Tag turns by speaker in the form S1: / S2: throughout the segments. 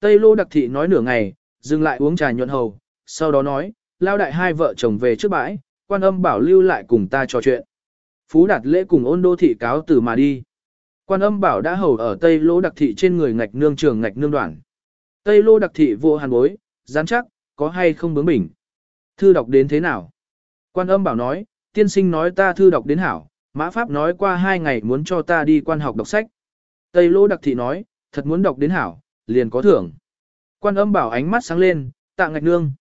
S1: Tây Lô Đặc Thị nói nửa ngày, dừng lại uống trà nhuận hầu, sau đó nói, lao đại hai vợ chồng về trước bãi, quan âm bảo lưu lại cùng ta trò chuyện. Phú Đạt lễ cùng ôn đô thị cáo từ mà đi. Quan âm bảo đã hầu ở Tây Lô Đặc Thị trên người ngạch nương trường ngạch nương đoạn. Tây Lô Đặc Thị vô hàn bối, gián chắc, có hay không bướng bỉnh. Thư đọc đến thế nào? Quan âm bảo nói, tiên sinh nói ta thư đọc đến hảo, mã pháp nói qua hai ngày muốn cho ta đi quan học đọc sách. Tây Lô Đặc Thị nói, thật muốn đọc đến hảo, liền có thưởng. Quan âm bảo ánh mắt sáng lên, tạ ngạch nương.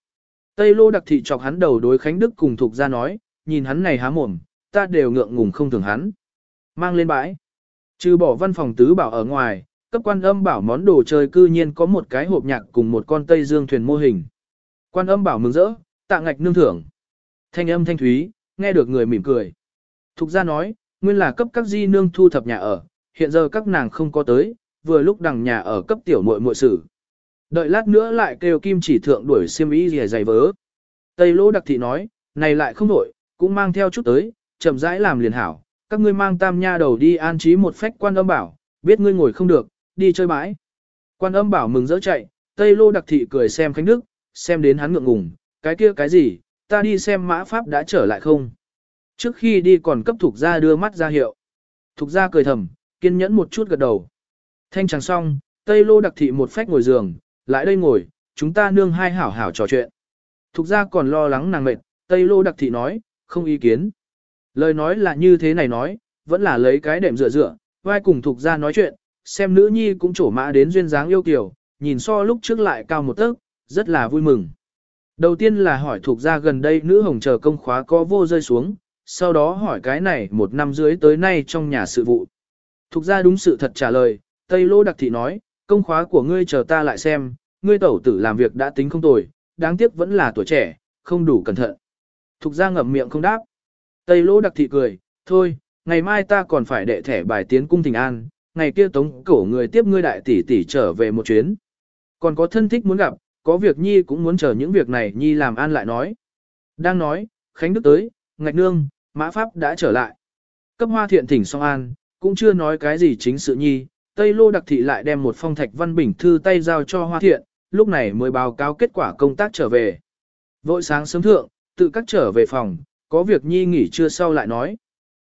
S1: Tây Lô Đặc Thị chọc hắn đầu đối Khánh Đức cùng thuộc ra nói, nhìn hắn này há mồm, ta đều ngượng ngùng không thường hắn. Mang lên bãi. Trừ bỏ văn phòng tứ bảo ở ngoài, cấp quan âm bảo món đồ chơi cư nhiên có một cái hộp nhạc cùng một con Tây Dương thuyền mô hình. Quan âm bảo mừng rỡ, tạ ngạch nương thưởng. Thanh âm thanh thúy, nghe được người mỉm cười. Thục ra nói, nguyên là cấp các di nương thu thập nhà ở, hiện giờ các nàng không có tới, vừa lúc đằng nhà ở cấp tiểu muội muội sử. Đợi lát nữa lại kêu kim chỉ thượng đuổi xiêm y rìa giày vớ. Tây lỗ đặc thị nói, này lại không đổi, cũng mang theo chút tới, chậm rãi làm liền hảo, các ngươi mang tam nha đầu đi an trí một phách quan âm bảo, biết ngươi ngồi không được, đi chơi bãi. Quan âm bảo mừng rỡ chạy, Tây lô đặc thị cười xem Khánh Đức, xem đến hắn ngượng ngùng, cái kia cái gì, ta đi xem mã pháp đã trở lại không. Trước khi đi còn cấp thuộc gia đưa mắt ra hiệu. Thục gia cười thầm, kiên nhẫn một chút gật đầu. Thanh chẳng xong, Tây lô đặc thị một phách ngồi giường, lại đây ngồi, chúng ta nương hai hảo hảo trò chuyện. Thục gia còn lo lắng nàng mệt, Tây lô đặc thị nói, không ý kiến. Lời nói là như thế này nói, vẫn là lấy cái đệm dựa dựa, vai cùng thục gia nói chuyện, xem nữ nhi cũng trổ mã đến duyên dáng yêu kiều, nhìn so lúc trước lại cao một tấc, rất là vui mừng. Đầu tiên là hỏi thuộc ra gần đây nữ hồng chờ công khóa có vô rơi xuống, sau đó hỏi cái này một năm dưới tới nay trong nhà sự vụ. Thục ra đúng sự thật trả lời, Tây Lô Đặc Thị nói, công khóa của ngươi chờ ta lại xem, ngươi tẩu tử làm việc đã tính không tồi, đáng tiếc vẫn là tuổi trẻ, không đủ cẩn thận. Thục ra ngậm miệng không đáp. Tây Lô Đặc Thị cười, thôi, ngày mai ta còn phải đệ thẻ bài tiến cung thỉnh an, ngày kia tống cổ người tiếp ngươi đại tỷ tỷ trở về một chuyến. Còn có thân thích muốn gặp, có việc Nhi cũng muốn chờ những việc này Nhi làm an lại nói. Đang nói, Khánh Đức tới, Ngạch Nương, Mã Pháp đã trở lại. Cấp hoa thiện thỉnh song an, cũng chưa nói cái gì chính sự Nhi, Tây Lô Đặc Thị lại đem một phong thạch văn bình thư tay giao cho hoa thiện, lúc này mới báo cáo kết quả công tác trở về. Vội sáng sớm thượng, tự cắt trở về phòng, có việc Nhi nghỉ trưa sau lại nói.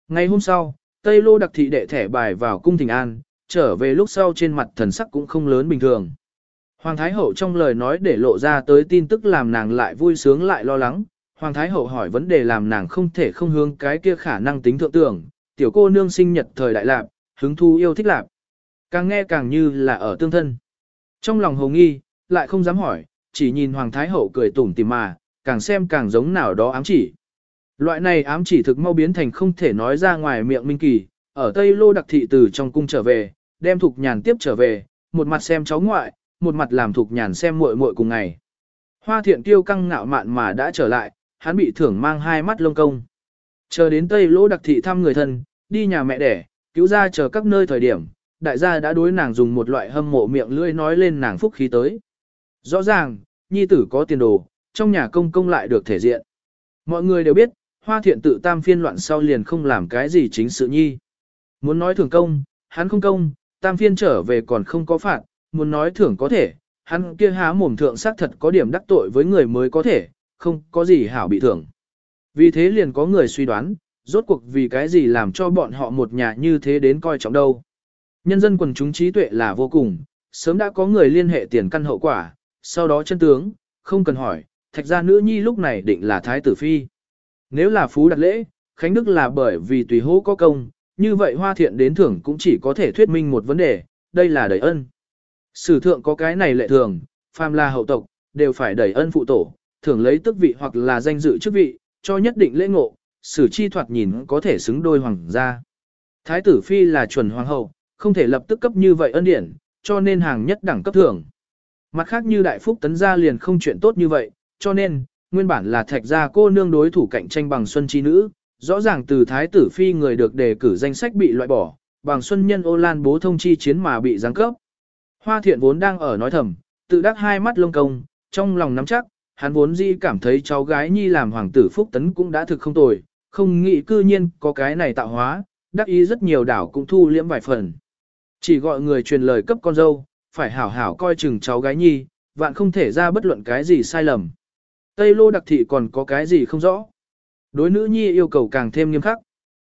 S1: Ngày hôm sau, Tây Lô Đặc Thị đệ thẻ bài vào cung Thịnh an, trở về lúc sau trên mặt thần sắc cũng không lớn bình thường. Hoàng Thái Hậu trong lời nói để lộ ra tới tin tức làm nàng lại vui sướng lại lo lắng. Hoàng Thái Hậu hỏi vấn đề làm nàng không thể không hướng cái kia khả năng tính thượng tưởng, tiểu cô nương sinh nhật thời đại lạp, hứng thu yêu thích lạp. Càng nghe càng như là ở tương thân. Trong lòng hồ nghi, lại không dám hỏi, chỉ nhìn Hoàng Thái Hậu cười tủm tỉm mà, càng xem càng giống nào đó ám chỉ. Loại này ám chỉ thực mau biến thành không thể nói ra ngoài miệng minh kỳ, ở Tây Lô đặc thị từ trong cung trở về, đem thục nhàn tiếp trở về, một mặt xem cháu ngoại, một mặt làm thục nhàn xem muội muội cùng ngày. Hoa thiện tiêu căng ngạo mạn mà đã trở lại, hắn bị thưởng mang hai mắt lông công. Chờ đến Tây lô đặc thị thăm người thân, đi nhà mẹ đẻ, cứu ra chờ các nơi thời điểm, đại gia đã đối nàng dùng một loại hâm mộ miệng lưỡi nói lên nàng phúc khí tới. Rõ ràng, nhi tử có tiền đồ, trong nhà công công lại được thể diện. Mọi người đều biết, hoa thiện tự tam phiên loạn sau liền không làm cái gì chính sự nhi. Muốn nói thưởng công, hắn không công, tam phiên trở về còn không có phạt, muốn nói thưởng có thể, hắn kia há mồm thượng xác thật có điểm đắc tội với người mới có thể, không có gì hảo bị thưởng. Vì thế liền có người suy đoán, rốt cuộc vì cái gì làm cho bọn họ một nhà như thế đến coi trọng đâu. Nhân dân quần chúng trí tuệ là vô cùng, sớm đã có người liên hệ tiền căn hậu quả, sau đó chân tướng, không cần hỏi, thạch ra nữ nhi lúc này định là thái tử phi. Nếu là phú đặt lễ, Khánh Đức là bởi vì tùy hô có công, như vậy hoa thiện đến thưởng cũng chỉ có thể thuyết minh một vấn đề, đây là đầy ân. Sử thượng có cái này lệ thường, phàm là hậu tộc, đều phải đẩy ân phụ tổ, thường lấy tước vị hoặc là danh dự chức vị, cho nhất định lễ ngộ, sử chi thoạt nhìn có thể xứng đôi hoàng gia. Thái tử phi là chuẩn hoàng hậu, không thể lập tức cấp như vậy ân điển, cho nên hàng nhất đẳng cấp thưởng. Mặt khác như đại phúc tấn gia liền không chuyện tốt như vậy, cho nên, nguyên bản là thạch gia cô nương đối thủ cạnh tranh bằng xuân chi nữ, rõ ràng từ thái tử phi người được đề cử danh sách bị loại bỏ, bằng xuân nhân ô lan bố thông chi chiến mà bị giáng cấp. Hoa thiện vốn đang ở nói thầm, tự đắc hai mắt lông công, trong lòng nắm chắc, hắn vốn di cảm thấy cháu gái nhi làm hoàng tử phúc tấn cũng đã thực không tồi, không nghĩ cư nhiên có cái này tạo hóa, đắc ý rất nhiều đảo cũng thu liễm vài phần. Chỉ gọi người truyền lời cấp con dâu, phải hảo hảo coi chừng cháu gái nhi, vạn không thể ra bất luận cái gì sai lầm. Tây lô đặc thị còn có cái gì không rõ. Đối nữ nhi yêu cầu càng thêm nghiêm khắc.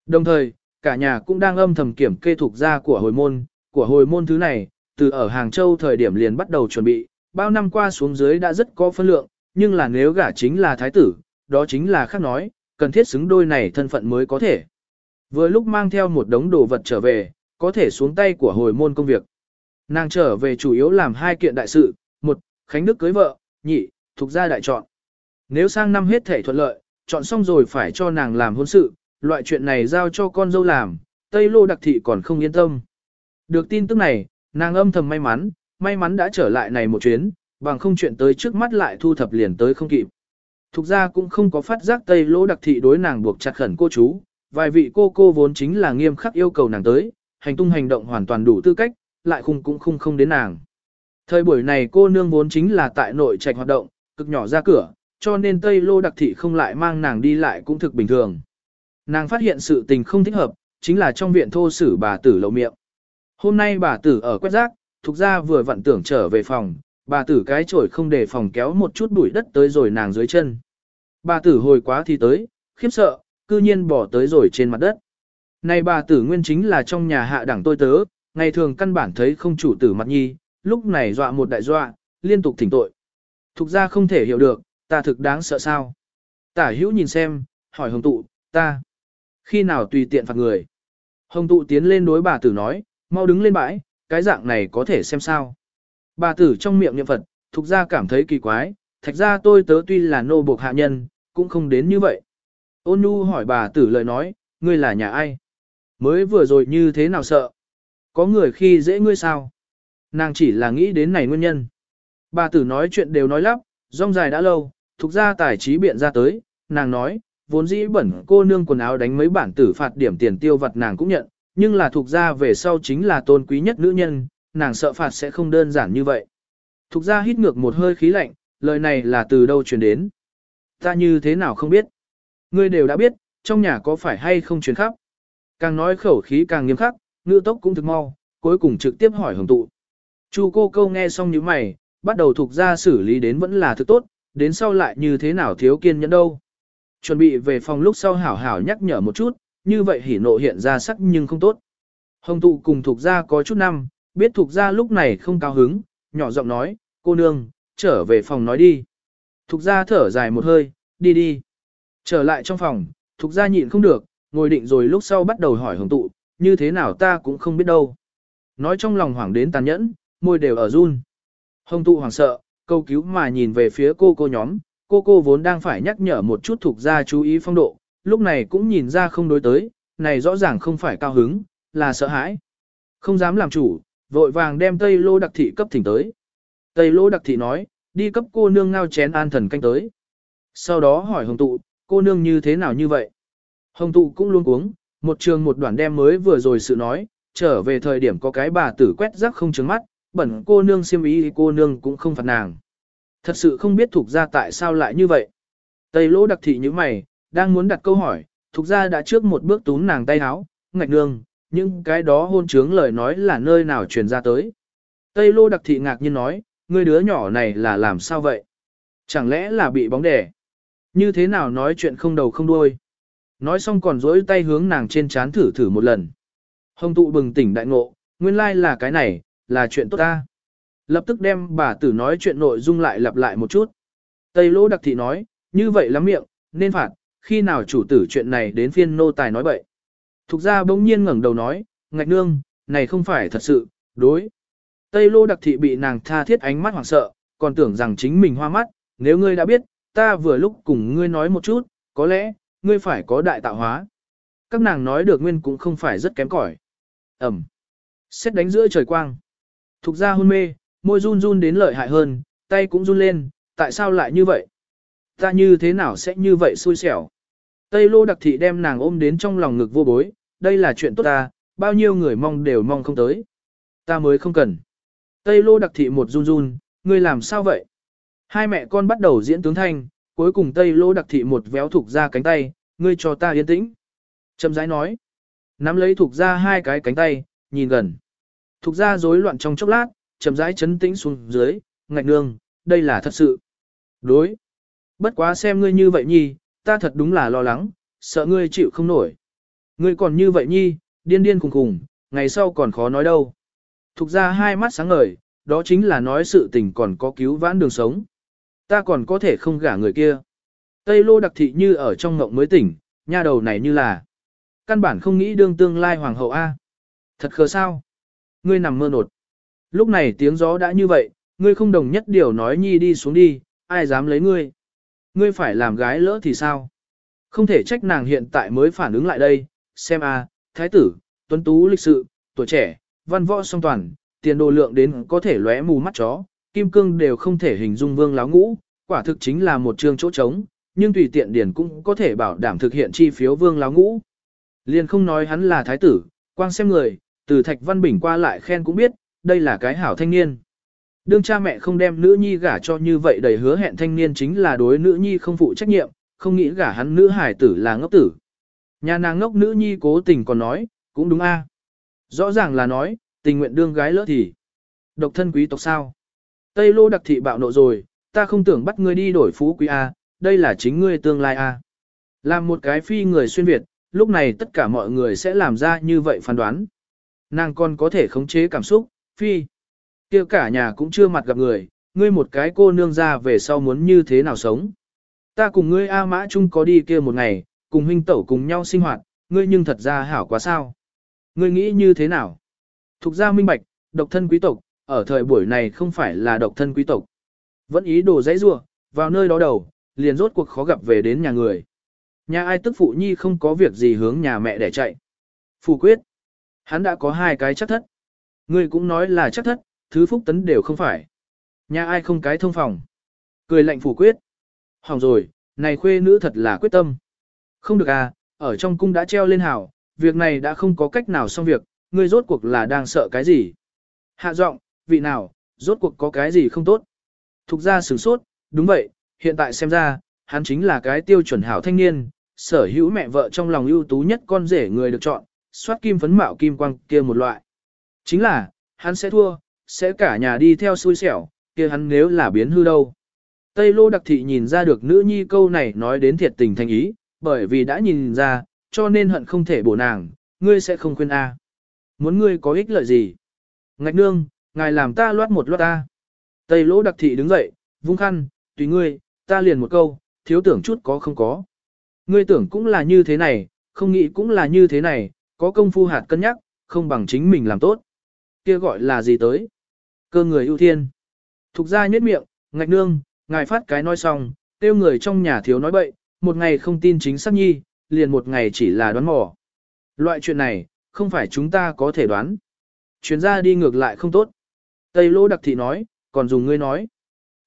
S1: Đồng thời, cả nhà cũng đang âm thầm kiểm kê thuộc gia của hồi môn, của hồi môn thứ này, từ ở Hàng Châu thời điểm liền bắt đầu chuẩn bị, bao năm qua xuống dưới đã rất có phân lượng, nhưng là nếu gả chính là thái tử, đó chính là khác nói, cần thiết xứng đôi này thân phận mới có thể. Vừa lúc mang theo một đống đồ vật trở về, có thể xuống tay của hồi môn công việc. Nàng trở về chủ yếu làm hai kiện đại sự, một, Khánh Đức cưới vợ, nhị, thuộc gia đại chọn. Nếu sang năm hết thể thuận lợi, chọn xong rồi phải cho nàng làm hôn sự, loại chuyện này giao cho con dâu làm, Tây Lô đặc thị còn không yên tâm. Được tin tức này, nàng âm thầm may mắn, may mắn đã trở lại này một chuyến, bằng không chuyện tới trước mắt lại thu thập liền tới không kịp. Thục ra cũng không có phát giác Tây Lô đặc thị đối nàng buộc chặt khẩn cô chú, vài vị cô cô vốn chính là nghiêm khắc yêu cầu nàng tới, hành tung hành động hoàn toàn đủ tư cách, lại khung cũng không không đến nàng. Thời buổi này cô nương vốn chính là tại nội trạch hoạt động, cực nhỏ ra cửa, cho nên Tây Lô đặc thị không lại mang nàng đi lại cũng thực bình thường. Nàng phát hiện sự tình không thích hợp, chính là trong viện thô sử bà tử lộ miệng. Hôm nay bà tử ở quét rác, thuộc ra vừa vặn tưởng trở về phòng, bà tử cái chổi không để phòng kéo một chút bụi đất tới rồi nàng dưới chân. Bà tử hồi quá thì tới, khiếp sợ, cư nhiên bỏ tới rồi trên mặt đất. Này bà tử nguyên chính là trong nhà hạ đẳng tôi tớ, ngày thường căn bản thấy không chủ tử mặt nhi, lúc này dọa một đại dọa, liên tục thỉnh tội. Thục ra không thể hiểu được, ta thực đáng sợ sao. Tả hữu nhìn xem, hỏi hồng tụ, ta, khi nào tùy tiện phạt người. Hồng tụ tiến lên đối bà tử nói, mau đứng lên bãi, cái dạng này có thể xem sao. Bà tử trong miệng niệm Phật, thục ra cảm thấy kỳ quái, thạch ra tôi tớ tuy là nô buộc hạ nhân, cũng không đến như vậy. Ôn nhu hỏi bà tử lời nói, ngươi là nhà ai? Mới vừa rồi như thế nào sợ? Có người khi dễ ngươi sao? Nàng chỉ là nghĩ đến này nguyên nhân. Bà tử nói chuyện đều nói lắp, rong dài đã lâu, thuộc ra tài trí biện ra tới, nàng nói, vốn dĩ bẩn cô nương quần áo đánh mấy bản tử phạt điểm tiền tiêu vật nàng cũng nhận, nhưng là thuộc ra về sau chính là tôn quý nhất nữ nhân, nàng sợ phạt sẽ không đơn giản như vậy. Thục ra hít ngược một hơi khí lạnh, lời này là từ đâu truyền đến. Ta như thế nào không biết. Ngươi đều đã biết, trong nhà có phải hay không truyền khắp. Càng nói khẩu khí càng nghiêm khắc, ngữ tốc cũng thực mau, cuối cùng trực tiếp hỏi hồng tụ. Chu cô câu nghe xong như mày, bắt đầu thuộc ra xử lý đến vẫn là thứ tốt, đến sau lại như thế nào thiếu kiên nhẫn đâu. Chuẩn bị về phòng lúc sau hảo hảo nhắc nhở một chút, như vậy hỉ nộ hiện ra sắc nhưng không tốt. Hồng tụ cùng thuộc ra có chút năm, biết thuộc ra lúc này không cao hứng, nhỏ giọng nói, cô nương, trở về phòng nói đi. Thục ra thở dài một hơi, đi đi. Trở lại trong phòng, thục ra nhịn không được, ngồi định rồi lúc sau bắt đầu hỏi hồng tụ, như thế nào ta cũng không biết đâu. Nói trong lòng hoảng đến tàn nhẫn, môi đều ở run. Hồng tụ hoảng sợ, câu cứu mà nhìn về phía cô cô nhóm, cô cô vốn đang phải nhắc nhở một chút thuộc ra chú ý phong độ, lúc này cũng nhìn ra không đối tới, này rõ ràng không phải cao hứng, là sợ hãi. Không dám làm chủ, vội vàng đem Tây Lô đặc thị cấp thỉnh tới. Tây Lô đặc thị nói, đi cấp cô nương ngao chén an thần canh tới. Sau đó hỏi hồng tụ, cô nương như thế nào như vậy? Hồng tụ cũng luôn cuống, một trường một đoạn đem mới vừa rồi sự nói, trở về thời điểm có cái bà tử quét rác không trứng mắt, bẩn cô nương siêm ý cô nương cũng không phạt nàng. Thật sự không biết thuộc ra tại sao lại như vậy. Tây lỗ đặc thị như mày, đang muốn đặt câu hỏi, thuộc ra đã trước một bước túm nàng tay háo, ngạch nương, nhưng cái đó hôn trướng lời nói là nơi nào truyền ra tới. Tây lô đặc thị ngạc nhiên nói, ngươi đứa nhỏ này là làm sao vậy? Chẳng lẽ là bị bóng đẻ? Như thế nào nói chuyện không đầu không đuôi? Nói xong còn dối tay hướng nàng trên chán thử thử một lần. Hồng tụ bừng tỉnh đại ngộ, nguyên lai like là cái này, là chuyện tốt ta. Lập tức đem bà tử nói chuyện nội dung lại lặp lại một chút. Tây lỗ đặc thị nói, như vậy lắm miệng, nên phạt, khi nào chủ tử chuyện này đến phiên nô tài nói bậy. Thục ra bỗng nhiên ngẩng đầu nói, ngạch nương, này không phải thật sự, đối. Tây lô đặc thị bị nàng tha thiết ánh mắt hoảng sợ, còn tưởng rằng chính mình hoa mắt, nếu ngươi đã biết, ta vừa lúc cùng ngươi nói một chút, có lẽ, ngươi phải có đại tạo hóa. Các nàng nói được nguyên cũng không phải rất kém cỏi. Ẩm. Xét đánh giữa trời quang. Thục ra hôn mê, môi run run đến lợi hại hơn, tay cũng run lên, tại sao lại như vậy? Ta như thế nào sẽ như vậy xui xẻo? Tây lô đặc thị đem nàng ôm đến trong lòng ngực vô bối, đây là chuyện tốt ta, bao nhiêu người mong đều mong không tới. Ta mới không cần. Tây lô đặc thị một run run, ngươi làm sao vậy? Hai mẹ con bắt đầu diễn tướng thanh, cuối cùng Tây lô đặc thị một véo thuộc ra cánh tay, ngươi cho ta yên tĩnh. Trầm rãi nói. Nắm lấy thuộc ra hai cái cánh tay, nhìn gần. thuộc ra rối loạn trong chốc lát, chậm rãi chấn tĩnh xuống dưới, ngạch nương, đây là thật sự. Đối. Bất quá xem ngươi như vậy nhi, ta thật đúng là lo lắng, sợ ngươi chịu không nổi. Ngươi còn như vậy nhi, điên điên cùng cùng, ngày sau còn khó nói đâu. Thục ra hai mắt sáng ngời, đó chính là nói sự tình còn có cứu vãn đường sống. Ta còn có thể không gả người kia. Tây lô đặc thị như ở trong ngộng mới tỉnh, nha đầu này như là. Căn bản không nghĩ đương tương lai hoàng hậu A. Thật khờ sao? Ngươi nằm mơ nột. Lúc này tiếng gió đã như vậy, ngươi không đồng nhất điều nói nhi đi xuống đi, ai dám lấy ngươi. Ngươi phải làm gái lỡ thì sao? Không thể trách nàng hiện tại mới phản ứng lại đây, xem a, thái tử, tuấn tú lịch sự, tuổi trẻ, văn võ song toàn, tiền đồ lượng đến có thể lóe mù mắt chó, kim cương đều không thể hình dung vương láo ngũ, quả thực chính là một trường chỗ trống, nhưng tùy tiện điển cũng có thể bảo đảm thực hiện chi phiếu vương láo ngũ. Liền không nói hắn là thái tử, quang xem người, từ Thạch Văn Bình qua lại khen cũng biết, đây là cái hảo thanh niên. Đương cha mẹ không đem nữ nhi gả cho như vậy đầy hứa hẹn thanh niên chính là đối nữ nhi không phụ trách nhiệm, không nghĩ gả hắn nữ hải tử là ngốc tử. Nhà nàng ngốc nữ nhi cố tình còn nói, cũng đúng a. Rõ ràng là nói, tình nguyện đương gái lỡ thì. Độc thân quý tộc sao? Tây lô đặc thị bạo nộ rồi, ta không tưởng bắt ngươi đi đổi phú quý a, đây là chính ngươi tương lai a. Làm một cái phi người xuyên Việt, lúc này tất cả mọi người sẽ làm ra như vậy phán đoán. Nàng còn có thể khống chế cảm xúc, phi. kia cả nhà cũng chưa mặt gặp người, ngươi một cái cô nương ra về sau muốn như thế nào sống. Ta cùng ngươi A Mã chung có đi kia một ngày, cùng huynh tẩu cùng nhau sinh hoạt, ngươi nhưng thật ra hảo quá sao. Ngươi nghĩ như thế nào? Thục ra minh bạch, độc thân quý tộc, ở thời buổi này không phải là độc thân quý tộc. Vẫn ý đồ dãy rua, vào nơi đó đầu, liền rốt cuộc khó gặp về đến nhà người. Nhà ai tức phụ nhi không có việc gì hướng nhà mẹ để chạy. Phù quyết. Hắn đã có hai cái chắc thất. Ngươi cũng nói là chắc thất, thứ phúc tấn đều không phải. Nhà ai không cái thông phòng. Cười lạnh phủ quyết. Hỏng rồi, này khuê nữ thật là quyết tâm. Không được à, ở trong cung đã treo lên hảo, việc này đã không có cách nào xong việc, ngươi rốt cuộc là đang sợ cái gì. Hạ giọng, vị nào, rốt cuộc có cái gì không tốt. Thục ra sửng sốt, đúng vậy, hiện tại xem ra, hắn chính là cái tiêu chuẩn hảo thanh niên, sở hữu mẹ vợ trong lòng ưu tú nhất con rể người được chọn, soát kim phấn mạo kim quang kia một loại. Chính là, hắn sẽ thua, sẽ cả nhà đi theo xui xẻo, kia hắn nếu là biến hư đâu. Tây Lô Đặc Thị nhìn ra được nữ nhi câu này nói đến thiệt tình thành ý, bởi vì đã nhìn ra, cho nên hận không thể bổ nàng, ngươi sẽ không khuyên A. Muốn ngươi có ích lợi gì? Ngạch nương, ngài làm ta loát một loát ta. Tây lỗ Đặc Thị đứng dậy, vung khăn, tùy ngươi, ta liền một câu, thiếu tưởng chút có không có. Ngươi tưởng cũng là như thế này, không nghĩ cũng là như thế này, có công phu hạt cân nhắc, không bằng chính mình làm tốt. Kia gọi là gì tới? Cơ người ưu thiên. Thục ra nhếch miệng, ngạch nương, ngài phát cái nói xong, tiêu người trong nhà thiếu nói bậy, một ngày không tin chính xác nhi, liền một ngày chỉ là đoán mò. Loại chuyện này, không phải chúng ta có thể đoán. Chuyến ra đi ngược lại không tốt. Tây lô đặc thị nói, còn dùng ngươi nói.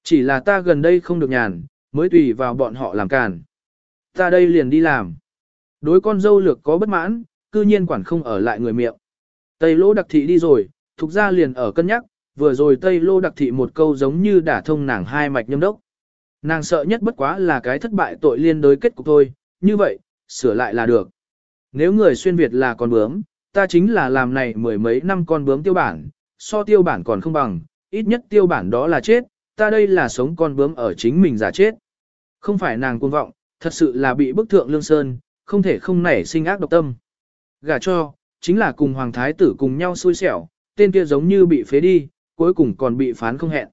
S1: Chỉ là ta gần đây không được nhàn, mới tùy vào bọn họ làm càn. Ta đây liền đi làm. Đối con dâu lược có bất mãn, cư nhiên quản không ở lại người miệng. Tây lô đặc thị đi rồi, thuộc ra liền ở cân nhắc, vừa rồi Tây lô đặc thị một câu giống như đả thông nàng hai mạch nhâm đốc. Nàng sợ nhất bất quá là cái thất bại tội liên đối kết cục thôi, như vậy, sửa lại là được. Nếu người xuyên Việt là con bướm, ta chính là làm này mười mấy năm con bướm tiêu bản, so tiêu bản còn không bằng, ít nhất tiêu bản đó là chết, ta đây là sống con bướm ở chính mình giả chết. Không phải nàng cuồng vọng, thật sự là bị bức thượng lương sơn, không thể không nảy sinh ác độc tâm. Gả cho, chính là cùng hoàng thái tử cùng nhau xui xẻo, tên kia giống như bị phế đi, cuối cùng còn bị phán không hẹn.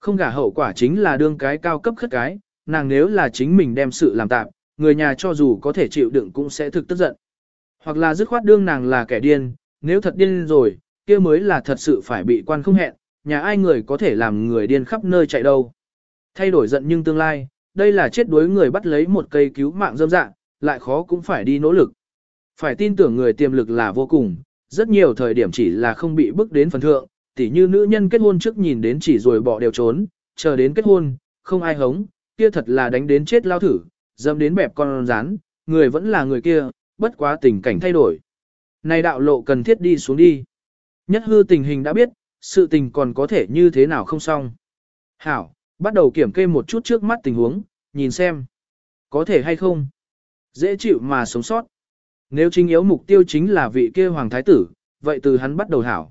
S1: Không gả hậu quả chính là đương cái cao cấp khất cái, nàng nếu là chính mình đem sự làm tạm, người nhà cho dù có thể chịu đựng cũng sẽ thực tức giận. Hoặc là dứt khoát đương nàng là kẻ điên, nếu thật điên rồi, kia mới là thật sự phải bị quan không hẹn, nhà ai người có thể làm người điên khắp nơi chạy đâu. Thay đổi giận nhưng tương lai, đây là chết đuối người bắt lấy một cây cứu mạng dâm dạng, lại khó cũng phải đi nỗ lực. Phải tin tưởng người tiềm lực là vô cùng, rất nhiều thời điểm chỉ là không bị bức đến phần thượng, tỉ như nữ nhân kết hôn trước nhìn đến chỉ rồi bỏ đều trốn, chờ đến kết hôn, không ai hống, kia thật là đánh đến chết lao thử, dâm đến bẹp con rán, người vẫn là người kia, bất quá tình cảnh thay đổi. Này đạo lộ cần thiết đi xuống đi. Nhất hư tình hình đã biết, sự tình còn có thể như thế nào không xong. Hảo, bắt đầu kiểm kê một chút trước mắt tình huống, nhìn xem. Có thể hay không? Dễ chịu mà sống sót. Nếu chính yếu mục tiêu chính là vị kia hoàng thái tử, vậy từ hắn bắt đầu hảo.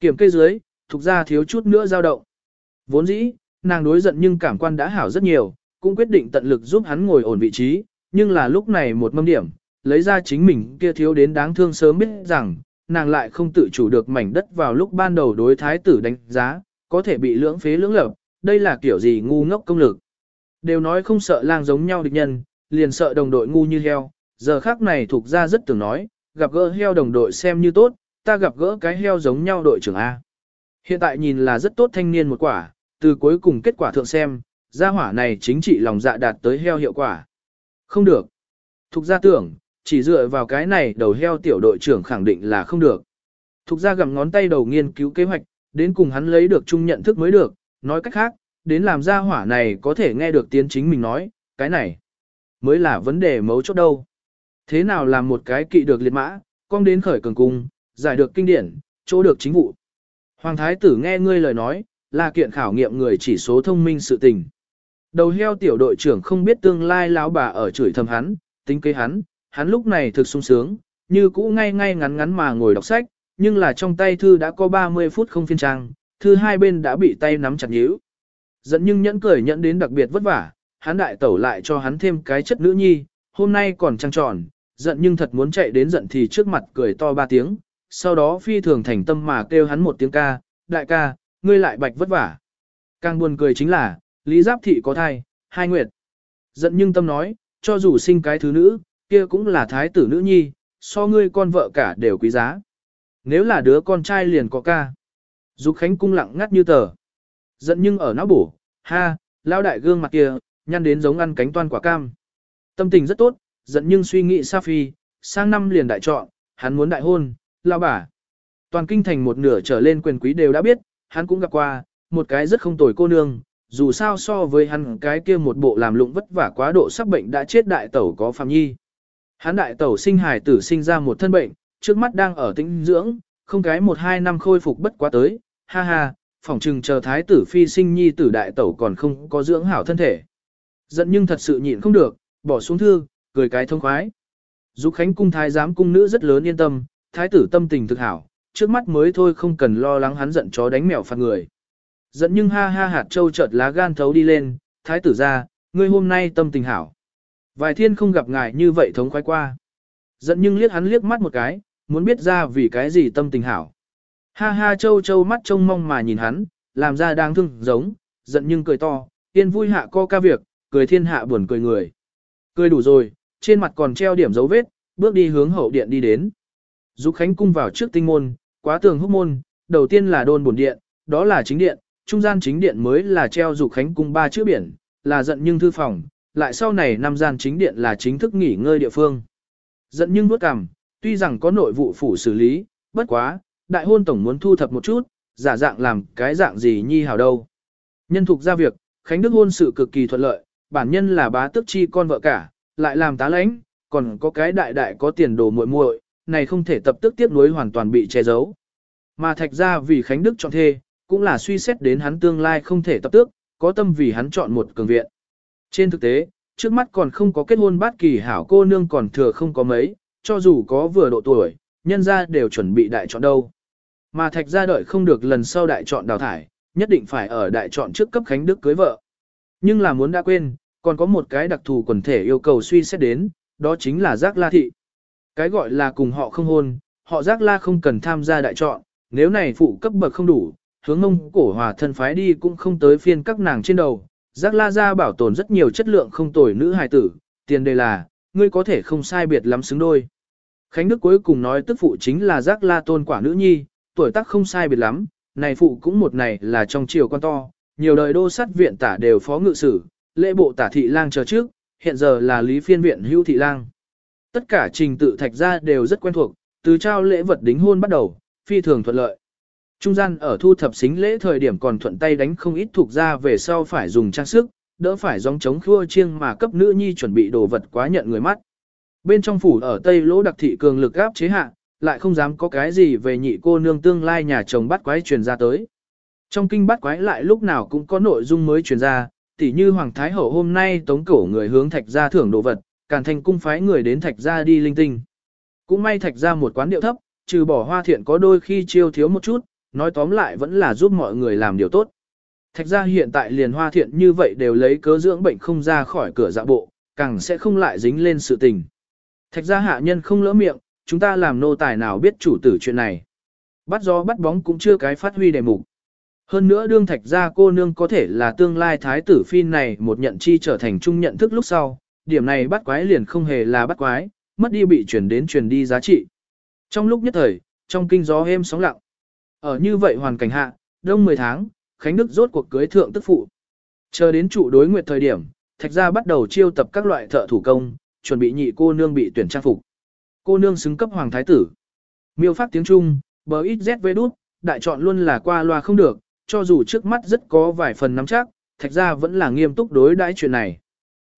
S1: Kiểm kê dưới, thuộc ra thiếu chút nữa dao động. Vốn dĩ, nàng đối giận nhưng cảm quan đã hảo rất nhiều, cũng quyết định tận lực giúp hắn ngồi ổn vị trí, nhưng là lúc này một mâm điểm, lấy ra chính mình kia thiếu đến đáng thương sớm biết rằng, nàng lại không tự chủ được mảnh đất vào lúc ban đầu đối thái tử đánh giá, có thể bị lưỡng phế lưỡng lập, đây là kiểu gì ngu ngốc công lực. Đều nói không sợ lang giống nhau địch nhân, liền sợ đồng đội ngu như heo, giờ khác này thuộc ra rất tưởng nói, gặp gỡ heo đồng đội xem như tốt, ta gặp gỡ cái heo giống nhau đội trưởng A. Hiện tại nhìn là rất tốt thanh niên một quả, từ cuối cùng kết quả thượng xem, gia hỏa này chính trị lòng dạ đạt tới heo hiệu quả. Không được. Thục gia tưởng, chỉ dựa vào cái này đầu heo tiểu đội trưởng khẳng định là không được. Thục ra gặm ngón tay đầu nghiên cứu kế hoạch, đến cùng hắn lấy được chung nhận thức mới được, nói cách khác, đến làm gia hỏa này có thể nghe được tiến chính mình nói, cái này mới là vấn đề mấu chốt đâu. Thế nào làm một cái kỵ được liệt mã, con đến khởi cường cung, giải được kinh điển, chỗ được chính vụ. Hoàng thái tử nghe ngươi lời nói, là kiện khảo nghiệm người chỉ số thông minh sự tình. Đầu heo tiểu đội trưởng không biết tương lai lão bà ở chửi thầm hắn, tính kế hắn, hắn lúc này thực sung sướng, như cũ ngay ngay ngắn ngắn mà ngồi đọc sách, nhưng là trong tay thư đã có 30 phút không phiên trang, thư hai bên đã bị tay nắm chặt nhíu. Dẫn nhưng nhẫn cười nhẫn đến đặc biệt vất vả, hắn đại tẩu lại cho hắn thêm cái chất nữ nhi, hôm nay còn trăng tròn, giận nhưng thật muốn chạy đến giận thì trước mặt cười to ba tiếng, sau đó phi thường thành tâm mà kêu hắn một tiếng ca, đại ca, ngươi lại bạch vất vả. Càng buồn cười chính là, Lý Giáp Thị có thai, hai nguyệt. Giận nhưng tâm nói, cho dù sinh cái thứ nữ, kia cũng là thái tử nữ nhi, so ngươi con vợ cả đều quý giá. Nếu là đứa con trai liền có ca. Dục Khánh cung lặng ngắt như tờ. Giận nhưng ở não bổ, ha, lao đại gương mặt kia, nhăn đến giống ăn cánh toan quả cam. Tâm tình rất tốt, giận nhưng suy nghĩ xa phi, sang năm liền đại chọn, hắn muốn đại hôn, lao bà. Toàn kinh thành một nửa trở lên quyền quý đều đã biết, hắn cũng gặp qua, một cái rất không tồi cô nương, dù sao so với hắn cái kia một bộ làm lụng vất vả quá độ sắp bệnh đã chết đại tẩu có phạm nhi. Hán đại tẩu sinh hài tử sinh ra một thân bệnh, trước mắt đang ở tĩnh dưỡng, không cái một hai năm khôi phục bất quá tới, ha ha, phỏng chừng chờ thái tử phi sinh nhi tử đại tẩu còn không có dưỡng hảo thân thể. Giận nhưng thật sự nhịn không được, bỏ xuống thư, cười cái thông khoái. Dục Khánh cung thái giám cung nữ rất lớn yên tâm, thái tử tâm tình thực hảo, trước mắt mới thôi không cần lo lắng hắn giận chó đánh mèo phạt người. Giận nhưng ha ha hạt châu chợt lá gan thấu đi lên, thái tử ra, ngươi hôm nay tâm tình hảo. Vài thiên không gặp ngài như vậy thống khoái qua. Giận nhưng liếc hắn liếc mắt một cái, muốn biết ra vì cái gì tâm tình hảo. Ha ha châu châu mắt trông mong mà nhìn hắn, làm ra đang thương giống, giận nhưng cười to, yên vui hạ co ca việc, cười thiên hạ buồn cười người. Cười đủ rồi, trên mặt còn treo điểm dấu vết, bước đi hướng hậu điện đi đến. Dục Khánh cung vào trước tinh môn, quá tường húc môn, đầu tiên là đôn bổn điện, đó là chính điện, trung gian chính điện mới là treo Dục Khánh cung ba chữ biển, là giận nhưng thư phòng, lại sau này năm gian chính điện là chính thức nghỉ ngơi địa phương. Giận nhưng bước cằm, tuy rằng có nội vụ phủ xử lý, bất quá, đại hôn tổng muốn thu thập một chút, giả dạng làm cái dạng gì nhi hào đâu. Nhân thuộc ra việc, Khánh Đức hôn sự cực kỳ thuận lợi, bản nhân là bá tước chi con vợ cả, lại làm tá lãnh, còn có cái đại đại có tiền đồ muội muội, này không thể tập tức tiếp nối hoàn toàn bị che giấu. Mà thạch ra vì Khánh Đức chọn thê, cũng là suy xét đến hắn tương lai không thể tập tước, có tâm vì hắn chọn một cường viện. Trên thực tế, trước mắt còn không có kết hôn bát kỳ hảo cô nương còn thừa không có mấy, cho dù có vừa độ tuổi, nhân ra đều chuẩn bị đại chọn đâu. Mà thạch ra đợi không được lần sau đại chọn đào thải, nhất định phải ở đại chọn trước cấp Khánh Đức cưới vợ. Nhưng là muốn đã quên, còn có một cái đặc thù quần thể yêu cầu suy xét đến, đó chính là giác la thị. Cái gọi là cùng họ không hôn, họ giác la không cần tham gia đại chọn, nếu này phụ cấp bậc không đủ, hướng ông cổ hòa thân phái đi cũng không tới phiên các nàng trên đầu. Giác la Gia bảo tồn rất nhiều chất lượng không tồi nữ hài tử, tiền đề là, ngươi có thể không sai biệt lắm xứng đôi. Khánh Đức cuối cùng nói tức phụ chính là giác la tôn quả nữ nhi, tuổi tác không sai biệt lắm, này phụ cũng một này là trong triều con to, nhiều đời đô sát viện tả đều phó ngự sử, lễ bộ tả thị lang chờ trước, hiện giờ là lý phiên viện hữu thị lang. Tất cả trình tự thạch ra đều rất quen thuộc, từ trao lễ vật đính hôn bắt đầu, phi thường thuận lợi. Trung gian ở thu thập xính lễ thời điểm còn thuận tay đánh không ít thuộc ra về sau phải dùng trang sức, đỡ phải dòng chống khua chiêng mà cấp nữ nhi chuẩn bị đồ vật quá nhận người mắt. Bên trong phủ ở Tây Lỗ đặc thị cường lực áp chế hạ, lại không dám có cái gì về nhị cô nương tương lai nhà chồng bắt quái truyền ra tới. Trong kinh bắt quái lại lúc nào cũng có nội dung mới truyền ra, tỉ như Hoàng Thái Hậu hôm nay tống cổ người hướng thạch gia thưởng đồ vật, càn thành cung phái người đến thạch gia đi linh tinh. Cũng may thạch gia một quán điệu thấp, trừ bỏ hoa thiện có đôi khi chiêu thiếu một chút, nói tóm lại vẫn là giúp mọi người làm điều tốt. Thạch ra hiện tại liền hoa thiện như vậy đều lấy cớ dưỡng bệnh không ra khỏi cửa dạ bộ, càng sẽ không lại dính lên sự tình. Thạch ra hạ nhân không lỡ miệng, chúng ta làm nô tài nào biết chủ tử chuyện này. Bắt gió bắt bóng cũng chưa cái phát huy đề mục. Hơn nữa đương thạch gia cô nương có thể là tương lai thái tử phi này một nhận chi trở thành trung nhận thức lúc sau, điểm này bắt quái liền không hề là bắt quái, mất đi bị chuyển đến truyền đi giá trị. Trong lúc nhất thời, trong kinh gió êm sóng lặng. Ở như vậy hoàn cảnh hạ, đông 10 tháng, Khánh Đức rốt cuộc cưới thượng tức phụ. Chờ đến trụ đối nguyệt thời điểm, thạch gia bắt đầu chiêu tập các loại thợ thủ công, chuẩn bị nhị cô nương bị tuyển trang phục. Cô nương xứng cấp hoàng thái tử. Miêu pháp tiếng Trung, bờ ít ZV đút, đại chọn luôn là qua loa không được, cho dù trước mắt rất có vài phần nắm chắc, thạch gia vẫn là nghiêm túc đối đãi chuyện này.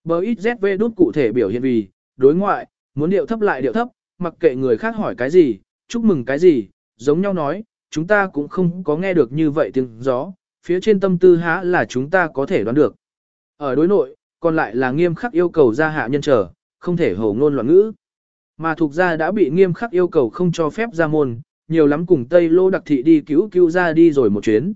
S1: Bờ ít ZV đút cụ thể biểu hiện vì, đối ngoại, muốn điệu thấp lại điệu thấp, mặc kệ người khác hỏi cái gì, chúc mừng cái gì, giống nhau nói, chúng ta cũng không có nghe được như vậy tiếng gió, phía trên tâm tư há là chúng ta có thể đoán được. Ở đối nội, còn lại là nghiêm khắc yêu cầu gia hạ nhân trở, không thể hồ ngôn loạn ngữ. Mà thuộc gia đã bị nghiêm khắc yêu cầu không cho phép ra môn, nhiều lắm cùng Tây Lô đặc thị đi cứu cứu ra đi rồi một chuyến.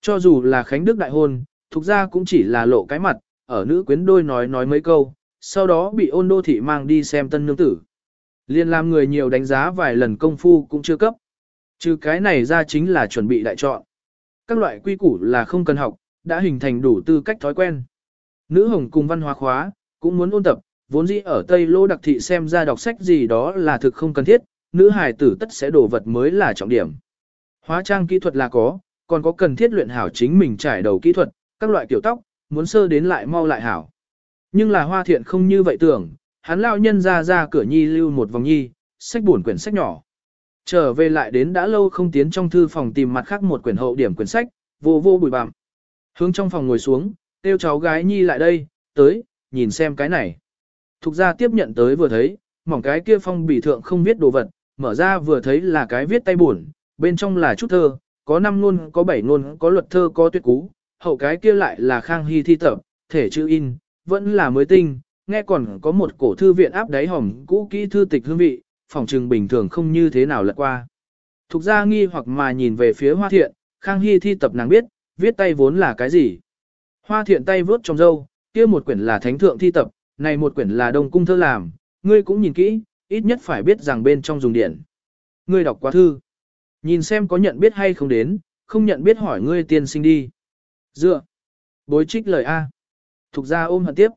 S1: Cho dù là Khánh Đức đại hôn, thuộc gia cũng chỉ là lộ cái mặt, ở nữ quyến đôi nói nói mấy câu, sau đó bị ôn đô thị mang đi xem tân nương tử. Liên làm người nhiều đánh giá vài lần công phu cũng chưa cấp. Trừ cái này ra chính là chuẩn bị đại chọn. Các loại quy củ là không cần học, đã hình thành đủ tư cách thói quen. Nữ hồng cùng văn hóa khóa, cũng muốn ôn tập, vốn dĩ ở Tây Lô đặc thị xem ra đọc sách gì đó là thực không cần thiết, nữ hài tử tất sẽ đổ vật mới là trọng điểm. Hóa trang kỹ thuật là có, còn có cần thiết luyện hảo chính mình trải đầu kỹ thuật, các loại kiểu tóc, muốn sơ đến lại mau lại hảo. Nhưng là hoa thiện không như vậy tưởng, hắn lao nhân ra ra cửa nhi lưu một vòng nhi, sách buồn quyển sách nhỏ. Trở về lại đến đã lâu không tiến trong thư phòng tìm mặt khác một quyển hậu điểm quyển sách, vô vô bụi bặm. Hướng trong phòng ngồi xuống, kêu cháu gái nhi lại đây, tới, nhìn xem cái này. Thục ra tiếp nhận tới vừa thấy, mỏng cái kia phong bì thượng không viết đồ vật, mở ra vừa thấy là cái viết tay buồn, bên trong là chút thơ, có năm luôn, có bảy luôn, có luật thơ, có tuyệt cú, hậu cái kia lại là khang hy thi tập, thể chữ in, vẫn là mới tinh, nghe còn có một cổ thư viện áp đáy hỏng cũ kỹ thư tịch hương vị, phòng trừng bình thường không như thế nào lật qua. Thục ra nghi hoặc mà nhìn về phía hoa thiện, khang hy thi tập nàng biết, viết tay vốn là cái gì. Hoa thiện tay vớt trong dâu, kia một quyển là thánh thượng thi tập, này một quyển là đông cung thơ làm, ngươi cũng nhìn kỹ, ít nhất phải biết rằng bên trong dùng điện. Ngươi đọc quá thư. Nhìn xem có nhận biết hay không đến, không nhận biết hỏi ngươi tiên sinh đi. Dựa. Bối trích lời A. Thục ra ôm hận tiếp.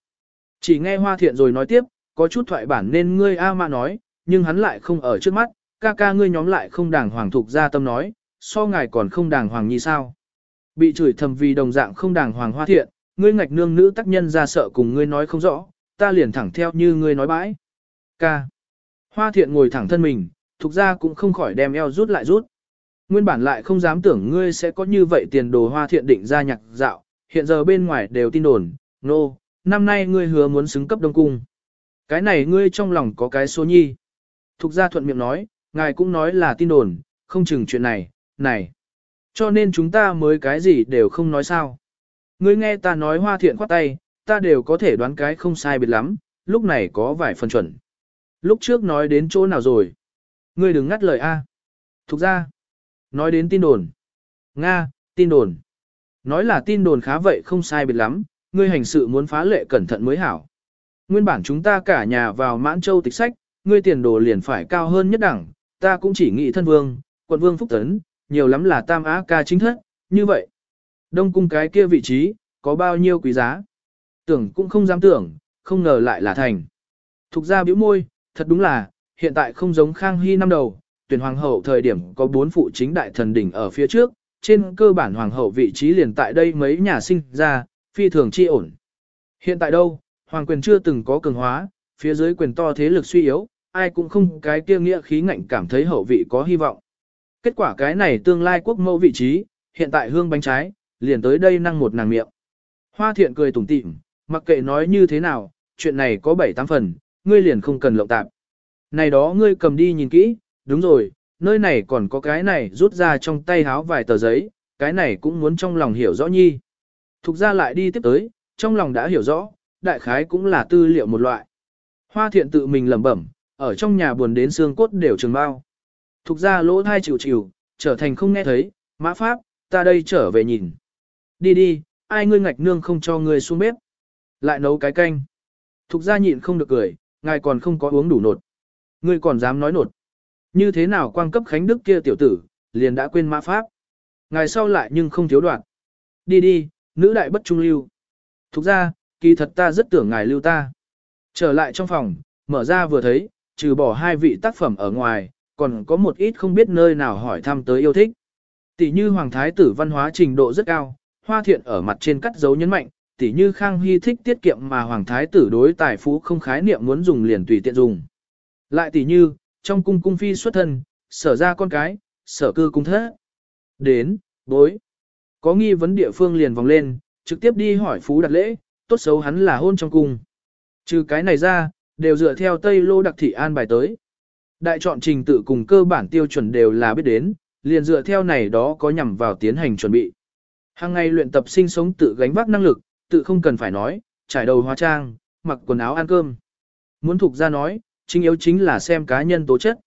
S1: Chỉ nghe hoa thiện rồi nói tiếp, có chút thoại bản nên ngươi A mà nói, nhưng hắn lại không ở trước mắt, ca ca ngươi nhóm lại không đàng hoàng thuộc ra tâm nói, so ngài còn không đàng hoàng như sao. Bị chửi thầm vì đồng dạng không đàng hoàng hoa thiện, ngươi ngạch nương nữ tác nhân ra sợ cùng ngươi nói không rõ, ta liền thẳng theo như ngươi nói bãi. Ca. Hoa thiện ngồi thẳng thân mình, thuộc ra cũng không khỏi đem eo rút lại rút. Nguyên bản lại không dám tưởng ngươi sẽ có như vậy tiền đồ hoa thiện định ra nhạc dạo, hiện giờ bên ngoài đều tin đồn, nô, no, năm nay ngươi hứa muốn xứng cấp đông cung. Cái này ngươi trong lòng có cái số nhi. Thục gia thuận miệng nói, ngài cũng nói là tin đồn, không chừng chuyện này, này. Cho nên chúng ta mới cái gì đều không nói sao. Ngươi nghe ta nói hoa thiện khoát tay, ta đều có thể đoán cái không sai biệt lắm, lúc này có vài phần chuẩn. Lúc trước nói đến chỗ nào rồi? Ngươi đừng ngắt lời A. Thục ra. Nói đến tin đồn. Nga, tin đồn. Nói là tin đồn khá vậy không sai biệt lắm, ngươi hành sự muốn phá lệ cẩn thận mới hảo. Nguyên bản chúng ta cả nhà vào mãn châu tịch sách, ngươi tiền đồ liền phải cao hơn nhất đẳng, ta cũng chỉ nghĩ thân vương, quận vương phúc tấn, nhiều lắm là tam á ca chính thất, như vậy. Đông cung cái kia vị trí, có bao nhiêu quý giá. Tưởng cũng không dám tưởng, không ngờ lại là thành. Thục ra biểu môi, thật đúng là, hiện tại không giống Khang Hy năm đầu, tuyển hoàng hậu thời điểm có bốn phụ chính đại thần đỉnh ở phía trước, trên cơ bản hoàng hậu vị trí liền tại đây mấy nhà sinh ra, phi thường chi ổn. Hiện tại đâu, hoàng quyền chưa từng có cường hóa, phía dưới quyền to thế lực suy yếu, ai cũng không cái kia nghĩa khí ngạnh cảm thấy hậu vị có hy vọng. Kết quả cái này tương lai quốc mẫu vị trí, hiện tại hương bánh trái, liền tới đây năng một nàng miệng. Hoa thiện cười tủm tỉm, mặc kệ nói như thế nào, chuyện này có bảy tám phần, ngươi liền không cần lộng tạp. Này đó ngươi cầm đi nhìn kỹ, đúng rồi, nơi này còn có cái này rút ra trong tay háo vài tờ giấy, cái này cũng muốn trong lòng hiểu rõ nhi. Thục ra lại đi tiếp tới, trong lòng đã hiểu rõ, đại khái cũng là tư liệu một loại. Hoa thiện tự mình lẩm bẩm, ở trong nhà buồn đến xương cốt đều trường bao. Thục ra lỗ thai chịu chịu, trở thành không nghe thấy, Mã Pháp, ta đây trở về nhìn. Đi đi, ai ngươi ngạch nương không cho ngươi xuống bếp. Lại nấu cái canh. Thục ra nhịn không được cười, ngài còn không có uống đủ nột. Ngươi còn dám nói nột. Như thế nào quang cấp Khánh Đức kia tiểu tử, liền đã quên mã pháp. Ngài sau lại nhưng không thiếu đoạn. Đi đi, nữ đại bất trung lưu. Thục ra, kỳ thật ta rất tưởng ngài lưu ta. Trở lại trong phòng, mở ra vừa thấy, trừ bỏ hai vị tác phẩm ở ngoài, còn có một ít không biết nơi nào hỏi thăm tới yêu thích. Tỷ như Hoàng Thái tử văn hóa trình độ rất cao, hoa thiện ở mặt trên cắt dấu nhấn mạnh, tỷ như Khang Hy thích tiết kiệm mà Hoàng Thái tử đối tài phú không khái niệm muốn dùng liền tùy tiện dùng. Lại tỷ như, trong cung cung phi xuất thân, sở ra con cái, sở cư cung thất. Đến, bối. Có nghi vấn địa phương liền vòng lên, trực tiếp đi hỏi phú đặt lễ, tốt xấu hắn là hôn trong cung. Trừ cái này ra, đều dựa theo Tây Lô đặc thị an bài tới. Đại chọn trình tự cùng cơ bản tiêu chuẩn đều là biết đến, liền dựa theo này đó có nhằm vào tiến hành chuẩn bị. Hàng ngày luyện tập sinh sống tự gánh vác năng lực, tự không cần phải nói, trải đầu hóa trang, mặc quần áo ăn cơm. Muốn thuộc ra nói, chính yếu chính là xem cá nhân tố chất.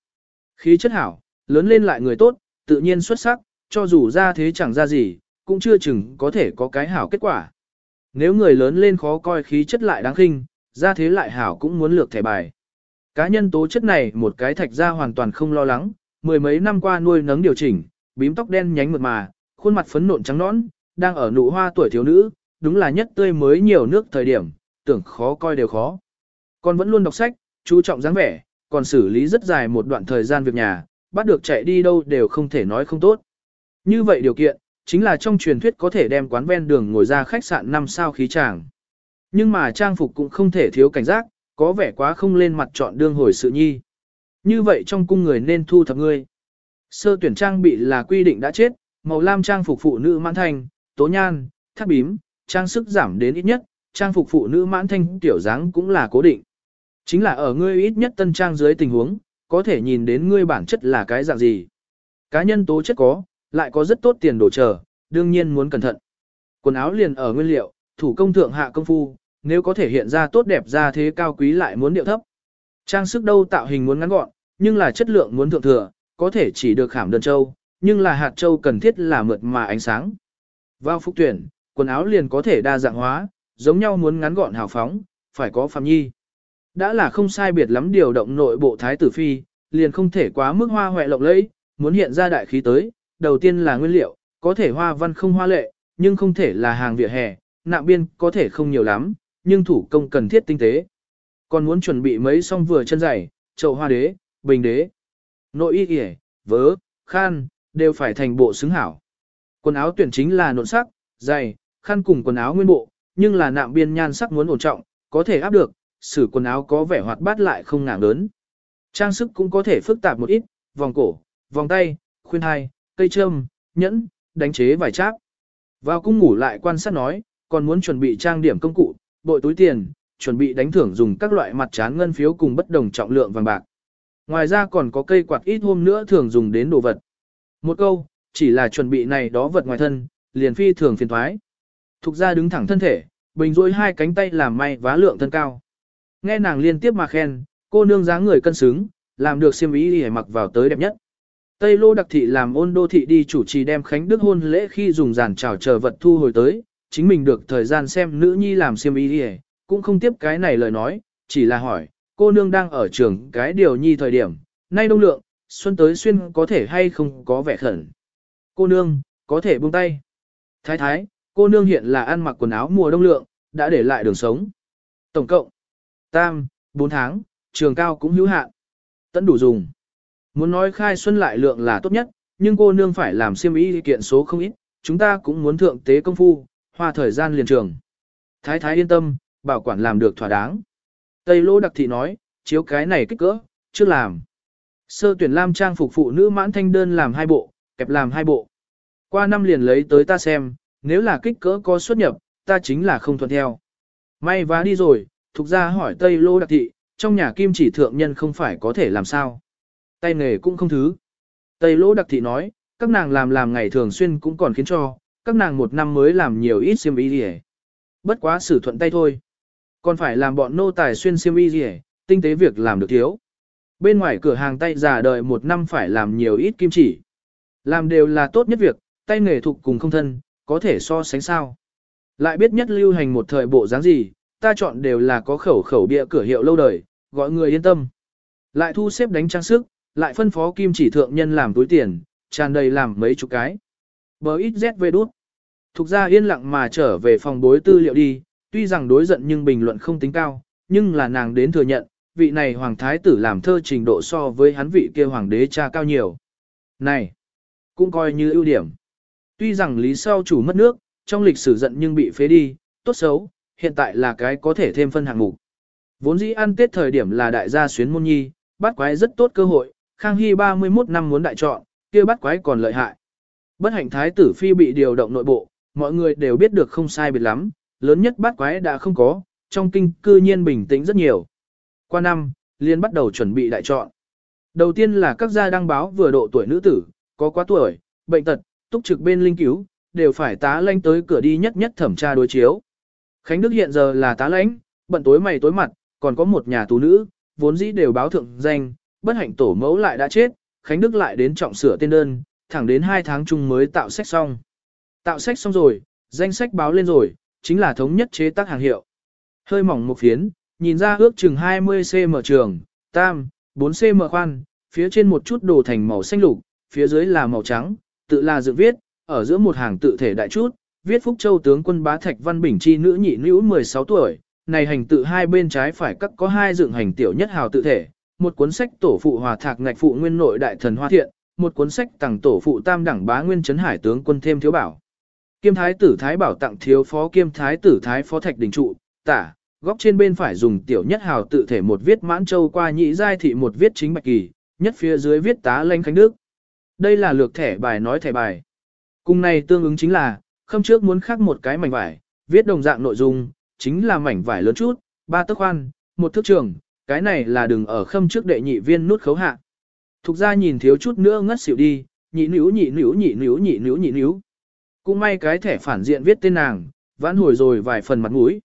S1: Khí chất hảo, lớn lên lại người tốt, tự nhiên xuất sắc, cho dù ra thế chẳng ra gì, cũng chưa chừng có thể có cái hảo kết quả. Nếu người lớn lên khó coi khí chất lại đáng khinh, ra thế lại hảo cũng muốn lược thẻ bài. Cá nhân tố chất này một cái thạch ra hoàn toàn không lo lắng, mười mấy năm qua nuôi nấng điều chỉnh, bím tóc đen nhánh mượt mà, khuôn mặt phấn nộn trắng nõn, đang ở nụ hoa tuổi thiếu nữ, đúng là nhất tươi mới nhiều nước thời điểm, tưởng khó coi đều khó. Con vẫn luôn đọc sách, chú trọng dáng vẻ, còn xử lý rất dài một đoạn thời gian việc nhà, bắt được chạy đi đâu đều không thể nói không tốt. Như vậy điều kiện, chính là trong truyền thuyết có thể đem quán ven đường ngồi ra khách sạn 5 sao khí tràng. Nhưng mà trang phục cũng không thể thiếu cảnh giác, có vẻ quá không lên mặt chọn đương hồi sự nhi. Như vậy trong cung người nên thu thập ngươi. Sơ tuyển trang bị là quy định đã chết, màu lam trang phục phụ nữ mãn thành, tố nhan, thắt bím, trang sức giảm đến ít nhất, trang phục phụ nữ mãn thanh tiểu dáng cũng là cố định. Chính là ở ngươi ít nhất tân trang dưới tình huống, có thể nhìn đến ngươi bản chất là cái dạng gì. Cá nhân tố chất có, lại có rất tốt tiền đồ chờ, đương nhiên muốn cẩn thận. Quần áo liền ở nguyên liệu, thủ công thượng hạ công phu, nếu có thể hiện ra tốt đẹp ra thế cao quý lại muốn điệu thấp. Trang sức đâu tạo hình muốn ngắn gọn, nhưng là chất lượng muốn thượng thừa, có thể chỉ được khảm đơn châu, nhưng là hạt châu cần thiết là mượt mà ánh sáng. Vào phúc tuyển, quần áo liền có thể đa dạng hóa, giống nhau muốn ngắn gọn hào phóng, phải có phạm nhi. Đã là không sai biệt lắm điều động nội bộ thái tử phi, liền không thể quá mức hoa hoẹ lộng lẫy, muốn hiện ra đại khí tới, đầu tiên là nguyên liệu, có thể hoa văn không hoa lệ, nhưng không thể là hàng vỉa hè, nạm biên có thể không nhiều lắm, nhưng thủ công cần thiết tinh tế. Còn muốn chuẩn bị mấy song vừa chân dày, chậu hoa đế, bình đế, nội y kìa, vớ, khan, đều phải thành bộ xứng hảo. Quần áo tuyển chính là nộn sắc, dày, khăn cùng quần áo nguyên bộ, nhưng là nạm biên nhan sắc muốn ổn trọng, có thể áp được, sử quần áo có vẻ hoạt bát lại không ngạng lớn. Trang sức cũng có thể phức tạp một ít, vòng cổ, vòng tay, khuyên hai, cây châm, nhẫn, đánh chế vài cháp. Vào cung ngủ lại quan sát nói, còn muốn chuẩn bị trang điểm công cụ, bội túi tiền, chuẩn bị đánh thưởng dùng các loại mặt trán ngân phiếu cùng bất đồng trọng lượng vàng bạc. Ngoài ra còn có cây quạt ít hôm nữa thường dùng đến đồ vật. Một câu, chỉ là chuẩn bị này đó vật ngoài thân, liền phi thường phiền thoái. Thục ra đứng thẳng thân thể, bình duỗi hai cánh tay làm may vá lượng thân cao. Nghe nàng liên tiếp mà khen, cô nương dáng người cân xứng, làm được xiêm ý để mặc vào tới đẹp nhất. Tây Lô đặc thị làm ôn đô thị đi chủ trì đem Khánh Đức hôn lễ khi dùng giàn trào chờ vật thu hồi tới, chính mình được thời gian xem nữ nhi làm xiêm ý đi cũng không tiếp cái này lời nói, chỉ là hỏi, cô nương đang ở trường cái điều nhi thời điểm, nay đông lượng, xuân tới xuyên có thể hay không có vẻ khẩn. Cô nương, có thể buông tay. Thái thái, cô nương hiện là ăn mặc quần áo mùa đông lượng, đã để lại đường sống. Tổng cộng, tam, 4 tháng, trường cao cũng hữu hạn. Tận đủ dùng. Muốn nói khai xuân lại lượng là tốt nhất, nhưng cô nương phải làm siêm ý kiện số không ít, chúng ta cũng muốn thượng tế công phu, hoa thời gian liền trường. Thái thái yên tâm, bảo quản làm được thỏa đáng. Tây lô đặc thị nói, chiếu cái này kích cỡ, chưa làm. Sơ tuyển lam trang phục phụ nữ mãn thanh đơn làm hai bộ, kẹp làm hai bộ. Qua năm liền lấy tới ta xem, nếu là kích cỡ có xuất nhập, ta chính là không thuận theo. May vá đi rồi, thuộc ra hỏi Tây Lô đặc thị, trong nhà kim chỉ thượng nhân không phải có thể làm sao. Tay nghề cũng không thứ. Tây Lô đặc thị nói, các nàng làm làm ngày thường xuyên cũng còn khiến cho, các nàng một năm mới làm nhiều ít xiêm y gì Bất quá xử thuận tay thôi. Còn phải làm bọn nô tài xuyên xiêm y gì tinh tế việc làm được thiếu. Bên ngoài cửa hàng tay già đời một năm phải làm nhiều ít kim chỉ. Làm đều là tốt nhất việc, tay nghề thuộc cùng không thân, có thể so sánh sao. Lại biết nhất lưu hành một thời bộ dáng gì, ta chọn đều là có khẩu khẩu bịa cửa hiệu lâu đời, gọi người yên tâm. Lại thu xếp đánh trang sức, lại phân phó kim chỉ thượng nhân làm túi tiền, tràn đầy làm mấy chục cái. Bờ ít ZV đút. Thục ra yên lặng mà trở về phòng bối tư liệu đi, tuy rằng đối giận nhưng bình luận không tính cao, nhưng là nàng đến thừa nhận, vị này hoàng thái tử làm thơ trình độ so với hắn vị kia hoàng đế cha cao nhiều. Này, cũng coi như ưu điểm. Tuy rằng lý sau chủ mất nước, trong lịch sử giận nhưng bị phế đi, tốt xấu, hiện tại là cái có thể thêm phân hạng mục. Vốn dĩ ăn tết thời điểm là đại gia xuyến môn nhi, bắt quái rất tốt cơ hội, Khang Hy 31 năm muốn đại chọn, kia bắt quái còn lợi hại. Bất hạnh thái tử phi bị điều động nội bộ, mọi người đều biết được không sai biệt lắm, lớn nhất bắt quái đã không có, trong kinh cư nhiên bình tĩnh rất nhiều. Qua năm, liên bắt đầu chuẩn bị đại chọn. Đầu tiên là các gia đăng báo vừa độ tuổi nữ tử, có quá tuổi, bệnh tật, túc trực bên linh cứu, đều phải tá lãnh tới cửa đi nhất nhất thẩm tra đối chiếu. Khánh Đức hiện giờ là tá lãnh, bận tối mày tối mặt, còn có một nhà tú nữ, vốn dĩ đều báo thượng danh, bất hạnh tổ mẫu lại đã chết, Khánh Đức lại đến trọng sửa tên đơn, thẳng đến 2 tháng chung mới tạo sách xong. Tạo sách xong rồi, danh sách báo lên rồi, chính là thống nhất chế tác hàng hiệu. Hơi mỏng một phiến, nhìn ra ước chừng 20cm trường, tam, 4cm khoan, phía trên một chút đồ thành màu xanh lục, phía dưới là màu trắng, tự là dự viết, ở giữa một hàng tự thể đại chút, viết Phúc Châu tướng quân bá Thạch Văn Bình chi nữ nhị nữ 16 tuổi, này hành tự hai bên trái phải cắt có hai dựng hành tiểu nhất hào tự thể, một cuốn sách tổ phụ hòa thạc ngạch phụ nguyên nội đại thần hoa thiện, một cuốn sách tặng tổ phụ tam đẳng bá nguyên trấn hải tướng quân thêm thiếu bảo. Kiêm thái tử thái bảo tặng thiếu phó kiêm thái tử thái phó thạch đình trụ, tả, góc trên bên phải dùng tiểu nhất hào tự thể một viết mãn châu qua nhị giai thị một viết chính bạch kỳ, nhất phía dưới viết tá lanh khánh đức. Đây là lược thẻ bài nói thẻ bài. Cùng này tương ứng chính là, khâm trước muốn khắc một cái mảnh vải, viết đồng dạng nội dung, chính là mảnh vải lớn chút, ba tấc khoan, một thước trường, cái này là đừng ở khâm trước đệ nhị viên nút khấu hạ. Thục ra nhìn thiếu chút nữa ngất xỉu đi, nhị níu nhị níu nhị níu nhị níu nhị níu. Cũng may cái thẻ phản diện viết tên nàng, vãn hồi rồi vài phần mặt mũi.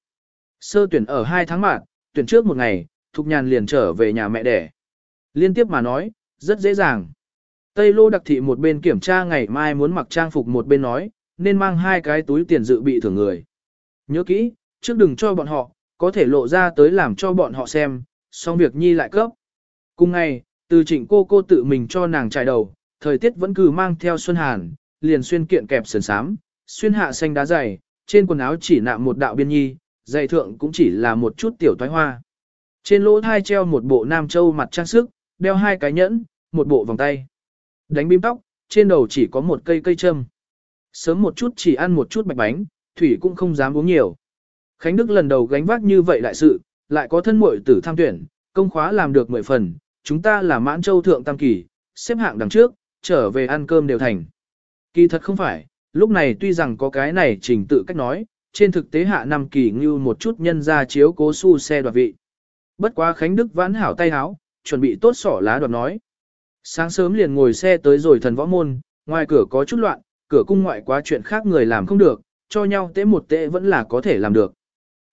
S1: Sơ tuyển ở hai tháng mạng, tuyển trước một ngày, Thục Nhàn liền trở về nhà mẹ đẻ. Liên tiếp mà nói, rất dễ dàng. Tây Lô đặc thị một bên kiểm tra ngày mai muốn mặc trang phục một bên nói, nên mang hai cái túi tiền dự bị thưởng người. Nhớ kỹ, trước đừng cho bọn họ, có thể lộ ra tới làm cho bọn họ xem, xong việc nhi lại cấp. Cùng ngày, từ trịnh cô cô tự mình cho nàng trải đầu, thời tiết vẫn cứ mang theo xuân hàn, liền xuyên kiện kẹp sườn sám, xuyên hạ xanh đá dày, trên quần áo chỉ nạm một đạo biên nhi, dày thượng cũng chỉ là một chút tiểu toái hoa. Trên lỗ thai treo một bộ nam châu mặt trang sức, đeo hai cái nhẫn, một bộ vòng tay. Đánh bím tóc, trên đầu chỉ có một cây cây châm. Sớm một chút chỉ ăn một chút bạch bánh, Thủy cũng không dám uống nhiều. Khánh Đức lần đầu gánh vác như vậy đại sự, lại có thân muội tử tham tuyển, công khóa làm được mười phần, chúng ta là mãn châu thượng tam kỳ, xếp hạng đằng trước, trở về ăn cơm đều thành. Kỳ thật không phải, lúc này tuy rằng có cái này trình tự cách nói, trên thực tế hạ năm kỳ như một chút nhân ra chiếu cố su xe đoạt vị. Bất quá Khánh Đức vãn hảo tay háo, chuẩn bị tốt sỏ lá đoạt nói. Sáng sớm liền ngồi xe tới rồi thần võ môn, ngoài cửa có chút loạn, cửa cung ngoại quá chuyện khác người làm không được, cho nhau tế một tế vẫn là có thể làm được.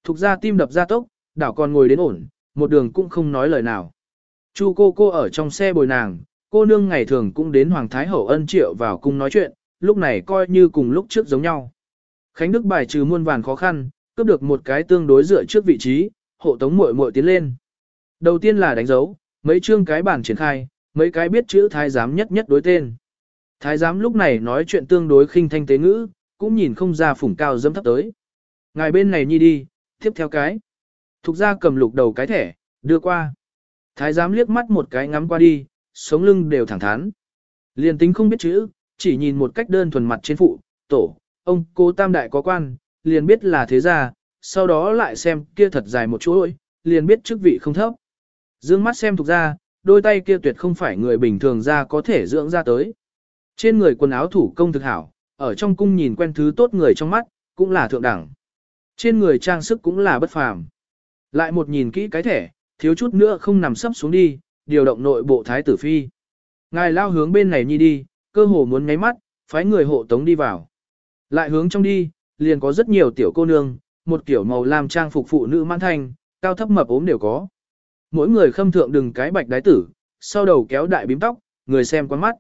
S1: Thục ra tim đập ra tốc, đảo còn ngồi đến ổn, một đường cũng không nói lời nào. Chu cô cô ở trong xe bồi nàng, cô nương ngày thường cũng đến Hoàng Thái Hậu ân triệu vào cung nói chuyện, lúc này coi như cùng lúc trước giống nhau. Khánh Đức bài trừ muôn vàn khó khăn, cướp được một cái tương đối dựa trước vị trí, hộ tống muội muội tiến lên. Đầu tiên là đánh dấu, mấy chương cái bản triển khai, mấy cái biết chữ thái giám nhất nhất đối tên. Thái giám lúc này nói chuyện tương đối khinh thanh tế ngữ, cũng nhìn không ra phủng cao dâm thấp tới. Ngài bên này nhi đi, tiếp theo cái. Thục ra cầm lục đầu cái thẻ, đưa qua. Thái giám liếc mắt một cái ngắm qua đi, sống lưng đều thẳng thắn. Liền tính không biết chữ, chỉ nhìn một cách đơn thuần mặt trên phụ, tổ, ông cô tam đại có quan, liền biết là thế gia, sau đó lại xem kia thật dài một chỗ ơi, liền biết chức vị không thấp. Dương mắt xem thuộc ra, đôi tay kia tuyệt không phải người bình thường ra có thể dưỡng ra tới. Trên người quần áo thủ công thực hảo, ở trong cung nhìn quen thứ tốt người trong mắt, cũng là thượng đẳng. Trên người trang sức cũng là bất phàm. Lại một nhìn kỹ cái thẻ, thiếu chút nữa không nằm sấp xuống đi, điều động nội bộ thái tử phi. Ngài lao hướng bên này nhi đi, cơ hồ muốn nháy mắt, phái người hộ tống đi vào. Lại hướng trong đi, liền có rất nhiều tiểu cô nương, một kiểu màu làm trang phục phụ nữ mãn thanh, cao thấp mập ốm đều có. Mỗi người khâm thượng đừng cái bạch đái tử, sau đầu kéo đại bím tóc, người xem quán mắt.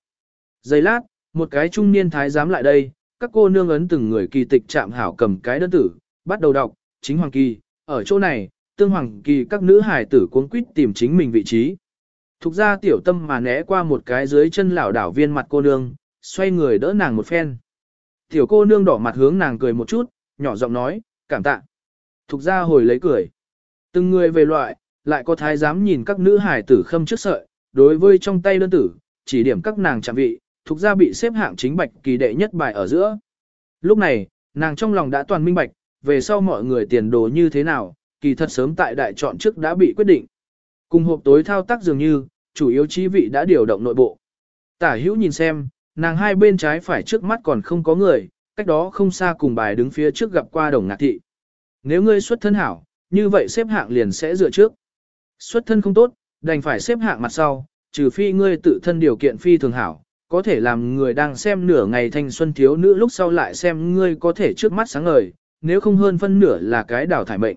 S1: Giây lát, một cái trung niên thái giám lại đây, các cô nương ấn từng người kỳ tịch chạm hảo cầm cái đơn tử, bắt đầu đọc, chính hoàng kỳ, ở chỗ này, tương hoàng kỳ các nữ hải tử cuống quýt tìm chính mình vị trí. Thục ra tiểu tâm mà né qua một cái dưới chân lão đảo viên mặt cô nương, xoay người đỡ nàng một phen. Tiểu cô nương đỏ mặt hướng nàng cười một chút, nhỏ giọng nói, cảm tạ. Thục ra hồi lấy cười. Từng người về loại, lại có thái giám nhìn các nữ hải tử khâm trước sợi, đối với trong tay đơn tử, chỉ điểm các nàng chạm vị, thục ra bị xếp hạng chính bạch kỳ đệ nhất bài ở giữa. Lúc này, nàng trong lòng đã toàn minh bạch, về sau mọi người tiền đồ như thế nào, kỳ thật sớm tại đại chọn trước đã bị quyết định. Cùng hộp tối thao tác dường như, chủ yếu trí vị đã điều động nội bộ. Tả hữu nhìn xem, nàng hai bên trái phải trước mắt còn không có người, cách đó không xa cùng bài đứng phía trước gặp qua đồng ngạc thị. Nếu ngươi xuất thân hảo, như vậy xếp hạng liền sẽ dựa trước. Xuất thân không tốt, đành phải xếp hạng mặt sau, trừ phi ngươi tự thân điều kiện phi thường hảo, có thể làm người đang xem nửa ngày thanh xuân thiếu nữ lúc sau lại xem ngươi có thể trước mắt sáng ngời, nếu không hơn phân nửa là cái đào thải mệnh.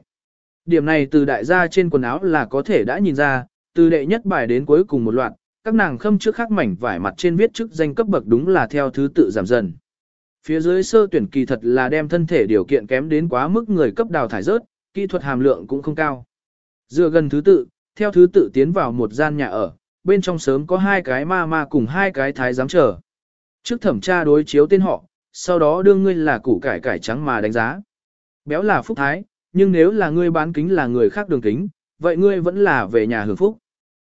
S1: Điểm này từ đại gia trên quần áo là có thể đã nhìn ra, từ đệ nhất bài đến cuối cùng một loạt, các nàng khâm trước khắc mảnh vải mặt trên viết chức danh cấp bậc đúng là theo thứ tự giảm dần. Phía dưới sơ tuyển kỳ thật là đem thân thể điều kiện kém đến quá mức người cấp đào thải rớt, kỹ thuật hàm lượng cũng không cao. Dựa gần thứ tự, theo thứ tự tiến vào một gian nhà ở, bên trong sớm có hai cái ma ma cùng hai cái thái giám chờ. Trước thẩm tra đối chiếu tên họ, sau đó đương ngươi là củ cải cải trắng mà đánh giá. Béo là phúc thái, nhưng nếu là ngươi bán kính là người khác đường kính, vậy ngươi vẫn là về nhà hưởng phúc.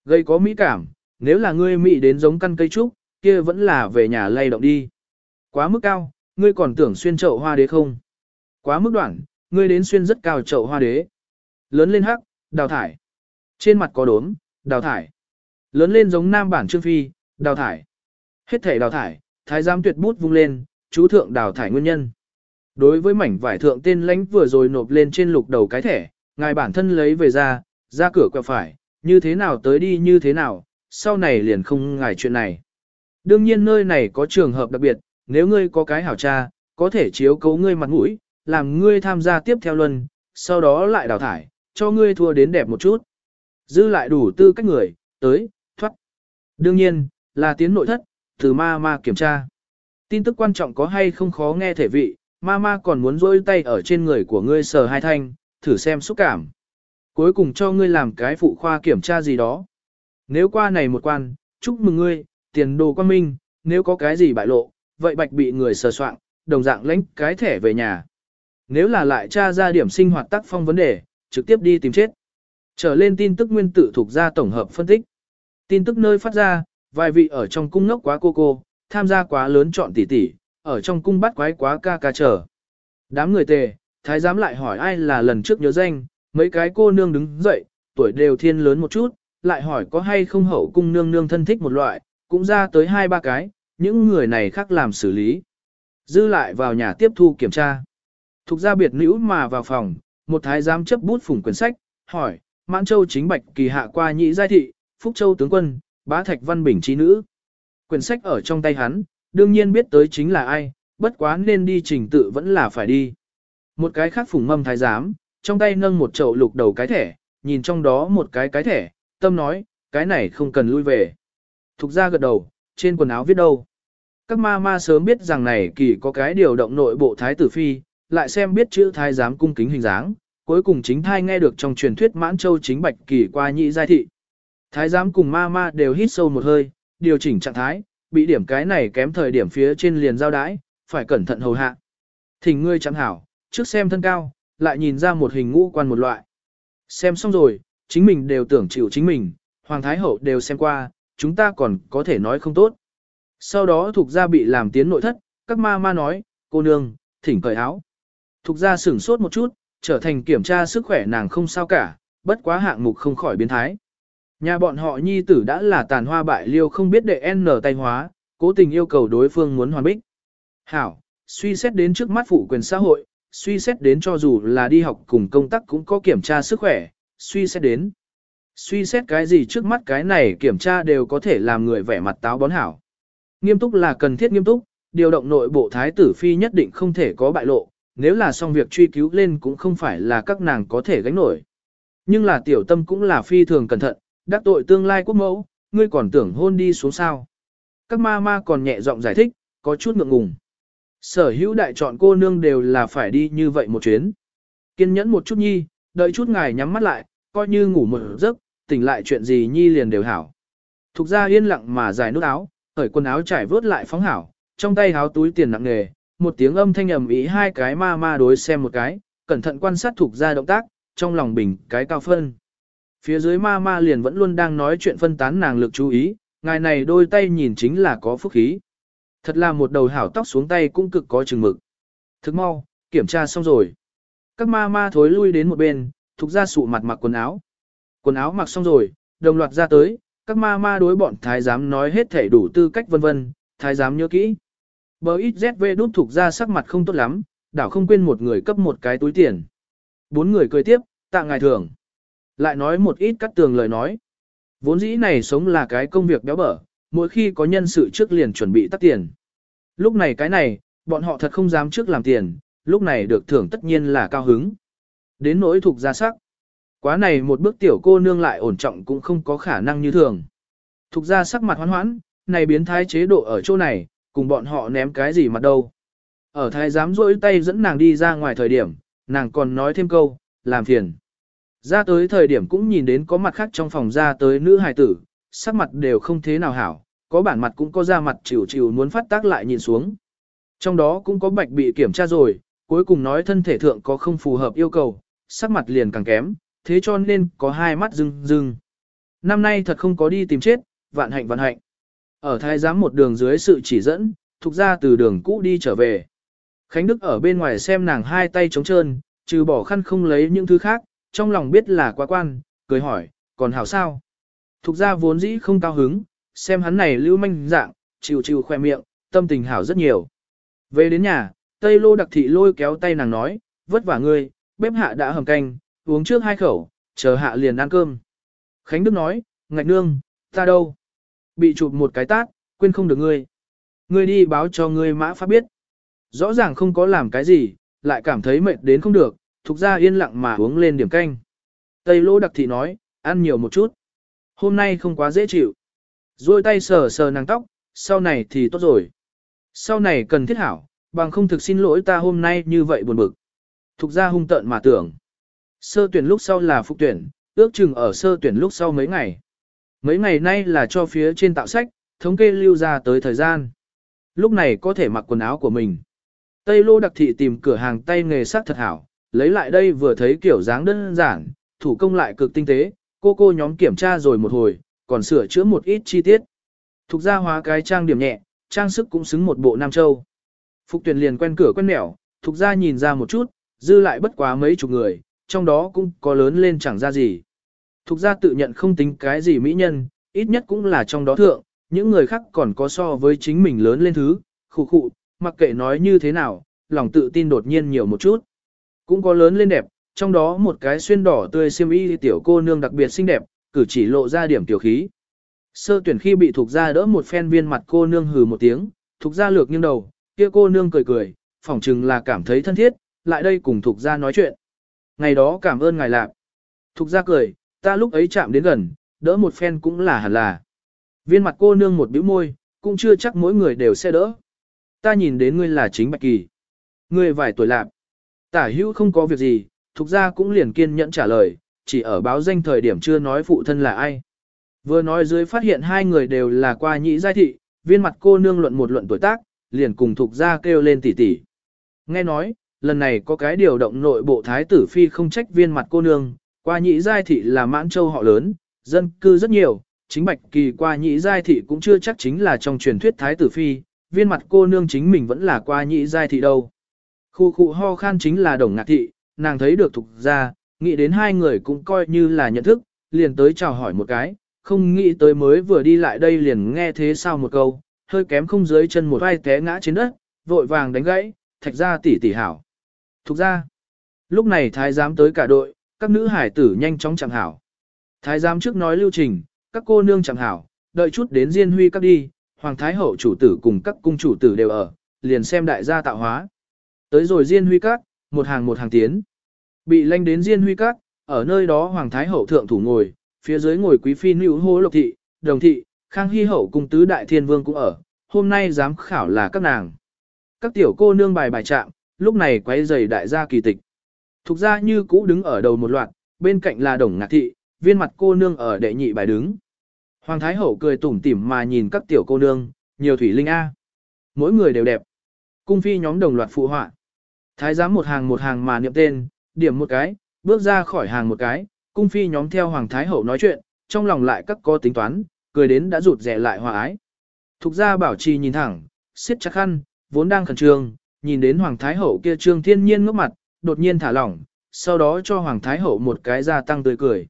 S1: Gây có mỹ cảm, nếu là ngươi mỹ đến giống căn cây trúc, kia vẫn là về nhà lay động đi. Quá mức cao, ngươi còn tưởng xuyên chậu hoa đế không? Quá mức đoạn, ngươi đến xuyên rất cao chậu hoa đế. Lớn lên hắc, đào thải. Trên mặt có đốm, đào thải. Lớn lên giống nam bản trương phi, đào thải. Hết thể đào thải, thái giám tuyệt bút vung lên, chú thượng đào thải nguyên nhân. Đối với mảnh vải thượng tên lãnh vừa rồi nộp lên trên lục đầu cái thẻ, ngài bản thân lấy về ra, ra cửa quẹo phải, như thế nào tới đi như thế nào, sau này liền không ngài chuyện này. Đương nhiên nơi này có trường hợp đặc biệt, nếu ngươi có cái hảo cha có thể chiếu cấu ngươi mặt mũi, làm ngươi tham gia tiếp theo luân, sau đó lại đào thải, cho ngươi thua đến đẹp một chút. Dư lại đủ tư cách người, tới, thoát. Đương nhiên, là tiến nội thất, từ ma ma kiểm tra. Tin tức quan trọng có hay không khó nghe thể vị, Mama còn muốn rôi tay ở trên người của ngươi sờ hai thanh, thử xem xúc cảm. Cuối cùng cho ngươi làm cái phụ khoa kiểm tra gì đó. Nếu qua này một quan, chúc mừng ngươi, tiền đồ quan minh, nếu có cái gì bại lộ, vậy bạch bị người sờ soạn, đồng dạng lãnh cái thẻ về nhà. Nếu là lại tra ra điểm sinh hoạt tác phong vấn đề, trực tiếp đi tìm chết. Trở lên tin tức nguyên tử thuộc ra tổng hợp phân tích. Tin tức nơi phát ra, vài vị ở trong cung ngốc quá cô cô, tham gia quá lớn chọn tỷ tỷ, ở trong cung bắt quái quá ca ca trở. Đám người tề, thái giám lại hỏi ai là lần trước nhớ danh, mấy cái cô nương đứng dậy, tuổi đều thiên lớn một chút, lại hỏi có hay không hậu cung nương nương thân thích một loại, cũng ra tới hai ba cái, những người này khác làm xử lý. Dư lại vào nhà tiếp thu kiểm tra. Thục ra biệt nữ mà vào phòng, một thái giám chấp bút phủng quyển sách, hỏi, Mãn Châu chính bạch kỳ hạ qua nhị giai thị, Phúc Châu tướng quân, bá thạch văn bình trí nữ. Quyển sách ở trong tay hắn, đương nhiên biết tới chính là ai, bất quá nên đi trình tự vẫn là phải đi. Một cái khác phủng mâm thái giám, trong tay nâng một chậu lục đầu cái thẻ, nhìn trong đó một cái cái thẻ, tâm nói, cái này không cần lui về. Thục ra gật đầu, trên quần áo viết đâu. Các ma ma sớm biết rằng này kỳ có cái điều động nội bộ thái tử phi, lại xem biết chữ thái giám cung kính hình dáng, cuối cùng chính thai nghe được trong truyền thuyết mãn châu chính bạch kỳ qua nhị giai thị. Thái giám cùng ma ma đều hít sâu một hơi, điều chỉnh trạng thái, bị điểm cái này kém thời điểm phía trên liền giao đái, phải cẩn thận hầu hạ. Thỉnh ngươi chẳng hảo, trước xem thân cao, lại nhìn ra một hình ngũ quan một loại. Xem xong rồi, chính mình đều tưởng chịu chính mình, Hoàng Thái Hậu đều xem qua, chúng ta còn có thể nói không tốt. Sau đó thuộc gia bị làm tiến nội thất, các ma ma nói, cô nương, thỉnh cởi áo. Thục gia sửng sốt một chút, trở thành kiểm tra sức khỏe nàng không sao cả, bất quá hạng mục không khỏi biến thái. Nhà bọn họ nhi tử đã là tàn hoa bại liêu không biết đệ n tay hóa, cố tình yêu cầu đối phương muốn hoàn bích. Hảo, suy xét đến trước mắt phụ quyền xã hội, suy xét đến cho dù là đi học cùng công tác cũng có kiểm tra sức khỏe, suy xét đến. Suy xét cái gì trước mắt cái này kiểm tra đều có thể làm người vẻ mặt táo bón hảo. Nghiêm túc là cần thiết nghiêm túc, điều động nội bộ thái tử phi nhất định không thể có bại lộ, nếu là xong việc truy cứu lên cũng không phải là các nàng có thể gánh nổi. Nhưng là tiểu tâm cũng là phi thường cẩn thận, đắc tội tương lai quốc mẫu, ngươi còn tưởng hôn đi xuống sao. Các ma ma còn nhẹ giọng giải thích, có chút ngượng ngùng. Sở hữu đại chọn cô nương đều là phải đi như vậy một chuyến. Kiên nhẫn một chút nhi, đợi chút ngài nhắm mắt lại, coi như ngủ một giấc, tỉnh lại chuyện gì nhi liền đều hảo. Thục ra yên lặng mà giải nút áo, khởi quần áo trải vớt lại phóng hảo, trong tay háo túi tiền nặng nghề, một tiếng âm thanh ầm ý hai cái ma ma đối xem một cái, cẩn thận quan sát thuộc ra động tác, trong lòng bình cái cao phân. Phía dưới ma ma liền vẫn luôn đang nói chuyện phân tán nàng lực chú ý, ngài này đôi tay nhìn chính là có phúc khí. Thật là một đầu hảo tóc xuống tay cũng cực có chừng mực. Thức mau, kiểm tra xong rồi. Các ma ma thối lui đến một bên, thuộc ra sụ mặt mặc quần áo. Quần áo mặc xong rồi, đồng loạt ra tới, các ma ma đối bọn thái giám nói hết thể đủ tư cách vân vân, thái giám nhớ kỹ. Bờ ít ZV đút thuộc ra sắc mặt không tốt lắm, đảo không quên một người cấp một cái túi tiền. Bốn người cười tiếp, tạ ngài thưởng. Lại nói một ít cắt tường lời nói. Vốn dĩ này sống là cái công việc béo bở, mỗi khi có nhân sự trước liền chuẩn bị tắt tiền. Lúc này cái này, bọn họ thật không dám trước làm tiền, lúc này được thưởng tất nhiên là cao hứng. Đến nỗi thuộc ra sắc. Quá này một bước tiểu cô nương lại ổn trọng cũng không có khả năng như thường. Thục ra sắc mặt hoán hoãn, này biến thái chế độ ở chỗ này, cùng bọn họ ném cái gì mặt đâu. Ở thái giám rỗi tay dẫn nàng đi ra ngoài thời điểm, nàng còn nói thêm câu, làm phiền. Ra tới thời điểm cũng nhìn đến có mặt khác trong phòng ra tới nữ hài tử, sắc mặt đều không thế nào hảo, có bản mặt cũng có da mặt chịu chịu muốn phát tác lại nhìn xuống. Trong đó cũng có bạch bị kiểm tra rồi, cuối cùng nói thân thể thượng có không phù hợp yêu cầu, sắc mặt liền càng kém, thế cho nên có hai mắt rưng rưng. Năm nay thật không có đi tìm chết, vạn hạnh vạn hạnh. Ở thái giám một đường dưới sự chỉ dẫn, thuộc ra từ đường cũ đi trở về. Khánh Đức ở bên ngoài xem nàng hai tay trống trơn, trừ bỏ khăn không lấy những thứ khác, trong lòng biết là quá quan, cười hỏi, còn hảo sao? Thục ra vốn dĩ không cao hứng, xem hắn này lưu manh dạng, chịu chịu khoe miệng, tâm tình hảo rất nhiều. Về đến nhà, Tây Lô đặc thị lôi kéo tay nàng nói, vất vả ngươi, bếp hạ đã hầm canh, uống trước hai khẩu, chờ hạ liền ăn cơm. Khánh Đức nói, ngạch nương, ta đâu? Bị chụp một cái tát, quên không được ngươi. Ngươi đi báo cho ngươi mã pháp biết. Rõ ràng không có làm cái gì, lại cảm thấy mệt đến không được, thuộc ra yên lặng mà uống lên điểm canh. Tây lô đặc thị nói, ăn nhiều một chút. Hôm nay không quá dễ chịu. Rồi tay sờ sờ nàng tóc, sau này thì tốt rồi. Sau này cần thiết hảo, bằng không thực xin lỗi ta hôm nay như vậy buồn bực. Thục ra hung tợn mà tưởng. Sơ tuyển lúc sau là phục tuyển, ước chừng ở sơ tuyển lúc sau mấy ngày. Mấy ngày nay là cho phía trên tạo sách, thống kê lưu ra tới thời gian. Lúc này có thể mặc quần áo của mình. Tây lô đặc thị tìm cửa hàng tay nghề sắc thật hảo, lấy lại đây vừa thấy kiểu dáng đơn giản, thủ công lại cực tinh tế, cô cô nhóm kiểm tra rồi một hồi, còn sửa chữa một ít chi tiết. Thục ra hóa cái trang điểm nhẹ, trang sức cũng xứng một bộ Nam Châu. Phục tuyển liền quen cửa quen mẻo, thục ra nhìn ra một chút, dư lại bất quá mấy chục người, trong đó cũng có lớn lên chẳng ra gì. Thục ra tự nhận không tính cái gì mỹ nhân, ít nhất cũng là trong đó thượng, những người khác còn có so với chính mình lớn lên thứ, khụ khụ, mặc kệ nói như thế nào, lòng tự tin đột nhiên nhiều một chút. Cũng có lớn lên đẹp, trong đó một cái xuyên đỏ tươi xiêm y tiểu cô nương đặc biệt xinh đẹp, cử chỉ lộ ra điểm tiểu khí. Sơ tuyển khi bị thuộc gia đỡ một phen viên mặt cô nương hừ một tiếng, thuộc gia lược nghiêng đầu, kia cô nương cười cười, phỏng chừng là cảm thấy thân thiết, lại đây cùng thuộc gia nói chuyện. Ngày đó cảm ơn ngài lạc. thuộc gia cười, ta lúc ấy chạm đến gần, đỡ một phen cũng là hẳn là. Viên mặt cô nương một bĩu môi, cũng chưa chắc mỗi người đều sẽ đỡ. Ta nhìn đến ngươi là chính Bạch Kỳ. Ngươi vài tuổi lạc. Tả hữu không có việc gì, thục ra cũng liền kiên nhẫn trả lời, chỉ ở báo danh thời điểm chưa nói phụ thân là ai. Vừa nói dưới phát hiện hai người đều là qua nhị giai thị, viên mặt cô nương luận một luận tuổi tác, liền cùng thục ra kêu lên tỉ tỉ. Nghe nói, lần này có cái điều động nội bộ thái tử phi không trách viên mặt cô nương, qua nhị giai thị là mãn châu họ lớn, dân cư rất nhiều, chính bạch kỳ qua nhị giai thị cũng chưa chắc chính là trong truyền thuyết thái tử phi, viên mặt cô nương chính mình vẫn là qua nhị giai thị đâu. Khu khu ho khan chính là đồng ngạc thị, nàng thấy được thục ra, nghĩ đến hai người cũng coi như là nhận thức, liền tới chào hỏi một cái, không nghĩ tới mới vừa đi lại đây liền nghe thế sao một câu, hơi kém không dưới chân một vai té ngã trên đất, vội vàng đánh gãy, thạch ra tỉ tỉ hảo. Thục ra, lúc này thái giám tới cả đội, các nữ hải tử nhanh chóng chẳng hảo. Thái giám trước nói lưu trình, các cô nương chẳng hảo, đợi chút đến Diên Huy các đi, Hoàng Thái Hậu chủ tử cùng các cung chủ tử đều ở, liền xem đại gia tạo hóa. Tới rồi Diên Huy các, một hàng một hàng tiến. Bị lanh đến Diên Huy các, ở nơi đó Hoàng Thái Hậu thượng thủ ngồi, phía dưới ngồi quý phi nữ hô lộc thị, đồng thị, khang hy hậu cùng tứ đại thiên vương cũng ở, hôm nay giám khảo là các nàng. các tiểu cô nương bài bài trạng lúc này quay giày đại gia kỳ tịch. Thục ra như cũ đứng ở đầu một loạt, bên cạnh là đồng ngạc thị, viên mặt cô nương ở đệ nhị bài đứng. Hoàng Thái Hậu cười tủm tỉm mà nhìn các tiểu cô nương, nhiều thủy linh A. Mỗi người đều đẹp. Cung phi nhóm đồng loạt phụ họa. Thái giám một hàng một hàng mà niệm tên, điểm một cái, bước ra khỏi hàng một cái, cung phi nhóm theo Hoàng Thái Hậu nói chuyện, trong lòng lại các có tính toán, cười đến đã rụt rẻ lại hòa ái. Thục ra bảo trì nhìn thẳng, siết chặt khăn, vốn đang khẩn trương, nhìn đến Hoàng Thái Hậu kia trương thiên nhiên ngước mặt, đột nhiên thả lỏng, sau đó cho Hoàng Thái Hậu một cái gia tăng tươi cười.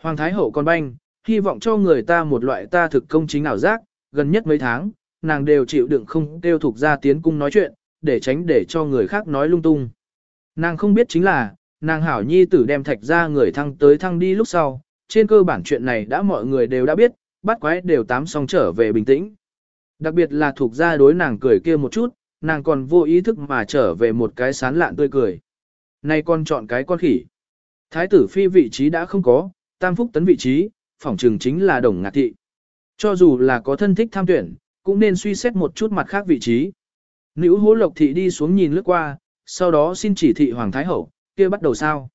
S1: Hoàng Thái Hậu con banh, hy vọng cho người ta một loại ta thực công chính ảo giác, gần nhất mấy tháng, nàng đều chịu đựng không tiêu thuộc ra tiến cung nói chuyện, để tránh để cho người khác nói lung tung. Nàng không biết chính là, nàng hảo nhi tử đem thạch ra người thăng tới thăng đi lúc sau, trên cơ bản chuyện này đã mọi người đều đã biết, bắt quái đều tám xong trở về bình tĩnh. Đặc biệt là thuộc ra đối nàng cười kia một chút, nàng còn vô ý thức mà trở về một cái sán lạn tươi cười. Nay con chọn cái con khỉ. Thái tử phi vị trí đã không có, tam phúc tấn vị trí, phỏng trường chính là đồng ngạc thị. Cho dù là có thân thích tham tuyển, cũng nên suy xét một chút mặt khác vị trí. Nữ hố lộc thị đi xuống nhìn lướt qua, sau đó xin chỉ thị Hoàng Thái Hậu, kia bắt đầu sao?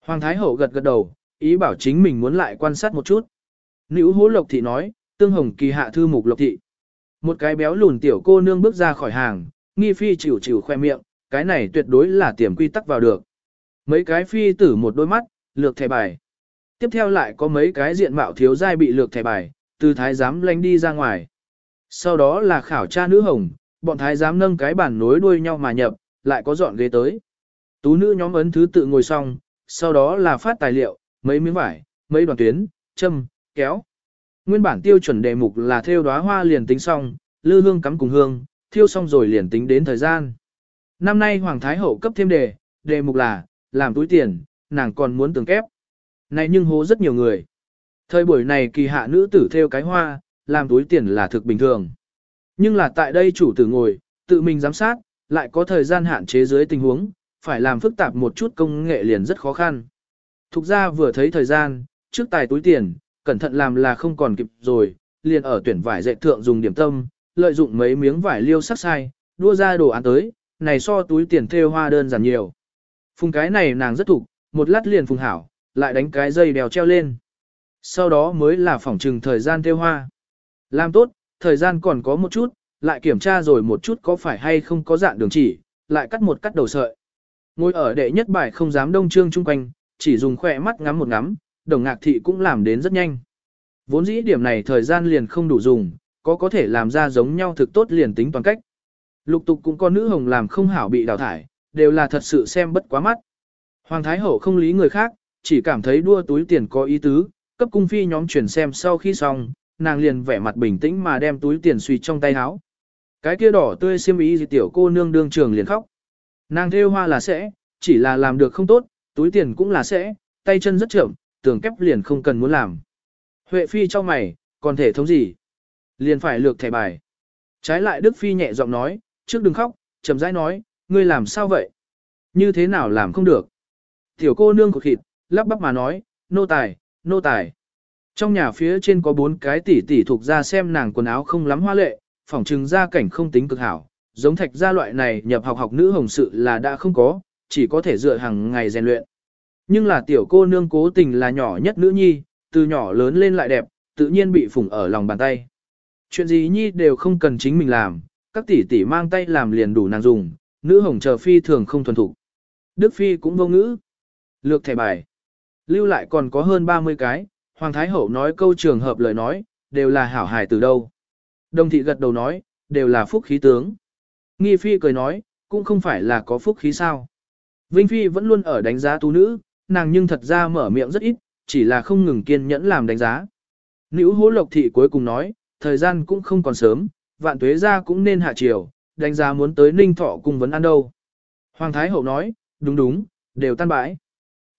S1: Hoàng Thái Hậu gật gật đầu, ý bảo chính mình muốn lại quan sát một chút. Nữ hố lộc thị nói, tương hồng kỳ hạ thư mục lộc thị. Một cái béo lùn tiểu cô nương bước ra khỏi hàng, nghi phi chịu chịu khoe miệng, cái này tuyệt đối là tiềm quy tắc vào được. Mấy cái phi tử một đôi mắt, lược thẻ bài. Tiếp theo lại có mấy cái diện mạo thiếu dai bị lược thẻ bài, từ thái giám lánh đi ra ngoài. Sau đó là khảo tra nữ hồng, bọn thái giám nâng cái bản nối đuôi nhau mà nhập, lại có dọn ghế tới. Tú nữ nhóm ấn thứ tự ngồi xong, sau đó là phát tài liệu, mấy miếng vải, mấy đoàn tuyến, châm, kéo. Nguyên bản tiêu chuẩn đề mục là theo đóa hoa liền tính xong, lư hương cắm cùng hương, thiêu xong rồi liền tính đến thời gian. Năm nay Hoàng Thái Hậu cấp thêm đề, đề mục là, làm túi tiền, nàng còn muốn tường kép. Này nhưng hố rất nhiều người. Thời buổi này kỳ hạ nữ tử theo cái hoa, làm túi tiền là thực bình thường. Nhưng là tại đây chủ tử ngồi, tự mình giám sát, lại có thời gian hạn chế dưới tình huống, phải làm phức tạp một chút công nghệ liền rất khó khăn. Thục ra vừa thấy thời gian, trước tài túi tiền, cẩn thận làm là không còn kịp rồi, liền ở tuyển vải dệt thượng dùng điểm tâm, lợi dụng mấy miếng vải liêu sắc sai, đua ra đồ án tới, này so túi tiền thêu hoa đơn giản nhiều. Phùng cái này nàng rất thục, một lát liền phùng hảo, lại đánh cái dây đèo treo lên. Sau đó mới là phỏng trừng thời gian thêu hoa. Làm tốt, thời gian còn có một chút, lại kiểm tra rồi một chút có phải hay không có dạng đường chỉ, lại cắt một cắt đầu sợi. Ngồi ở đệ nhất bài không dám đông trương chung quanh, chỉ dùng khỏe mắt ngắm một ngắm, đồng ngạc thị cũng làm đến rất nhanh. Vốn dĩ điểm này thời gian liền không đủ dùng, có có thể làm ra giống nhau thực tốt liền tính toàn cách. Lục tục cũng có nữ hồng làm không hảo bị đào thải, đều là thật sự xem bất quá mắt. Hoàng Thái Hậu không lý người khác, chỉ cảm thấy đua túi tiền có ý tứ, cấp cung phi nhóm chuyển xem sau khi xong, nàng liền vẻ mặt bình tĩnh mà đem túi tiền suy trong tay áo. Cái kia đỏ tươi xiêm ý gì tiểu cô nương đương trường liền khóc. Nàng thêu hoa là sẽ, chỉ là làm được không tốt, túi tiền cũng là sẽ, tay chân rất chậm, tường kép liền không cần muốn làm. Huệ phi cho mày, còn thể thống gì? Liền phải lược thẻ bài. Trái lại Đức Phi nhẹ giọng nói, trước đừng khóc, chậm rãi nói, ngươi làm sao vậy? Như thế nào làm không được? Tiểu cô nương của thịt, lắp bắp mà nói, nô tài, nô tài. Trong nhà phía trên có bốn cái tỷ tỷ thuộc ra xem nàng quần áo không lắm hoa lệ, phỏng trừng ra cảnh không tính cực hảo, giống thạch gia loại này nhập học học nữ hồng sự là đã không có, chỉ có thể dựa hàng ngày rèn luyện. Nhưng là tiểu cô nương cố tình là nhỏ nhất nữ nhi, từ nhỏ lớn lên lại đẹp, tự nhiên bị phủng ở lòng bàn tay. Chuyện gì nhi đều không cần chính mình làm, các tỷ tỷ mang tay làm liền đủ nàng dùng, nữ hồng chờ phi thường không thuần thục. Đức phi cũng vô ngữ. Lược thẻ bài. Lưu lại còn có hơn 30 cái, Hoàng Thái Hậu nói câu trường hợp lời nói, đều là hảo hài từ đâu. Đồng thị gật đầu nói, đều là phúc khí tướng. Nghi Phi cười nói, cũng không phải là có phúc khí sao. Vinh Phi vẫn luôn ở đánh giá tú nữ, nàng nhưng thật ra mở miệng rất ít, chỉ là không ngừng kiên nhẫn làm đánh giá. Nữ hố lộc thị cuối cùng nói, thời gian cũng không còn sớm, vạn tuế ra cũng nên hạ chiều, đánh giá muốn tới ninh thọ cùng vấn ăn đâu. Hoàng Thái Hậu nói, đúng đúng, đều tan bãi.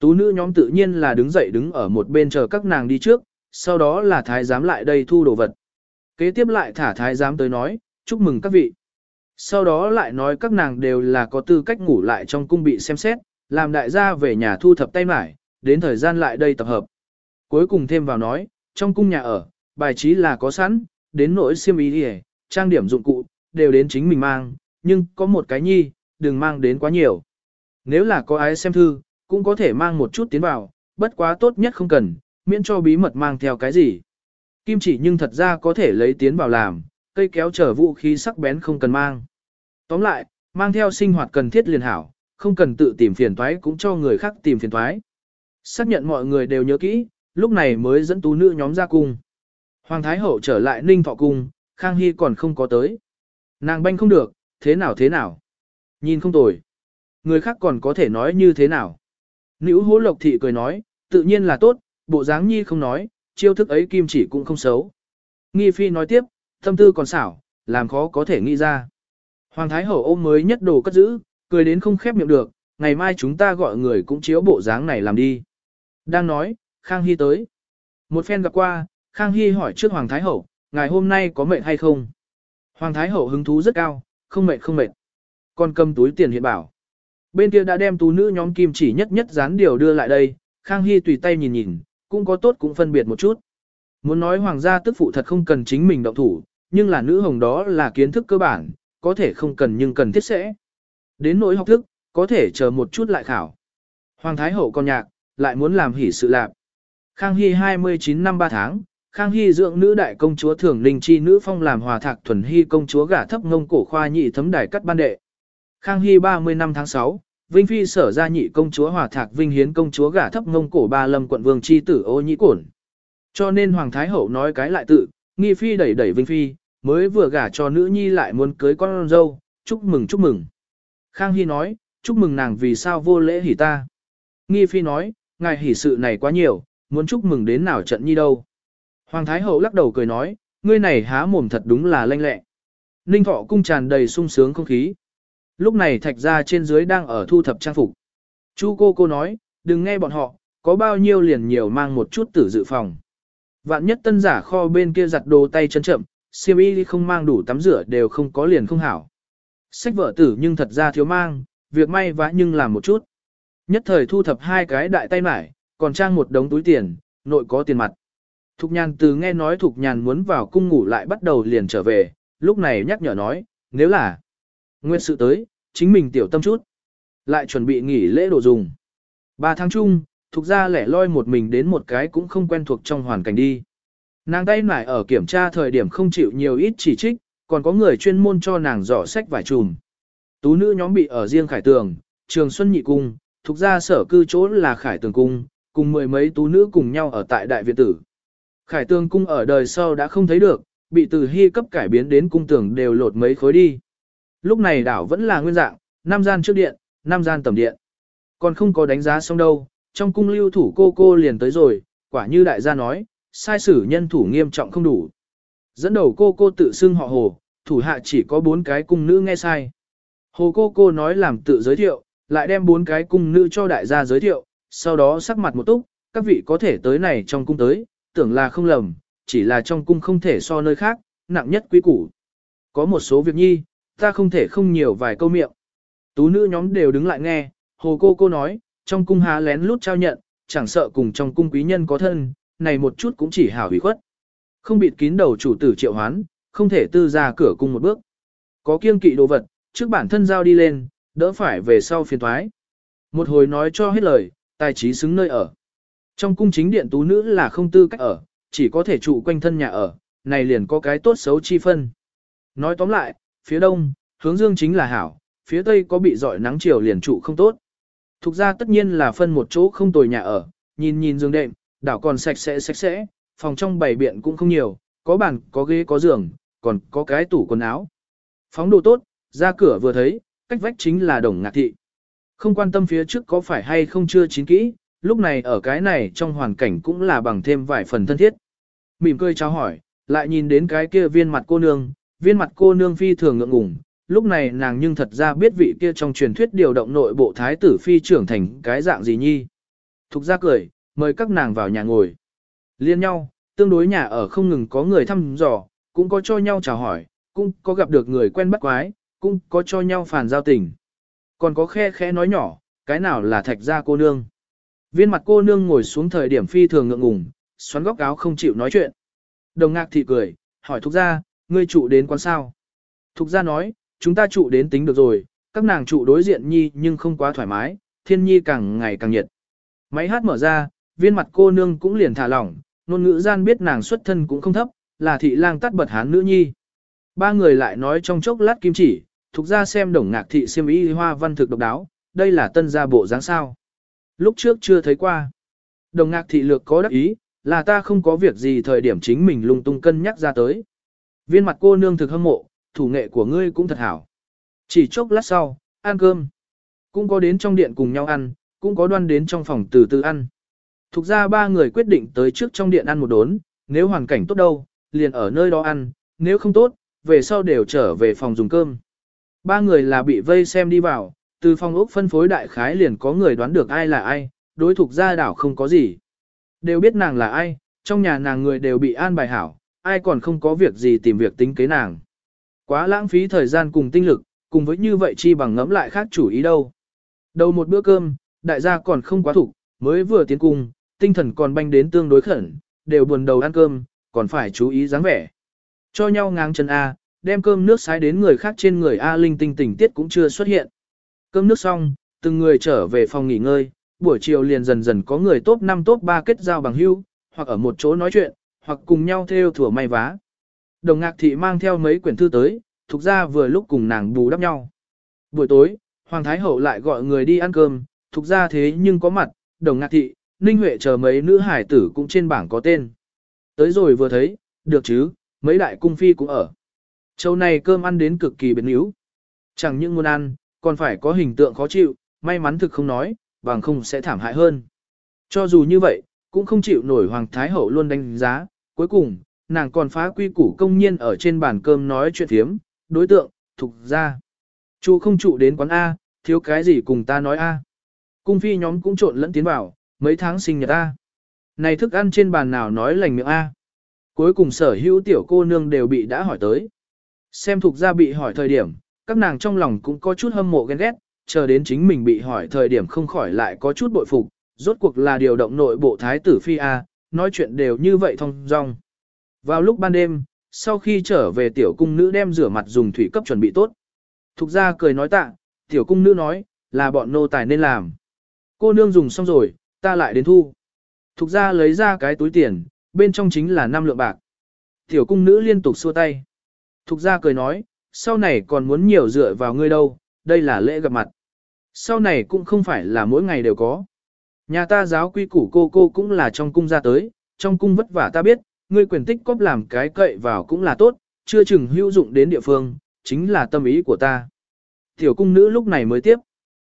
S1: Tú nữ nhóm tự nhiên là đứng dậy đứng ở một bên chờ các nàng đi trước, sau đó là thái giám lại đây thu đồ vật. Kế tiếp lại thả thái giám tới nói, chúc mừng các vị. Sau đó lại nói các nàng đều là có tư cách ngủ lại trong cung bị xem xét, làm đại gia về nhà thu thập tay mải, đến thời gian lại đây tập hợp. Cuối cùng thêm vào nói, trong cung nhà ở, bài trí là có sẵn, đến nỗi siêm ý hề, trang điểm dụng cụ, đều đến chính mình mang, nhưng có một cái nhi, đừng mang đến quá nhiều. Nếu là có ai xem thư, cũng có thể mang một chút tiến vào, bất quá tốt nhất không cần, miễn cho bí mật mang theo cái gì. Kim chỉ nhưng thật ra có thể lấy tiến vào làm, cây kéo chở vũ khí sắc bén không cần mang. Tóm lại, mang theo sinh hoạt cần thiết liền hảo, không cần tự tìm phiền toái cũng cho người khác tìm phiền toái. Xác nhận mọi người đều nhớ kỹ, lúc này mới dẫn tú nữ nhóm ra cung. Hoàng Thái Hậu trở lại Ninh Thọ Cung, Khang Hy còn không có tới. Nàng banh không được, thế nào thế nào. Nhìn không tồi. Người khác còn có thể nói như thế nào. Nữ hố lộc thị cười nói, tự nhiên là tốt, bộ dáng nhi không nói, chiêu thức ấy kim chỉ cũng không xấu. Nghi phi nói tiếp, tâm tư còn xảo, làm khó có thể nghĩ ra. Hoàng Thái Hậu ôm mới nhất đồ cất giữ, cười đến không khép miệng được, ngày mai chúng ta gọi người cũng chiếu bộ dáng này làm đi. Đang nói, Khang Hy tới. Một phen gặp qua, Khang Hy hỏi trước Hoàng Thái Hậu, ngày hôm nay có mệt hay không? Hoàng Thái Hậu hứng thú rất cao, không mệt không mệt. Còn cầm túi tiền hiện bảo. Bên kia đã đem tú nữ nhóm kim chỉ nhất nhất dán điều đưa lại đây, Khang Hy tùy tay nhìn nhìn, cũng có tốt cũng phân biệt một chút. Muốn nói hoàng gia tức phụ thật không cần chính mình động thủ, nhưng là nữ hồng đó là kiến thức cơ bản, có thể không cần nhưng cần thiết sẽ. Đến nỗi học thức, có thể chờ một chút lại khảo. Hoàng Thái Hậu con nhạc, lại muốn làm hỷ sự lạc. Khang Hy 29 năm 3 tháng, Khang Hy dưỡng nữ đại công chúa thường Ninh chi nữ phong làm hòa thạc thuần hy công chúa gả thấp ngông cổ khoa nhị thấm đài cắt ban đệ. Khang Hy 30 năm tháng 6, Vinh Phi sở ra nhị công chúa hòa thạc Vinh Hiến công chúa gả thấp ngông cổ ba lâm quận vương chi tử ô nhị cổn. Cho nên Hoàng Thái Hậu nói cái lại tự, nghi Phi đẩy đẩy Vinh Phi, mới vừa gả cho nữ nhi lại muốn cưới con dâu, chúc mừng chúc mừng. Khang Hy nói, chúc mừng nàng vì sao vô lễ hỉ ta. Nghi Phi nói, ngài hỉ sự này quá nhiều, muốn chúc mừng đến nào trận nhi đâu. Hoàng Thái Hậu lắc đầu cười nói, ngươi này há mồm thật đúng là lanh lẹ. Ninh thọ cung tràn đầy sung sướng không khí. Lúc này thạch gia trên dưới đang ở thu thập trang phục. Chu cô cô nói, đừng nghe bọn họ, có bao nhiêu liền nhiều mang một chút tử dự phòng. Vạn nhất tân giả kho bên kia giặt đồ tay chân chậm, siêm y không mang đủ tắm rửa đều không có liền không hảo. Sách vợ tử nhưng thật ra thiếu mang, việc may vã nhưng làm một chút. Nhất thời thu thập hai cái đại tay mải, còn trang một đống túi tiền, nội có tiền mặt. Thục nhàn từ nghe nói thục nhàn muốn vào cung ngủ lại bắt đầu liền trở về, lúc này nhắc nhở nói, nếu là nguyên sự tới, chính mình tiểu tâm chút. Lại chuẩn bị nghỉ lễ đồ dùng. Ba tháng chung, thuộc ra lẻ loi một mình đến một cái cũng không quen thuộc trong hoàn cảnh đi. Nàng tay nải ở kiểm tra thời điểm không chịu nhiều ít chỉ trích, còn có người chuyên môn cho nàng dò sách vài chùm. Tú nữ nhóm bị ở riêng khải tường, trường Xuân Nhị Cung, thuộc ra sở cư chỗ là khải tường cung, cùng mười mấy tú nữ cùng nhau ở tại đại viện tử. Khải tường cung ở đời sau đã không thấy được, bị từ hy cấp cải biến đến cung tường đều lột mấy khối đi. Lúc này đảo vẫn là nguyên dạng, nam gian trước điện, nam gian tầm điện. Còn không có đánh giá xong đâu, trong cung lưu thủ cô cô liền tới rồi, quả như đại gia nói, sai sử nhân thủ nghiêm trọng không đủ. Dẫn đầu cô cô tự xưng họ hồ, thủ hạ chỉ có bốn cái cung nữ nghe sai. Hồ cô cô nói làm tự giới thiệu, lại đem bốn cái cung nữ cho đại gia giới thiệu, sau đó sắc mặt một túc, các vị có thể tới này trong cung tới, tưởng là không lầm, chỉ là trong cung không thể so nơi khác, nặng nhất quý củ. Có một số việc nhi, ta không thể không nhiều vài câu miệng. Tú nữ nhóm đều đứng lại nghe, hồ cô cô nói, trong cung há lén lút trao nhận, chẳng sợ cùng trong cung quý nhân có thân, này một chút cũng chỉ hảo hủy khuất. Không bịt kín đầu chủ tử triệu hoán, không thể tư ra cửa cung một bước. Có kiêng kỵ đồ vật, trước bản thân giao đi lên, đỡ phải về sau phiền thoái. Một hồi nói cho hết lời, tài trí xứng nơi ở. Trong cung chính điện tú nữ là không tư cách ở, chỉ có thể trụ quanh thân nhà ở, này liền có cái tốt xấu chi phân. Nói tóm lại, phía đông, hướng dương chính là hảo, phía tây có bị dọi nắng chiều liền trụ không tốt. Thục ra tất nhiên là phân một chỗ không tồi nhà ở, nhìn nhìn giường đệm, đảo còn sạch sẽ sạch sẽ, phòng trong bảy biện cũng không nhiều, có bàn, có ghế, có giường, còn có cái tủ quần áo. Phóng đồ tốt, ra cửa vừa thấy, cách vách chính là đồng ngạc thị. Không quan tâm phía trước có phải hay không chưa chín kỹ, lúc này ở cái này trong hoàn cảnh cũng là bằng thêm vài phần thân thiết. Mỉm cười chào hỏi, lại nhìn đến cái kia viên mặt cô nương, viên mặt cô nương phi thường ngượng ngùng, lúc này nàng nhưng thật ra biết vị kia trong truyền thuyết điều động nội bộ thái tử phi trưởng thành cái dạng gì nhi. Thục ra cười, mời các nàng vào nhà ngồi. Liên nhau, tương đối nhà ở không ngừng có người thăm dò, cũng có cho nhau chào hỏi, cũng có gặp được người quen bắt quái, cũng có cho nhau phản giao tình. Còn có khe khẽ nói nhỏ, cái nào là thạch gia cô nương. Viên mặt cô nương ngồi xuống thời điểm phi thường ngượng ngùng, xoắn góc áo không chịu nói chuyện. Đồng ngạc thị cười, hỏi thúc gia, ngươi trụ đến quán sao. Thục gia nói, chúng ta trụ đến tính được rồi, các nàng trụ đối diện nhi nhưng không quá thoải mái, thiên nhi càng ngày càng nhiệt. Máy hát mở ra, viên mặt cô nương cũng liền thả lỏng, ngôn ngữ gian biết nàng xuất thân cũng không thấp, là thị lang tắt bật hán nữ nhi. Ba người lại nói trong chốc lát kim chỉ, thuộc ra xem đồng ngạc thị siêm y hoa văn thực độc đáo, đây là tân gia bộ dáng sao. Lúc trước chưa thấy qua. Đồng ngạc thị lược có đắc ý, là ta không có việc gì thời điểm chính mình lung tung cân nhắc ra tới. Viên mặt cô nương thực hâm mộ, thủ nghệ của ngươi cũng thật hảo. Chỉ chốc lát sau, ăn cơm. Cũng có đến trong điện cùng nhau ăn, cũng có đoan đến trong phòng từ từ ăn. Thục ra ba người quyết định tới trước trong điện ăn một đốn, nếu hoàn cảnh tốt đâu, liền ở nơi đó ăn, nếu không tốt, về sau đều trở về phòng dùng cơm. Ba người là bị vây xem đi vào, từ phòng ốc phân phối đại khái liền có người đoán được ai là ai, đối thuộc gia đảo không có gì. Đều biết nàng là ai, trong nhà nàng người đều bị an bài hảo, ai còn không có việc gì tìm việc tính kế nàng. Quá lãng phí thời gian cùng tinh lực, cùng với như vậy chi bằng ngẫm lại khác chủ ý đâu. Đầu một bữa cơm, đại gia còn không quá thủ, mới vừa tiến cung, tinh thần còn banh đến tương đối khẩn, đều buồn đầu ăn cơm, còn phải chú ý dáng vẻ. Cho nhau ngang chân A, đem cơm nước sái đến người khác trên người A linh tinh tình tiết cũng chưa xuất hiện. Cơm nước xong, từng người trở về phòng nghỉ ngơi, buổi chiều liền dần dần có người top 5 top 3 kết giao bằng hữu, hoặc ở một chỗ nói chuyện, hoặc cùng nhau theo thủa may vá. Đồng ngạc thị mang theo mấy quyển thư tới, thuộc ra vừa lúc cùng nàng bù đắp nhau. Buổi tối, Hoàng Thái Hậu lại gọi người đi ăn cơm, thuộc ra thế nhưng có mặt, đồng ngạc thị, Ninh Huệ chờ mấy nữ hải tử cũng trên bảng có tên. Tới rồi vừa thấy, được chứ, mấy đại cung phi cũng ở. Châu này cơm ăn đến cực kỳ biến yếu. Chẳng những muốn ăn, còn phải có hình tượng khó chịu, may mắn thực không nói, bằng không sẽ thảm hại hơn. Cho dù như vậy, cũng không chịu nổi Hoàng Thái Hậu luôn đánh giá, cuối cùng, nàng còn phá quy củ công nhiên ở trên bàn cơm nói chuyện thiếm, đối tượng, thục ra. Chú không trụ đến quán A, thiếu cái gì cùng ta nói A. Cung phi nhóm cũng trộn lẫn tiến vào, mấy tháng sinh nhật A. Này thức ăn trên bàn nào nói lành miệng A. Cuối cùng sở hữu tiểu cô nương đều bị đã hỏi tới. Xem thuộc ra bị hỏi thời điểm, các nàng trong lòng cũng có chút hâm mộ ghen ghét, chờ đến chính mình bị hỏi thời điểm không khỏi lại có chút bội phục, rốt cuộc là điều động nội bộ thái tử phi A, nói chuyện đều như vậy thông dong. Vào lúc ban đêm, sau khi trở về tiểu cung nữ đem rửa mặt dùng thủy cấp chuẩn bị tốt. Thục ra cười nói tạ, tiểu cung nữ nói, là bọn nô tài nên làm. Cô nương dùng xong rồi, ta lại đến thu. Thục ra lấy ra cái túi tiền, bên trong chính là 5 lượng bạc. Tiểu cung nữ liên tục xua tay. Thục ra cười nói, sau này còn muốn nhiều dựa vào ngươi đâu, đây là lễ gặp mặt. Sau này cũng không phải là mỗi ngày đều có. Nhà ta giáo quy củ cô cô cũng là trong cung ra tới, trong cung vất vả ta biết, ngươi quyền tích cóp làm cái cậy vào cũng là tốt, chưa chừng hữu dụng đến địa phương, chính là tâm ý của ta. Tiểu cung nữ lúc này mới tiếp.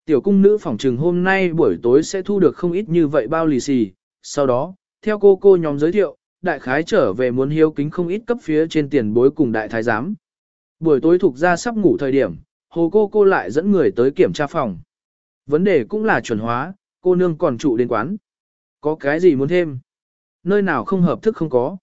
S1: Tiểu cung nữ phỏng trừng hôm nay buổi tối sẽ thu được không ít như vậy bao lì xì, sau đó, theo cô cô nhóm giới thiệu, đại khái trở về muốn hiếu kính không ít cấp phía trên tiền bối cùng đại thái giám. Buổi tối thuộc ra sắp ngủ thời điểm, hồ cô cô lại dẫn người tới kiểm tra phòng. Vấn đề cũng là chuẩn hóa, cô nương còn trụ đến quán. Có cái gì muốn thêm? Nơi nào không hợp thức không có.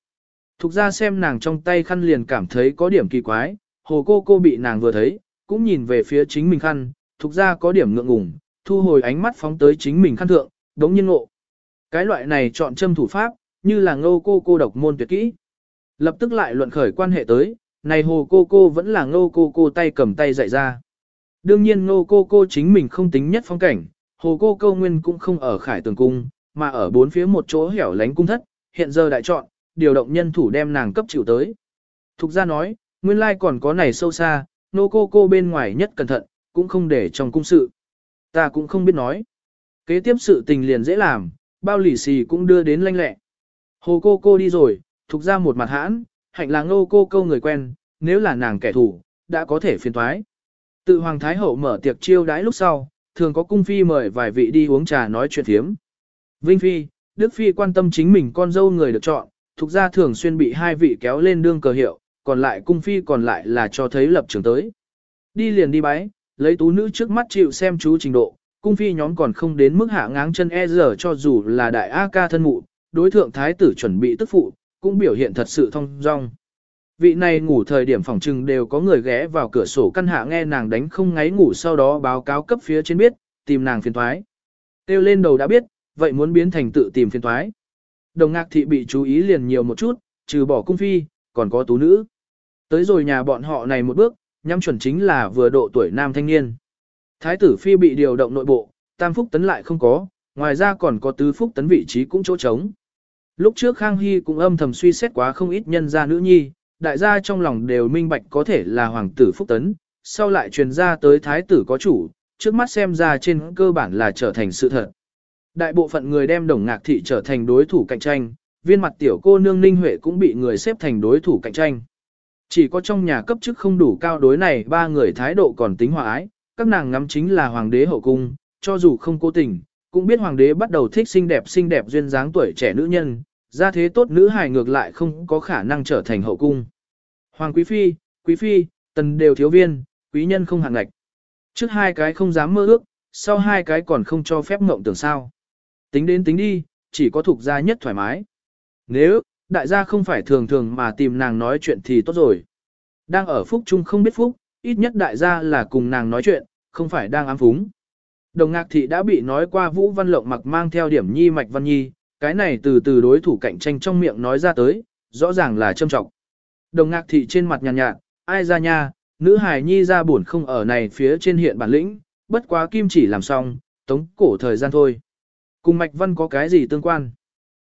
S1: Thục ra xem nàng trong tay khăn liền cảm thấy có điểm kỳ quái, hồ cô cô bị nàng vừa thấy, cũng nhìn về phía chính mình khăn, thục ra có điểm ngượng ngùng, thu hồi ánh mắt phóng tới chính mình khăn thượng, đống nhiên ngộ. Cái loại này chọn châm thủ pháp, như là ngô cô cô độc môn tuyệt kỹ. Lập tức lại luận khởi quan hệ tới, này hồ cô cô vẫn là ngô cô cô tay cầm tay dạy ra. Đương nhiên ngô cô cô chính mình không tính nhất phong cảnh, hồ cô câu nguyên cũng không ở khải tường cung, mà ở bốn phía một chỗ hẻo lánh cung thất, hiện giờ đại chọn, điều động nhân thủ đem nàng cấp chịu tới. Thục ra nói, nguyên lai còn có này sâu xa, nô cô cô bên ngoài nhất cẩn thận, cũng không để trong cung sự. Ta cũng không biết nói. Kế tiếp sự tình liền dễ làm, bao lì xì cũng đưa đến lanh lẹ. Hồ cô cô đi rồi, thục ra một mặt hãn, hạnh là ngô cô câu người quen, nếu là nàng kẻ thù, đã có thể phiền thoái. Tự Hoàng Thái Hậu mở tiệc chiêu đãi lúc sau, thường có cung phi mời vài vị đi uống trà nói chuyện thiếm. Vinh Phi, Đức Phi quan tâm chính mình con dâu người được chọn, thuộc ra thường xuyên bị hai vị kéo lên đương cờ hiệu, còn lại cung phi còn lại là cho thấy lập trường tới. Đi liền đi bái, lấy tú nữ trước mắt chịu xem chú trình độ, cung phi nhóm còn không đến mức hạ ngáng chân e giờ cho dù là đại A ca thân mụ, đối thượng thái tử chuẩn bị tức phụ, cũng biểu hiện thật sự thông dong. Vị này ngủ thời điểm phòng trừng đều có người ghé vào cửa sổ căn hạ nghe nàng đánh không ngáy ngủ sau đó báo cáo cấp phía trên biết, tìm nàng phiền thoái. Tiêu lên đầu đã biết, vậy muốn biến thành tự tìm phiền thoái. Đồng ngạc thị bị chú ý liền nhiều một chút, trừ bỏ cung phi, còn có tú nữ. Tới rồi nhà bọn họ này một bước, nhắm chuẩn chính là vừa độ tuổi nam thanh niên. Thái tử phi bị điều động nội bộ, tam phúc tấn lại không có, ngoài ra còn có tứ phúc tấn vị trí cũng chỗ trống. Lúc trước Khang Hy cũng âm thầm suy xét quá không ít nhân gia nữ nhi, đại gia trong lòng đều minh bạch có thể là hoàng tử phúc tấn, sau lại truyền ra tới thái tử có chủ, trước mắt xem ra trên cơ bản là trở thành sự thật. Đại bộ phận người đem đồng ngạc thị trở thành đối thủ cạnh tranh, viên mặt tiểu cô nương Ninh Huệ cũng bị người xếp thành đối thủ cạnh tranh. Chỉ có trong nhà cấp chức không đủ cao đối này ba người thái độ còn tính hòa ái, các nàng ngắm chính là hoàng đế hậu cung, cho dù không cố tình, cũng biết hoàng đế bắt đầu thích xinh đẹp xinh đẹp duyên dáng tuổi trẻ nữ nhân, ra thế tốt nữ hài ngược lại không có khả năng trở thành hậu cung. Hoàng quý phi, quý phi, tần đều thiếu viên, quý nhân không hạng ngạch. Trước hai cái không dám mơ ước, sau hai cái còn không cho phép mộng tưởng sao. Tính đến tính đi, chỉ có thuộc gia nhất thoải mái. Nếu, đại gia không phải thường thường mà tìm nàng nói chuyện thì tốt rồi. Đang ở phúc chung không biết phúc, ít nhất đại gia là cùng nàng nói chuyện, không phải đang ám phúng. Đồng ngạc thị đã bị nói qua Vũ Văn Lộng mặc mang theo điểm nhi mạch văn nhi, cái này từ từ đối thủ cạnh tranh trong miệng nói ra tới, rõ ràng là châm trọng. Đồng ngạc thị trên mặt nhàn nhạt, nhạt, ai ra nha, nữ hài nhi ra buồn không ở này phía trên hiện bản lĩnh, bất quá kim chỉ làm xong, tống cổ thời gian thôi. Cùng mạch văn có cái gì tương quan?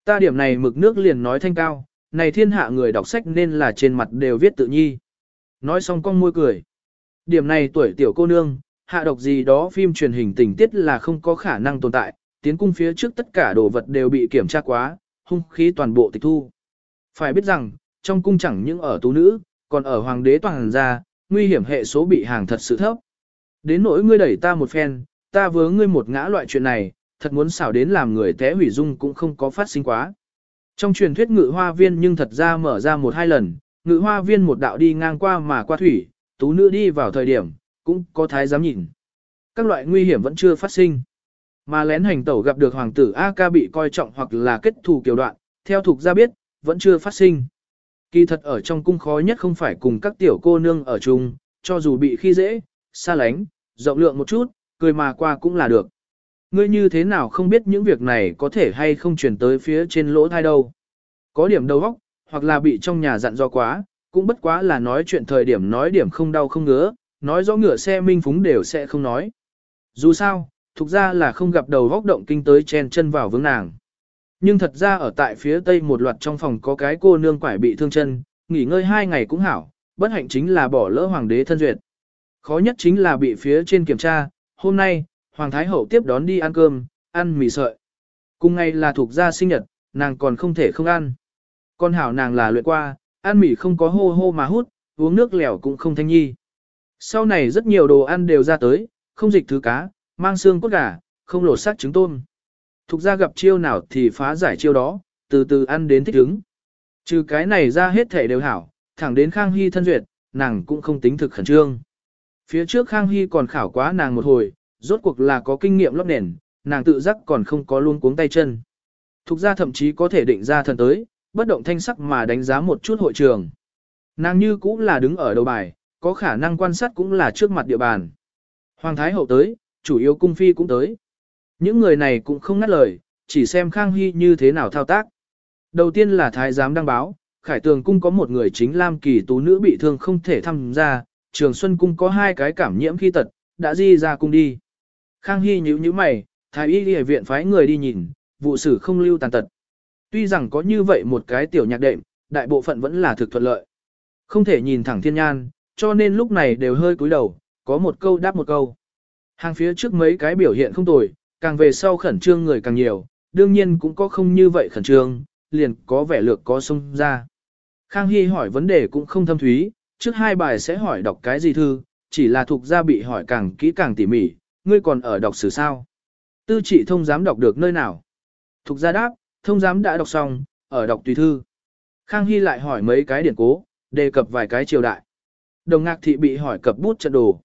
S1: Ta điểm này mực nước liền nói thanh cao, này thiên hạ người đọc sách nên là trên mặt đều viết tự nhi. Nói xong con môi cười. Điểm này tuổi tiểu cô nương, hạ độc gì đó phim truyền hình tình tiết là không có khả năng tồn tại, tiến cung phía trước tất cả đồ vật đều bị kiểm tra quá, hung khí toàn bộ tịch thu. Phải biết rằng, trong cung chẳng những ở tú nữ, còn ở hoàng đế toàn gia, nguy hiểm hệ số bị hàng thật sự thấp. Đến nỗi ngươi đẩy ta một phen, ta vớ ngươi một ngã loại chuyện này, thật muốn xảo đến làm người té hủy dung cũng không có phát sinh quá. Trong truyền thuyết ngự hoa viên nhưng thật ra mở ra một hai lần, ngự hoa viên một đạo đi ngang qua mà qua thủy, tú nữ đi vào thời điểm, cũng có thái dám nhìn. Các loại nguy hiểm vẫn chưa phát sinh. Mà lén hành tẩu gặp được hoàng tử A ca bị coi trọng hoặc là kết thù kiều đoạn, theo thuộc ra biết, vẫn chưa phát sinh. Kỳ thật ở trong cung khó nhất không phải cùng các tiểu cô nương ở chung, cho dù bị khi dễ, xa lánh, rộng lượng một chút, cười mà qua cũng là được. Ngươi như thế nào không biết những việc này có thể hay không truyền tới phía trên lỗ thai đâu. Có điểm đầu óc, hoặc là bị trong nhà dặn do quá, cũng bất quá là nói chuyện thời điểm nói điểm không đau không ngứa, nói rõ ngựa xe minh phúng đều sẽ không nói. Dù sao, thuộc ra là không gặp đầu góc động kinh tới chen chân vào vướng nàng. Nhưng thật ra ở tại phía tây một loạt trong phòng có cái cô nương quải bị thương chân, nghỉ ngơi hai ngày cũng hảo, bất hạnh chính là bỏ lỡ hoàng đế thân duyệt. Khó nhất chính là bị phía trên kiểm tra, hôm nay, hoàng thái hậu tiếp đón đi ăn cơm, ăn mì sợi. Cùng ngày là thuộc gia sinh nhật, nàng còn không thể không ăn. Con hảo nàng là luyện qua, ăn mì không có hô hô mà hút, uống nước lèo cũng không thanh nhi. Sau này rất nhiều đồ ăn đều ra tới, không dịch thứ cá, mang xương cốt gà, không lột xác trứng tôm. Thục ra gặp chiêu nào thì phá giải chiêu đó, từ từ ăn đến thích ứng. Trừ cái này ra hết thể đều hảo, thẳng đến Khang Hy thân duyệt, nàng cũng không tính thực khẩn trương. Phía trước Khang Hy còn khảo quá nàng một hồi, rốt cuộc là có kinh nghiệm lóc nền, nàng tự giác còn không có luôn cuống tay chân. Thục ra thậm chí có thể định ra thần tới, bất động thanh sắc mà đánh giá một chút hội trường. Nàng như cũng là đứng ở đầu bài, có khả năng quan sát cũng là trước mặt địa bàn. Hoàng Thái Hậu tới, chủ yếu cung phi cũng tới. Những người này cũng không ngắt lời, chỉ xem Khang Hy như thế nào thao tác. Đầu tiên là Thái giám đăng báo, Khải Tường cung có một người chính Lam Kỳ tú nữ bị thương không thể tham gia, Trường Xuân cung có hai cái cảm nhiễm khi tật, đã di ra cung đi. Khang Hy nhíu nhíu mày, Thái y y viện phái người đi nhìn, vụ xử không lưu tàn tật. Tuy rằng có như vậy một cái tiểu nhạc đệm, đại bộ phận vẫn là thực thuận lợi. Không thể nhìn thẳng thiên nhan, cho nên lúc này đều hơi cúi đầu, có một câu đáp một câu. Hàng phía trước mấy cái biểu hiện không tồi, càng về sau khẩn trương người càng nhiều, đương nhiên cũng có không như vậy khẩn trương, liền có vẻ lược có sông ra. Khang Hy hỏi vấn đề cũng không thâm thúy, trước hai bài sẽ hỏi đọc cái gì thư, chỉ là thuộc gia bị hỏi càng kỹ càng tỉ mỉ, ngươi còn ở đọc sử sao? Tư trị thông giám đọc được nơi nào? Thục gia đáp, thông giám đã đọc xong, ở đọc tùy thư. Khang Hy lại hỏi mấy cái điển cố, đề cập vài cái triều đại. Đồng ngạc thị bị hỏi cập bút trận đồ.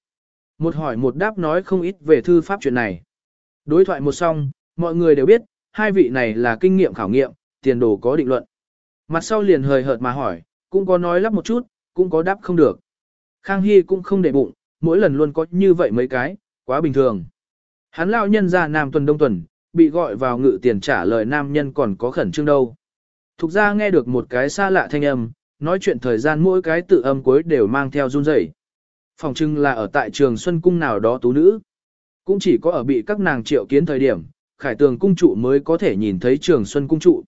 S1: Một hỏi một đáp nói không ít về thư pháp chuyện này. Đối thoại một xong, mọi người đều biết, hai vị này là kinh nghiệm khảo nghiệm, tiền đồ có định luận. Mặt sau liền hời hợt mà hỏi, cũng có nói lắp một chút, cũng có đáp không được. Khang Hy cũng không để bụng, mỗi lần luôn có như vậy mấy cái, quá bình thường. Hắn lao nhân ra nam tuần đông tuần, bị gọi vào ngự tiền trả lời nam nhân còn có khẩn trương đâu. Thục ra nghe được một cái xa lạ thanh âm, nói chuyện thời gian mỗi cái tự âm cuối đều mang theo run rẩy. Phòng trưng là ở tại trường Xuân Cung nào đó tú nữ. Cũng chỉ có ở bị các nàng triệu kiến thời điểm, khải tường cung trụ mới có thể nhìn thấy trường Xuân Cung trụ.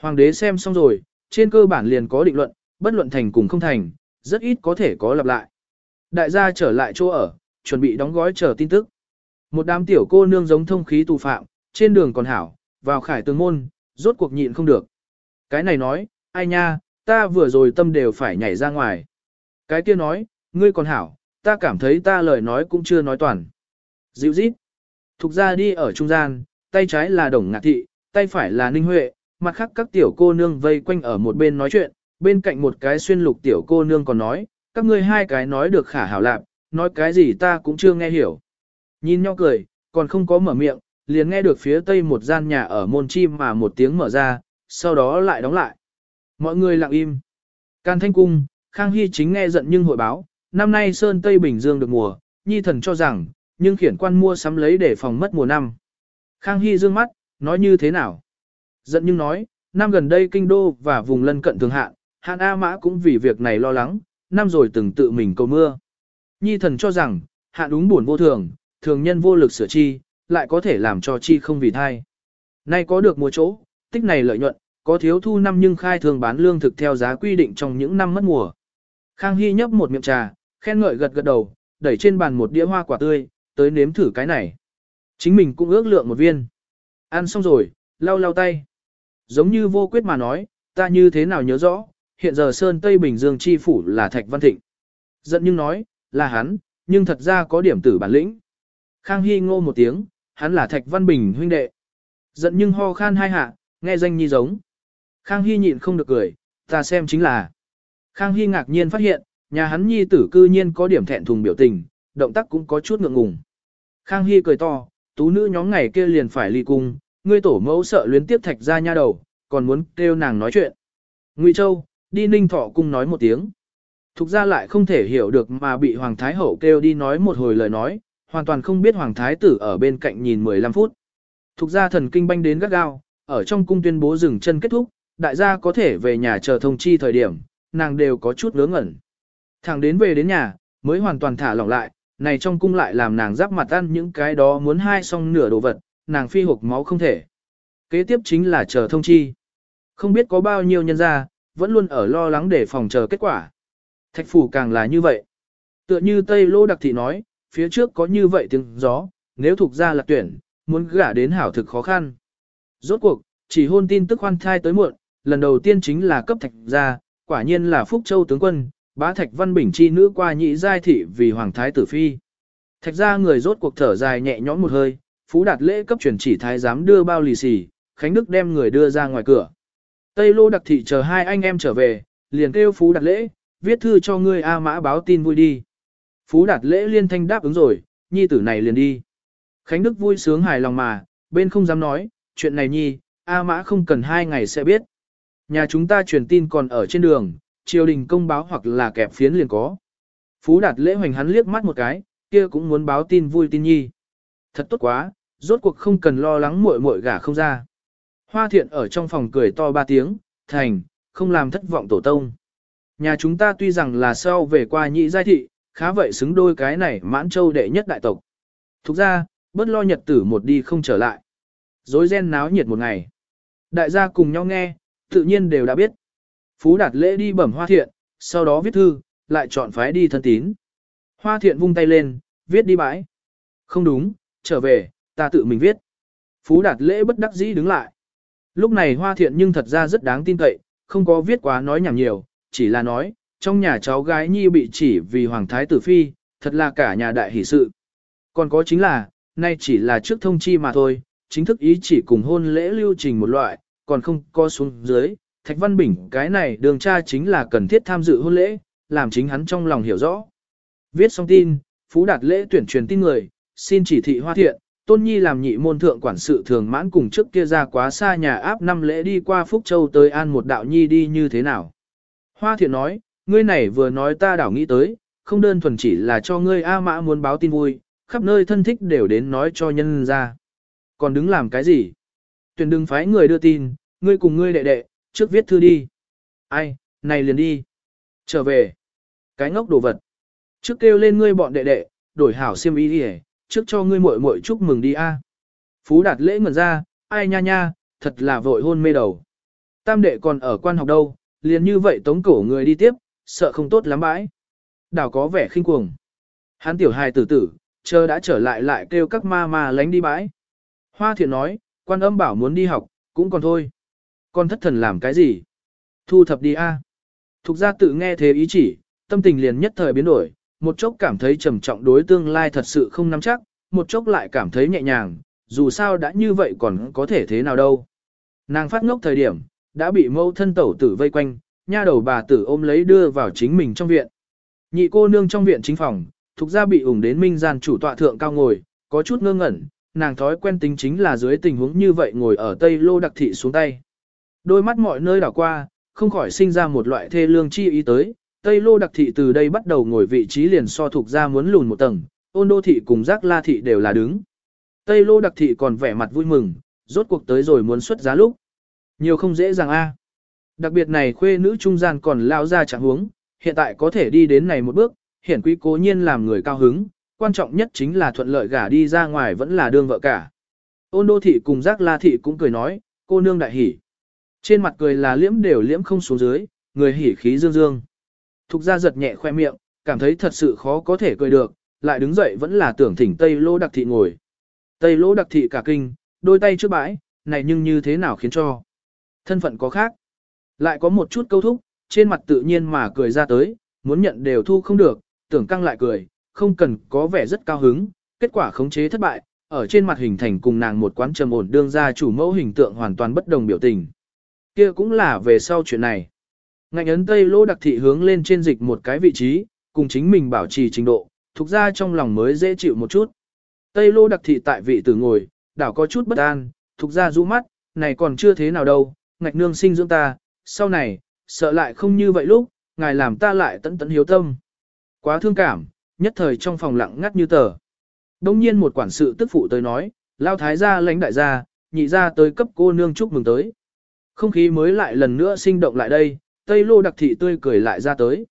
S1: Hoàng đế xem xong rồi, trên cơ bản liền có định luận, bất luận thành cùng không thành, rất ít có thể có lặp lại. Đại gia trở lại chỗ ở, chuẩn bị đóng gói chờ tin tức. Một đám tiểu cô nương giống thông khí tù phạm, trên đường còn hảo, vào khải tường môn, rốt cuộc nhịn không được. Cái này nói, ai nha, ta vừa rồi tâm đều phải nhảy ra ngoài. Cái kia nói, ngươi còn hảo, ta cảm thấy ta lời nói cũng chưa nói toàn. Dịu dít. Thục ra đi ở trung gian, tay trái là đồng ngạc thị, tay phải là ninh huệ, mặt khác các tiểu cô nương vây quanh ở một bên nói chuyện, bên cạnh một cái xuyên lục tiểu cô nương còn nói, các ngươi hai cái nói được khả hảo lạc, nói cái gì ta cũng chưa nghe hiểu. Nhìn nhau cười, còn không có mở miệng, liền nghe được phía tây một gian nhà ở môn chim mà một tiếng mở ra, sau đó lại đóng lại. Mọi người lặng im. Can Thanh Cung, Khang Hy chính nghe giận nhưng hội báo, năm nay Sơn Tây Bình Dương được mùa, nhi thần cho rằng, nhưng khiển quan mua sắm lấy để phòng mất mùa năm. Khang Hy dương mắt, nói như thế nào? Giận nhưng nói, năm gần đây kinh đô và vùng lân cận thường hạ, hạn A Mã cũng vì việc này lo lắng, năm rồi từng tự mình cầu mưa. Nhi thần cho rằng, hạn đúng buồn vô thường, thường nhân vô lực sửa chi, lại có thể làm cho chi không vì thai. Nay có được mùa chỗ, tích này lợi nhuận, có thiếu thu năm nhưng khai thường bán lương thực theo giá quy định trong những năm mất mùa. Khang Hy nhấp một miệng trà, khen ngợi gật gật đầu, đẩy trên bàn một đĩa hoa quả tươi, tới nếm thử cái này. Chính mình cũng ước lượng một viên. Ăn xong rồi, lau lau tay. Giống như vô quyết mà nói, ta như thế nào nhớ rõ, hiện giờ Sơn Tây Bình Dương chi phủ là Thạch Văn Thịnh. Giận nhưng nói, là hắn, nhưng thật ra có điểm tử bản lĩnh. Khang Hy ngô một tiếng, hắn là Thạch Văn Bình huynh đệ. Giận nhưng ho khan hai hạ, nghe danh nhi giống. Khang Hy nhịn không được cười, ta xem chính là. Khang Hy ngạc nhiên phát hiện, nhà hắn nhi tử cư nhiên có điểm thẹn thùng biểu tình, động tác cũng có chút ngượng ngùng. Khang Hy cười to, tú nữ nhóm ngày kia liền phải ly cung, ngươi tổ mẫu sợ luyến tiếp thạch ra nha đầu, còn muốn kêu nàng nói chuyện. Ngụy Châu, đi ninh thọ cung nói một tiếng. Thục ra lại không thể hiểu được mà bị Hoàng Thái Hậu kêu đi nói một hồi lời nói, hoàn toàn không biết Hoàng Thái tử ở bên cạnh nhìn 15 phút. Thục ra thần kinh banh đến gắt gao, ở trong cung tuyên bố dừng chân kết thúc, đại gia có thể về nhà chờ thông chi thời điểm, nàng đều có chút ngớ ngẩn. Thẳng đến về đến nhà, mới hoàn toàn thả lỏng lại, này trong cung lại làm nàng giáp mặt ăn những cái đó muốn hai xong nửa đồ vật, nàng phi hộp máu không thể. Kế tiếp chính là chờ thông chi. Không biết có bao nhiêu nhân gia, vẫn luôn ở lo lắng để phòng chờ kết quả. Thạch phủ càng là như vậy. Tựa như Tây Lô Đặc Thị nói, phía trước có như vậy tiếng gió, nếu thuộc ra là tuyển, muốn gả đến hảo thực khó khăn. Rốt cuộc, chỉ hôn tin tức khoan thai tới muộn, lần đầu tiên chính là cấp thạch gia, quả nhiên là Phúc Châu tướng quân, bá thạch văn bình chi nữ qua nhị giai thị vì hoàng thái tử phi. Thạch gia người rốt cuộc thở dài nhẹ nhõm một hơi, phú đạt lễ cấp truyền chỉ thái giám đưa bao lì xì, Khánh Đức đem người đưa ra ngoài cửa. Tây Lô đặc thị chờ hai anh em trở về, liền kêu phú đạt lễ, viết thư cho ngươi A mã báo tin vui đi. Phú đạt lễ liên thanh đáp ứng rồi, nhi tử này liền đi. Khánh Đức vui sướng hài lòng mà, bên không dám nói, chuyện này nhi, A mã không cần hai ngày sẽ biết. Nhà chúng ta truyền tin còn ở trên đường, triều đình công báo hoặc là kẹp phiến liền có. Phú đạt lễ hoành hắn liếc mắt một cái, kia cũng muốn báo tin vui tin nhi. Thật tốt quá, rốt cuộc không cần lo lắng muội muội gả không ra. Hoa thiện ở trong phòng cười to ba tiếng, thành, không làm thất vọng tổ tông. Nhà chúng ta tuy rằng là sau về qua nhị giai thị, khá vậy xứng đôi cái này mãn châu đệ nhất đại tộc. Thục ra, bớt lo nhật tử một đi không trở lại. Dối ren náo nhiệt một ngày. Đại gia cùng nhau nghe, tự nhiên đều đã biết. Phú đạt lễ đi bẩm hoa thiện, sau đó viết thư, lại chọn phái đi thân tín. Hoa thiện vung tay lên, viết đi bãi. Không đúng, trở về, ta tự mình viết. Phú đạt lễ bất đắc dĩ đứng lại. Lúc này hoa thiện nhưng thật ra rất đáng tin cậy, không có viết quá nói nhảm nhiều, chỉ là nói, trong nhà cháu gái nhi bị chỉ vì hoàng thái tử phi, thật là cả nhà đại hỷ sự. Còn có chính là, nay chỉ là trước thông chi mà thôi, chính thức ý chỉ cùng hôn lễ lưu trình một loại, còn không có xuống dưới. Thạch Văn Bình cái này đường cha chính là cần thiết tham dự hôn lễ, làm chính hắn trong lòng hiểu rõ. Viết xong tin, Phú Đạt lễ tuyển truyền tin người, xin chỉ thị hoa thiện, Tôn Nhi làm nhị môn thượng quản sự thường mãn cùng trước kia ra quá xa nhà áp năm lễ đi qua Phúc Châu tới an một đạo nhi đi như thế nào. Hoa thiện nói, ngươi này vừa nói ta đảo nghĩ tới, không đơn thuần chỉ là cho ngươi A mã muốn báo tin vui, khắp nơi thân thích đều đến nói cho nhân ra. Còn đứng làm cái gì? Tuyển đừng phái người đưa tin, ngươi cùng ngươi đệ đệ, trước viết thư đi. Ai, này liền đi. Trở về. Cái ngốc đồ vật. Trước kêu lên ngươi bọn đệ đệ, đổi hảo xiêm y đi trước cho ngươi muội muội chúc mừng đi a. Phú đạt lễ ngẩn ra, ai nha nha, thật là vội hôn mê đầu. Tam đệ còn ở quan học đâu, liền như vậy tống cổ người đi tiếp, sợ không tốt lắm bãi. Đảo có vẻ khinh cuồng. Hắn tiểu hài tử tử, chờ đã trở lại lại kêu các ma ma lánh đi bãi. Hoa thiện nói, quan âm bảo muốn đi học, cũng còn thôi. Con thất thần làm cái gì? Thu thập đi a. Thục gia tự nghe thế ý chỉ, tâm tình liền nhất thời biến đổi, một chốc cảm thấy trầm trọng đối tương lai thật sự không nắm chắc, một chốc lại cảm thấy nhẹ nhàng, dù sao đã như vậy còn có thể thế nào đâu. Nàng phát ngốc thời điểm, đã bị mâu thân tẩu tử vây quanh, nha đầu bà tử ôm lấy đưa vào chính mình trong viện. Nhị cô nương trong viện chính phòng, thuộc ra bị ủng đến minh gian chủ tọa thượng cao ngồi, có chút ngơ ngẩn, nàng thói quen tính chính là dưới tình huống như vậy ngồi ở tây lô đặc thị xuống tay. Đôi mắt mọi nơi đảo qua, không khỏi sinh ra một loại thê lương chi ý tới, tây lô đặc thị từ đây bắt đầu ngồi vị trí liền so thuộc ra muốn lùn một tầng, ôn đô thị cùng giác la thị đều là đứng. Tây lô đặc thị còn vẻ mặt vui mừng, rốt cuộc tới rồi muốn xuất giá lúc. Nhiều không dễ dàng a. Đặc biệt này khuê nữ trung gian còn lao ra chẳng huống, hiện tại có thể đi đến này một bước, hiển quý cố nhiên làm người cao hứng, quan trọng nhất chính là thuận lợi gả đi ra ngoài vẫn là đương vợ cả. Ôn đô thị cùng giác la thị cũng cười nói, cô nương đại hỉ. Trên mặt cười là liễm đều liễm không xuống dưới, người hỉ khí dương dương. Thục ra giật nhẹ khoe miệng, cảm thấy thật sự khó có thể cười được, lại đứng dậy vẫn là tưởng thỉnh Tây Lô Đặc Thị ngồi. Tây Lô Đặc Thị cả kinh, đôi tay trước bãi, này nhưng như thế nào khiến cho. Thân phận có khác. Lại có một chút câu thúc, trên mặt tự nhiên mà cười ra tới, muốn nhận đều thu không được, tưởng căng lại cười, không cần có vẻ rất cao hứng, kết quả khống chế thất bại, ở trên mặt hình thành cùng nàng một quán trầm ổn đương ra chủ mẫu hình tượng hoàn toàn bất đồng biểu tình. Kia cũng là về sau chuyện này. Ngạnh ấn tây lô đặc thị hướng lên trên dịch một cái vị trí, cùng chính mình bảo trì trình độ, thuộc ra trong lòng mới dễ chịu một chút. Tây lô đặc thị tại vị tử ngồi, đảo có chút bất an, thuộc ra rũ mắt, này còn chưa thế nào đâu, ngạch nương sinh dưỡng ta, sau này, sợ lại không như vậy lúc, ngài làm ta lại tận tận hiếu tâm. Quá thương cảm, nhất thời trong phòng lặng ngắt như tờ. Đông nhiên một quản sự tức phụ tới nói, lao thái gia lãnh đại gia, nhị gia tới cấp cô nương chúc mừng tới. Không khí mới lại lần nữa sinh động lại đây, tây lô đặc thị tươi cười lại ra tới.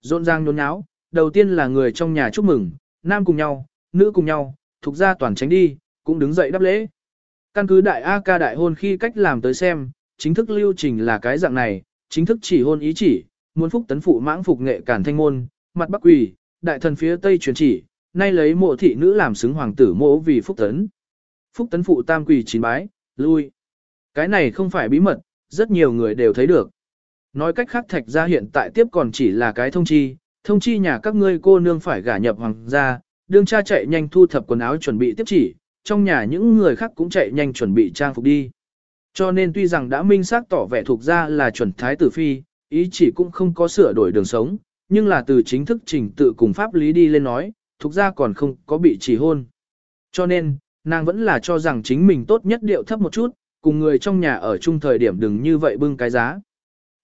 S1: Rộn ràng nhốn nháo, đầu tiên là người trong nhà chúc mừng, nam cùng nhau, nữ cùng nhau, thuộc gia toàn tránh đi, cũng đứng dậy đáp lễ. Căn cứ đại A ca đại hôn khi cách làm tới xem, chính thức lưu trình là cái dạng này, chính thức chỉ hôn ý chỉ, muốn phúc tấn phụ mãng phục nghệ cản thanh môn, mặt bắc quỳ, đại thần phía tây truyền chỉ, nay lấy mộ thị nữ làm xứng hoàng tử mộ vì phúc tấn. Phúc tấn phụ tam quỳ chín bái, lui. Cái này không phải bí mật, rất nhiều người đều thấy được. Nói cách khác thạch gia hiện tại tiếp còn chỉ là cái thông chi, thông chi nhà các ngươi cô nương phải gả nhập hoàng gia, đương cha chạy nhanh thu thập quần áo chuẩn bị tiếp chỉ, trong nhà những người khác cũng chạy nhanh chuẩn bị trang phục đi. Cho nên tuy rằng đã minh xác tỏ vẻ thuộc ra là chuẩn thái tử phi, ý chỉ cũng không có sửa đổi đường sống, nhưng là từ chính thức trình tự cùng pháp lý đi lên nói, thuộc ra còn không có bị chỉ hôn. Cho nên, nàng vẫn là cho rằng chính mình tốt nhất điệu thấp một chút, cùng người trong nhà ở chung thời điểm đừng như vậy bưng cái giá.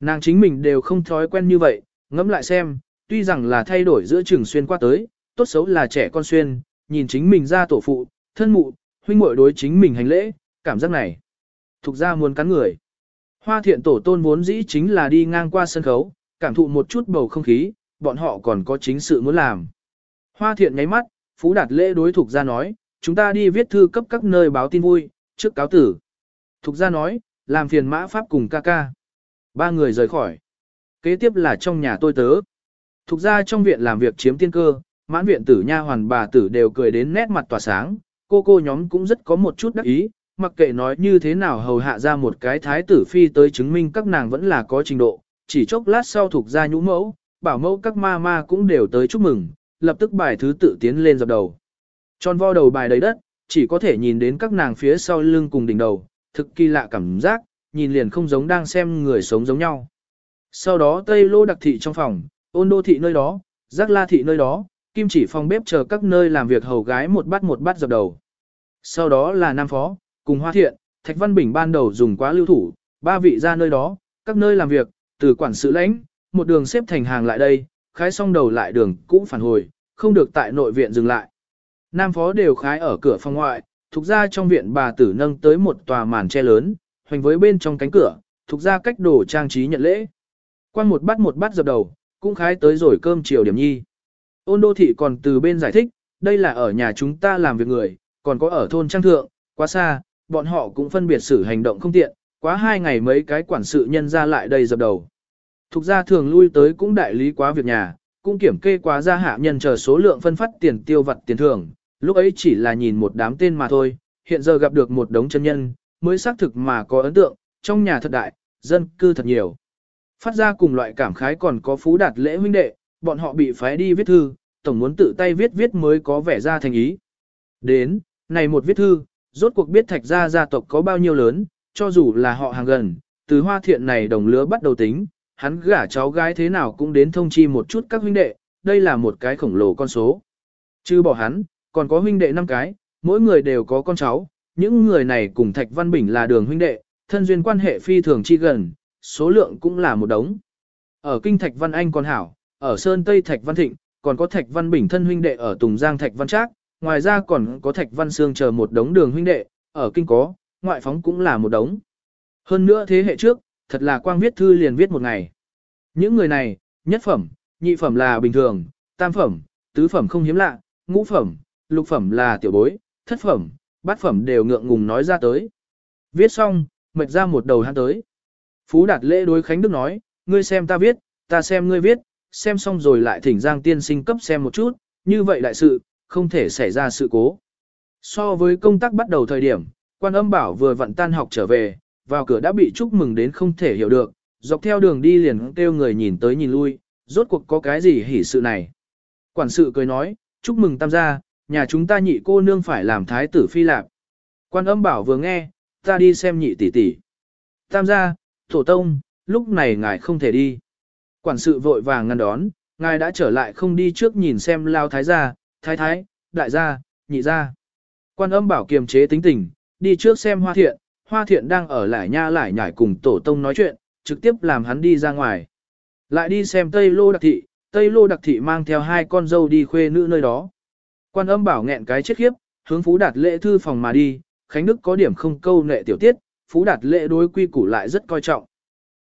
S1: Nàng chính mình đều không thói quen như vậy, ngẫm lại xem, tuy rằng là thay đổi giữa trường xuyên qua tới, tốt xấu là trẻ con xuyên, nhìn chính mình ra tổ phụ, thân mụ, huynh muội đối chính mình hành lễ, cảm giác này. Thục ra muốn cắn người. Hoa thiện tổ tôn vốn dĩ chính là đi ngang qua sân khấu, cảm thụ một chút bầu không khí, bọn họ còn có chính sự muốn làm. Hoa thiện nháy mắt, Phú Đạt lễ đối Thục ra nói, chúng ta đi viết thư cấp các nơi báo tin vui, trước cáo tử. Thục ra nói, làm phiền mã pháp cùng ca ca. Ba người rời khỏi. Kế tiếp là trong nhà tôi tớ. Thục ra trong viện làm việc chiếm tiên cơ, mãn viện tử nha hoàn bà tử đều cười đến nét mặt tỏa sáng, cô cô nhóm cũng rất có một chút đắc ý, mặc kệ nói như thế nào hầu hạ ra một cái thái tử phi tới chứng minh các nàng vẫn là có trình độ, chỉ chốc lát sau thuộc ra nhũ mẫu, bảo mẫu các ma ma cũng đều tới chúc mừng, lập tức bài thứ tự tiến lên dập đầu. Tròn vo đầu bài đầy đất, chỉ có thể nhìn đến các nàng phía sau lưng cùng đỉnh đầu, thực kỳ lạ cảm giác, nhìn liền không giống đang xem người sống giống nhau. Sau đó Tây Lô đặc thị trong phòng, ôn đô thị nơi đó, giác la thị nơi đó, kim chỉ phòng bếp chờ các nơi làm việc hầu gái một bát một bát dập đầu. Sau đó là Nam Phó, cùng Hoa Thiện, Thạch Văn Bình ban đầu dùng quá lưu thủ, ba vị ra nơi đó, các nơi làm việc, từ quản sự lãnh, một đường xếp thành hàng lại đây, khái xong đầu lại đường cũ phản hồi, không được tại nội viện dừng lại. Nam Phó đều khái ở cửa phòng ngoại, thuộc ra trong viện bà tử nâng tới một tòa màn che lớn, hoành với bên trong cánh cửa, thuộc ra cách đồ trang trí nhận lễ. Quan một bát một bát dập đầu, cũng khái tới rồi cơm chiều điểm nhi. Ôn đô thị còn từ bên giải thích, đây là ở nhà chúng ta làm việc người, còn có ở thôn trang thượng, quá xa, bọn họ cũng phân biệt xử hành động không tiện, quá hai ngày mấy cái quản sự nhân ra lại đây dập đầu. Thục ra thường lui tới cũng đại lý quá việc nhà, cũng kiểm kê quá gia hạ nhân chờ số lượng phân phát tiền tiêu vật tiền thưởng, lúc ấy chỉ là nhìn một đám tên mà thôi, hiện giờ gặp được một đống chân nhân, mới xác thực mà có ấn tượng, trong nhà thật đại, dân cư thật nhiều. Phát ra cùng loại cảm khái còn có phú đạt lễ huynh đệ, bọn họ bị phái đi viết thư, tổng muốn tự tay viết viết mới có vẻ ra thành ý. Đến, này một viết thư, rốt cuộc biết thạch gia gia tộc có bao nhiêu lớn, cho dù là họ hàng gần, từ hoa thiện này đồng lứa bắt đầu tính, hắn gả cháu gái thế nào cũng đến thông chi một chút các huynh đệ, đây là một cái khổng lồ con số. Chứ bỏ hắn, còn có huynh đệ năm cái, mỗi người đều có con cháu, những người này cùng Thạch Văn Bình là đường huynh đệ, thân duyên quan hệ phi thường chi gần, số lượng cũng là một đống. Ở kinh Thạch Văn Anh còn hảo, ở Sơn Tây Thạch Văn Thịnh, còn có Thạch Văn Bình thân huynh đệ ở Tùng Giang Thạch Văn Trác, ngoài ra còn có Thạch Văn Sương chờ một đống đường huynh đệ, ở kinh có, ngoại phóng cũng là một đống. Hơn nữa thế hệ trước, thật là quang viết thư liền viết một ngày. Những người này, nhất phẩm, nhị phẩm là bình thường, tam phẩm, tứ phẩm không hiếm lạ, ngũ phẩm, lục phẩm là tiểu bối, thất phẩm, bát phẩm đều ngượng ngùng nói ra tới. Viết xong, mệt ra một đầu hắn tới. Phú Đạt lễ đối Khánh Đức nói, ngươi xem ta viết, ta xem ngươi viết, xem xong rồi lại thỉnh Giang tiên sinh cấp xem một chút, như vậy đại sự, không thể xảy ra sự cố. So với công tác bắt đầu thời điểm, quan âm bảo vừa vận tan học trở về, vào cửa đã bị chúc mừng đến không thể hiểu được, dọc theo đường đi liền kêu người nhìn tới nhìn lui, rốt cuộc có cái gì hỉ sự này. Quản sự cười nói, chúc mừng tam gia, nhà chúng ta nhị cô nương phải làm thái tử phi lạp. Quan âm bảo vừa nghe, ta đi xem nhị tỷ tỷ. Tam gia, tổ tông, lúc này ngài không thể đi. Quản sự vội vàng ngăn đón, ngài đã trở lại không đi trước nhìn xem lao thái gia, thái thái, đại gia, nhị gia. Quan âm bảo kiềm chế tính tình, đi trước xem hoa thiện, hoa thiện đang ở lại nha lại nhảy cùng tổ tông nói chuyện, trực tiếp làm hắn đi ra ngoài. Lại đi xem Tây Lô Đặc Thị, Tây Lô Đặc Thị mang theo hai con dâu đi khuê nữ nơi đó. Quan âm bảo nghẹn cái chết khiếp, hướng Phú Đạt lễ thư phòng mà đi, Khánh Đức có điểm không câu nệ tiểu tiết, Phú Đạt lễ đối quy củ lại rất coi trọng.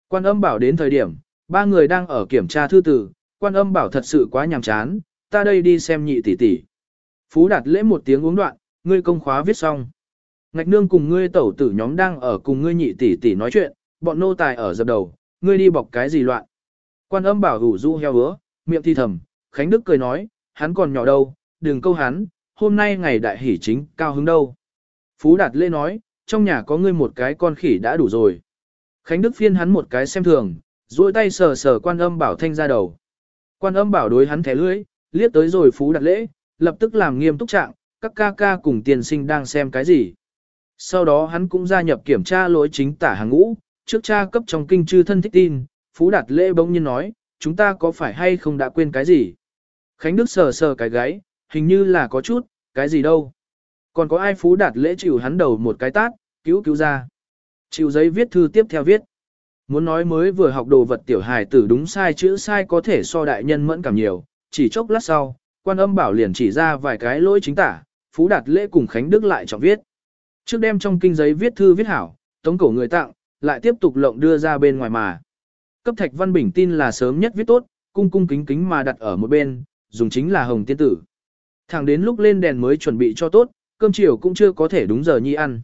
S1: Quan âm bảo đến thời điểm, ba người đang ở kiểm tra thư tử, quan âm bảo thật sự quá nhàm chán, ta đây đi xem nhị tỷ tỷ. Phú Đạt lễ một tiếng uống đoạn, ngươi công khóa viết xong. Ngạch nương cùng ngươi tẩu tử nhóm đang ở cùng ngươi nhị tỷ tỷ nói chuyện, bọn nô tài ở dập đầu, ngươi đi bọc cái gì loạn. Quan âm bảo hủ du heo hứa, miệng thi thầm, Khánh Đức cười nói, hắn còn nhỏ đâu, đừng câu hắn, hôm nay ngày đại hỷ chính, cao hứng đâu. Phú Đạt Lê nói, trong nhà có ngươi một cái con khỉ đã đủ rồi. Khánh Đức phiên hắn một cái xem thường, duỗi tay sờ sờ quan âm bảo thanh ra đầu. Quan âm bảo đối hắn thẻ lưỡi, liếc tới rồi Phú Đạt Lễ, lập tức làm nghiêm túc trạng, các ca ca cùng tiền sinh đang xem cái gì. Sau đó hắn cũng gia nhập kiểm tra lỗi chính tả hàng ngũ, trước cha cấp trong kinh chư thân thích tin, Phú Đạt Lễ bỗng nhiên nói, chúng ta có phải hay không đã quên cái gì? Khánh Đức sờ sờ cái gáy, hình như là có chút, cái gì đâu. Còn có ai Phú Đạt Lễ chịu hắn đầu một cái tát, cứu cứu ra. Chịu giấy viết thư tiếp theo viết. Muốn nói mới vừa học đồ vật tiểu hài tử đúng sai chữ sai có thể so đại nhân mẫn cảm nhiều, chỉ chốc lát sau, quan âm bảo liền chỉ ra vài cái lỗi chính tả, Phú Đạt Lễ cùng Khánh Đức lại chọn viết. Trước đem trong kinh giấy viết thư viết hảo, tống cổ người tặng, lại tiếp tục lộng đưa ra bên ngoài mà. Cấp Thạch Văn Bình tin là sớm nhất viết tốt, cung cung kính kính mà đặt ở một bên, dùng chính là hồng tiên tử. Thẳng đến lúc lên đèn mới chuẩn bị cho tốt, cơm chiều cũng chưa có thể đúng giờ nhi ăn.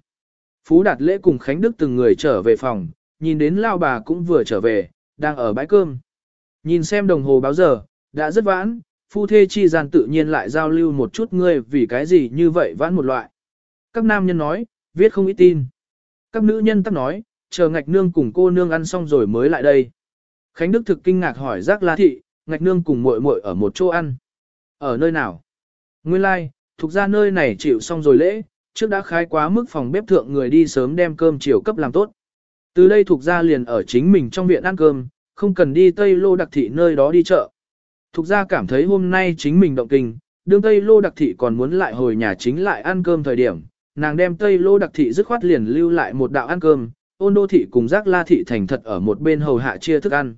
S1: Phú Đạt Lễ cùng Khánh Đức từng người trở về phòng, nhìn đến lao bà cũng vừa trở về, đang ở bãi cơm. Nhìn xem đồng hồ báo giờ, đã rất vãn, phu thê chi gian tự nhiên lại giao lưu một chút ngươi vì cái gì như vậy vãn một loại. Các nam nhân nói, viết không ít tin. Các nữ nhân tắc nói, chờ ngạch nương cùng cô nương ăn xong rồi mới lại đây. Khánh Đức thực kinh ngạc hỏi giác la thị, ngạch nương cùng muội muội ở một chỗ ăn. Ở nơi nào? Nguyên lai, like, thuộc ra nơi này chịu xong rồi lễ, trước đã khai quá mức phòng bếp thượng người đi sớm đem cơm chiều cấp làm tốt. Từ đây thuộc ra liền ở chính mình trong viện ăn cơm, không cần đi Tây Lô Đặc Thị nơi đó đi chợ. Thuộc ra cảm thấy hôm nay chính mình động kinh, đương Tây Lô Đặc Thị còn muốn lại hồi nhà chính lại ăn cơm thời điểm, nàng đem Tây Lô Đặc Thị dứt khoát liền lưu lại một đạo ăn cơm, ôn đô thị cùng giác la thị thành thật ở một bên hầu hạ chia thức ăn.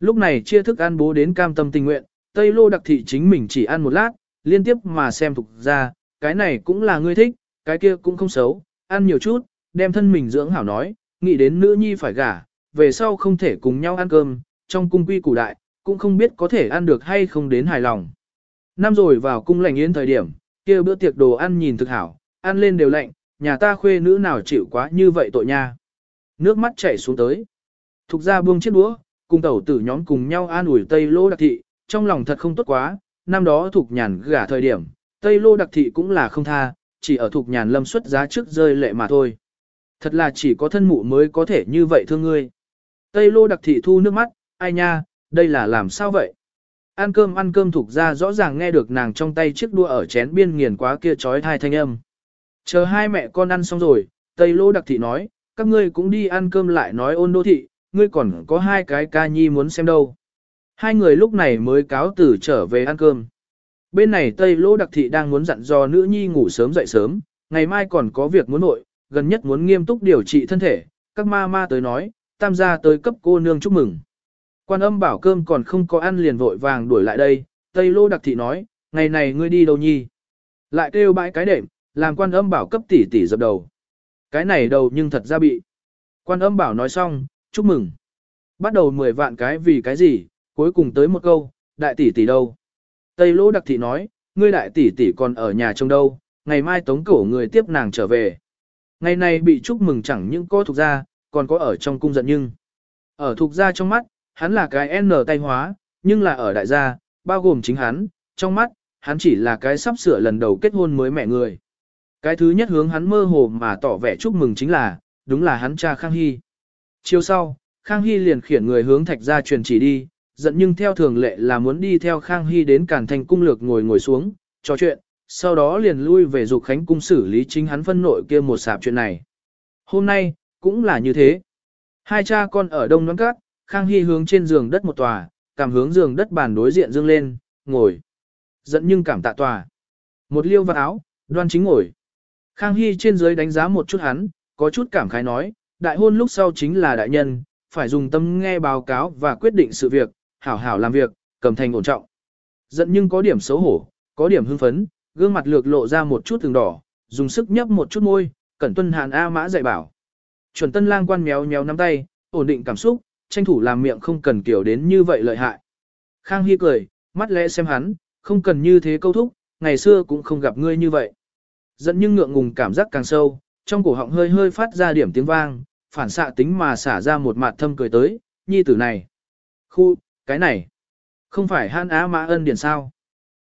S1: Lúc này chia thức ăn bố đến cam tâm tình nguyện, Tây Lô Đặc Thị chính mình chỉ ăn một lát, liên tiếp mà xem thục ra, cái này cũng là ngươi thích, cái kia cũng không xấu, ăn nhiều chút, đem thân mình dưỡng hảo nói, nghĩ đến nữ nhi phải gả, về sau không thể cùng nhau ăn cơm, trong cung quy củ đại, cũng không biết có thể ăn được hay không đến hài lòng. Năm rồi vào cung lành yên thời điểm, kia bữa tiệc đồ ăn nhìn thực hảo, ăn lên đều lạnh, nhà ta khuê nữ nào chịu quá như vậy tội nha. Nước mắt chảy xuống tới. Thục ra buông chiếc đũa, cùng tẩu tử nhóm cùng nhau an ủi Tây Lô Đặc Thị, trong lòng thật không tốt quá, năm đó thuộc Nhàn gả thời điểm, Tây Lô Đặc Thị cũng là không tha, chỉ ở thuộc Nhàn lâm xuất giá trước rơi lệ mà thôi. Thật là chỉ có thân mụ mới có thể như vậy thương ngươi. Tây Lô Đặc Thị thu nước mắt, ai nha, đây là làm sao vậy? Ăn cơm ăn cơm thuộc ra rõ ràng nghe được nàng trong tay chiếc đua ở chén biên nghiền quá kia trói thai thanh âm. Chờ hai mẹ con ăn xong rồi, Tây Lô Đặc Thị nói, các ngươi cũng đi ăn cơm lại nói ôn đô thị, ngươi còn có hai cái ca nhi muốn xem đâu. Hai người lúc này mới cáo tử trở về ăn cơm. Bên này Tây Lô Đặc Thị đang muốn dặn dò nữ nhi ngủ sớm dậy sớm, ngày mai còn có việc muốn nội, gần nhất muốn nghiêm túc điều trị thân thể, các ma ma tới nói, tam gia tới cấp cô nương chúc mừng. Quan âm bảo cơm còn không có ăn liền vội vàng đuổi lại đây, Tây Lô Đặc Thị nói, ngày này ngươi đi đâu nhi? Lại kêu bãi cái đệm, làm quan âm bảo cấp tỷ tỷ dập đầu. Cái này đầu nhưng thật ra bị. Quan âm bảo nói xong, chúc mừng. Bắt đầu 10 vạn cái vì cái gì, cuối cùng tới một câu, đại tỷ tỷ đâu. Tây lỗ đặc thị nói, ngươi đại tỷ tỷ còn ở nhà trong đâu, ngày mai tống cổ người tiếp nàng trở về. Ngày này bị chúc mừng chẳng những có thuộc gia, còn có ở trong cung giận nhưng. Ở thuộc gia trong mắt, hắn là cái N tay hóa, nhưng là ở đại gia, bao gồm chính hắn, trong mắt, hắn chỉ là cái sắp sửa lần đầu kết hôn mới mẹ người. Cái thứ nhất hướng hắn mơ hồ mà tỏ vẻ chúc mừng chính là, đúng là hắn cha Khang Hy. Chiều sau, Khang Hy liền khiển người hướng thạch Gia truyền chỉ đi, giận nhưng theo thường lệ là muốn đi theo Khang Hy đến càn Thành cung lược ngồi ngồi xuống, trò chuyện, sau đó liền lui về dục khánh cung xử lý chính hắn phân nội kia một sạp chuyện này. Hôm nay, cũng là như thế. Hai cha con ở đông nón cát, Khang Hy hướng trên giường đất một tòa, cảm hướng giường đất bàn đối diện dương lên, ngồi. Giận nhưng cảm tạ tòa. Một liêu vào áo, đoan chính ngồi. Khang Hy trên dưới đánh giá một chút hắn, có chút cảm khái nói, đại hôn lúc sau chính là đại nhân, phải dùng tâm nghe báo cáo và quyết định sự việc, hảo hảo làm việc, cầm thành ổn trọng. Giận nhưng có điểm xấu hổ, có điểm hưng phấn, gương mặt lược lộ ra một chút từng đỏ, dùng sức nhấp một chút môi, cẩn tuân hàn A mã dạy bảo. Chuẩn tân lang quan méo méo nắm tay, ổn định cảm xúc, tranh thủ làm miệng không cần kiểu đến như vậy lợi hại. Khang Hy cười, mắt lẽ xem hắn, không cần như thế câu thúc, ngày xưa cũng không gặp ngươi như vậy. Giận nhưng ngượng ngùng cảm giác càng sâu, trong cổ họng hơi hơi phát ra điểm tiếng vang, phản xạ tính mà xả ra một mặt thâm cười tới, nhi tử này. Khu, cái này, không phải han á mã ân điển sao.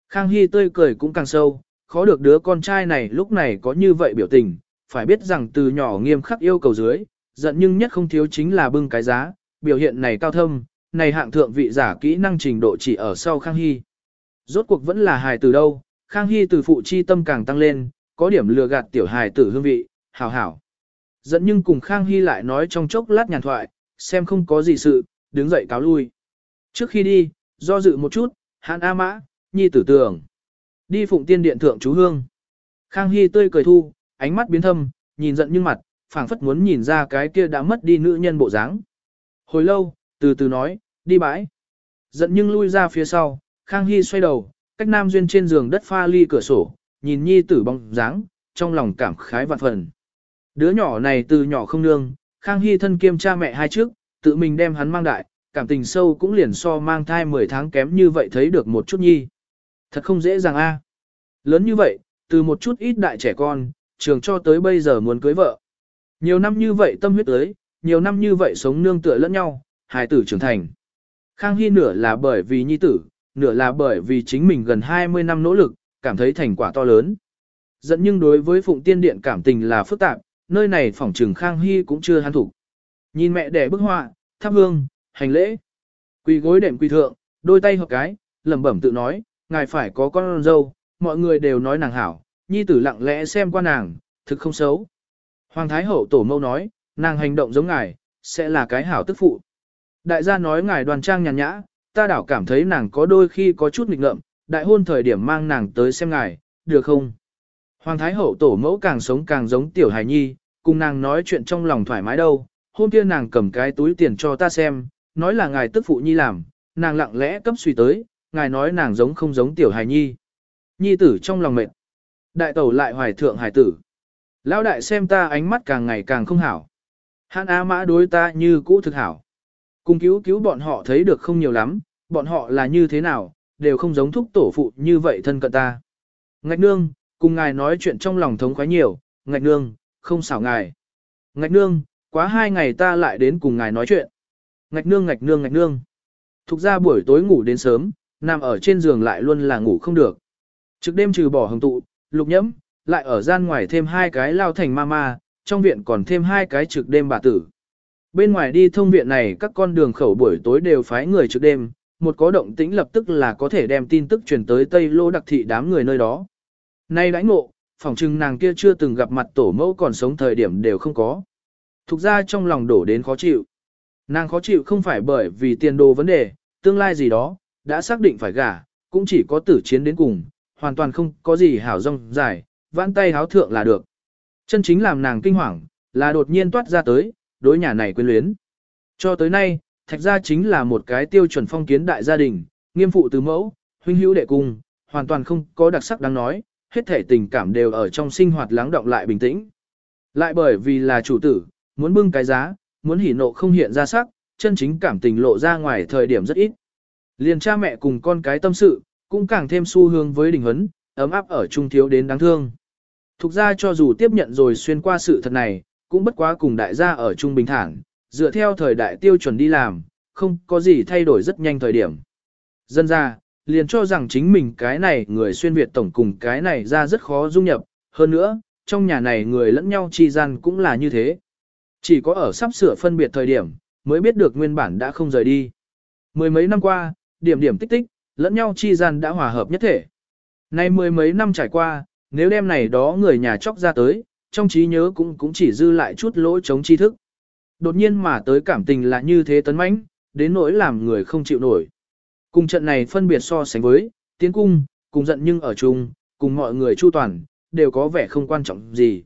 S1: Khang Hy tươi cười cũng càng sâu, khó được đứa con trai này lúc này có như vậy biểu tình, phải biết rằng từ nhỏ nghiêm khắc yêu cầu dưới, giận nhưng nhất không thiếu chính là bưng cái giá, biểu hiện này cao thâm, này hạng thượng vị giả kỹ năng trình độ chỉ ở sau Khang Hy. Rốt cuộc vẫn là hài từ đâu, Khang Hy từ phụ chi tâm càng tăng lên, có điểm lừa gạt tiểu hài tử hương vị, hảo hảo. Dẫn nhưng cùng Khang Hy lại nói trong chốc lát nhàn thoại, xem không có gì sự, đứng dậy cáo lui. Trước khi đi, do dự một chút, hàn A Mã, nhi tử tưởng. Đi phụng tiên điện thượng chú hương. Khang Hy tươi cười thu, ánh mắt biến thâm, nhìn giận nhưng mặt, phảng phất muốn nhìn ra cái kia đã mất đi nữ nhân bộ dáng. Hồi lâu, từ từ nói, đi bãi. Giận nhưng lui ra phía sau, Khang Hy xoay đầu, cách Nam Duyên trên giường đất pha ly cửa sổ, nhìn nhi tử bóng dáng, trong lòng cảm khái vạn phần. Đứa nhỏ này từ nhỏ không nương, Khang Hy thân kiêm cha mẹ hai trước, tự mình đem hắn mang đại, cảm tình sâu cũng liền so mang thai 10 tháng kém như vậy thấy được một chút nhi. Thật không dễ dàng a. Lớn như vậy, từ một chút ít đại trẻ con, trường cho tới bây giờ muốn cưới vợ. Nhiều năm như vậy tâm huyết tới, nhiều năm như vậy sống nương tựa lẫn nhau, hài tử trưởng thành. Khang Hy nửa là bởi vì nhi tử, nửa là bởi vì chính mình gần 20 năm nỗ lực, cảm thấy thành quả to lớn. Dẫn nhưng đối với Phụng Tiên Điện cảm tình là phức tạp, nơi này phỏng trừng Khang Hy cũng chưa hắn thủ. Nhìn mẹ đẻ bức họa, thắp hương, hành lễ. Quỳ gối đệm quỳ thượng, đôi tay hợp cái, lẩm bẩm tự nói, ngài phải có con dâu, mọi người đều nói nàng hảo, nhi tử lặng lẽ xem qua nàng, thực không xấu. Hoàng Thái Hậu tổ mâu nói, nàng hành động giống ngài, sẽ là cái hảo tức phụ. Đại gia nói ngài đoàn trang nhàn nhã, ta đảo cảm thấy nàng có đôi khi có chút nghịch ngợm, đại hôn thời điểm mang nàng tới xem ngài, được không? Hoàng Thái Hậu tổ mẫu càng sống càng giống tiểu hài nhi, cùng nàng nói chuyện trong lòng thoải mái đâu. Hôm kia nàng cầm cái túi tiền cho ta xem, nói là ngài tức phụ nhi làm, nàng lặng lẽ cấp suy tới, ngài nói nàng giống không giống tiểu hài nhi. Nhi tử trong lòng mệt. Đại tẩu lại hoài thượng hài tử. Lão đại xem ta ánh mắt càng ngày càng không hảo. Hàn Á mã đối ta như cũ thực hảo. Cùng cứu cứu bọn họ thấy được không nhiều lắm, bọn họ là như thế nào, đều không giống thúc tổ phụ như vậy thân cận ta. Ngạch nương, cùng ngài nói chuyện trong lòng thống khoái nhiều, ngạch nương, không xảo ngài. Ngạch nương, quá hai ngày ta lại đến cùng ngài nói chuyện. Ngạch nương ngạch nương ngạch nương. Thục ra buổi tối ngủ đến sớm, nằm ở trên giường lại luôn là ngủ không được. Trước đêm trừ bỏ hồng tụ, lục nhẫm, lại ở gian ngoài thêm hai cái lao thành ma ma, trong viện còn thêm hai cái trực đêm bà tử. Bên ngoài đi thông viện này các con đường khẩu buổi tối đều phái người trực đêm, một có động tĩnh lập tức là có thể đem tin tức truyền tới Tây Lô đặc thị đám người nơi đó. Nay đãi ngộ, phỏng chừng nàng kia chưa từng gặp mặt tổ mẫu còn sống thời điểm đều không có. Thục ra trong lòng đổ đến khó chịu. Nàng khó chịu không phải bởi vì tiền đồ vấn đề, tương lai gì đó, đã xác định phải gả, cũng chỉ có tử chiến đến cùng, hoàn toàn không có gì hảo rong dài, vãn tay háo thượng là được. Chân chính làm nàng kinh hoàng, là đột nhiên toát ra tới, đối nhà này quyến luyến. Cho tới nay, thạch gia chính là một cái tiêu chuẩn phong kiến đại gia đình, nghiêm phụ từ mẫu, huynh hữu đệ cung, hoàn toàn không có đặc sắc đáng nói, hết thể tình cảm đều ở trong sinh hoạt lắng động lại bình tĩnh. Lại bởi vì là chủ tử, muốn bưng cái giá, muốn hỉ nộ không hiện ra sắc, chân chính cảm tình lộ ra ngoài thời điểm rất ít. Liền cha mẹ cùng con cái tâm sự, cũng càng thêm xu hướng với đình huấn, ấm áp ở trung thiếu đến đáng thương. Thục ra cho dù tiếp nhận rồi xuyên qua sự thật này, cũng bất quá cùng đại gia ở trung bình thản, dựa theo thời đại tiêu chuẩn đi làm, không có gì thay đổi rất nhanh thời điểm. Dân ra, liền cho rằng chính mình cái này người xuyên Việt tổng cùng cái này ra rất khó dung nhập, hơn nữa, trong nhà này người lẫn nhau chi gian cũng là như thế. Chỉ có ở sắp sửa phân biệt thời điểm, mới biết được nguyên bản đã không rời đi. Mười mấy năm qua, điểm điểm tích tích, lẫn nhau chi gian đã hòa hợp nhất thể. Nay mười mấy năm trải qua, nếu đêm này đó người nhà chóc ra tới, trong trí nhớ cũng cũng chỉ dư lại chút lỗ chống tri thức. Đột nhiên mà tới cảm tình là như thế tấn mãnh, đến nỗi làm người không chịu nổi. Cùng trận này phân biệt so sánh với, tiến cung, cùng giận nhưng ở chung, cùng mọi người chu toàn, đều có vẻ không quan trọng gì.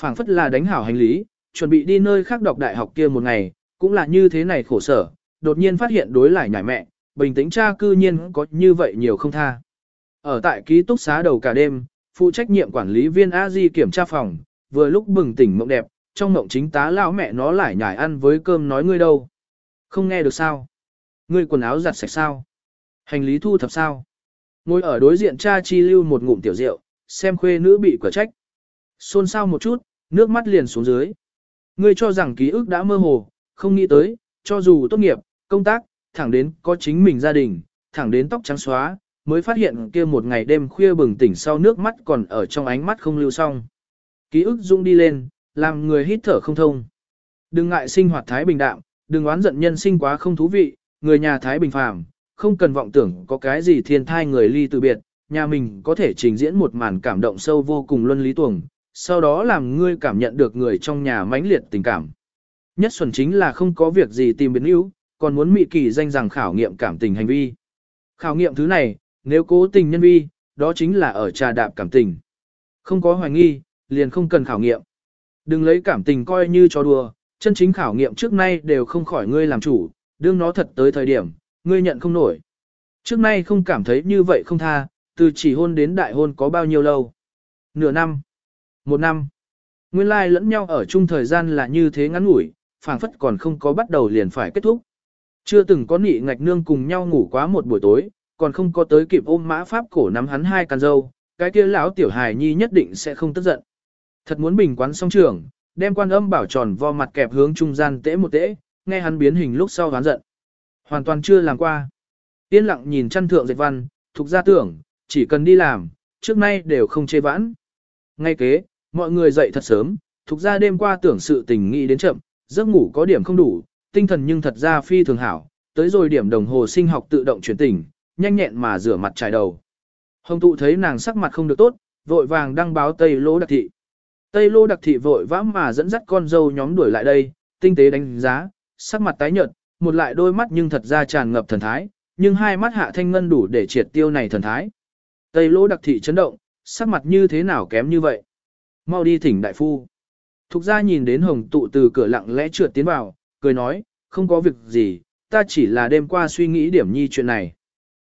S1: phảng phất là đánh hảo hành lý, chuẩn bị đi nơi khác đọc đại học kia một ngày, cũng là như thế này khổ sở, đột nhiên phát hiện đối lại nhảy mẹ, bình tĩnh cha cư nhiên có như vậy nhiều không tha. Ở tại ký túc xá đầu cả đêm, phụ trách nhiệm quản lý viên a di kiểm tra phòng, vừa lúc bừng tỉnh mộng đẹp, trong mộng chính tá lão mẹ nó lại nhảy ăn với cơm nói ngươi đâu. Không nghe được sao? Ngươi quần áo giặt sạch sao? Hành lý thu thập sao? Ngồi ở đối diện cha chi lưu một ngụm tiểu rượu, xem khuê nữ bị quả trách. Xôn xao một chút, nước mắt liền xuống dưới. Ngươi cho rằng ký ức đã mơ hồ, không nghĩ tới, cho dù tốt nghiệp, công tác, thẳng đến có chính mình gia đình, thẳng đến tóc trắng xóa, mới phát hiện kia một ngày đêm khuya bừng tỉnh sau nước mắt còn ở trong ánh mắt không lưu xong. Ký ức dũng đi lên, làm người hít thở không thông. Đừng ngại sinh hoạt thái bình đạm, đừng oán giận nhân sinh quá không thú vị, người nhà thái bình phàm, không cần vọng tưởng có cái gì thiên thai người ly từ biệt, nhà mình có thể trình diễn một màn cảm động sâu vô cùng luân lý tuồng, sau đó làm ngươi cảm nhận được người trong nhà mãnh liệt tình cảm. Nhất xuẩn chính là không có việc gì tìm biến yếu, còn muốn mị kỳ danh rằng khảo nghiệm cảm tình hành vi. Khảo nghiệm thứ này, nếu cố tình nhân vi, đó chính là ở trà đạp cảm tình. Không có hoài nghi, liền không cần khảo nghiệm. Đừng lấy cảm tình coi như cho đùa, chân chính khảo nghiệm trước nay đều không khỏi ngươi làm chủ, đương nó thật tới thời điểm, ngươi nhận không nổi. Trước nay không cảm thấy như vậy không tha, từ chỉ hôn đến đại hôn có bao nhiêu lâu. Nửa năm, một năm, nguyên lai lẫn nhau ở chung thời gian là như thế ngắn ngủi, phảng phất còn không có bắt đầu liền phải kết thúc. Chưa từng có nị ngạch nương cùng nhau ngủ quá một buổi tối, còn không có tới kịp ôm mã pháp cổ nắm hắn hai can dâu, cái kia lão tiểu hài nhi nhất định sẽ không tức giận. Thật muốn bình quán song trưởng, đem quan âm bảo tròn vo mặt kẹp hướng trung gian tễ một tễ, nghe hắn biến hình lúc sau đoán giận. Hoàn toàn chưa làm qua. Yên lặng nhìn chăn thượng dệt văn, thuộc ra tưởng, chỉ cần đi làm, trước nay đều không chê vãn. Ngay kế, mọi người dậy thật sớm, thuộc ra đêm qua tưởng sự tình nghĩ đến chậm, giấc ngủ có điểm không đủ, tinh thần nhưng thật ra phi thường hảo, tới rồi điểm đồng hồ sinh học tự động chuyển tỉnh, nhanh nhẹn mà rửa mặt trải đầu. Hồng tụ thấy nàng sắc mặt không được tốt, vội vàng đăng báo Tây Lô Đặc Thị. Tây Lô Đặc Thị vội vã mà dẫn dắt con dâu nhóm đuổi lại đây, tinh tế đánh giá, sắc mặt tái nhợt, một lại đôi mắt nhưng thật ra tràn ngập thần thái, nhưng hai mắt hạ thanh ngân đủ để triệt tiêu này thần thái. Tây Lô Đặc Thị chấn động, sắc mặt như thế nào kém như vậy. Mau đi thỉnh đại phu. Thục ra nhìn đến hồng tụ từ cửa lặng lẽ trượt tiến vào, cười nói, không có việc gì, ta chỉ là đêm qua suy nghĩ điểm nhi chuyện này.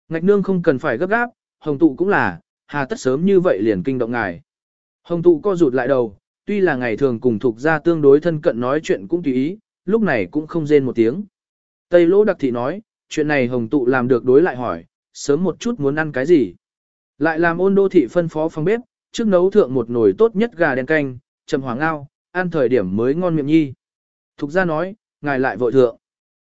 S1: Ngạch nương không cần phải gấp gáp, hồng tụ cũng là, hà tất sớm như vậy liền kinh động ngài. Hồng tụ co rụt lại đầu, tuy là ngày thường cùng thuộc ra tương đối thân cận nói chuyện cũng tùy ý, lúc này cũng không rên một tiếng. Tây lỗ đặc thị nói, chuyện này hồng tụ làm được đối lại hỏi, sớm một chút muốn ăn cái gì. Lại làm ôn đô thị phân phó phòng bếp, trước nấu thượng một nồi tốt nhất gà đen canh, chầm hoàng ngao, ăn thời điểm mới ngon miệng nhi. Thục ra nói, ngài lại vội thượng.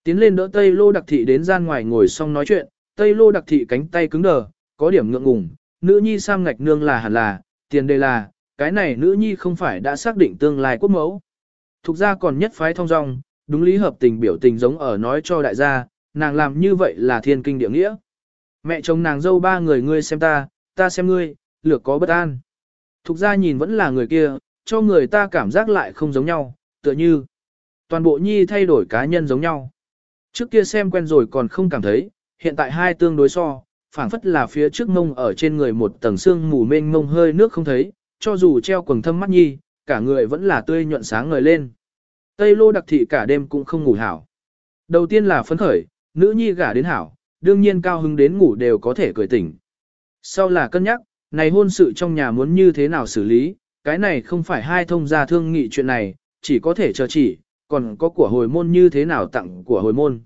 S1: Tiến lên đỡ Tây Lô Đặc Thị đến gian ngoài ngồi xong nói chuyện, Tây Lô Đặc Thị cánh tay cứng đờ, có điểm ngượng ngùng, nữ nhi sam ngạch nương là hẳn là, tiền đề là, cái này nữ nhi không phải đã xác định tương lai quốc mẫu. Thục ra còn nhất phái thông dong, đúng lý hợp tình biểu tình giống ở nói cho đại gia, nàng làm như vậy là thiên kinh địa nghĩa. Mẹ chồng nàng dâu ba người ngươi xem ta, ta xem ngươi, lược có bất an. Thục ra nhìn vẫn là người kia, cho người ta cảm giác lại không giống nhau, tựa như toàn bộ nhi thay đổi cá nhân giống nhau. Trước kia xem quen rồi còn không cảm thấy, hiện tại hai tương đối so, phảng phất là phía trước mông ở trên người một tầng xương mù mênh mông hơi nước không thấy, cho dù treo quần thâm mắt nhi, cả người vẫn là tươi nhuận sáng ngời lên. Tây lô đặc thị cả đêm cũng không ngủ hảo. Đầu tiên là phấn khởi, nữ nhi gả đến hảo, đương nhiên cao hứng đến ngủ đều có thể cười tỉnh. Sau là cân nhắc, này hôn sự trong nhà muốn như thế nào xử lý, cái này không phải hai thông gia thương nghị chuyện này, chỉ có thể chờ chỉ, còn có của hồi môn như thế nào tặng của hồi môn.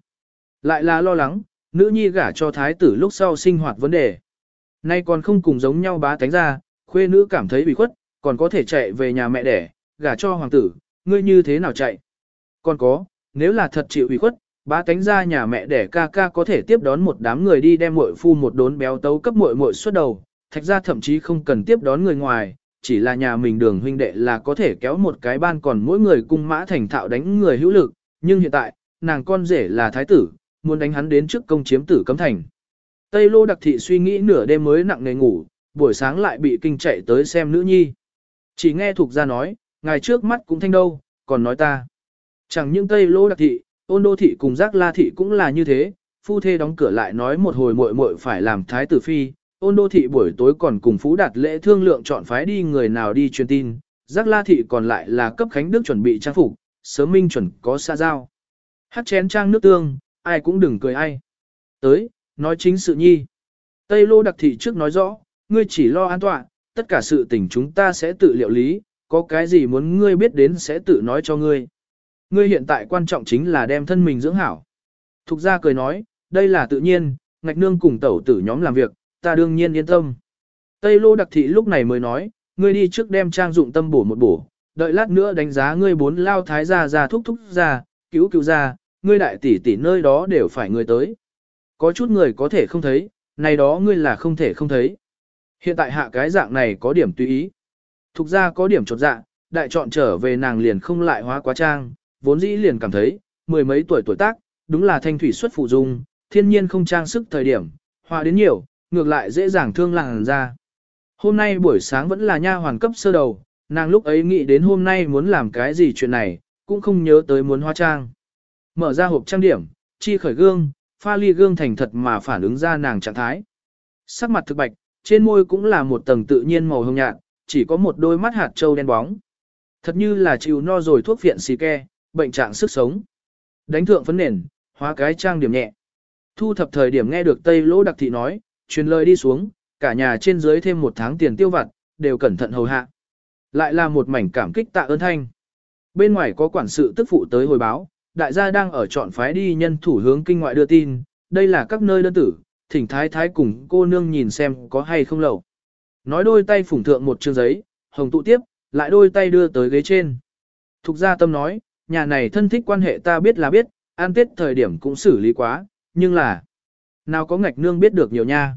S1: Lại là lo lắng, nữ nhi gả cho thái tử lúc sau sinh hoạt vấn đề. Nay còn không cùng giống nhau bá tánh ra, khuê nữ cảm thấy bị khuất, còn có thể chạy về nhà mẹ đẻ, gả cho hoàng tử, ngươi như thế nào chạy. Còn có, nếu là thật chịu ủy khuất, bá tánh ra nhà mẹ đẻ ca ca có thể tiếp đón một đám người đi đem muội phu một đốn béo tấu cấp muội muội suốt đầu, thạch ra thậm chí không cần tiếp đón người ngoài, chỉ là nhà mình đường huynh đệ là có thể kéo một cái ban còn mỗi người cung mã thành thạo đánh người hữu lực, nhưng hiện tại, nàng con rể là thái tử, muốn đánh hắn đến trước công chiếm tử cấm thành. Tây Lô Đặc Thị suy nghĩ nửa đêm mới nặng nề ngủ, buổi sáng lại bị kinh chạy tới xem nữ nhi. Chỉ nghe thuộc ra nói, ngài trước mắt cũng thanh đâu, còn nói ta. Chẳng những Tây Lô Đặc Thị, ôn đô thị cùng giác la thị cũng là như thế, phu thê đóng cửa lại nói một hồi muội muội phải làm thái tử phi, ôn đô thị buổi tối còn cùng phú đạt lễ thương lượng chọn phái đi người nào đi truyền tin, giác la thị còn lại là cấp khánh đức chuẩn bị trang phục, sớm minh chuẩn có xa giao. Hát chén trang nước tương, ai cũng đừng cười ai. Tới, nói chính sự nhi. Tây lô đặc thị trước nói rõ, ngươi chỉ lo an toàn, tất cả sự tình chúng ta sẽ tự liệu lý, có cái gì muốn ngươi biết đến sẽ tự nói cho ngươi. Ngươi hiện tại quan trọng chính là đem thân mình dưỡng hảo. Thục gia cười nói, đây là tự nhiên, ngạch nương cùng tẩu tử nhóm làm việc, ta đương nhiên yên tâm. Tây lô đặc thị lúc này mới nói, ngươi đi trước đem trang dụng tâm bổ một bổ, đợi lát nữa đánh giá ngươi bốn lao thái gia ra thúc thúc ra, cứu cứu ra, ngươi đại tỷ tỷ nơi đó đều phải người tới. Có chút người có thể không thấy, này đó ngươi là không thể không thấy. Hiện tại hạ cái dạng này có điểm tùy ý. Thục ra có điểm chột dạ, đại chọn trở về nàng liền không lại hóa quá trang, vốn dĩ liền cảm thấy, mười mấy tuổi tuổi tác, đúng là thanh thủy xuất phụ dung, thiên nhiên không trang sức thời điểm, hòa đến nhiều, ngược lại dễ dàng thương làng ra. Hôm nay buổi sáng vẫn là nha hoàn cấp sơ đầu, nàng lúc ấy nghĩ đến hôm nay muốn làm cái gì chuyện này, cũng không nhớ tới muốn hóa trang. Mở ra hộp trang điểm, chi khởi gương, pha ly gương thành thật mà phản ứng ra nàng trạng thái. Sắc mặt thực bạch, trên môi cũng là một tầng tự nhiên màu hồng nhạt, chỉ có một đôi mắt hạt trâu đen bóng. Thật như là chịu no rồi thuốc viện xì ke, bệnh trạng sức sống. Đánh thượng phấn nền, hóa cái trang điểm nhẹ. Thu thập thời điểm nghe được Tây Lỗ Đặc Thị nói, truyền lời đi xuống, cả nhà trên dưới thêm một tháng tiền tiêu vặt, đều cẩn thận hầu hạ. Lại là một mảnh cảm kích tạ ơn thanh. Bên ngoài có quản sự tức phụ tới hồi báo, đại gia đang ở chọn phái đi nhân thủ hướng kinh ngoại đưa tin, đây là các nơi đơn tử, thỉnh thái thái cùng cô nương nhìn xem có hay không lầu. Nói đôi tay phủng thượng một chương giấy, hồng tụ tiếp, lại đôi tay đưa tới ghế trên. Thục gia tâm nói, nhà này thân thích quan hệ ta biết là biết, an tết thời điểm cũng xử lý quá, nhưng là, nào có ngạch nương biết được nhiều nha.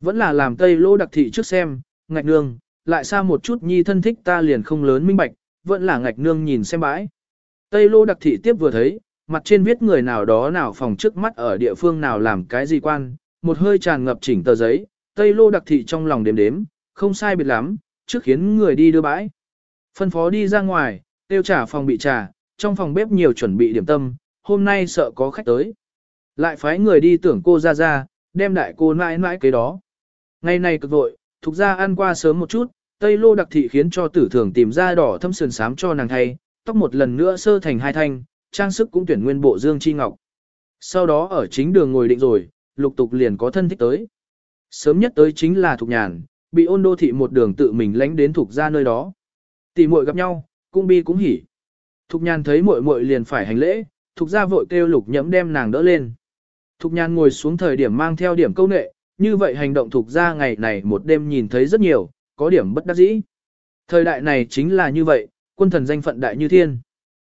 S1: Vẫn là làm tây lô đặc thị trước xem, ngạch nương, lại xa một chút nhi thân thích ta liền không lớn minh bạch, vẫn là ngạch nương nhìn xem bãi. Tây lô đặc thị tiếp vừa thấy, mặt trên viết người nào đó nào phòng trước mắt ở địa phương nào làm cái gì quan, một hơi tràn ngập chỉnh tờ giấy, Tây lô đặc thị trong lòng đếm đếm, không sai biệt lắm, trước khiến người đi đưa bãi. Phân phó đi ra ngoài, tiêu trả phòng bị trà, trong phòng bếp nhiều chuẩn bị điểm tâm, hôm nay sợ có khách tới. Lại phái người đi tưởng cô ra ra, đem đại cô mãi mãi cái đó. Ngày này cực vội, thuộc ra ăn qua sớm một chút, Tây lô đặc thị khiến cho tử thường tìm ra đỏ thâm sườn sám cho nàng thay, tóc một lần nữa sơ thành hai thanh, trang sức cũng tuyển nguyên bộ dương chi ngọc. Sau đó ở chính đường ngồi định rồi, lục tục liền có thân thích tới. Sớm nhất tới chính là thuộc Nhàn, bị ôn đô thị một đường tự mình lánh đến thuộc ra nơi đó. Tỷ muội gặp nhau, cung bi cũng hỉ. Thục Nhàn thấy muội muội liền phải hành lễ, Thục ra vội kêu lục nhẫm đem nàng đỡ lên. Thục Nhàn ngồi xuống thời điểm mang theo điểm câu nệ, như vậy hành động thuộc ra ngày này một đêm nhìn thấy rất nhiều, có điểm bất đắc dĩ. Thời đại này chính là như vậy, quân thần danh phận đại như thiên.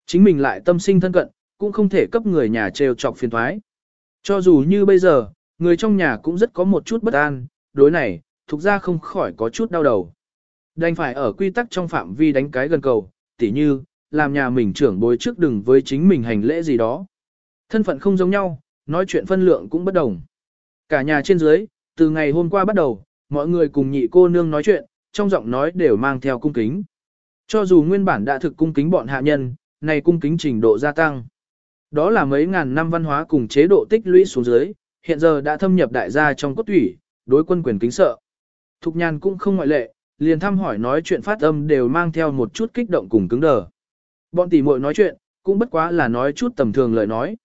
S1: Chính mình lại tâm sinh thân cận, cũng không thể cấp người nhà trêu chọc phiền thoái. Cho dù như bây giờ, người trong nhà cũng rất có một chút bất an, đối này, thuộc ra không khỏi có chút đau đầu. Đành phải ở quy tắc trong phạm vi đánh cái gần cầu, tỉ như, làm nhà mình trưởng bối trước đừng với chính mình hành lễ gì đó. Thân phận không giống nhau, nói chuyện phân lượng cũng bất đồng. Cả nhà trên dưới, từ ngày hôm qua bắt đầu, mọi người cùng nhị cô nương nói chuyện, trong giọng nói đều mang theo cung kính. Cho dù nguyên bản đã thực cung kính bọn hạ nhân, này cung kính trình độ gia tăng. Đó là mấy ngàn năm văn hóa cùng chế độ tích lũy xuống dưới, hiện giờ đã thâm nhập đại gia trong cốt thủy, đối quân quyền kính sợ. Thục nhàn cũng không ngoại lệ, liền thăm hỏi nói chuyện phát âm đều mang theo một chút kích động cùng cứng đờ. Bọn tỷ muội nói chuyện, cũng bất quá là nói chút tầm thường lời nói.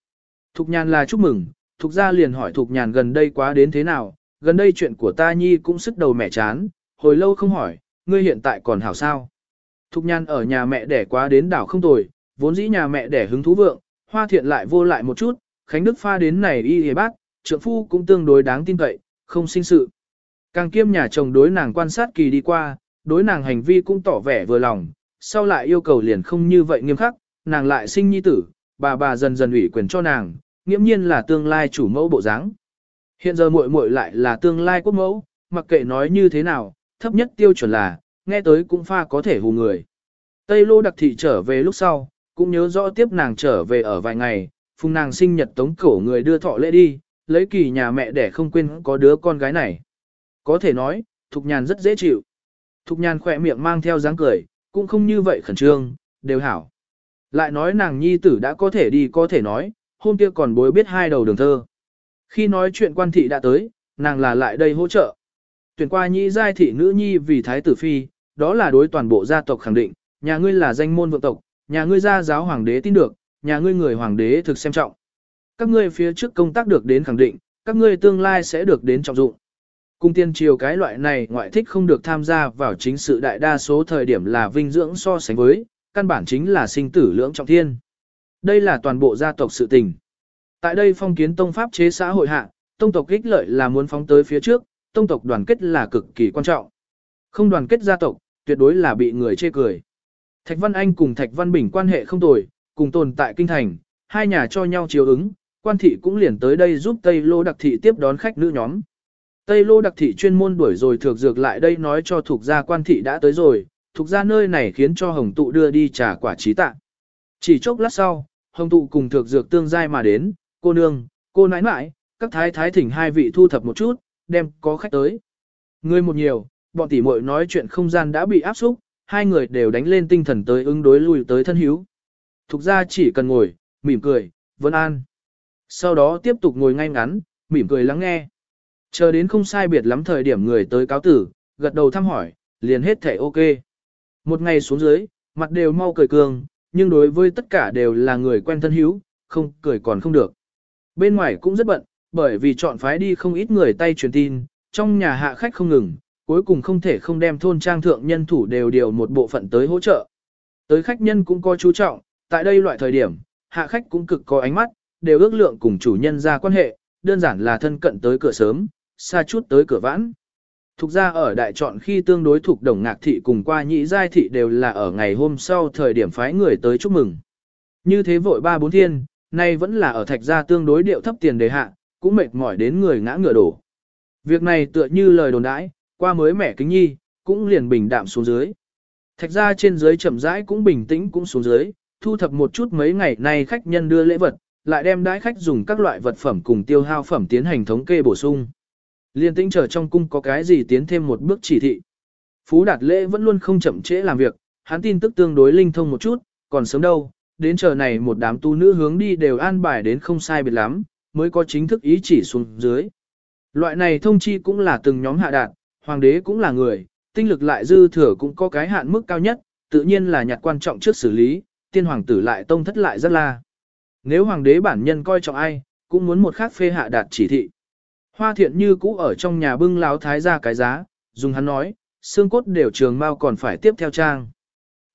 S1: Thục nhàn là chúc mừng, thục gia liền hỏi thục nhàn gần đây quá đến thế nào, gần đây chuyện của ta nhi cũng sức đầu mẹ chán, hồi lâu không hỏi, ngươi hiện tại còn hảo sao. Thục nhàn ở nhà mẹ đẻ quá đến đảo không tồi, vốn dĩ nhà mẹ đẻ hứng thú vượng, hoa thiện lại vô lại một chút, Khánh Đức pha đến này y hề bác, trượng phu cũng tương đối đáng tin cậy, không sinh sự. Càng kiêm nhà chồng đối nàng quan sát kỳ đi qua, đối nàng hành vi cũng tỏ vẻ vừa lòng, sau lại yêu cầu liền không như vậy nghiêm khắc, nàng lại sinh nhi tử, bà bà dần dần ủy quyền cho nàng, nghiễm nhiên là tương lai chủ mẫu bộ dáng. Hiện giờ muội muội lại là tương lai quốc mẫu, mặc kệ nói như thế nào, thấp nhất tiêu chuẩn là, nghe tới cũng pha có thể hù người. Tây Lô đặc thị trở về lúc sau, cũng nhớ rõ tiếp nàng trở về ở vài ngày, phùng nàng sinh nhật tống cổ người đưa thọ lễ đi, lấy kỳ nhà mẹ để không quên có đứa con gái này. Có thể nói, Thục Nhàn rất dễ chịu. Thục Nhàn khỏe miệng mang theo dáng cười, cũng không như vậy khẩn trương, đều hảo. Lại nói nàng nhi tử đã có thể đi có thể nói, hôm kia còn bối biết hai đầu đường thơ. Khi nói chuyện quan thị đã tới, nàng là lại đây hỗ trợ. Tuyển qua nhị giai thị nữ nhi vì thái tử phi, đó là đối toàn bộ gia tộc khẳng định, nhà ngươi là danh môn vượng tộc, nhà ngươi gia giáo hoàng đế tin được, nhà ngươi người hoàng đế thực xem trọng. Các ngươi phía trước công tác được đến khẳng định, các ngươi tương lai sẽ được đến trọng dụng. Cung tiên triều cái loại này ngoại thích không được tham gia vào chính sự đại đa số thời điểm là vinh dưỡng so sánh với, căn bản chính là sinh tử lưỡng trọng thiên. Đây là toàn bộ gia tộc sự tình. Tại đây phong kiến tông pháp chế xã hội hạ, tông tộc ích lợi là muốn phóng tới phía trước, tông tộc đoàn kết là cực kỳ quan trọng. Không đoàn kết gia tộc, tuyệt đối là bị người chê cười. Thạch Văn Anh cùng Thạch Văn Bình quan hệ không tồi, cùng tồn tại kinh thành, hai nhà cho nhau chiều ứng, quan thị cũng liền tới đây giúp Tây Lô Đặc Thị tiếp đón khách nữ nhóm. Tây Lô Đặc Thị chuyên môn đuổi rồi thược dược lại đây nói cho thuộc gia quan thị đã tới rồi, thuộc ra nơi này khiến cho Hồng Tụ đưa đi trả quả trí tạ. Chỉ chốc lát sau, Hồng Tụ cùng thược dược tương giai mà đến, cô nương, cô nãi nãi, các thái thái thỉnh hai vị thu thập một chút, đem có khách tới. Người một nhiều, bọn tỷ muội nói chuyện không gian đã bị áp xúc, hai người đều đánh lên tinh thần tới ứng đối lui tới thân hiếu. Thục ra chỉ cần ngồi, mỉm cười, vân an. Sau đó tiếp tục ngồi ngay ngắn, mỉm cười lắng nghe. Chờ đến không sai biệt lắm thời điểm người tới cáo tử, gật đầu thăm hỏi, liền hết thẻ ok. Một ngày xuống dưới, mặt đều mau cười cường, nhưng đối với tất cả đều là người quen thân hữu, không cười còn không được. Bên ngoài cũng rất bận, bởi vì chọn phái đi không ít người tay truyền tin, trong nhà hạ khách không ngừng, cuối cùng không thể không đem thôn trang thượng nhân thủ đều điều một bộ phận tới hỗ trợ. Tới khách nhân cũng có chú trọng, tại đây loại thời điểm, hạ khách cũng cực có ánh mắt, đều ước lượng cùng chủ nhân ra quan hệ, đơn giản là thân cận tới cửa sớm, xa chút tới cửa vãn. Thục ra ở đại chọn khi tương đối thuộc đồng ngạc thị cùng qua nhị giai thị đều là ở ngày hôm sau thời điểm phái người tới chúc mừng. Như thế vội ba bốn thiên, nay vẫn là ở thạch gia tương đối điệu thấp tiền đề hạ, cũng mệt mỏi đến người ngã ngựa đổ. Việc này tựa như lời đồn đãi, qua mới mẻ kính nhi, cũng liền bình đạm xuống dưới. Thạch gia trên dưới chậm rãi cũng bình tĩnh cũng xuống dưới, thu thập một chút mấy ngày nay khách nhân đưa lễ vật, lại đem đãi khách dùng các loại vật phẩm cùng tiêu hao phẩm tiến hành thống kê bổ sung. Liên tĩnh chờ trong cung có cái gì tiến thêm một bước chỉ thị. Phú Đạt Lễ vẫn luôn không chậm trễ làm việc, hắn tin tức tương đối linh thông một chút, còn sớm đâu, đến chờ này một đám tu nữ hướng đi đều an bài đến không sai biệt lắm, mới có chính thức ý chỉ xuống dưới. Loại này thông chi cũng là từng nhóm hạ đạt, hoàng đế cũng là người, tinh lực lại dư thừa cũng có cái hạn mức cao nhất, tự nhiên là nhặt quan trọng trước xử lý, tiên hoàng tử lại tông thất lại rất la. Nếu hoàng đế bản nhân coi trọng ai, cũng muốn một khác phê hạ đạt chỉ thị. Hoa thiện như cũ ở trong nhà bưng láo thái ra cái giá, dùng hắn nói, xương cốt đều trường mau còn phải tiếp theo trang.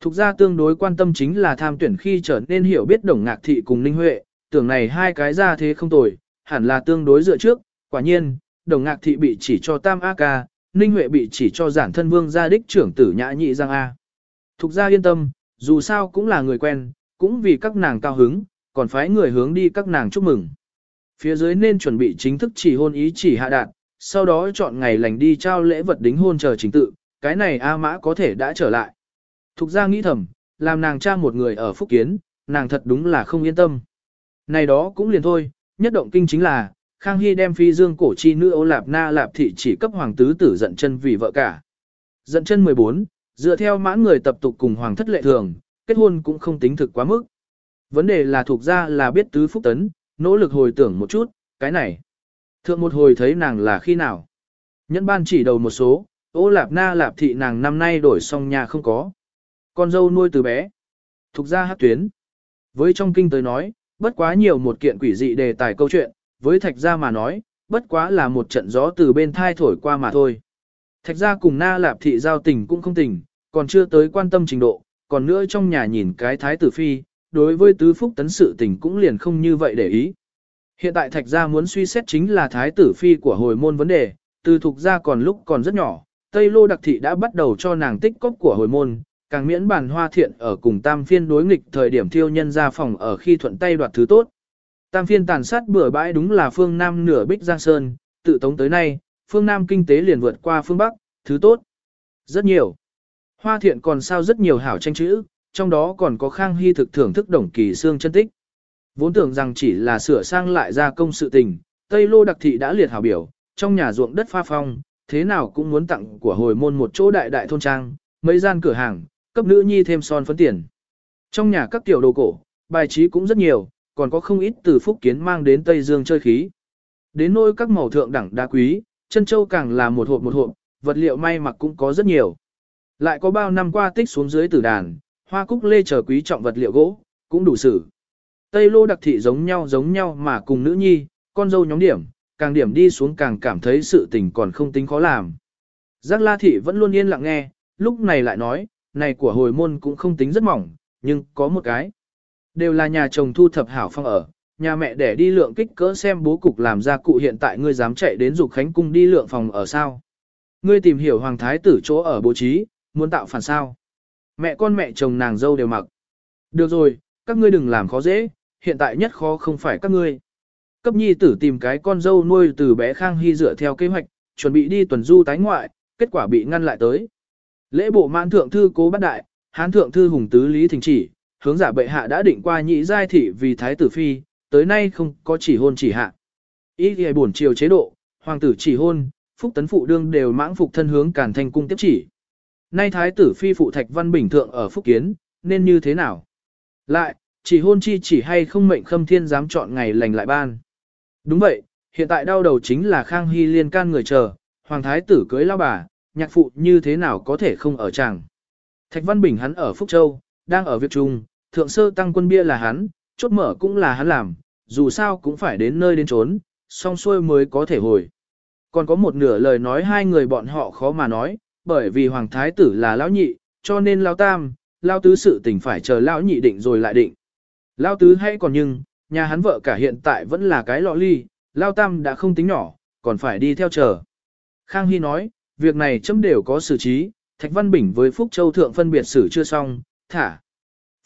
S1: Thục ra tương đối quan tâm chính là tham tuyển khi trở nên hiểu biết đồng ngạc thị cùng ninh huệ, tưởng này hai cái ra thế không tồi, hẳn là tương đối dựa trước, quả nhiên, Đồng Ngạc Thị bị chỉ cho Tam A Ca, Ninh Huệ bị chỉ cho giản thân vương gia đích trưởng tử nhã nhị giang A. Thục gia yên tâm, dù sao cũng là người quen, cũng vì các nàng cao hứng, còn phái người hướng đi các nàng chúc mừng. Phía dưới nên chuẩn bị chính thức chỉ hôn ý chỉ hạ đạt, sau đó chọn ngày lành đi trao lễ vật đính hôn chờ chính tự, cái này A Mã có thể đã trở lại. Thục gia nghĩ thầm, làm nàng cha một người ở Phúc Kiến, nàng thật đúng là không yên tâm. Này đó cũng liền thôi, nhất động kinh chính là, Khang Hy đem phi dương cổ chi nữ ô lạp na lạp thị chỉ cấp hoàng tứ tử giận chân vì vợ cả. Giận chân 14, dựa theo mãn người tập tục cùng hoàng thất lệ thường, kết hôn cũng không tính thực quá mức. Vấn đề là thuộc ra là biết tứ phúc tấn, nỗ lực hồi tưởng một chút, cái này. Thượng một hồi thấy nàng là khi nào? Nhân ban chỉ đầu một số, ô lạp na lạp thị nàng năm nay đổi xong nhà không có. Con dâu nuôi từ bé. Thục ra hát tuyến. Với trong kinh tới nói, bất quá nhiều một kiện quỷ dị đề tài câu chuyện, với thạch gia mà nói, bất quá là một trận gió từ bên thai thổi qua mà thôi. Thạch gia cùng na lạp thị giao tình cũng không tình, còn chưa tới quan tâm trình độ, còn nữa trong nhà nhìn cái thái tử phi, đối với tứ phúc tấn sự tình cũng liền không như vậy để ý. Hiện tại thạch gia muốn suy xét chính là thái tử phi của hồi môn vấn đề, từ thục gia còn lúc còn rất nhỏ, Tây Lô Đặc Thị đã bắt đầu cho nàng tích cốc của hồi môn, càng miễn bản hoa thiện ở cùng tam phiên đối nghịch thời điểm thiêu nhân ra phòng ở khi thuận tay đoạt thứ tốt. Tam phiên tàn sát bừa bãi đúng là phương Nam nửa bích Giang Sơn, tự tống tới nay, phương Nam kinh tế liền vượt qua phương Bắc, thứ tốt. Rất nhiều. Hoa thiện còn sao rất nhiều hảo tranh chữ, trong đó còn có khang hy thực thưởng thức đồng kỳ xương chân tích. Vốn tưởng rằng chỉ là sửa sang lại ra công sự tình, Tây Lô Đặc Thị đã liệt hảo biểu, trong nhà ruộng đất pha phong, thế nào cũng muốn tặng của hồi môn một chỗ đại đại thôn trang, mấy gian cửa hàng, cấp nữ nhi thêm son phấn tiền. Trong nhà các tiểu đồ cổ, bài trí cũng rất nhiều, còn có không ít từ phúc kiến mang đến Tây Dương chơi khí. Đến nôi các màu thượng đẳng đá quý, chân châu càng là một hộp một hộp, vật liệu may mặc cũng có rất nhiều. Lại có bao năm qua tích xuống dưới tử đàn, hoa cúc lê chờ quý trọng vật liệu gỗ, cũng đủ sử. Tây lô đặc thị giống nhau giống nhau mà cùng nữ nhi, con dâu nhóm điểm, càng điểm đi xuống càng cảm thấy sự tình còn không tính khó làm. Giác la thị vẫn luôn yên lặng nghe, lúc này lại nói, này của hồi môn cũng không tính rất mỏng, nhưng có một cái. Đều là nhà chồng thu thập hảo phong ở, nhà mẹ để đi lượng kích cỡ xem bố cục làm ra cụ hiện tại ngươi dám chạy đến dục khánh cung đi lượng phòng ở sao. Ngươi tìm hiểu hoàng thái tử chỗ ở bố trí, muốn tạo phản sao. Mẹ con mẹ chồng nàng dâu đều mặc. Được rồi, các ngươi đừng làm khó dễ, hiện tại nhất khó không phải các ngươi. Cấp nhi tử tìm cái con dâu nuôi từ bé Khang Hy dựa theo kế hoạch, chuẩn bị đi tuần du tái ngoại, kết quả bị ngăn lại tới. Lễ bộ mãn thượng thư cố bắt đại, hán thượng thư hùng tứ lý thỉnh chỉ, hướng giả bệ hạ đã định qua nhị giai thị vì thái tử phi, tới nay không có chỉ hôn chỉ hạ. Ý thì buồn chiều chế độ, hoàng tử chỉ hôn, phúc tấn phụ đương đều mãng phục thân hướng cản thành cung tiếp chỉ. Nay thái tử phi phụ thạch văn bình thượng ở phúc kiến, nên như thế nào? Lại, chỉ hôn chi chỉ hay không mệnh khâm thiên dám chọn ngày lành lại ban. Đúng vậy, hiện tại đau đầu chính là Khang Hy liên can người chờ, hoàng thái tử cưới lao bà, nhạc phụ như thế nào có thể không ở chàng. Thạch Văn Bình hắn ở Phúc Châu, đang ở việc trung, thượng sơ tăng quân bia là hắn, chốt mở cũng là hắn làm, dù sao cũng phải đến nơi đến trốn, song xuôi mới có thể hồi. Còn có một nửa lời nói hai người bọn họ khó mà nói, bởi vì hoàng thái tử là lão nhị, cho nên lão tam, lão tứ sự tình phải chờ lão nhị định rồi lại định. Lão tứ hay còn nhưng, nhà hắn vợ cả hiện tại vẫn là cái lọ ly, lão tam đã không tính nhỏ, còn phải đi theo chờ. Khang Hy nói, việc này chấm đều có xử trí, Thạch Văn Bình với Phúc Châu Thượng phân biệt xử chưa xong, thả.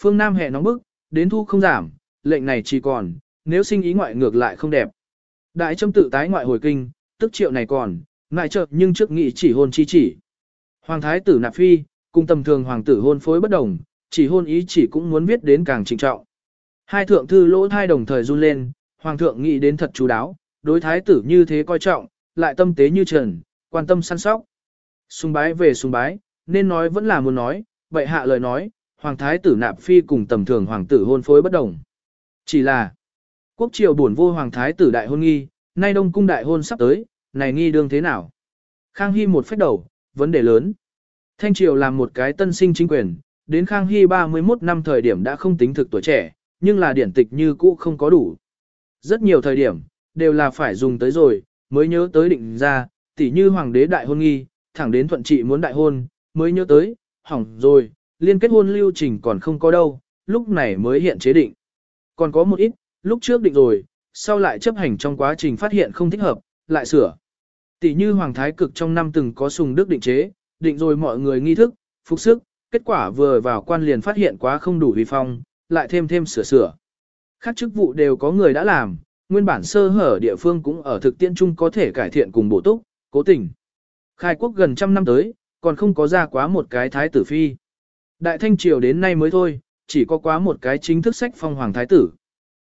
S1: Phương Nam hẹ nóng bức, đến thu không giảm, lệnh này chỉ còn, nếu sinh ý ngoại ngược lại không đẹp. Đại châm tự tái ngoại hồi kinh, tức triệu này còn, ngại chợt nhưng trước nghị chỉ hôn chi chỉ. Hoàng thái tử nạp phi, cùng tầm thường hoàng tử hôn phối bất đồng, chỉ hôn ý chỉ cũng muốn viết đến càng trịnh trọng. Hai thượng thư lỗ thai đồng thời run lên, hoàng thượng nghĩ đến thật chú đáo, đối thái tử như thế coi trọng, lại tâm tế như trần, quan tâm săn sóc. Sùng bái về sùng bái, nên nói vẫn là muốn nói, vậy hạ lời nói, hoàng thái tử nạp phi cùng tầm thường hoàng tử hôn phối bất đồng. Chỉ là, quốc triều buồn vô hoàng thái tử đại hôn nghi, nay đông cung đại hôn sắp tới, này nghi đương thế nào? Khang Hy một phép đầu, vấn đề lớn. Thanh triều làm một cái tân sinh chính quyền, đến Khang Hy 31 năm thời điểm đã không tính thực tuổi trẻ, nhưng là điển tịch như cũ không có đủ. Rất nhiều thời điểm, đều là phải dùng tới rồi, mới nhớ tới định ra, tỉ như hoàng đế đại hôn nghi, thẳng đến thuận trị muốn đại hôn, mới nhớ tới, hỏng rồi, liên kết hôn lưu trình còn không có đâu, lúc này mới hiện chế định. Còn có một ít, lúc trước định rồi, sau lại chấp hành trong quá trình phát hiện không thích hợp, lại sửa. Tỷ như Hoàng Thái Cực trong năm từng có sùng đức định chế, định rồi mọi người nghi thức, phục sức, kết quả vừa vào quan liền phát hiện quá không đủ vi phong, lại thêm thêm sửa sửa. Khác chức vụ đều có người đã làm, nguyên bản sơ hở địa phương cũng ở thực tiễn chung có thể cải thiện cùng bổ túc, cố tình. Khai quốc gần trăm năm tới, còn không có ra quá một cái thái tử phi. Đại thanh triều đến nay mới thôi, chỉ có quá một cái chính thức sách phong hoàng thái tử.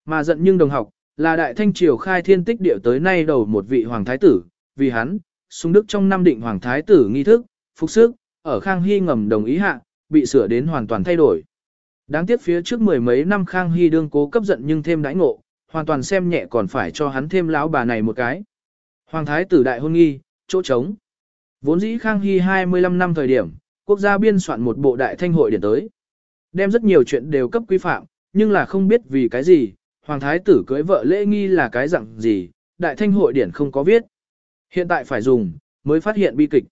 S1: Mà giận nhưng đồng học, là đại thanh triều khai thiên tích địa tới nay đầu một vị hoàng thái tử, vì hắn, sung đức trong năm định hoàng thái tử nghi thức, phục sức, ở Khang Hy ngầm đồng ý hạ, bị sửa đến hoàn toàn thay đổi. Đáng tiếc phía trước mười mấy năm Khang Hy đương cố cấp giận nhưng thêm đãi ngộ, hoàn toàn xem nhẹ còn phải cho hắn thêm lão bà này một cái. Hoàng thái tử đại hôn nghi, chỗ trống. Vốn dĩ Khang Hy 25 năm thời điểm, quốc gia biên soạn một bộ đại thanh hội điển tới. Đem rất nhiều chuyện đều cấp quy phạm, nhưng là không biết vì cái gì, hoàng thái tử cưới vợ lễ nghi là cái dạng gì, đại thanh hội điển không có viết. Hiện tại phải dùng, mới phát hiện bi kịch.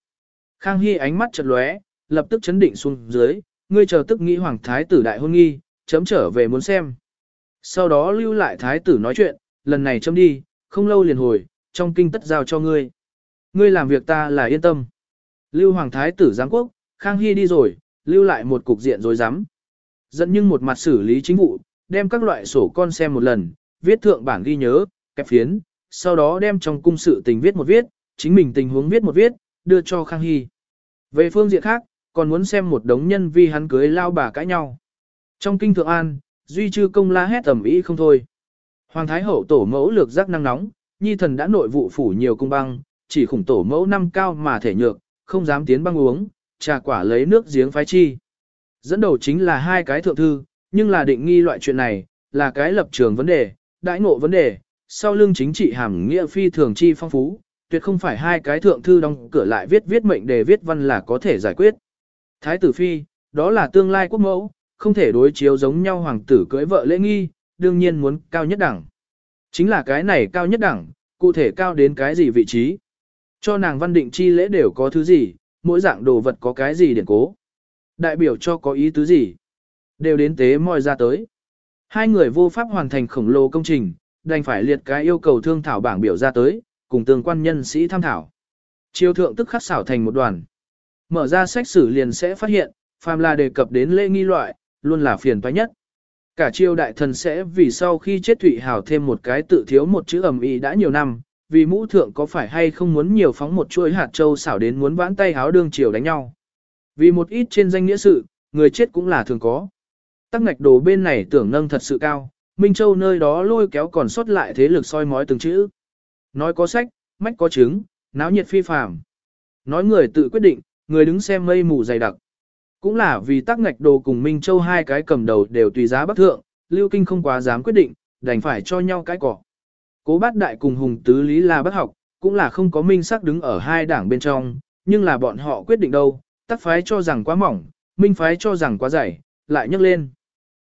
S1: Khang Hy ánh mắt chật lóe, lập tức chấn định xuống dưới, ngươi chờ tức nghĩ hoàng thái tử đại hôn nghi, chấm trở về muốn xem. Sau đó lưu lại thái tử nói chuyện, lần này chấm đi, không lâu liền hồi, trong kinh tất giao cho ngươi. Ngươi làm việc ta là yên tâm. Lưu hoàng thái tử giáng quốc, Khang Hy đi rồi, lưu lại một cục diện rồi dám. Dẫn nhưng một mặt xử lý chính vụ, đem các loại sổ con xem một lần, viết thượng bảng ghi nhớ, kẹp phiến, sau đó đem trong cung sự tình viết một viết, chính mình tình huống viết một viết, đưa cho Khang Hy. Về phương diện khác, còn muốn xem một đống nhân vi hắn cưới lao bà cãi nhau. Trong kinh thượng an, duy chư công la hét tầm ý không thôi. Hoàng Thái Hậu tổ mẫu lược giác năng nóng, nhi thần đã nội vụ phủ nhiều cung băng, chỉ khủng tổ mẫu năm cao mà thể nhược, không dám tiến băng uống, trà quả lấy nước giếng phái chi. Dẫn đầu chính là hai cái thượng thư, nhưng là định nghi loại chuyện này, là cái lập trường vấn đề, đãi ngộ vấn đề, sau lưng chính trị hàm nghĩa phi thường chi phong phú, tuyệt không phải hai cái thượng thư đóng cửa lại viết viết mệnh đề viết văn là có thể giải quyết. Thái tử phi, đó là tương lai quốc mẫu, không thể đối chiếu giống nhau hoàng tử cưới vợ lễ nghi, đương nhiên muốn cao nhất đẳng. Chính là cái này cao nhất đẳng, cụ thể cao đến cái gì vị trí. Cho nàng văn định chi lễ đều có thứ gì, mỗi dạng đồ vật có cái gì điển cố. Đại biểu cho có ý tứ gì. Đều đến tế moi ra tới. Hai người vô pháp hoàn thành khổng lồ công trình, đành phải liệt cái yêu cầu thương thảo bảng biểu ra tới, cùng tương quan nhân sĩ tham thảo. Triều thượng tức khắc xảo thành một đoàn. Mở ra sách sử liền sẽ phát hiện, phàm là đề cập đến lễ nghi loại, luôn là phiền toái nhất. Cả triều đại thần sẽ vì sau khi chết Thụy Hào thêm một cái tự thiếu một chữ ẩm ý đã nhiều năm, vì mũ thượng có phải hay không muốn nhiều phóng một chuỗi hạt châu xảo đến muốn vãn tay háo đương triều đánh nhau. Vì một ít trên danh nghĩa sự, người chết cũng là thường có. Tắc ngạch đồ bên này tưởng nâng thật sự cao, Minh Châu nơi đó lôi kéo còn sót lại thế lực soi mói từng chữ. Nói có sách, mách có chứng, náo nhiệt phi phàm. Nói người tự quyết định, người đứng xem mây mù dày đặc. Cũng là vì tắc ngạch đồ cùng Minh Châu hai cái cầm đầu đều tùy giá bất thượng, Lưu Kinh không quá dám quyết định, đành phải cho nhau cái cỏ. Cố bát đại cùng Hùng Tứ Lý là bất học, cũng là không có minh sắc đứng ở hai đảng bên trong, nhưng là bọn họ quyết định đâu, tắc phái cho rằng quá mỏng, minh phái cho rằng quá dày, lại nhấc lên.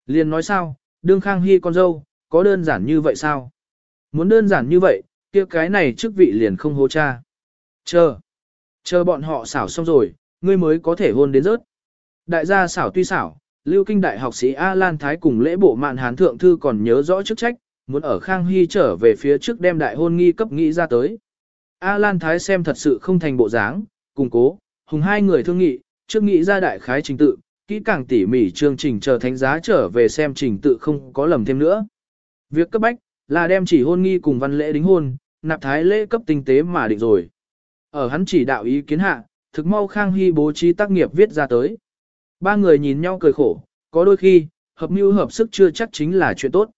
S1: Liền nói sao, đương khang hy con dâu, có đơn giản như vậy sao? Muốn đơn giản như vậy, kia cái này chức vị liền không hô cha. Chờ, chờ bọn họ xảo xong rồi, ngươi mới có thể hôn đến rớt. Đại gia xảo tuy xảo, lưu kinh đại học sĩ A Lan Thái cùng lễ bộ mạn hán thượng thư còn nhớ rõ chức trách, muốn ở Khang Hy trở về phía trước đem đại hôn nghi cấp nghĩ ra tới. A Lan Thái xem thật sự không thành bộ dáng, cùng cố, hùng hai người thương nghị, trước nghĩ ra đại khái trình tự, kỹ càng tỉ mỉ chương trình chờ thánh giá trở về xem trình tự không có lầm thêm nữa. Việc cấp bách, là đem chỉ hôn nghi cùng văn lễ đính hôn, nạp thái lễ cấp tinh tế mà định rồi. Ở hắn chỉ đạo ý kiến hạ, thực mau Khang Hy bố trí tác nghiệp viết ra tới. Ba người nhìn nhau cười khổ, có đôi khi, hợp mưu hợp sức chưa chắc chính là chuyện tốt.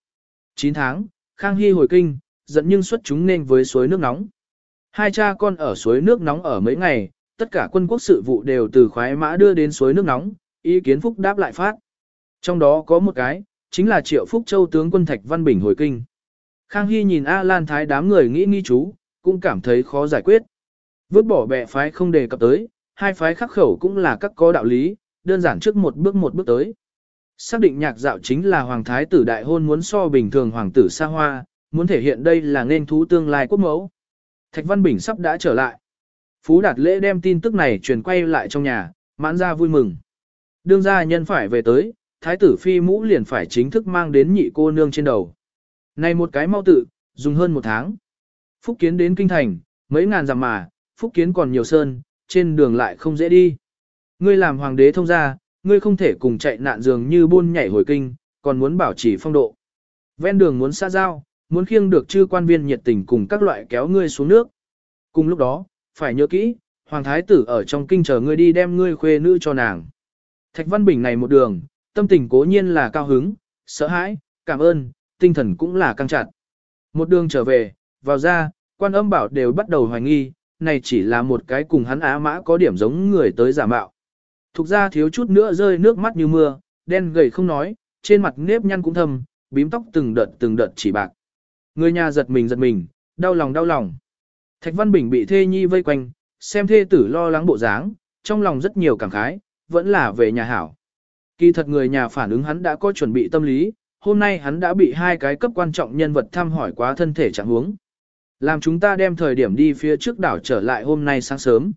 S1: 9 tháng, Khang Hy hồi kinh, giận nhưng xuất chúng nên với suối nước nóng. Hai cha con ở suối nước nóng ở mấy ngày, tất cả quân quốc sự vụ đều từ khoái mã đưa đến suối nước nóng, ý kiến Phúc đáp lại phát. Trong đó có một cái, chính là Triệu Phúc Châu tướng quân Thạch Văn Bình hồi kinh. Khang Hy nhìn A Lan Thái đám người nghĩ nghi chú, cũng cảm thấy khó giải quyết. Vứt bỏ bè phái không đề cập tới, hai phái khắc khẩu cũng là các có đạo lý, đơn giản trước một bước một bước tới. Xác định nhạc dạo chính là hoàng thái tử đại hôn muốn so bình thường hoàng tử xa hoa, muốn thể hiện đây là nên thú tương lai quốc mẫu. Thạch Văn Bình sắp đã trở lại. Phú Đạt Lễ đem tin tức này truyền quay lại trong nhà, mãn ra vui mừng. Đương gia nhân phải về tới, thái tử phi mũ liền phải chính thức mang đến nhị cô nương trên đầu. Này một cái mau tự, dùng hơn một tháng. Phúc kiến đến kinh thành, mấy ngàn dặm mà, phúc kiến còn nhiều sơn, trên đường lại không dễ đi. Ngươi làm hoàng đế thông gia, ngươi không thể cùng chạy nạn dường như buôn nhảy hồi kinh, còn muốn bảo trì phong độ. Ven đường muốn xa giao, muốn khiêng được chư quan viên nhiệt tình cùng các loại kéo ngươi xuống nước. Cùng lúc đó, phải nhớ kỹ, hoàng thái tử ở trong kinh chờ ngươi đi đem ngươi khuê nữ cho nàng. Thạch Văn Bình này một đường, tâm tình cố nhiên là cao hứng, sợ hãi, cảm ơn, tinh thần cũng là căng chặt. Một đường trở về, vào ra, quan âm bảo đều bắt đầu hoài nghi, này chỉ là một cái cùng hắn á mã có điểm giống người tới giả mạo. Thục ra thiếu chút nữa rơi nước mắt như mưa, đen gầy không nói, trên mặt nếp nhăn cũng thâm, bím tóc từng đợt từng đợt chỉ bạc. Người nhà giật mình giật mình, đau lòng đau lòng. Thạch Văn Bình bị thê nhi vây quanh, xem thê tử lo lắng bộ dáng, trong lòng rất nhiều cảm khái, vẫn là về nhà hảo. Kỳ thật người nhà phản ứng hắn đã có chuẩn bị tâm lý, hôm nay hắn đã bị hai cái cấp quan trọng nhân vật thăm hỏi quá thân thể trạng huống. Làm chúng ta đem thời điểm đi phía trước đảo trở lại hôm nay sáng sớm.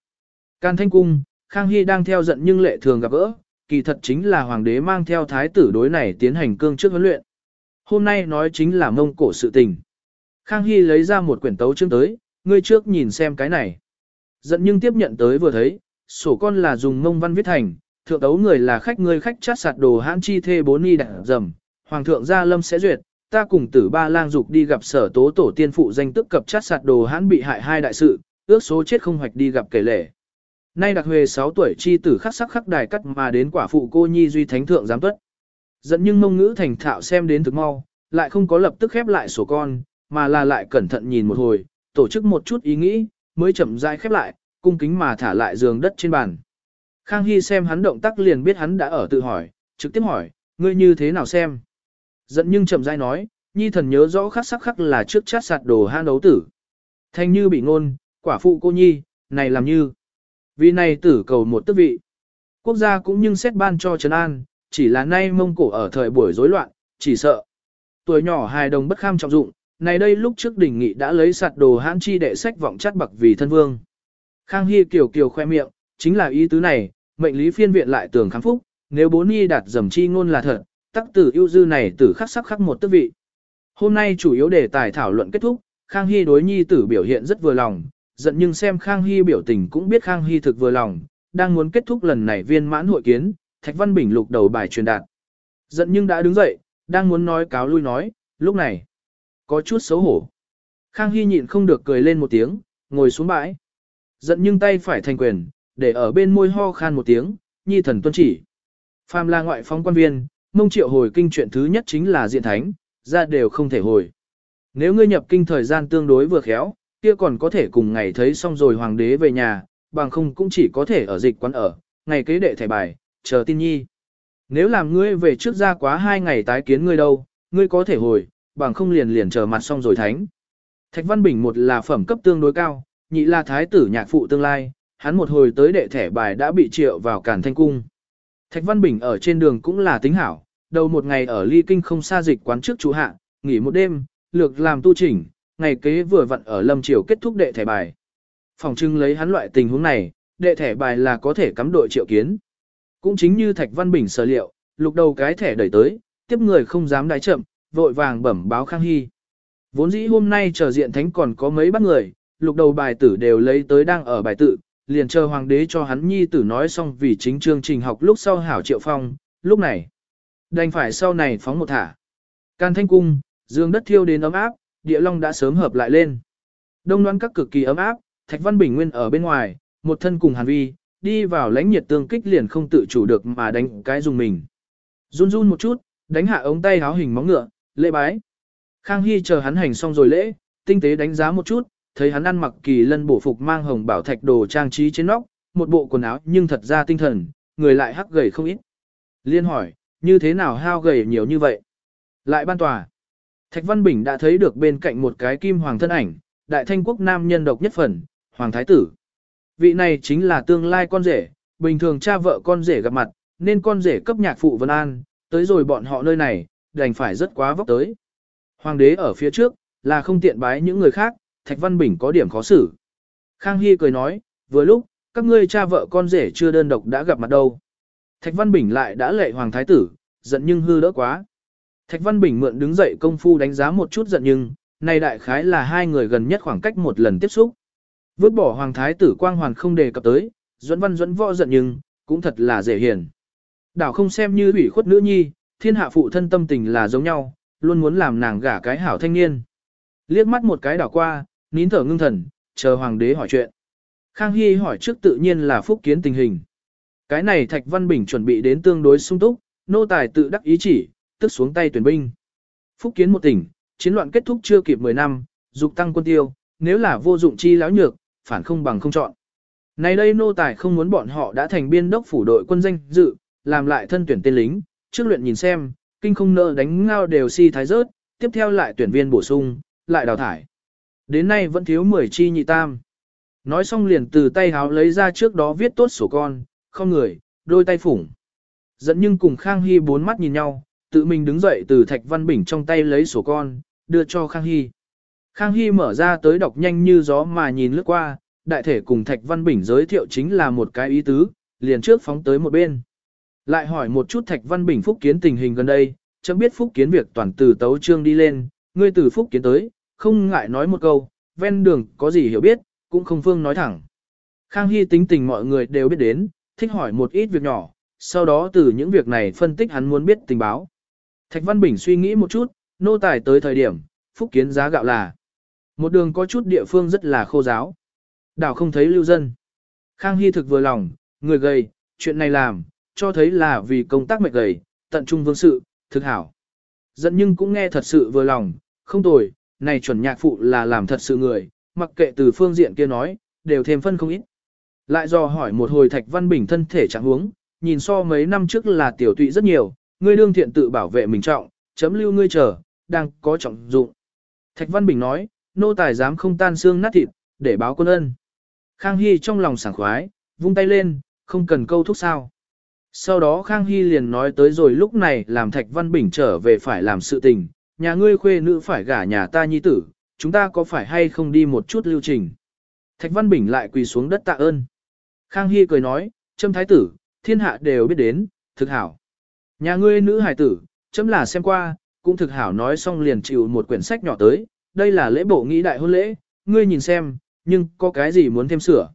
S1: Can Thanh Cung, Khang Hy đang theo giận nhưng lệ thường gặp gỡ, kỳ thật chính là hoàng đế mang theo thái tử đối này tiến hành cương trước huấn luyện. Hôm nay nói chính là mông cổ sự tình. Khang Hy lấy ra một quyển tấu chương tới, ngươi trước nhìn xem cái này. Giận nhưng tiếp nhận tới vừa thấy, sổ con là dùng mông văn viết thành, thượng tấu người là khách ngươi khách chát sạt đồ hãn chi thê bốn y đặng dầm, hoàng thượng gia lâm sẽ duyệt, ta cùng tử ba lang dục đi gặp sở tố tổ tiên phụ danh tức cập chát sạt đồ hãn bị hại hai đại sự, ước số chết không hoạch đi gặp kể lệ. Nay đặc huề 6 tuổi chi tử khắc sắc khắc đài cắt mà đến quả phụ cô nhi duy thánh thượng giám tuất. Dẫn nhưng mông ngữ thành thạo xem đến thực mau, lại không có lập tức khép lại sổ con, mà là lại cẩn thận nhìn một hồi, tổ chức một chút ý nghĩ, mới chậm rãi khép lại, cung kính mà thả lại giường đất trên bàn. Khang Hy xem hắn động tác liền biết hắn đã ở tự hỏi, trực tiếp hỏi, ngươi như thế nào xem? Giận nhưng chậm rãi nói, nhi thần nhớ rõ khắc sắc khắc là trước chát sạt đồ han đấu tử. Thanh như bị ngôn, quả phụ cô nhi, này làm như. Vì này tử cầu một tước vị. Quốc gia cũng nhưng xét ban cho Trấn An, chỉ là nay Mông Cổ ở thời buổi rối loạn, chỉ sợ. Tuổi nhỏ hài đồng bất kham trọng dụng, này đây lúc trước đỉnh nghị đã lấy sạt đồ hãn chi đệ sách vọng chát bậc vì thân vương. Khang Hy kiều kiều khoe miệng, chính là ý tứ này, mệnh lý phiên viện lại tường kháng phúc, nếu bốn nhi đạt dầm chi ngôn là thật, tắc tử ưu dư này tử khắc sắc khắc một tước vị. Hôm nay chủ yếu đề tài thảo luận kết thúc, Khang Hy đối nhi tử biểu hiện rất vừa lòng, giận nhưng xem Khang Hy biểu tình cũng biết Khang Hy thực vừa lòng, đang muốn kết thúc lần này viên mãn hội kiến, Thạch Văn Bình lục đầu bài truyền đạt. Giận nhưng đã đứng dậy, đang muốn nói cáo lui nói, lúc này, có chút xấu hổ. Khang Hy nhịn không được cười lên một tiếng, ngồi xuống bãi. Giận nhưng tay phải thành quyền, để ở bên môi ho khan một tiếng, nhi thần tuân chỉ. Phàm là ngoại phóng quan viên, mông triệu hồi kinh chuyện thứ nhất chính là diện thánh, ra đều không thể hồi. Nếu ngươi nhập kinh thời gian tương đối vừa khéo, kia còn có thể cùng ngày thấy xong rồi hoàng đế về nhà, bằng không cũng chỉ có thể ở dịch quán ở, ngày kế đệ thẻ bài, chờ tin nhi. Nếu làm ngươi về trước ra quá hai ngày tái kiến ngươi đâu, ngươi có thể hồi, bằng không liền liền chờ mặt xong rồi thánh. Thạch Văn Bình một là phẩm cấp tương đối cao, nhị là thái tử nhạc phụ tương lai, hắn một hồi tới đệ thẻ bài đã bị triệu vào cản thanh cung. Thạch Văn Bình ở trên đường cũng là tính hảo, đầu một ngày ở ly kinh không xa dịch quán trước chủ hạ, nghỉ một đêm, lược làm tu chỉnh, ngày kế vừa vặn ở lâm triều kết thúc đệ thẻ bài. Phòng trưng lấy hắn loại tình huống này, đệ thẻ bài là có thể cắm đội triệu kiến. Cũng chính như Thạch Văn Bình sở liệu, lục đầu cái thẻ đẩy tới, tiếp người không dám đái chậm, vội vàng bẩm báo Khang Hy. Vốn dĩ hôm nay chờ diện thánh còn có mấy bắt người, lục đầu bài tử đều lấy tới đang ở bài tự, liền chờ hoàng đế cho hắn nhi tử nói xong vì chính chương trình học lúc sau hảo triệu phong, lúc này. Đành phải sau này phóng một thả. Can thanh cung, dương đất thiêu đến ấm áp, địa long đã sớm hợp lại lên. Đông đoan các cực kỳ ấm áp, Thạch Văn Bình Nguyên ở bên ngoài, một thân cùng Hàn Vi, đi vào lãnh nhiệt tương kích liền không tự chủ được mà đánh cái dùng mình. Run run một chút, đánh hạ ống tay háo hình móng ngựa, lễ bái. Khang Hy chờ hắn hành xong rồi lễ, tinh tế đánh giá một chút, thấy hắn ăn mặc kỳ lân bổ phục mang hồng bảo thạch đồ trang trí trên nóc, một bộ quần áo nhưng thật ra tinh thần, người lại hắc gầy không ít. Liên hỏi, như thế nào hao gầy nhiều như vậy? Lại ban tòa. Thạch Văn Bình đã thấy được bên cạnh một cái kim hoàng thân ảnh, đại thanh quốc nam nhân độc nhất phần, hoàng thái tử. Vị này chính là tương lai con rể, bình thường cha vợ con rể gặp mặt, nên con rể cấp nhạc phụ Vân An, tới rồi bọn họ nơi này, đành phải rất quá vóc tới. Hoàng đế ở phía trước, là không tiện bái những người khác, Thạch Văn Bình có điểm khó xử. Khang Hy cười nói, vừa lúc, các ngươi cha vợ con rể chưa đơn độc đã gặp mặt đâu. Thạch Văn Bình lại đã lệ hoàng thái tử, giận nhưng hư đỡ quá. Thạch Văn Bình mượn đứng dậy công phu đánh giá một chút giận nhưng, này đại khái là hai người gần nhất khoảng cách một lần tiếp xúc. Vứt bỏ hoàng thái tử quang hoàn không đề cập tới, duẫn văn duẫn võ giận nhưng, cũng thật là dễ hiền. Đảo không xem như ủy khuất nữ nhi, thiên hạ phụ thân tâm tình là giống nhau, luôn muốn làm nàng gả cái hảo thanh niên. Liếc mắt một cái đảo qua, nín thở ngưng thần, chờ hoàng đế hỏi chuyện. Khang Hy hỏi trước tự nhiên là phúc kiến tình hình. Cái này Thạch Văn Bình chuẩn bị đến tương đối sung túc, nô tài tự đắc ý chỉ, tức xuống tay tuyển binh. Phúc kiến một tỉnh, chiến loạn kết thúc chưa kịp 10 năm, dục tăng quân tiêu, nếu là vô dụng chi láo nhược, phản không bằng không chọn. Này đây nô tài không muốn bọn họ đã thành biên đốc phủ đội quân danh dự, làm lại thân tuyển tên lính, trước luyện nhìn xem, kinh không nợ đánh ngao đều si thái rớt, tiếp theo lại tuyển viên bổ sung, lại đào thải. Đến nay vẫn thiếu 10 chi nhị tam. Nói xong liền từ tay háo lấy ra trước đó viết tốt sổ con, không người, đôi tay phủng. Dẫn nhưng cùng Khang Hy bốn mắt nhìn nhau, tự mình đứng dậy từ Thạch Văn Bình trong tay lấy sổ con, đưa cho Khang Hy. Khang Hy mở ra tới đọc nhanh như gió mà nhìn lướt qua, đại thể cùng Thạch Văn Bình giới thiệu chính là một cái ý tứ, liền trước phóng tới một bên. Lại hỏi một chút Thạch Văn Bình Phúc Kiến tình hình gần đây, chẳng biết Phúc Kiến việc toàn từ tấu trương đi lên, ngươi từ Phúc Kiến tới, không ngại nói một câu, ven đường có gì hiểu biết, cũng không phương nói thẳng. Khang Hy tính tình mọi người đều biết đến, thích hỏi một ít việc nhỏ, sau đó từ những việc này phân tích hắn muốn biết tình báo. Thạch Văn Bình suy nghĩ một chút, nô tài tới thời điểm, Phúc Kiến giá gạo là một đường có chút địa phương rất là khô giáo. Đảo không thấy lưu dân. Khang Hy thực vừa lòng, người gầy, chuyện này làm, cho thấy là vì công tác mệt gầy, tận trung vương sự, thực hảo. Dẫn nhưng cũng nghe thật sự vừa lòng, không tồi, này chuẩn nhạc phụ là làm thật sự người, mặc kệ từ phương diện kia nói, đều thêm phân không ít. Lại do hỏi một hồi Thạch Văn Bình thân thể trạng huống, nhìn so mấy năm trước là tiểu tụy rất nhiều, ngươi đương thiện tự bảo vệ mình trọng, chấm lưu ngươi chờ, đang có trọng dụng. Thạch Văn Bình nói, nô tài dám không tan xương nát thịt, để báo quân ân. Khang Hy trong lòng sảng khoái, vung tay lên, không cần câu thúc sao. Sau đó Khang Hy liền nói tới rồi lúc này làm Thạch Văn Bình trở về phải làm sự tình, nhà ngươi khuê nữ phải gả nhà ta nhi tử, chúng ta có phải hay không đi một chút lưu trình. Thạch Văn Bình lại quỳ xuống đất tạ ơn. Khang Hy cười nói, châm thái tử, thiên hạ đều biết đến, thực hảo. Nhà ngươi nữ hài tử, chấm là xem qua, cũng thực hảo nói xong liền chịu một quyển sách nhỏ tới, đây là lễ bộ nghĩ đại hôn lễ, ngươi nhìn xem, nhưng có cái gì muốn thêm sửa.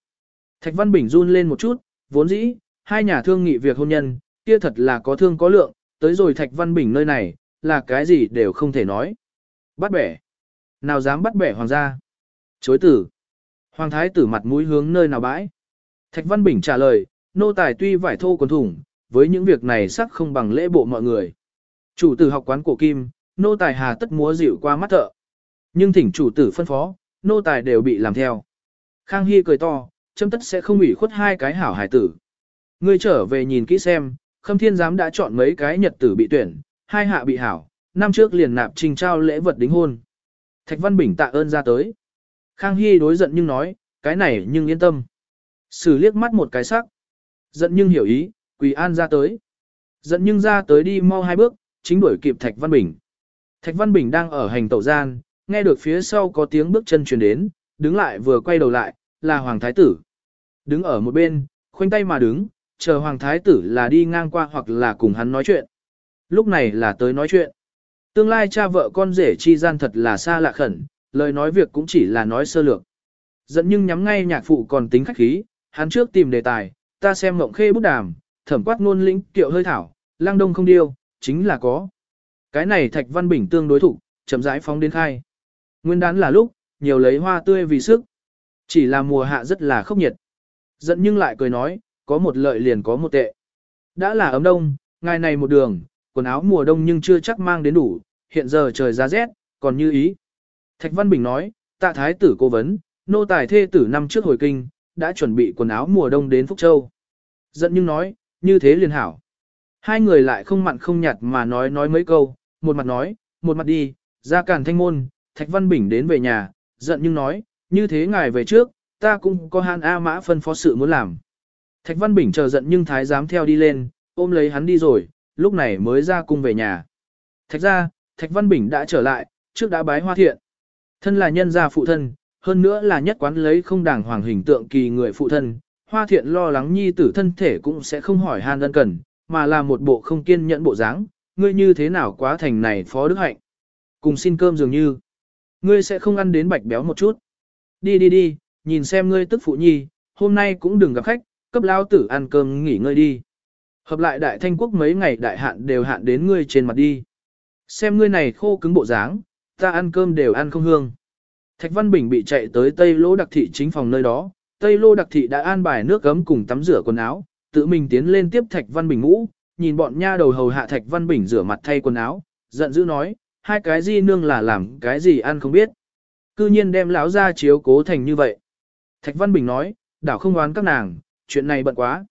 S1: Thạch Văn Bình run lên một chút, vốn dĩ, hai nhà thương nghị việc hôn nhân, kia thật là có thương có lượng, tới rồi Thạch Văn Bình nơi này, là cái gì đều không thể nói. Bắt bẻ. Nào dám bắt bẻ hoàng gia. Chối tử. Hoàng thái tử mặt mũi hướng nơi nào bãi. Thạch Văn Bình trả lời, nô tài tuy vải thô quần thủng, với những việc này sắc không bằng lễ bộ mọi người. Chủ tử học quán cổ kim, nô tài hà tất múa dịu qua mắt thợ. Nhưng thỉnh chủ tử phân phó, nô tài đều bị làm theo. Khang Hy cười to, châm tất sẽ không ủy khuất hai cái hảo hải tử. Ngươi trở về nhìn kỹ xem, khâm thiên giám đã chọn mấy cái nhật tử bị tuyển, hai hạ bị hảo, năm trước liền nạp trình trao lễ vật đính hôn. Thạch Văn Bình tạ ơn ra tới. Khang Hy đối giận nhưng nói, cái này nhưng yên tâm. Sử liếc mắt một cái sắc. Giận nhưng hiểu ý, Quỳ An ra tới. Giận nhưng ra tới đi mau hai bước, chính đuổi kịp Thạch Văn Bình. Thạch Văn Bình đang ở hành tẩu gian, nghe được phía sau có tiếng bước chân truyền đến, đứng lại vừa quay đầu lại, là Hoàng Thái Tử. Đứng ở một bên, khoanh tay mà đứng, chờ Hoàng Thái Tử là đi ngang qua hoặc là cùng hắn nói chuyện. Lúc này là tới nói chuyện. Tương lai cha vợ con rể chi gian thật là xa lạ khẩn, lời nói việc cũng chỉ là nói sơ lược. Dẫn nhưng nhắm ngay nhạc phụ còn tính khách khí, hắn trước tìm đề tài, ta xem mộng khê bút đàm, thẩm quát ngôn lĩnh kiệu hơi thảo, lang đông không điêu, chính là có. Cái này thạch văn bình tương đối thủ, chậm rãi phóng đến khai. Nguyên đán là lúc, nhiều lấy hoa tươi vì sức. Chỉ là mùa hạ rất là khốc nhiệt. Giận nhưng lại cười nói, có một lợi liền có một tệ. Đã là ấm đông, ngày này một đường, quần áo mùa đông nhưng chưa chắc mang đến đủ, hiện giờ trời ra rét, còn như ý. Thạch Văn Bình nói, tạ thái tử cố vấn, nô tài thê tử năm trước hồi kinh, đã chuẩn bị quần áo mùa đông đến Phúc Châu. Giận nhưng nói, như thế liền hảo. Hai người lại không mặn không nhạt mà nói nói mấy câu, một mặt nói, một mặt đi, ra cản thanh môn, Thạch Văn Bình đến về nhà, giận nhưng nói, như thế ngài về trước, ta cũng có hàn A mã phân phó sự muốn làm. Thạch Văn Bình chờ giận nhưng thái dám theo đi lên, ôm lấy hắn đi rồi, lúc này mới ra cung về nhà. Thạch ra, Thạch Văn Bình đã trở lại, trước đã bái hoa thiện. Thân là nhân gia phụ thân, hơn nữa là nhất quán lấy không đàng hoàng hình tượng kỳ người phụ thân, hoa thiện lo lắng nhi tử thân thể cũng sẽ không hỏi han ân cần, mà là một bộ không kiên nhẫn bộ dáng, ngươi như thế nào quá thành này phó đức hạnh. Cùng xin cơm dường như, ngươi sẽ không ăn đến bạch béo một chút. Đi đi đi, nhìn xem ngươi tức phụ nhi, hôm nay cũng đừng gặp khách, cấp lao tử ăn cơm nghỉ ngơi đi. Hợp lại đại thanh quốc mấy ngày đại hạn đều hạn đến ngươi trên mặt đi. Xem ngươi này khô cứng bộ dáng, ta ăn cơm đều ăn không hương. Thạch Văn Bình bị chạy tới Tây Lô Đặc Thị chính phòng nơi đó, Tây Lô Đặc Thị đã an bài nước gấm cùng tắm rửa quần áo, tự mình tiến lên tiếp Thạch Văn Bình ngũ, nhìn bọn nha đầu hầu hạ Thạch Văn Bình rửa mặt thay quần áo, giận dữ nói, hai cái gì nương là làm cái gì ăn không biết. Cư nhiên đem lão ra chiếu cố thành như vậy. Thạch Văn Bình nói, đảo không oán các nàng, chuyện này bận quá.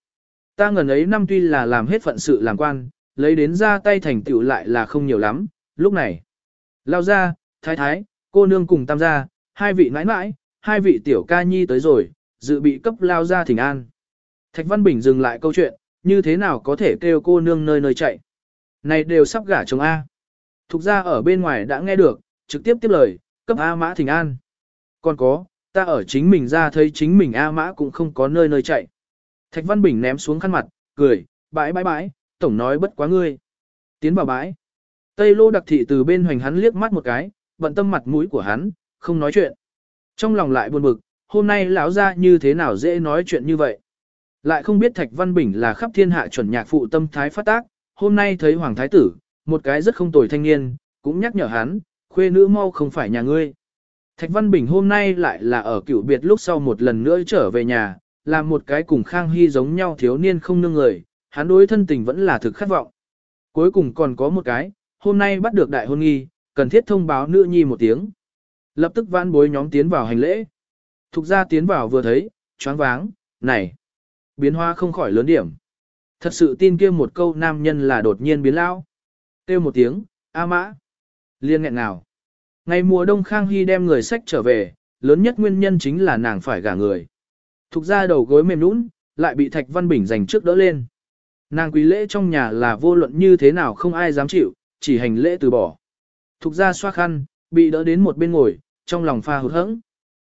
S1: Ta ngần ấy năm tuy là làm hết phận sự làm quan, lấy đến ra tay thành tựu lại là không nhiều lắm, lúc này. Lao ra, thái thái, cô nương cùng tam gia, hai vị nãi nãi, hai vị tiểu ca nhi tới rồi, dự bị cấp lao ra thỉnh an. Thạch Văn Bình dừng lại câu chuyện, như thế nào có thể kêu cô nương nơi nơi chạy. Này đều sắp gả chồng A. Thục ra ở bên ngoài đã nghe được, trực tiếp tiếp lời, cấp A mã thỉnh an. Còn có, ta ở chính mình ra thấy chính mình A mã cũng không có nơi nơi chạy. Thạch Văn Bình ném xuống khăn mặt, cười, bãi bãi bãi, tổng nói bất quá ngươi. Tiến vào bãi. Tây lô đặc thị từ bên hoành hắn liếc mắt một cái, bận tâm mặt mũi của hắn, không nói chuyện. Trong lòng lại buồn bực, hôm nay lão ra như thế nào dễ nói chuyện như vậy. Lại không biết Thạch Văn Bình là khắp thiên hạ chuẩn nhạc phụ tâm thái phát tác, hôm nay thấy Hoàng Thái Tử, một cái rất không tồi thanh niên, cũng nhắc nhở hắn, khuê nữ mau không phải nhà ngươi. Thạch Văn Bình hôm nay lại là ở cựu biệt lúc sau một lần nữa trở về nhà, là một cái cùng Khang Hy giống nhau thiếu niên không nương người, hắn đối thân tình vẫn là thực khát vọng. Cuối cùng còn có một cái, hôm nay bắt được đại hôn nghi, cần thiết thông báo nữ nhi một tiếng. Lập tức vãn bối nhóm tiến vào hành lễ. Thục ra tiến vào vừa thấy, choáng váng, này, biến hóa không khỏi lớn điểm. Thật sự tin kia một câu nam nhân là đột nhiên biến lao. Têu một tiếng, A mã. Liên nghẹn nào. Ngày mùa đông Khang Hy đem người sách trở về, lớn nhất nguyên nhân chính là nàng phải gả người. Thục ra đầu gối mềm nũng, lại bị Thạch Văn Bình giành trước đỡ lên. Nàng quý lễ trong nhà là vô luận như thế nào không ai dám chịu, chỉ hành lễ từ bỏ. Thục ra xoa khăn, bị đỡ đến một bên ngồi, trong lòng pha hụt hẫng.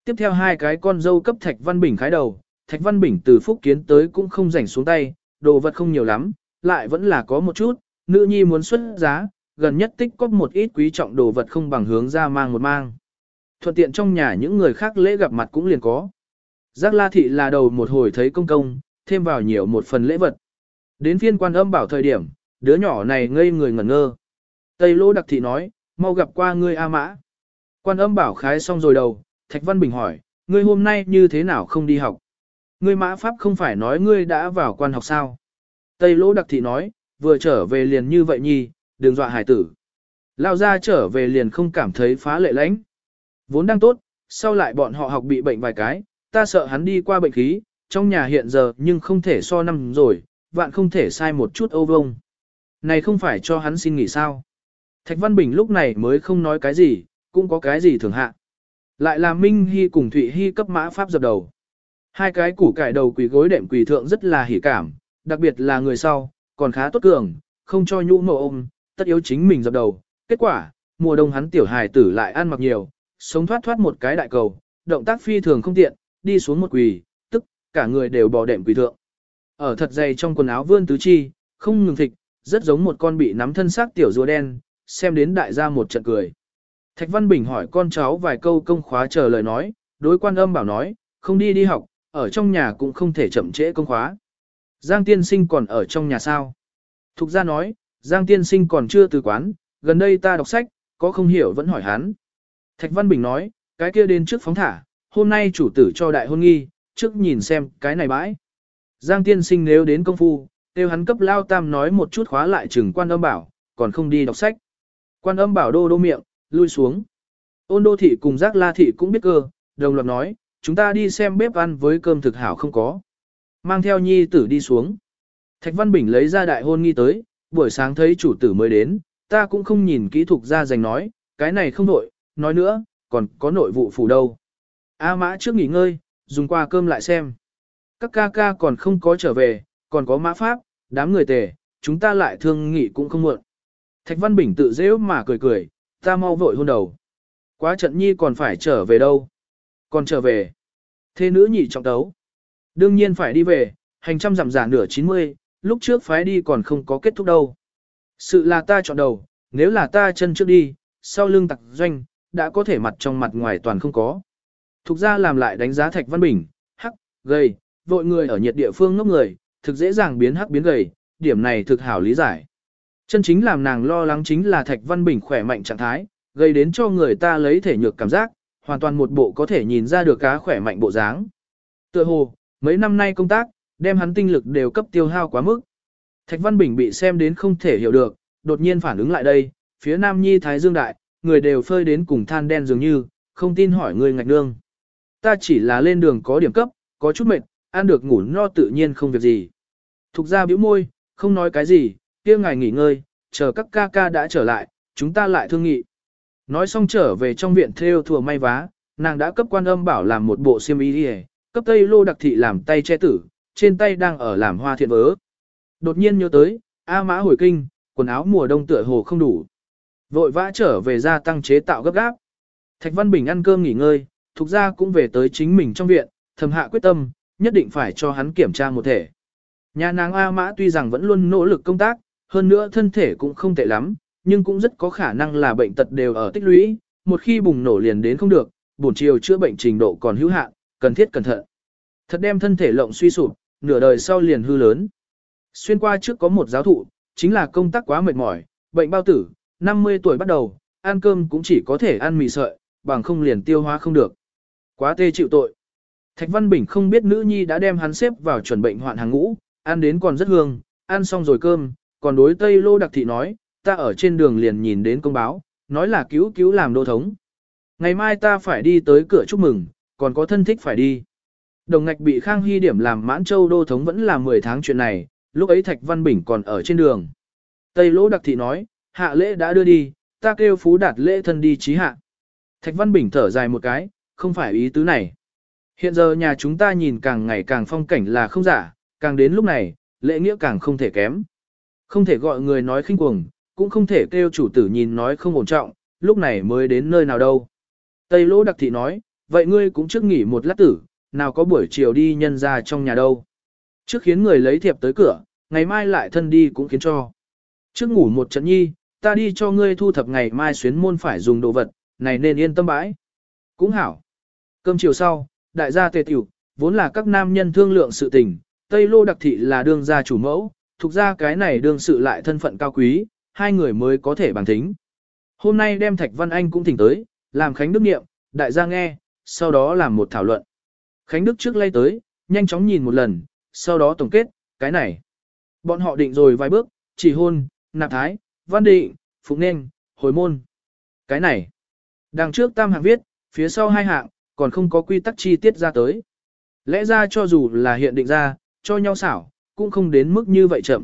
S1: Tiếp theo hai cái con dâu cấp Thạch Văn Bình khái đầu, Thạch Văn Bình từ phúc kiến tới cũng không rảnh xuống tay, đồ vật không nhiều lắm, lại vẫn là có một chút, nữ nhi muốn xuất giá, gần nhất tích có một ít quý trọng đồ vật không bằng hướng ra mang một mang. Thuận tiện trong nhà những người khác lễ gặp mặt cũng liền có. Giác la thị là đầu một hồi thấy công công, thêm vào nhiều một phần lễ vật. Đến phiên quan âm bảo thời điểm, đứa nhỏ này ngây người ngẩn ngơ. Tây lô đặc thị nói, mau gặp qua ngươi A mã. Quan âm bảo khái xong rồi đầu, Thạch Văn Bình hỏi, ngươi hôm nay như thế nào không đi học? Ngươi mã pháp không phải nói ngươi đã vào quan học sao? Tây lô đặc thị nói, vừa trở về liền như vậy nhi, đừng dọa hải tử. Lao ra trở về liền không cảm thấy phá lệ lãnh. Vốn đang tốt, sau lại bọn họ học bị bệnh vài cái, ta sợ hắn đi qua bệnh khí, trong nhà hiện giờ nhưng không thể so năm rồi, vạn không thể sai một chút âu vông. Này không phải cho hắn xin nghỉ sao. Thạch Văn Bình lúc này mới không nói cái gì, cũng có cái gì thường hạ. Lại là Minh Hy cùng Thụy Hy cấp mã pháp dập đầu. Hai cái củ cải đầu quỳ gối đệm quỳ thượng rất là hỉ cảm, đặc biệt là người sau, còn khá tốt cường, không cho nhũ mộ ôm, tất yếu chính mình dập đầu. Kết quả, mùa đông hắn tiểu hài tử lại ăn mặc nhiều, sống thoát thoát một cái đại cầu, động tác phi thường không tiện, đi xuống một quỳ, tức, cả người đều bò đệm quỳ thượng. Ở thật dày trong quần áo vươn tứ chi, không ngừng thịt, rất giống một con bị nắm thân xác tiểu rùa đen, xem đến đại gia một trận cười. Thạch Văn Bình hỏi con cháu vài câu công khóa chờ lời nói, đối quan âm bảo nói, không đi đi học, ở trong nhà cũng không thể chậm trễ công khóa. Giang tiên sinh còn ở trong nhà sao? Thục ra nói, Giang tiên sinh còn chưa từ quán, gần đây ta đọc sách, có không hiểu vẫn hỏi hắn. Thạch Văn Bình nói, cái kia đến trước phóng thả, hôm nay chủ tử cho đại hôn nghi, trước nhìn xem cái này bãi. Giang tiên sinh nếu đến công phu, tiêu hắn cấp lao tam nói một chút khóa lại chừng quan âm bảo, còn không đi đọc sách. Quan âm bảo đô đô miệng, lui xuống. Ôn đô thị cùng giác la thị cũng biết cơ, đồng loạt nói, chúng ta đi xem bếp ăn với cơm thực hảo không có. Mang theo nhi tử đi xuống. Thạch Văn Bình lấy ra đại hôn nghi tới, buổi sáng thấy chủ tử mới đến, ta cũng không nhìn kỹ thuật ra dành nói, cái này không nội, nói nữa, còn có nội vụ phủ đâu. A mã trước nghỉ ngơi, dùng qua cơm lại xem. Các ca ca còn không có trở về, còn có mã pháp, đám người tề, chúng ta lại thương nghỉ cũng không muộn. Thạch Văn Bình tự dễ mà cười cười, ta mau vội hôn đầu. Quá trận nhi còn phải trở về đâu? Còn trở về. Thế nữ nhị trọng tấu. Đương nhiên phải đi về, hành trăm giảm giả nửa 90, lúc trước phái đi còn không có kết thúc đâu. Sự là ta chọn đầu, nếu là ta chân trước đi, sau lưng tặc doanh, đã có thể mặt trong mặt ngoài toàn không có. Thục ra làm lại đánh giá Thạch Văn Bình, hắc, gầy, vội người ở nhiệt địa phương ngốc người, thực dễ dàng biến hắc biến gầy, điểm này thực hảo lý giải. Chân chính làm nàng lo lắng chính là Thạch Văn Bình khỏe mạnh trạng thái, gây đến cho người ta lấy thể nhược cảm giác, hoàn toàn một bộ có thể nhìn ra được cá khỏe mạnh bộ dáng. Tựa hồ, mấy năm nay công tác, đem hắn tinh lực đều cấp tiêu hao quá mức. Thạch Văn Bình bị xem đến không thể hiểu được, đột nhiên phản ứng lại đây, phía Nam Nhi Thái Dương Đại, người đều phơi đến cùng than đen dường như, không tin hỏi người ngạch nương. Ta chỉ là lên đường có điểm cấp, có chút mệt, ăn được ngủ no tự nhiên không việc gì. Thục ra bĩu môi, không nói cái gì, kia ngài nghỉ ngơi, chờ các ca ca đã trở lại, chúng ta lại thương nghị. Nói xong trở về trong viện theo thừa may vá, nàng đã cấp quan âm bảo làm một bộ xiêm y đi cấp tây lô đặc thị làm tay che tử, trên tay đang ở làm hoa thiện vớ. Đột nhiên nhớ tới, A mã hồi kinh, quần áo mùa đông tựa hồ không đủ. Vội vã trở về gia tăng chế tạo gấp gáp. Thạch Văn Bình ăn cơm nghỉ ngơi, thuộc ra cũng về tới chính mình trong viện, thầm hạ quyết tâm, nhất định phải cho hắn kiểm tra một thể. Nhà nàng A Mã tuy rằng vẫn luôn nỗ lực công tác, hơn nữa thân thể cũng không tệ lắm, nhưng cũng rất có khả năng là bệnh tật đều ở tích lũy, một khi bùng nổ liền đến không được, bổn chiều chữa bệnh trình độ còn hữu hạn, cần thiết cẩn thận. Thật đem thân thể lộng suy sụp, nửa đời sau liền hư lớn. Xuyên qua trước có một giáo thụ, chính là công tác quá mệt mỏi, bệnh bao tử, 50 tuổi bắt đầu, ăn cơm cũng chỉ có thể ăn mì sợi, bằng không liền tiêu hóa không được. Quá tê chịu tội. Thạch Văn Bình không biết nữ nhi đã đem hắn xếp vào chuẩn bệnh hoạn hàng ngũ, ăn đến còn rất hương, ăn xong rồi cơm, còn đối Tây Lô Đặc Thị nói, ta ở trên đường liền nhìn đến công báo, nói là cứu cứu làm đô thống. Ngày mai ta phải đi tới cửa chúc mừng, còn có thân thích phải đi. Đồng ngạch bị Khang Hy điểm làm mãn châu đô thống vẫn là 10 tháng chuyện này, lúc ấy Thạch Văn Bình còn ở trên đường. Tây Lô Đặc Thị nói, hạ lễ đã đưa đi, ta kêu phú đạt lễ thân đi trí hạ. Thạch Văn Bình thở dài một cái, không phải ý tứ này. Hiện giờ nhà chúng ta nhìn càng ngày càng phong cảnh là không giả, càng đến lúc này, lễ nghĩa càng không thể kém. Không thể gọi người nói khinh cuồng, cũng không thể kêu chủ tử nhìn nói không ổn trọng, lúc này mới đến nơi nào đâu. Tây Lỗ Đặc Thị nói, vậy ngươi cũng trước nghỉ một lát tử, nào có buổi chiều đi nhân ra trong nhà đâu. Trước khiến người lấy thiệp tới cửa, ngày mai lại thân đi cũng khiến cho. Trước ngủ một trận nhi, ta đi cho ngươi thu thập ngày mai xuyến môn phải dùng đồ vật, này nên yên tâm bãi. Cũng hảo. Cơm chiều sau, đại gia tề tiểu, vốn là các nam nhân thương lượng sự tình, Tây Lô Đặc Thị là đương gia chủ mẫu, thuộc ra cái này đương sự lại thân phận cao quý, hai người mới có thể bằng thính. Hôm nay đem Thạch Văn Anh cũng thỉnh tới, làm Khánh Đức niệm, đại gia nghe, sau đó làm một thảo luận. Khánh Đức trước lay tới, nhanh chóng nhìn một lần, sau đó tổng kết, cái này. Bọn họ định rồi vài bước, chỉ hôn, nạp thái, văn định, phục nên, hồi môn. Cái này. Đằng trước tam hạng viết, phía sau hai hạng, còn không có quy tắc chi tiết ra tới. Lẽ ra cho dù là hiện định ra, cho nhau xảo, cũng không đến mức như vậy chậm.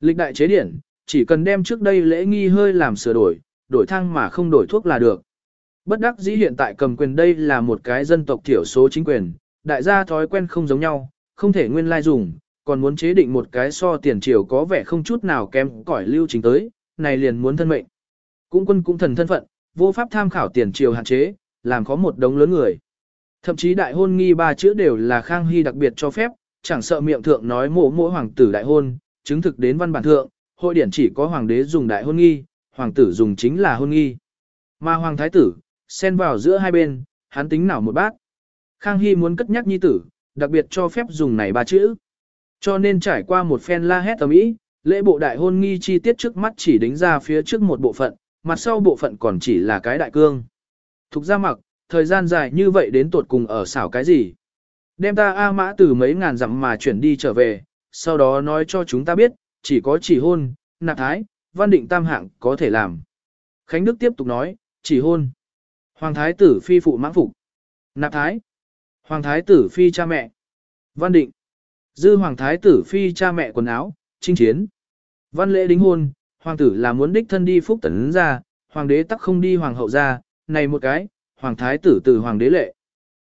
S1: Lịch đại chế điển, chỉ cần đem trước đây lễ nghi hơi làm sửa đổi, đổi thang mà không đổi thuốc là được. Bất đắc dĩ hiện tại cầm quyền đây là một cái dân tộc thiểu số chính quyền, đại gia thói quen không giống nhau, không thể nguyên lai dùng, còn muốn chế định một cái so tiền triều có vẻ không chút nào kém cỏi lưu trình tới, này liền muốn thân mệnh. Cũng quân cũng thần thân phận, vô pháp tham khảo tiền triều hạn chế, làm có một đống lớn người. Thậm chí đại hôn nghi ba chữ đều là Khang Hy đặc biệt cho phép, chẳng sợ miệng thượng nói mộ mỗi hoàng tử đại hôn, chứng thực đến văn bản thượng, hội điển chỉ có hoàng đế dùng đại hôn nghi, hoàng tử dùng chính là hôn nghi. Mà hoàng thái tử, xen vào giữa hai bên, hắn tính nào một bát. Khang Hy muốn cất nhắc nhi tử, đặc biệt cho phép dùng này ba chữ. Cho nên trải qua một phen la hét tầm ý, lễ bộ đại hôn nghi chi tiết trước mắt chỉ đính ra phía trước một bộ phận, mặt sau bộ phận còn chỉ là cái đại cương. Thục ra mặc, thời gian dài như vậy đến tột cùng ở xảo cái gì? Đem ta A mã từ mấy ngàn dặm mà chuyển đi trở về, sau đó nói cho chúng ta biết, chỉ có chỉ hôn, nạp thái, văn định tam hạng có thể làm. Khánh Đức tiếp tục nói, chỉ hôn. Hoàng thái tử phi phụ mãng phục. Nạp thái. Hoàng thái tử phi cha mẹ. Văn định. Dư hoàng thái tử phi cha mẹ quần áo, chinh chiến. Văn lễ đính hôn, hoàng tử là muốn đích thân đi phúc tấn ra, hoàng đế tắc không đi hoàng hậu ra, này một cái, hoàng thái tử từ hoàng đế lệ.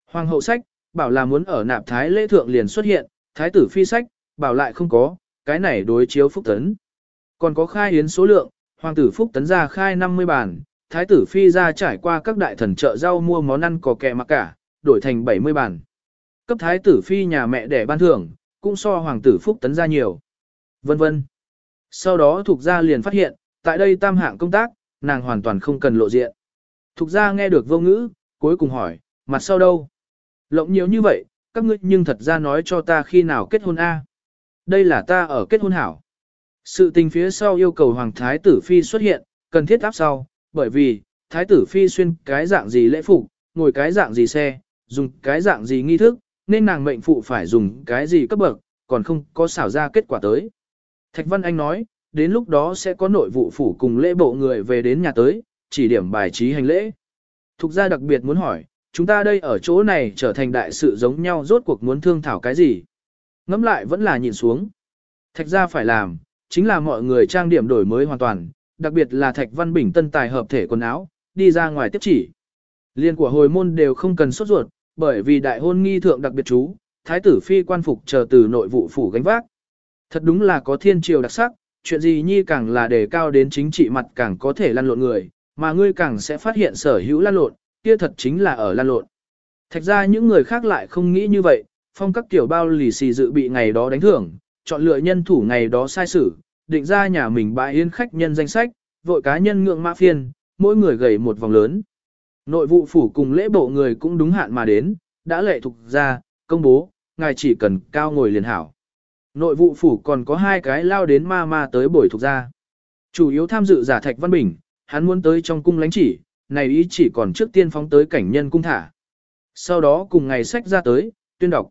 S1: Hoàng hậu sách, bảo là muốn ở nạp thái lễ thượng liền xuất hiện, thái tử phi sách, bảo lại không có, cái này đối chiếu phúc tấn. Còn có khai yến số lượng, hoàng tử phúc tấn ra khai 50 bản thái tử phi ra trải qua các đại thần chợ rau mua món ăn có kẹ mặc cả, đổi thành 70 bản Cấp thái tử phi nhà mẹ đẻ ban thưởng, cũng so hoàng tử phúc tấn ra nhiều. Vân vân. Sau đó thuộc gia liền phát hiện, tại đây tam hạng công tác, nàng hoàn toàn không cần lộ diện. Thục ra nghe được vô ngữ, cuối cùng hỏi, mặt sau đâu? Lộng nhiều như vậy, các ngươi nhưng thật ra nói cho ta khi nào kết hôn A. Đây là ta ở kết hôn hảo. Sự tình phía sau yêu cầu Hoàng Thái Tử Phi xuất hiện, cần thiết áp sau, bởi vì, Thái Tử Phi xuyên cái dạng gì lễ phục, ngồi cái dạng gì xe, dùng cái dạng gì nghi thức, nên nàng mệnh phụ phải dùng cái gì cấp bậc, còn không có xảo ra kết quả tới. Thạch Văn Anh nói, đến lúc đó sẽ có nội vụ phủ cùng lễ bộ người về đến nhà tới, chỉ điểm bài trí hành lễ. Thục gia đặc biệt muốn hỏi, chúng ta đây ở chỗ này trở thành đại sự giống nhau rốt cuộc muốn thương thảo cái gì? Ngắm lại vẫn là nhìn xuống. Thạch gia phải làm, chính là mọi người trang điểm đổi mới hoàn toàn, đặc biệt là Thạch Văn Bình tân tài hợp thể quần áo, đi ra ngoài tiếp chỉ. Liên của hồi môn đều không cần sốt ruột, bởi vì đại hôn nghi thượng đặc biệt chú, thái tử phi quan phục chờ từ nội vụ phủ gánh vác. Thật đúng là có thiên triều đặc sắc, chuyện gì nhi càng là đề cao đến chính trị mặt càng có thể lăn lộn người, mà ngươi càng sẽ phát hiện sở hữu lan lộn, kia thật chính là ở lan lộn. Thạch ra những người khác lại không nghĩ như vậy, phong các tiểu bao lì xì dự bị ngày đó đánh thưởng, chọn lựa nhân thủ ngày đó sai sử, định ra nhà mình bãi yên khách nhân danh sách, vội cá nhân ngượng mã phiên, mỗi người gầy một vòng lớn. Nội vụ phủ cùng lễ bộ người cũng đúng hạn mà đến, đã lệ thuộc ra, công bố, ngài chỉ cần cao ngồi liền hảo. Nội vụ phủ còn có hai cái lao đến ma ma tới buổi thuộc ra. Chủ yếu tham dự giả Thạch Văn Bình, hắn muốn tới trong cung lãnh chỉ, này ý chỉ còn trước tiên phóng tới cảnh nhân cung thả. Sau đó cùng ngày sách ra tới, tuyên đọc.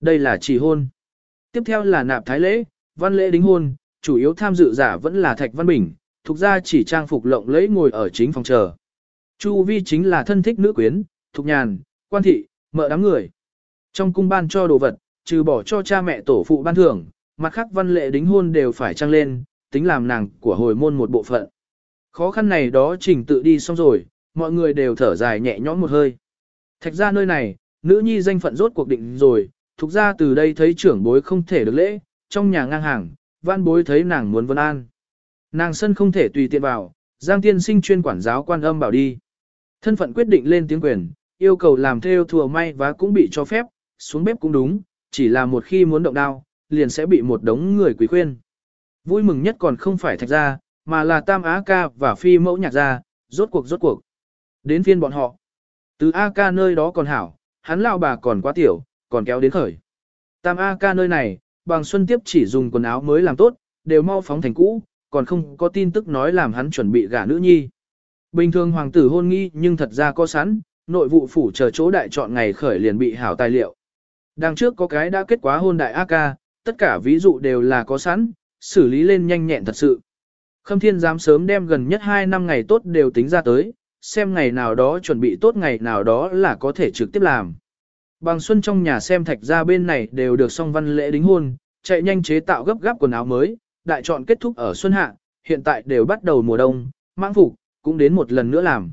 S1: Đây là chỉ hôn. Tiếp theo là nạp thái lễ, văn lễ đính hôn, chủ yếu tham dự giả vẫn là Thạch Văn Bình, thuộc ra chỉ trang phục lộng lẫy ngồi ở chính phòng chờ. Chu vi chính là thân thích nữ quyến, thuộc nhàn, quan thị, mợ đám người. Trong cung ban cho đồ vật, trừ bỏ cho cha mẹ tổ phụ ban thưởng, mặt khác văn lệ đính hôn đều phải trang lên, tính làm nàng của hồi môn một bộ phận. Khó khăn này đó trình tự đi xong rồi, mọi người đều thở dài nhẹ nhõm một hơi. Thạch ra nơi này, nữ nhi danh phận rốt cuộc định rồi, thuộc ra từ đây thấy trưởng bối không thể được lễ, trong nhà ngang hàng, văn bối thấy nàng muốn vân an. Nàng sân không thể tùy tiện vào, Giang tiên sinh chuyên quản giáo quan âm bảo đi. Thân phận quyết định lên tiếng quyền, yêu cầu làm theo thừa may và cũng bị cho phép, xuống bếp cũng đúng, chỉ là một khi muốn động đao, liền sẽ bị một đống người quỷ khuyên. Vui mừng nhất còn không phải thạch gia, mà là Tam Á Ca và Phi mẫu nhạc gia, rốt cuộc rốt cuộc. Đến phiên bọn họ. Từ A Ca nơi đó còn hảo, hắn lao bà còn quá tiểu, còn kéo đến khởi. Tam A Ca nơi này, bằng xuân tiếp chỉ dùng quần áo mới làm tốt, đều mau phóng thành cũ, còn không có tin tức nói làm hắn chuẩn bị gả nữ nhi. Bình thường hoàng tử hôn nghi nhưng thật ra có sẵn, nội vụ phủ chờ chỗ đại chọn ngày khởi liền bị hảo tài liệu. Đằng trước có cái đã kết quá hôn đại A ca, tất cả ví dụ đều là có sẵn, xử lý lên nhanh nhẹn thật sự. Khâm thiên dám sớm đem gần nhất 2 năm ngày tốt đều tính ra tới, xem ngày nào đó chuẩn bị tốt ngày nào đó là có thể trực tiếp làm. Bằng xuân trong nhà xem thạch ra bên này đều được xong văn lễ đính hôn, chạy nhanh chế tạo gấp gáp quần áo mới, đại chọn kết thúc ở xuân hạ, hiện tại đều bắt đầu mùa đông, mãng phục, cũng đến một lần nữa làm.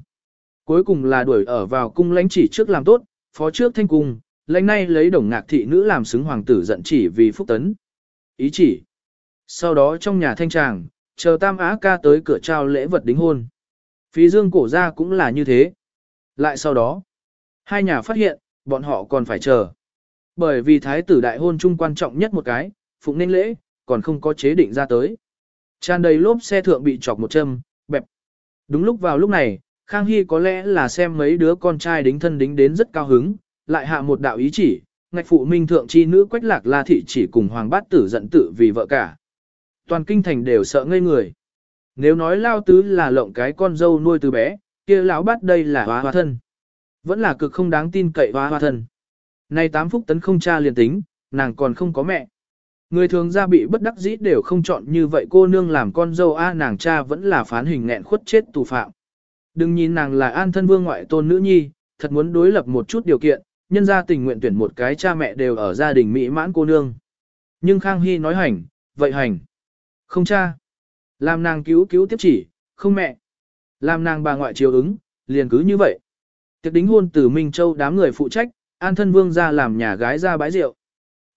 S1: Cuối cùng là đuổi ở vào cung lãnh chỉ trước làm tốt, phó trước thanh cung, lãnh nay lấy đồng ngạc thị nữ làm xứng hoàng tử giận chỉ vì phúc tấn. Ý chỉ. Sau đó trong nhà thanh tràng, chờ tam á ca tới cửa trao lễ vật đính hôn. Phí dương cổ ra cũng là như thế. Lại sau đó, hai nhà phát hiện, bọn họ còn phải chờ. Bởi vì thái tử đại hôn chung quan trọng nhất một cái, phụng nên lễ, còn không có chế định ra tới. Tràn đầy lốp xe thượng bị chọc một châm, bẹp. Đúng lúc vào lúc này, Khang Hy có lẽ là xem mấy đứa con trai đính thân đính đến rất cao hứng, lại hạ một đạo ý chỉ, ngạch phụ minh thượng chi nữ quách lạc la thị chỉ cùng hoàng bát tử giận tự vì vợ cả. Toàn kinh thành đều sợ ngây người. Nếu nói lao tứ là lộng cái con dâu nuôi từ bé, kia lão bát đây là hóa hóa thân. Vẫn là cực không đáng tin cậy hóa hóa thân. Này tám phúc tấn không cha liền tính, nàng còn không có mẹ. Người thường gia bị bất đắc dĩ đều không chọn như vậy cô nương làm con dâu a nàng cha vẫn là phán hình nghẹn khuất chết tù phạm. Đừng nhìn nàng là an thân vương ngoại tôn nữ nhi, thật muốn đối lập một chút điều kiện, nhân gia tình nguyện tuyển một cái cha mẹ đều ở gia đình mỹ mãn cô nương. Nhưng Khang Hy nói hành, vậy hành. Không cha. Làm nàng cứu cứu tiếp chỉ, không mẹ. Làm nàng bà ngoại chiều ứng, liền cứ như vậy. Tiệc đính hôn từ Minh Châu đám người phụ trách, an thân vương ra làm nhà gái ra bãi rượu.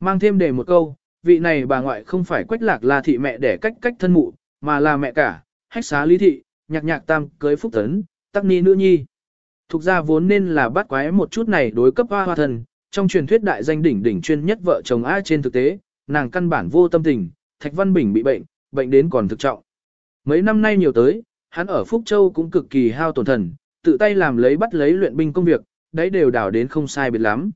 S1: Mang thêm để một câu, vị này bà ngoại không phải quách lạc là thị mẹ để cách cách thân mụ, mà là mẹ cả, hách xá lý thị, nhạc nhạc tam cưới phúc tấn, tắc ni nữ nhi. Thục ra vốn nên là bắt quái một chút này đối cấp hoa hoa thần, trong truyền thuyết đại danh đỉnh đỉnh chuyên nhất vợ chồng ai trên thực tế, nàng căn bản vô tâm tình, Thạch Văn Bình bị bệnh, bệnh đến còn thực trọng. Mấy năm nay nhiều tới, hắn ở Phúc Châu cũng cực kỳ hao tổn thần, tự tay làm lấy bắt lấy luyện binh công việc, đấy đều đảo đến không sai biệt lắm.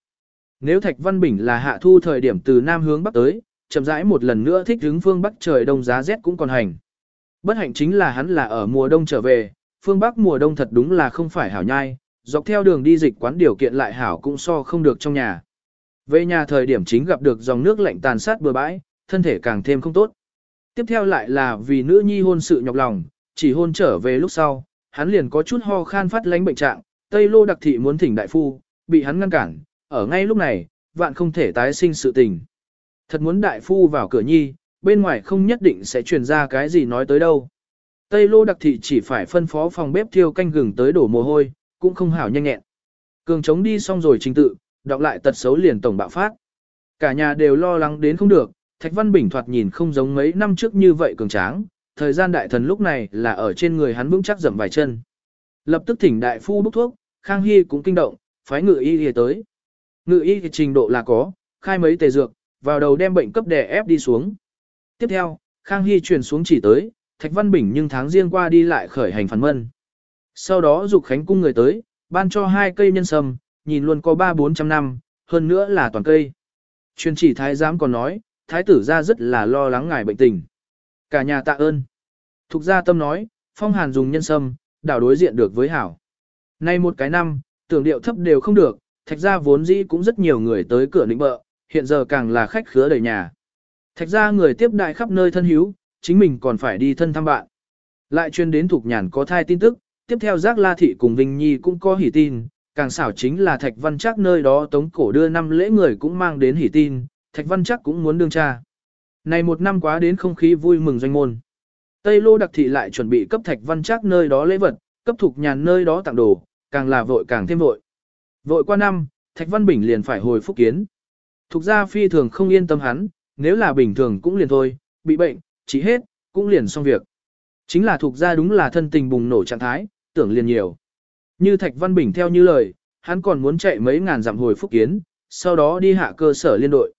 S1: Nếu Thạch Văn Bình là hạ thu thời điểm từ Nam hướng Bắc tới, chậm rãi một lần nữa thích hướng phương Bắc trời đông giá rét cũng còn hành. Bất hạnh chính là hắn là ở mùa đông trở về, phương Bắc mùa đông thật đúng là không phải hảo nhai, dọc theo đường đi dịch quán điều kiện lại hảo cũng so không được trong nhà. Về nhà thời điểm chính gặp được dòng nước lạnh tàn sát bừa bãi, thân thể càng thêm không tốt. Tiếp theo lại là vì nữ nhi hôn sự nhọc lòng, chỉ hôn trở về lúc sau, hắn liền có chút ho khan phát lánh bệnh trạng, Tây Lô đặc thị muốn thỉnh đại phu, bị hắn ngăn cản, ở ngay lúc này, vạn không thể tái sinh sự tình. Thật muốn đại phu vào cửa nhi, bên ngoài không nhất định sẽ truyền ra cái gì nói tới đâu. Tây Lô đặc thị chỉ phải phân phó phòng bếp thiêu canh gừng tới đổ mồ hôi, cũng không hảo nhanh nhẹn. Cường chống đi xong rồi trình tự, đọc lại tật xấu liền tổng bạo phát. Cả nhà đều lo lắng đến không được, Thạch Văn Bình thoạt nhìn không giống mấy năm trước như vậy cường tráng, thời gian đại thần lúc này là ở trên người hắn vững chắc dậm vài chân. Lập tức thỉnh đại phu bốc thuốc, Khang Hy cũng kinh động, phái ngự y đi tới. Ngự y thì trình độ là có, khai mấy tề dược, vào đầu đem bệnh cấp đè ép đi xuống. Tiếp theo, Khang Hy truyền xuống chỉ tới, Thạch Văn Bình nhưng tháng riêng qua đi lại khởi hành phản mân. Sau đó dục khánh cung người tới, ban cho hai cây nhân sâm, nhìn luôn có ba bốn trăm năm, hơn nữa là toàn cây. Truyền chỉ thái giám còn nói, thái tử ra rất là lo lắng ngài bệnh tình. Cả nhà tạ ơn. Thục gia tâm nói, phong hàn dùng nhân sâm, đảo đối diện được với hảo. Nay một cái năm, tưởng điệu thấp đều không được, thạch gia vốn dĩ cũng rất nhiều người tới cửa định bợ, hiện giờ càng là khách khứa đầy nhà. Thạch gia người tiếp đại khắp nơi thân hiếu, chính mình còn phải đi thân thăm bạn. Lại chuyên đến thuộc nhàn có thai tin tức, tiếp theo giác la thị cùng Vinh Nhi cũng có hỉ tin, càng xảo chính là Thạch Văn Chắc nơi đó tống cổ đưa năm lễ người cũng mang đến hỉ tin, Thạch Văn Chắc cũng muốn đương cha. Này một năm quá đến không khí vui mừng doanh môn. Tây Lô đặc thị lại chuẩn bị cấp Thạch Văn Chắc nơi đó lễ vật, cấp thuộc nhàn nơi đó tặng đồ, càng là vội càng thêm vội. Vội qua năm, Thạch Văn Bình liền phải hồi phúc kiến. Thục gia phi thường không yên tâm hắn, nếu là bình thường cũng liền thôi, bị bệnh, chỉ hết, cũng liền xong việc. Chính là thuộc gia đúng là thân tình bùng nổ trạng thái, tưởng liền nhiều. Như Thạch Văn Bình theo như lời, hắn còn muốn chạy mấy ngàn dặm hồi phúc kiến, sau đó đi hạ cơ sở liên đội.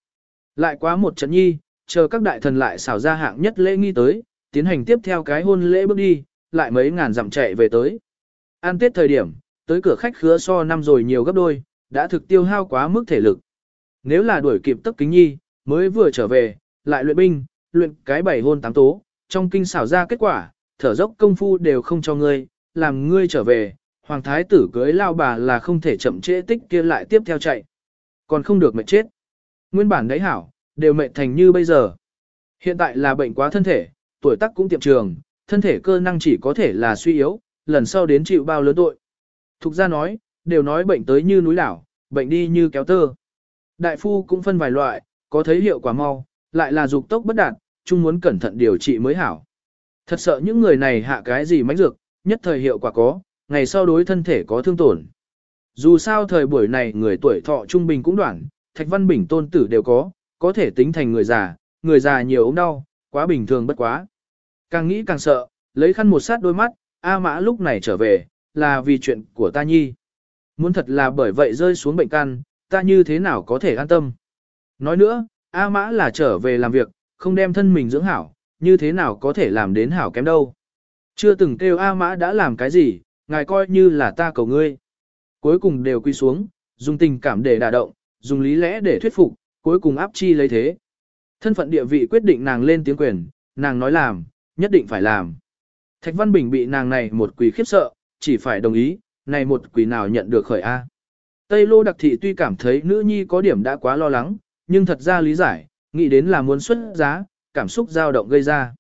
S1: Lại quá một trận nhi, chờ các đại thần lại xảo ra hạng nhất lễ nghi tới, tiến hành tiếp theo cái hôn lễ bước đi, lại mấy ngàn dặm chạy về tới. An tết thời điểm, tới cửa khách khứa so năm rồi nhiều gấp đôi, đã thực tiêu hao quá mức thể lực. Nếu là đuổi kịp tấp kính nhi, mới vừa trở về, lại luyện binh, luyện cái bảy hôn tám tố, trong kinh xảo ra kết quả, thở dốc công phu đều không cho ngươi, làm ngươi trở về, hoàng thái tử cưới lao bà là không thể chậm trễ tích kia lại tiếp theo chạy. Còn không được mệt chết. Nguyên bản đấy hảo, đều mệt thành như bây giờ. Hiện tại là bệnh quá thân thể, tuổi tác cũng tiệm trường, thân thể cơ năng chỉ có thể là suy yếu, lần sau đến chịu bao lớn tội. Thục ra nói, đều nói bệnh tới như núi đảo, bệnh đi như kéo tơ. Đại phu cũng phân vài loại, có thấy hiệu quả mau, lại là dục tốc bất đạt, chung muốn cẩn thận điều trị mới hảo. Thật sợ những người này hạ cái gì mánh dược, nhất thời hiệu quả có, ngày sau đối thân thể có thương tổn. Dù sao thời buổi này người tuổi thọ trung bình cũng đoạn, Thạch Văn Bình tôn tử đều có, có thể tính thành người già, người già nhiều ốm đau, quá bình thường bất quá. Càng nghĩ càng sợ, lấy khăn một sát đôi mắt, A Mã lúc này trở về, là vì chuyện của ta nhi. Muốn thật là bởi vậy rơi xuống bệnh căn, ta như thế nào có thể an tâm. Nói nữa, A Mã là trở về làm việc, không đem thân mình dưỡng hảo, như thế nào có thể làm đến hảo kém đâu. Chưa từng kêu A Mã đã làm cái gì, ngài coi như là ta cầu ngươi. Cuối cùng đều quy xuống, dùng tình cảm để đả động, dùng lý lẽ để thuyết phục, cuối cùng áp chi lấy thế. Thân phận địa vị quyết định nàng lên tiếng quyền, nàng nói làm, nhất định phải làm. Thạch Văn Bình bị nàng này một quỷ khiếp sợ, chỉ phải đồng ý, này một quỷ nào nhận được khởi A. Tây Lô Đặc Thị tuy cảm thấy nữ nhi có điểm đã quá lo lắng, nhưng thật ra lý giải, nghĩ đến là muốn xuất giá, cảm xúc dao động gây ra.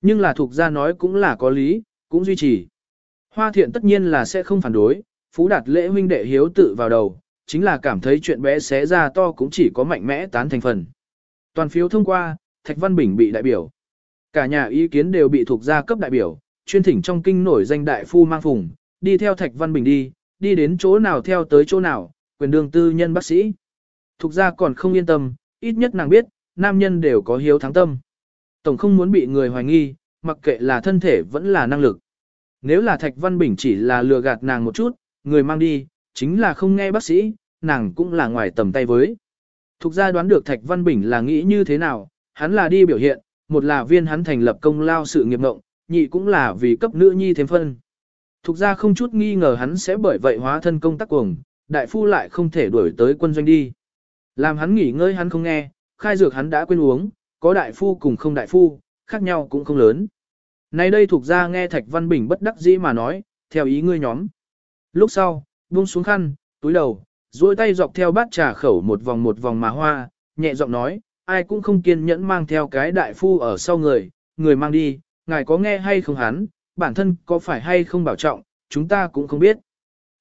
S1: Nhưng là thuộc gia nói cũng là có lý, cũng duy trì. Hoa thiện tất nhiên là sẽ không phản đối, phú đạt lễ huynh đệ hiếu tự vào đầu, chính là cảm thấy chuyện bé xé ra to cũng chỉ có mạnh mẽ tán thành phần. Toàn phiếu thông qua, Thạch Văn Bình bị đại biểu. Cả nhà ý kiến đều bị thuộc gia cấp đại biểu, chuyên thỉnh trong kinh nổi danh đại phu mang phùng, đi theo Thạch Văn Bình đi, đi đến chỗ nào theo tới chỗ nào, quyền đường tư nhân bác sĩ. Thục gia còn không yên tâm, ít nhất nàng biết, nam nhân đều có hiếu thắng tâm. Tổng không muốn bị người hoài nghi, mặc kệ là thân thể vẫn là năng lực. Nếu là Thạch Văn Bình chỉ là lừa gạt nàng một chút, người mang đi, chính là không nghe bác sĩ, nàng cũng là ngoài tầm tay với. Thục gia đoán được Thạch Văn Bình là nghĩ như thế nào, hắn là đi biểu hiện, một là viên hắn thành lập công lao sự nghiệp mộng, nhị cũng là vì cấp nữ nhi thêm phân. Thục gia không chút nghi ngờ hắn sẽ bởi vậy hóa thân công tác cuồng, đại phu lại không thể đuổi tới quân doanh đi. Làm hắn nghỉ ngơi hắn không nghe, khai dược hắn đã quên uống, có đại phu cùng không đại phu, khác nhau cũng không lớn. Nay đây thuộc ra nghe Thạch Văn Bình bất đắc dĩ mà nói, theo ý ngươi nhóm. Lúc sau, buông xuống khăn, túi đầu, duỗi tay dọc theo bát trà khẩu một vòng một vòng mà hoa, nhẹ giọng nói, ai cũng không kiên nhẫn mang theo cái đại phu ở sau người, người mang đi, ngài có nghe hay không hắn, bản thân có phải hay không bảo trọng, chúng ta cũng không biết.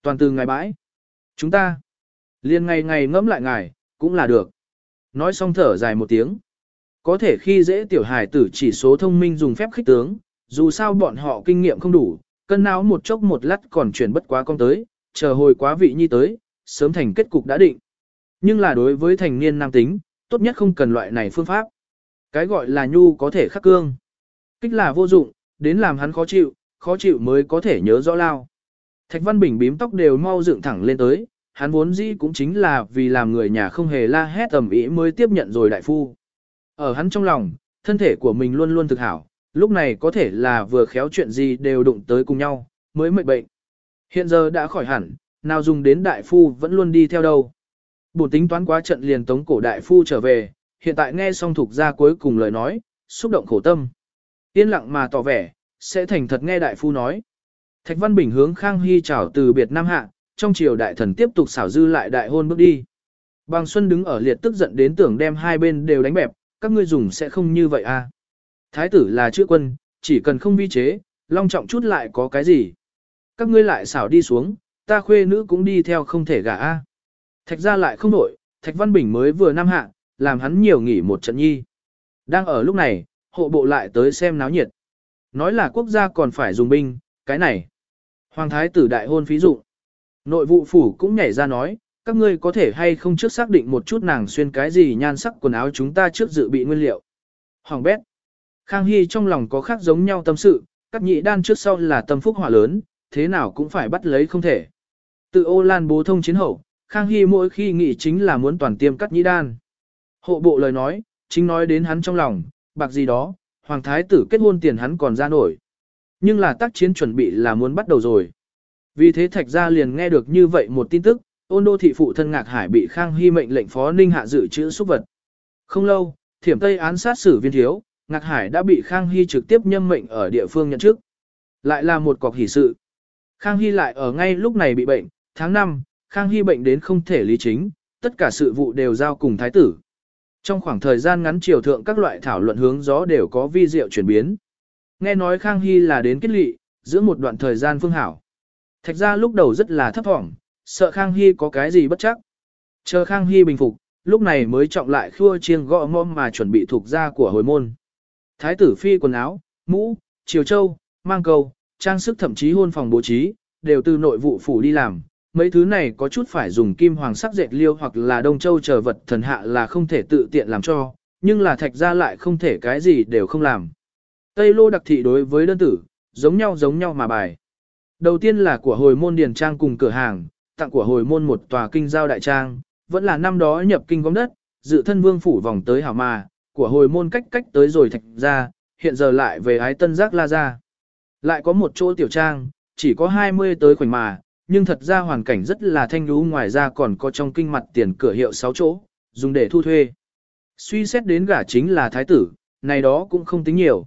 S1: Toàn từ ngài bãi. Chúng ta, liền ngày ngày ngẫm lại ngài, cũng là được. Nói xong thở dài một tiếng. Có thể khi dễ tiểu hài tử chỉ số thông minh dùng phép khích tướng, dù sao bọn họ kinh nghiệm không đủ, cân não một chốc một lát còn chuyển bất quá con tới, chờ hồi quá vị nhi tới, sớm thành kết cục đã định. Nhưng là đối với thành niên nam tính, tốt nhất không cần loại này phương pháp. Cái gọi là nhu có thể khắc cương. Kích là vô dụng, đến làm hắn khó chịu, khó chịu mới có thể nhớ rõ lao. Thạch Văn Bình bím tóc đều mau dựng thẳng lên tới, hắn vốn dĩ cũng chính là vì làm người nhà không hề la hét tầm ý mới tiếp nhận rồi đại phu. Ở hắn trong lòng, thân thể của mình luôn luôn thực hảo, lúc này có thể là vừa khéo chuyện gì đều đụng tới cùng nhau, mới mệt bệnh. Hiện giờ đã khỏi hẳn, nào dùng đến đại phu vẫn luôn đi theo đâu. Bổn tính toán quá trận liền tống cổ đại phu trở về, hiện tại nghe xong thuộc ra cuối cùng lời nói, xúc động khổ tâm. Yên lặng mà tỏ vẻ, sẽ thành thật nghe đại phu nói. Thạch Văn Bình hướng Khang Hy chào từ biệt Nam Hạ, trong triều đại thần tiếp tục xảo dư lại đại hôn bước đi. Bàng Xuân đứng ở liệt tức giận đến tưởng đem hai bên đều đánh bẹp, các ngươi dùng sẽ không như vậy à. Thái tử là chữ quân, chỉ cần không vi chế, long trọng chút lại có cái gì. Các ngươi lại xảo đi xuống, ta khuê nữ cũng đi theo không thể gả a. Thạch ra lại không đổi, Thạch Văn Bình mới vừa năm hạ, làm hắn nhiều nghỉ một trận nhi. Đang ở lúc này, hộ bộ lại tới xem náo nhiệt. Nói là quốc gia còn phải dùng binh, cái này. Hoàng thái tử đại hôn phí dụ. Nội vụ phủ cũng nhảy ra nói, các ngươi có thể hay không trước xác định một chút nàng xuyên cái gì nhan sắc quần áo chúng ta trước dự bị nguyên liệu. Hoàng bét. Khang Hy trong lòng có khác giống nhau tâm sự, các nhị đan trước sau là tâm phúc hỏa lớn, thế nào cũng phải bắt lấy không thể. Tự ô lan bố thông chiến hậu, Khang Hy mỗi khi nghĩ chính là muốn toàn tiêm cắt nhĩ đan. Hộ bộ lời nói, chính nói đến hắn trong lòng, bạc gì đó, hoàng thái tử kết hôn tiền hắn còn ra nổi. Nhưng là tác chiến chuẩn bị là muốn bắt đầu rồi. Vì thế thạch gia liền nghe được như vậy một tin tức, ôn đô thị phụ thân ngạc hải bị Khang Hy mệnh lệnh phó ninh hạ dự trữ xúc vật. Không lâu, thiểm tây án sát xử viên thiếu, ngạc hải đã bị Khang Hy trực tiếp nhâm mệnh ở địa phương nhận chức. Lại là một cọc hỷ sự. Khang Hy lại ở ngay lúc này bị bệnh, tháng 5, Khang Hy bệnh đến không thể lý chính, tất cả sự vụ đều giao cùng thái tử. Trong khoảng thời gian ngắn triều thượng các loại thảo luận hướng gió đều có vi diệu chuyển biến. Nghe nói Khang Hy là đến kết lị, giữa một đoạn thời gian phương hảo. Thạch ra lúc đầu rất là thấp thỏm, sợ Khang Hy có cái gì bất chắc. Chờ Khang Hy bình phục, lúc này mới trọng lại khua chiêng gõ mom mà chuẩn bị thuộc ra của hồi môn. Thái tử phi quần áo, mũ, chiều châu, mang cầu, trang sức thậm chí hôn phòng bố trí, đều từ nội vụ phủ đi làm. Mấy thứ này có chút phải dùng kim hoàng sắc dệt liêu hoặc là đông châu chờ vật thần hạ là không thể tự tiện làm cho, nhưng là thạch ra lại không thể cái gì đều không làm. Tây lô đặc thị đối với đơn tử, giống nhau giống nhau mà bài. Đầu tiên là của hồi môn điền trang cùng cửa hàng, tặng của hồi môn một tòa kinh giao đại trang, vẫn là năm đó nhập kinh gom đất, dự thân vương phủ vòng tới hảo mà, của hồi môn cách cách tới rồi thạch ra, hiện giờ lại về ái tân giác la ra. Lại có một chỗ tiểu trang, chỉ có 20 tới khoảnh mà, nhưng thật ra hoàn cảnh rất là thanh lú ngoài ra còn có trong kinh mặt tiền cửa hiệu 6 chỗ, dùng để thu thuê. Suy xét đến gả chính là thái tử, này đó cũng không tính nhiều.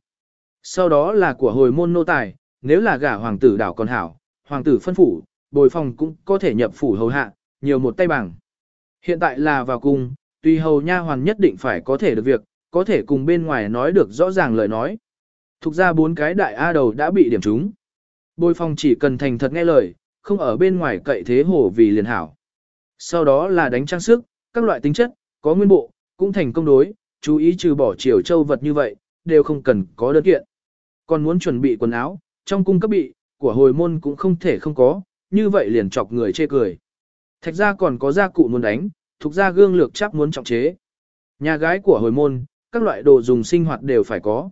S1: Sau đó là của hồi môn nô tài, nếu là gả hoàng tử đảo còn hảo, hoàng tử phân phủ, bồi phòng cũng có thể nhập phủ hầu hạ, nhiều một tay bằng. Hiện tại là vào cung, tuy hầu nha hoàn nhất định phải có thể được việc, có thể cùng bên ngoài nói được rõ ràng lời nói. Thục ra bốn cái đại A đầu đã bị điểm trúng. Bồi phòng chỉ cần thành thật nghe lời, không ở bên ngoài cậy thế hồ vì liền hảo. Sau đó là đánh trang sức, các loại tính chất, có nguyên bộ, cũng thành công đối, chú ý trừ bỏ chiều châu vật như vậy, đều không cần có đơn kiện. Còn muốn chuẩn bị quần áo, trong cung cấp bị, của hồi môn cũng không thể không có, như vậy liền chọc người chê cười. Thạch ra còn có gia cụ muốn đánh, thuộc ra gương lược chắc muốn trọng chế. Nhà gái của hồi môn, các loại đồ dùng sinh hoạt đều phải có.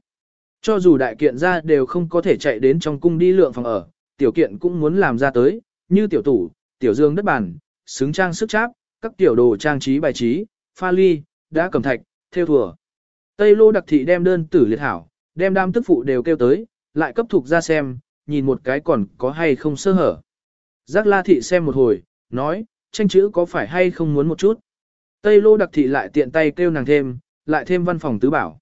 S1: Cho dù đại kiện ra đều không có thể chạy đến trong cung đi lượng phòng ở, tiểu kiện cũng muốn làm ra tới, như tiểu tủ, tiểu dương đất bàn, xứng trang sức cháp, các tiểu đồ trang trí bài trí, pha ly, đá cầm thạch, theo thùa. Tây lô đặc thị đem đơn tử liệt hảo, đem đam tức phụ đều kêu tới, lại cấp thuộc ra xem, nhìn một cái còn có hay không sơ hở. Giác la thị xem một hồi, nói, tranh chữ có phải hay không muốn một chút. Tây lô đặc thị lại tiện tay kêu nàng thêm, lại thêm văn phòng tứ bảo.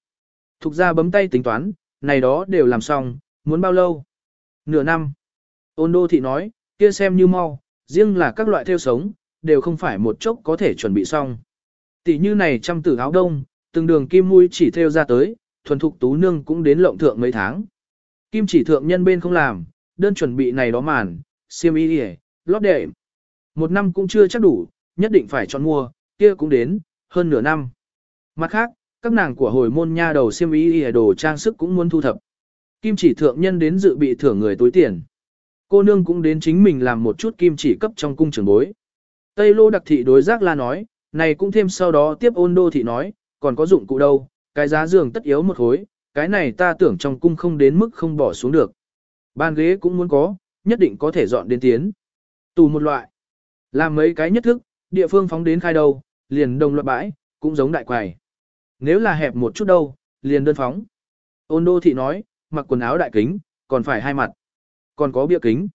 S1: Thục ra bấm tay tính toán, này đó đều làm xong, muốn bao lâu? Nửa năm. Ôn đô thị nói, kia xem như mau, riêng là các loại theo sống, đều không phải một chốc có thể chuẩn bị xong. Tỷ như này trăm tử áo đông, từng đường kim mũi chỉ theo ra tới, thuần thục tú nương cũng đến lộng thượng mấy tháng. Kim chỉ thượng nhân bên không làm, đơn chuẩn bị này đó màn, siêm y hề, lót đệ. Một năm cũng chưa chắc đủ, nhất định phải chọn mua, kia cũng đến, hơn nửa năm. Mặt khác, các nàng của hồi môn nha đầu siêm y hề đồ trang sức cũng muốn thu thập. Kim chỉ thượng nhân đến dự bị thưởng người túi tiền. Cô nương cũng đến chính mình làm một chút kim chỉ cấp trong cung trường bối. Tây lô đặc thị đối giác la nói, này cũng thêm sau đó tiếp ôn đô thị nói, còn có dụng cụ đâu, cái giá giường tất yếu một khối, cái này ta tưởng trong cung không đến mức không bỏ xuống được. Bàn ghế cũng muốn có, nhất định có thể dọn đến tiến. Tù một loại. Làm mấy cái nhất thức, địa phương phóng đến khai đầu, liền đồng loạt bãi, cũng giống đại quầy. Nếu là hẹp một chút đâu, liền đơn phóng. Ôn đô thị nói, mặc quần áo đại kính, còn phải hai mặt. Còn có bia kính.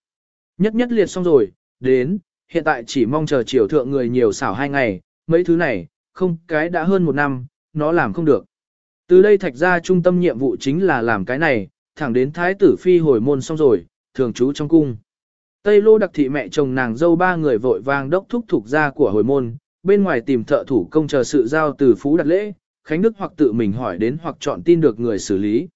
S1: Nhất nhất liệt xong rồi, đến, hiện tại chỉ mong chờ chiều thượng người nhiều xảo hai ngày, mấy thứ này, không cái đã hơn một năm, nó làm không được. Từ đây thạch ra trung tâm nhiệm vụ chính là làm cái này, thẳng đến thái tử phi hồi môn xong rồi, thường trú trong cung. Tây lô đặc thị mẹ chồng nàng dâu ba người vội vàng đốc thúc thuộc ra của hồi môn, bên ngoài tìm thợ thủ công chờ sự giao từ phú đặt lễ, Khánh Đức hoặc tự mình hỏi đến hoặc chọn tin được người xử lý.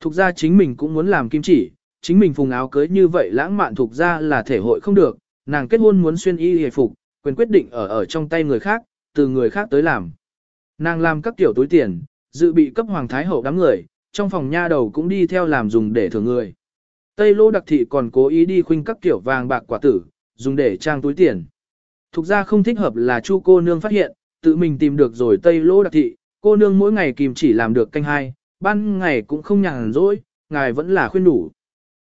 S1: Thục ra chính mình cũng muốn làm kim chỉ, chính mình phùng áo cưới như vậy lãng mạn thuộc ra là thể hội không được, nàng kết hôn muốn xuyên y hề phục, quyền quyết định ở ở trong tay người khác, từ người khác tới làm. Nàng làm các kiểu túi tiền, dự bị cấp hoàng thái hậu đám người, trong phòng nha đầu cũng đi theo làm dùng để thưởng người. Tây lô đặc thị còn cố ý đi khuynh các kiểu vàng bạc quả tử, dùng để trang túi tiền. Thục ra không thích hợp là chu cô nương phát hiện, tự mình tìm được rồi Tây lô đặc thị, cô nương mỗi ngày kìm chỉ làm được canh hai, ban ngày cũng không nhàn rỗi, ngài vẫn là khuyên đủ.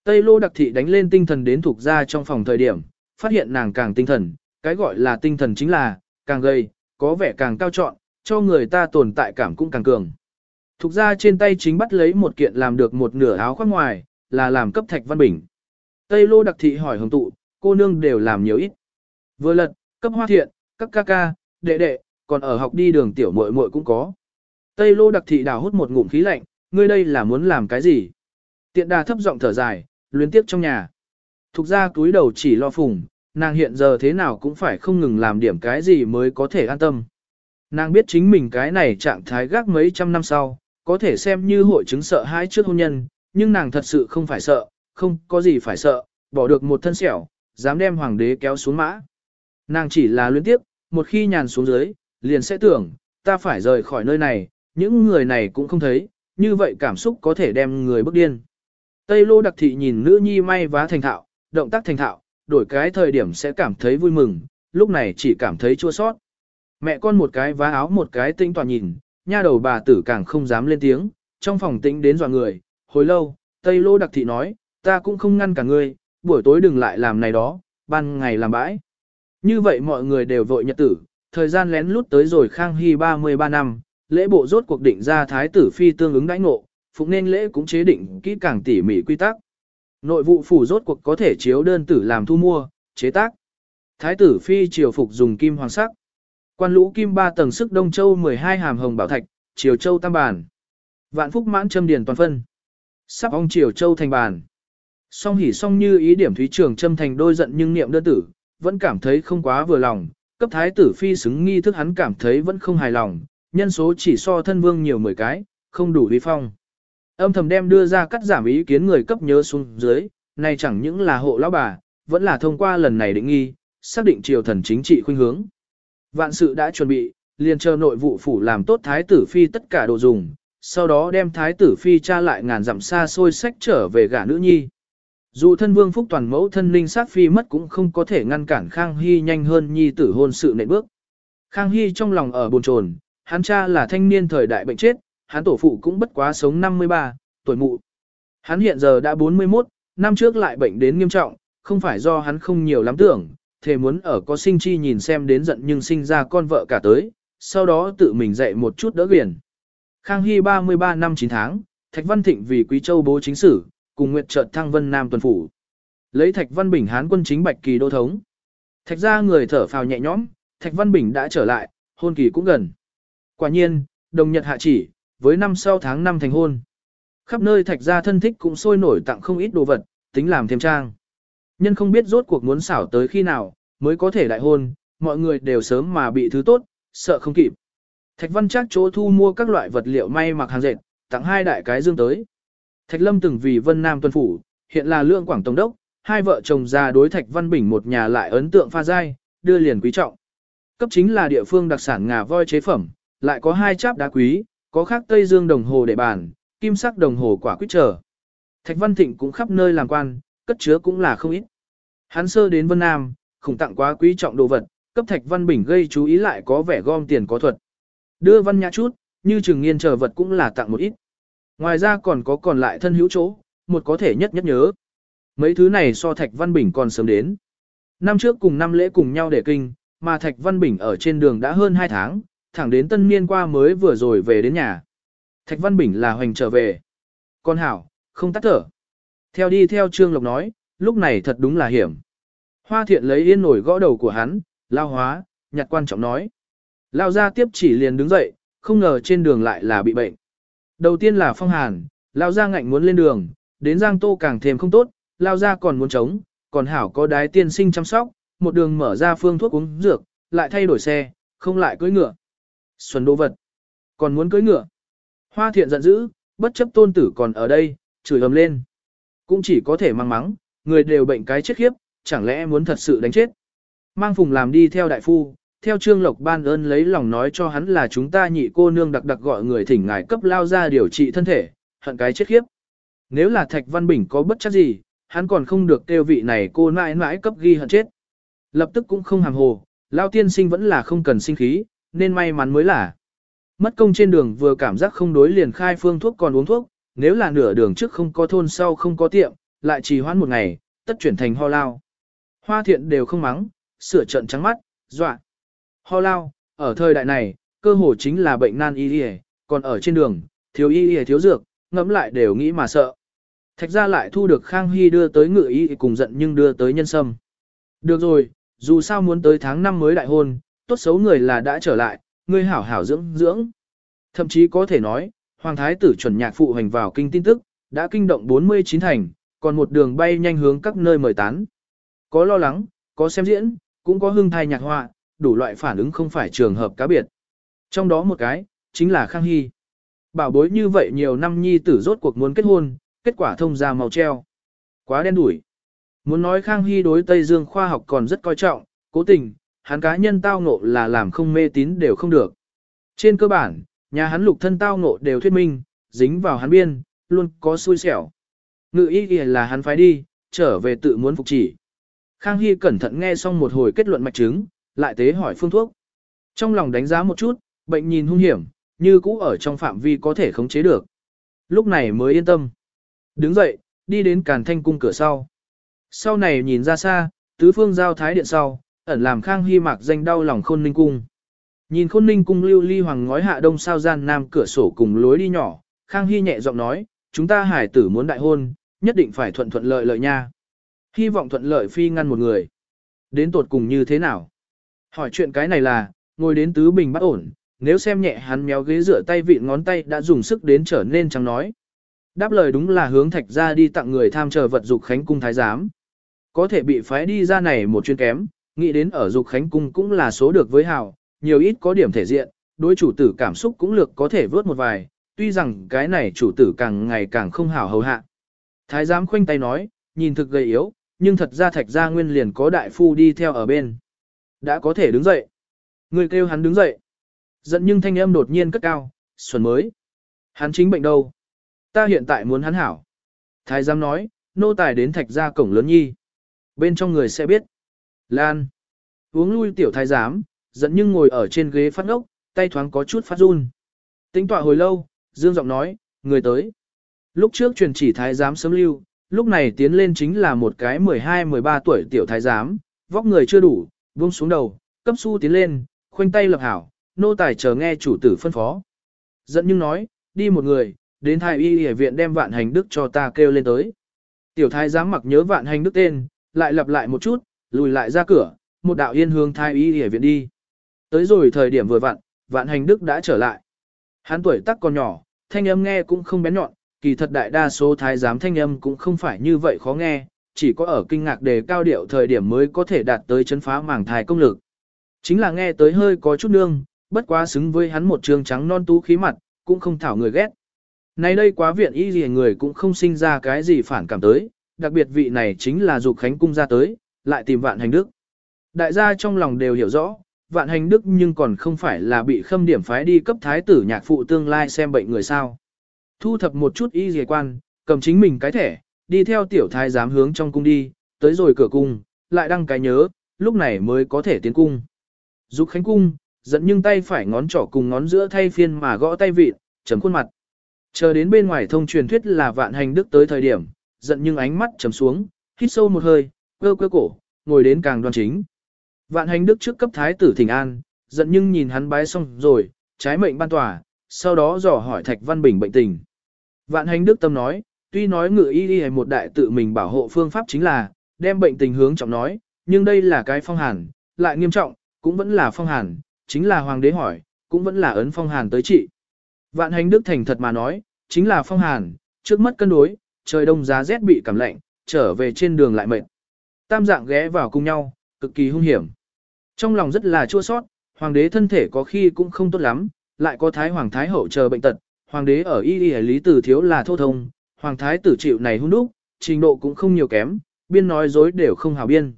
S1: Tây lô đặc thị đánh lên tinh thần đến thuộc ra trong phòng thời điểm, phát hiện nàng càng tinh thần, cái gọi là tinh thần chính là, càng gầy, có vẻ càng cao trọn, cho người ta tồn tại cảm cũng càng cường. Thục ra trên tay chính bắt lấy một kiện làm được một nửa áo khoác ngoài, là làm cấp thạch văn bình. Tây lô đặc thị hỏi hồng tụ, cô nương đều làm nhiều ít. Vừa lật, cấp hoa thiện, các ca ca, đệ đệ, còn ở học đi đường tiểu muội muội cũng có. Tây lô đặc thị đào hút một ngụm khí lạnh, ngươi đây là muốn làm cái gì? Tiện đà thấp giọng thở dài, luyến tiếp trong nhà. Thục ra túi đầu chỉ lo phùng, nàng hiện giờ thế nào cũng phải không ngừng làm điểm cái gì mới có thể an tâm. Nàng biết chính mình cái này trạng thái gác mấy trăm năm sau, có thể xem như hội chứng sợ hãi trước hôn nhân, nhưng nàng thật sự không phải sợ, không có gì phải sợ, bỏ được một thân sẹo, dám đem hoàng đế kéo xuống mã. Nàng chỉ là luyến tiếp, một khi nhàn xuống dưới, liền sẽ tưởng, ta phải rời khỏi nơi này, những người này cũng không thấy, như vậy cảm xúc có thể đem người bức điên. Tây lô đặc thị nhìn nữ nhi may vá thành thạo, động tác thành thạo, đổi cái thời điểm sẽ cảm thấy vui mừng, lúc này chỉ cảm thấy chua sót. Mẹ con một cái vá áo một cái tinh toàn nhìn, nha đầu bà tử càng không dám lên tiếng, trong phòng tĩnh đến dọa người, hồi lâu, Tây lô đặc thị nói, ta cũng không ngăn cả ngươi, buổi tối đừng lại làm này đó, ban ngày làm bãi. Như vậy mọi người đều vội nhật tử, thời gian lén lút tới rồi Khang Hy 33 năm, lễ bộ rốt cuộc định ra thái tử phi tương ứng đãi ngộ, phục nên lễ cũng chế định kỹ càng tỉ mỉ quy tắc. Nội vụ phủ rốt cuộc có thể chiếu đơn tử làm thu mua, chế tác. Thái tử phi triều phục dùng kim hoàng sắc. Quan lũ kim ba tầng sức Đông Châu 12 hàm hồng bảo thạch, Triều Châu tam bản. Vạn phúc mãn châm điền toàn phân. Sắp ông Triều Châu thành bản. Song hỉ song như ý điểm thúy trường châm thành đôi giận nhưng niệm đơn tử, vẫn cảm thấy không quá vừa lòng, cấp thái tử phi xứng nghi thức hắn cảm thấy vẫn không hài lòng, nhân số chỉ so thân vương nhiều 10 cái, không đủ vi phong. Âm thầm đem đưa ra cắt giảm ý kiến người cấp nhớ xuống dưới, này chẳng những là hộ lão bà, vẫn là thông qua lần này định nghi, xác định triều thần chính trị khuynh hướng. Vạn sự đã chuẩn bị, liền chờ nội vụ phủ làm tốt thái tử phi tất cả đồ dùng, sau đó đem thái tử phi tra lại ngàn dặm xa xôi sách trở về gả nữ nhi. Dù thân vương phúc toàn mẫu thân linh sát phi mất cũng không có thể ngăn cản Khang Hy nhanh hơn nhi tử hôn sự nệ bước. Khang Hy trong lòng ở buồn chồn, hắn cha là thanh niên thời đại bệnh chết, hắn tổ phụ cũng bất quá sống 53, tuổi mụ. Hắn hiện giờ đã 41, năm trước lại bệnh đến nghiêm trọng, không phải do hắn không nhiều lắm tưởng, thề muốn ở có sinh chi nhìn xem đến giận nhưng sinh ra con vợ cả tới, sau đó tự mình dạy một chút đỡ quyền. Khang Hy 33 năm 9 tháng, Thạch Văn Thịnh vì Quý Châu bố chính sử, cùng Nguyệt Trợt Thăng Vân Nam tuần phủ. Lấy Thạch Văn Bình Hán quân chính Bạch Kỳ đô thống. Thạch ra người thở phào nhẹ nhõm, Thạch Văn Bình đã trở lại, hôn kỳ cũng gần. Quả nhiên, đồng nhật hạ chỉ, với năm sau tháng 5 thành hôn. Khắp nơi thạch gia thân thích cũng sôi nổi tặng không ít đồ vật, tính làm thêm trang. Nhân không biết rốt cuộc muốn xảo tới khi nào, mới có thể đại hôn, mọi người đều sớm mà bị thứ tốt, sợ không kịp. Thạch văn chắc chỗ thu mua các loại vật liệu may mặc hàng dệt, tặng hai đại cái dương tới. Thạch lâm từng vì vân nam tuân phủ, hiện là lương quảng tổng đốc, hai vợ chồng già đối thạch văn bình một nhà lại ấn tượng pha dai, đưa liền quý trọng. Cấp chính là địa phương đặc sản ngà voi chế phẩm, lại có hai cháp đá quý, có khác Tây Dương đồng hồ để bàn, kim sắc đồng hồ quả quyết trở. Thạch Văn Thịnh cũng khắp nơi làm quan, cất chứa cũng là không ít. Hắn sơ đến Vân Nam, khủng tặng quá quý trọng đồ vật, cấp Thạch Văn Bình gây chú ý lại có vẻ gom tiền có thuật. Đưa Văn Nhã chút, như trường Nghiên chờ vật cũng là tặng một ít. Ngoài ra còn có còn lại thân hữu chỗ, một có thể nhất nhất nhớ. Mấy thứ này so Thạch Văn Bình còn sớm đến. Năm trước cùng năm lễ cùng nhau để kinh, mà Thạch Văn Bình ở trên đường đã hơn 2 tháng, thẳng đến tân niên qua mới vừa rồi về đến nhà. Thạch Văn Bình là hoành trở về. Con hảo, không tắt thở. Theo đi theo Trương Lộc nói, lúc này thật đúng là hiểm. Hoa thiện lấy yên nổi gõ đầu của hắn, lao hóa, nhặt quan trọng nói. Lao ra tiếp chỉ liền đứng dậy, không ngờ trên đường lại là bị bệnh. Đầu tiên là phong hàn, lao ra ngạnh muốn lên đường, đến giang tô càng thêm không tốt, lao ra còn muốn chống, còn hảo có đái tiên sinh chăm sóc, một đường mở ra phương thuốc uống dược, lại thay đổi xe, không lại cưỡi ngựa. Xuân đô vật, còn muốn cưỡi ngựa. Hoa thiện giận dữ, bất chấp tôn tử còn ở đây, chửi ầm lên. Cũng chỉ có thể mang mắng, người đều bệnh cái chết khiếp, chẳng lẽ muốn thật sự đánh chết. Mang phùng làm đi theo đại phu, theo trương lộc ban ơn lấy lòng nói cho hắn là chúng ta nhị cô nương đặc đặc gọi người thỉnh ngài cấp lao ra điều trị thân thể, hận cái chết khiếp. Nếu là Thạch Văn Bình có bất chắc gì, hắn còn không được kêu vị này cô mãi mãi cấp ghi hận chết. Lập tức cũng không hàm hồ, lao tiên sinh vẫn là không cần sinh khí, nên may mắn mới là. Mất công trên đường vừa cảm giác không đối liền khai phương thuốc còn uống thuốc, nếu là nửa đường trước không có thôn sau không có tiệm, lại trì hoãn một ngày, tất chuyển thành ho lao. Hoa thiện đều không mắng, sửa trận trắng mắt, dọa. Ho lao, ở thời đại này, cơ hồ chính là bệnh nan y y, còn ở trên đường, thiếu y y thiếu dược, ngẫm lại đều nghĩ mà sợ. Thạch ra lại thu được Khang Hy đưa tới ngự y cùng giận nhưng đưa tới nhân sâm. Được rồi, dù sao muốn tới tháng 5 mới đại hôn, tốt xấu người là đã trở lại, ngươi hảo hảo dưỡng dưỡng. Thậm chí có thể nói, Hoàng Thái tử chuẩn nhạc phụ hành vào kinh tin tức, đã kinh động 49 thành, còn một đường bay nhanh hướng các nơi mời tán. Có lo lắng, có xem diễn, cũng có hưng thai nhạc họa, đủ loại phản ứng không phải trường hợp cá biệt. Trong đó một cái, chính là Khang Hy. Bảo bối như vậy nhiều năm nhi tử rốt cuộc muốn kết hôn, kết quả thông ra màu treo. Quá đen đủi. Muốn nói Khang Hy đối Tây Dương khoa học còn rất coi trọng, cố tình, hắn cá nhân tao ngộ là làm không mê tín đều không được. Trên cơ bản, nhà hắn lục thân tao ngộ đều thuyết minh, dính vào hắn biên, luôn có xui xẻo. Ngự ý kìa là hắn phải đi, trở về tự muốn phục chỉ. Khang Hy cẩn thận nghe xong một hồi kết luận mạch chứng, lại tế hỏi phương thuốc. Trong lòng đánh giá một chút, bệnh nhìn hung hiểm, như cũ ở trong phạm vi có thể khống chế được. Lúc này mới yên tâm. Đứng dậy, đi đến càn thanh cung cửa sau. Sau này nhìn ra xa, tứ phương giao thái điện sau, ẩn làm Khang Hy mạc danh đau lòng khôn ninh cung. Nhìn khôn ninh cung lưu ly hoàng ngói hạ đông sao gian nam cửa sổ cùng lối đi nhỏ, Khang Hy nhẹ giọng nói, chúng ta hải tử muốn đại hôn, nhất định phải thuận thuận lợi lợi nha. Hy vọng thuận lợi phi ngăn một người. Đến tột cùng như thế nào? Hỏi chuyện cái này là, ngồi đến tứ bình bắt ổn, nếu xem nhẹ hắn méo ghế rửa tay vịn ngón tay đã dùng sức đến trở nên chẳng nói. Đáp lời đúng là hướng thạch ra đi tặng người tham chờ vật dục khánh cung thái giám. Có thể bị phái đi ra này một chuyên kém, nghĩ đến ở dục khánh cung cũng là số được với hào, nhiều ít có điểm thể diện, đối chủ tử cảm xúc cũng lược có thể vớt một vài, tuy rằng cái này chủ tử càng ngày càng không hảo hầu hạ. Thái giám khoanh tay nói, nhìn thực gầy yếu, nhưng thật ra thạch gia nguyên liền có đại phu đi theo ở bên. Đã có thể đứng dậy. Người kêu hắn đứng dậy. Giận nhưng thanh âm đột nhiên cất cao, xuân mới. Hắn chính bệnh đâu? Ta hiện tại muốn hắn hảo. Thái giám nói, nô tài đến thạch gia cổng lớn nhi. Bên trong người sẽ biết. Lan. Uống lui tiểu thái giám, giận nhưng ngồi ở trên ghế phát ngốc, tay thoáng có chút phát run. Tính tọa hồi lâu, dương giọng nói, người tới. Lúc trước truyền chỉ thái giám sớm lưu, lúc này tiến lên chính là một cái 12-13 tuổi tiểu thái giám, vóc người chưa đủ, buông xuống đầu, cấp su tiến lên, khoanh tay lập hảo, nô tài chờ nghe chủ tử phân phó. Giận nhưng nói, đi một người, đến thái y y viện đem vạn hành đức cho ta kêu lên tới. Tiểu thái giám mặc nhớ vạn hành đức tên, lại lặp lại một chút, lùi lại ra cửa, một đạo yên hương thái y hề viện đi. Tới rồi thời điểm vừa vặn, vạn hành đức đã trở lại. Hắn tuổi tác còn nhỏ, thanh âm nghe cũng không bén nhọn, kỳ thật đại đa số thái giám thanh âm cũng không phải như vậy khó nghe, chỉ có ở kinh ngạc đề cao điệu thời điểm mới có thể đạt tới chấn phá mảng thai công lực. Chính là nghe tới hơi có chút nương, bất quá xứng với hắn một trường trắng non tú khí mặt, cũng không thảo người ghét. Nay đây quá viện y gì người cũng không sinh ra cái gì phản cảm tới, đặc biệt vị này chính là dục khánh cung ra tới, lại tìm vạn hành đức. Đại gia trong lòng đều hiểu rõ, vạn hành đức nhưng còn không phải là bị khâm điểm phái đi cấp thái tử nhạc phụ tương lai xem bệnh người sao. Thu thập một chút y dề quan, cầm chính mình cái thẻ, đi theo tiểu thái giám hướng trong cung đi, tới rồi cửa cung, lại đăng cái nhớ, lúc này mới có thể tiến cung. Dục khánh cung, dẫn nhưng tay phải ngón trỏ cùng ngón giữa thay phiên mà gõ tay vịt, chấm khuôn mặt. Chờ đến bên ngoài thông truyền thuyết là vạn hành đức tới thời điểm, giận nhưng ánh mắt chấm xuống, hít sâu một hơi, cơ cơ cổ, ngồi đến càng đoan chính. Vạn hành đức trước cấp thái tử thỉnh an, giận nhưng nhìn hắn bái xong rồi, trái mệnh ban tòa, sau đó dò hỏi Thạch Văn Bình bệnh tình. Vạn hành đức tâm nói, tuy nói ngự y hay một đại tự mình bảo hộ phương pháp chính là, đem bệnh tình hướng trọng nói, nhưng đây là cái phong hàn, lại nghiêm trọng, cũng vẫn là phong hàn, chính là hoàng đế hỏi, cũng vẫn là ấn phong hàn tới trị. Vạn hành đức thành thật mà nói, chính là phong hàn, trước mắt cân đối, trời đông giá rét bị cảm lạnh, trở về trên đường lại mệt. Tam dạng ghé vào cùng nhau, cực kỳ hung hiểm. Trong lòng rất là chua sót, hoàng đế thân thể có khi cũng không tốt lắm, lại có thái hoàng thái hậu chờ bệnh tật, hoàng đế ở y y lý tử thiếu là thô thông, hoàng thái tử chịu này hung đúc, trình độ cũng không nhiều kém, biên nói dối đều không hào biên.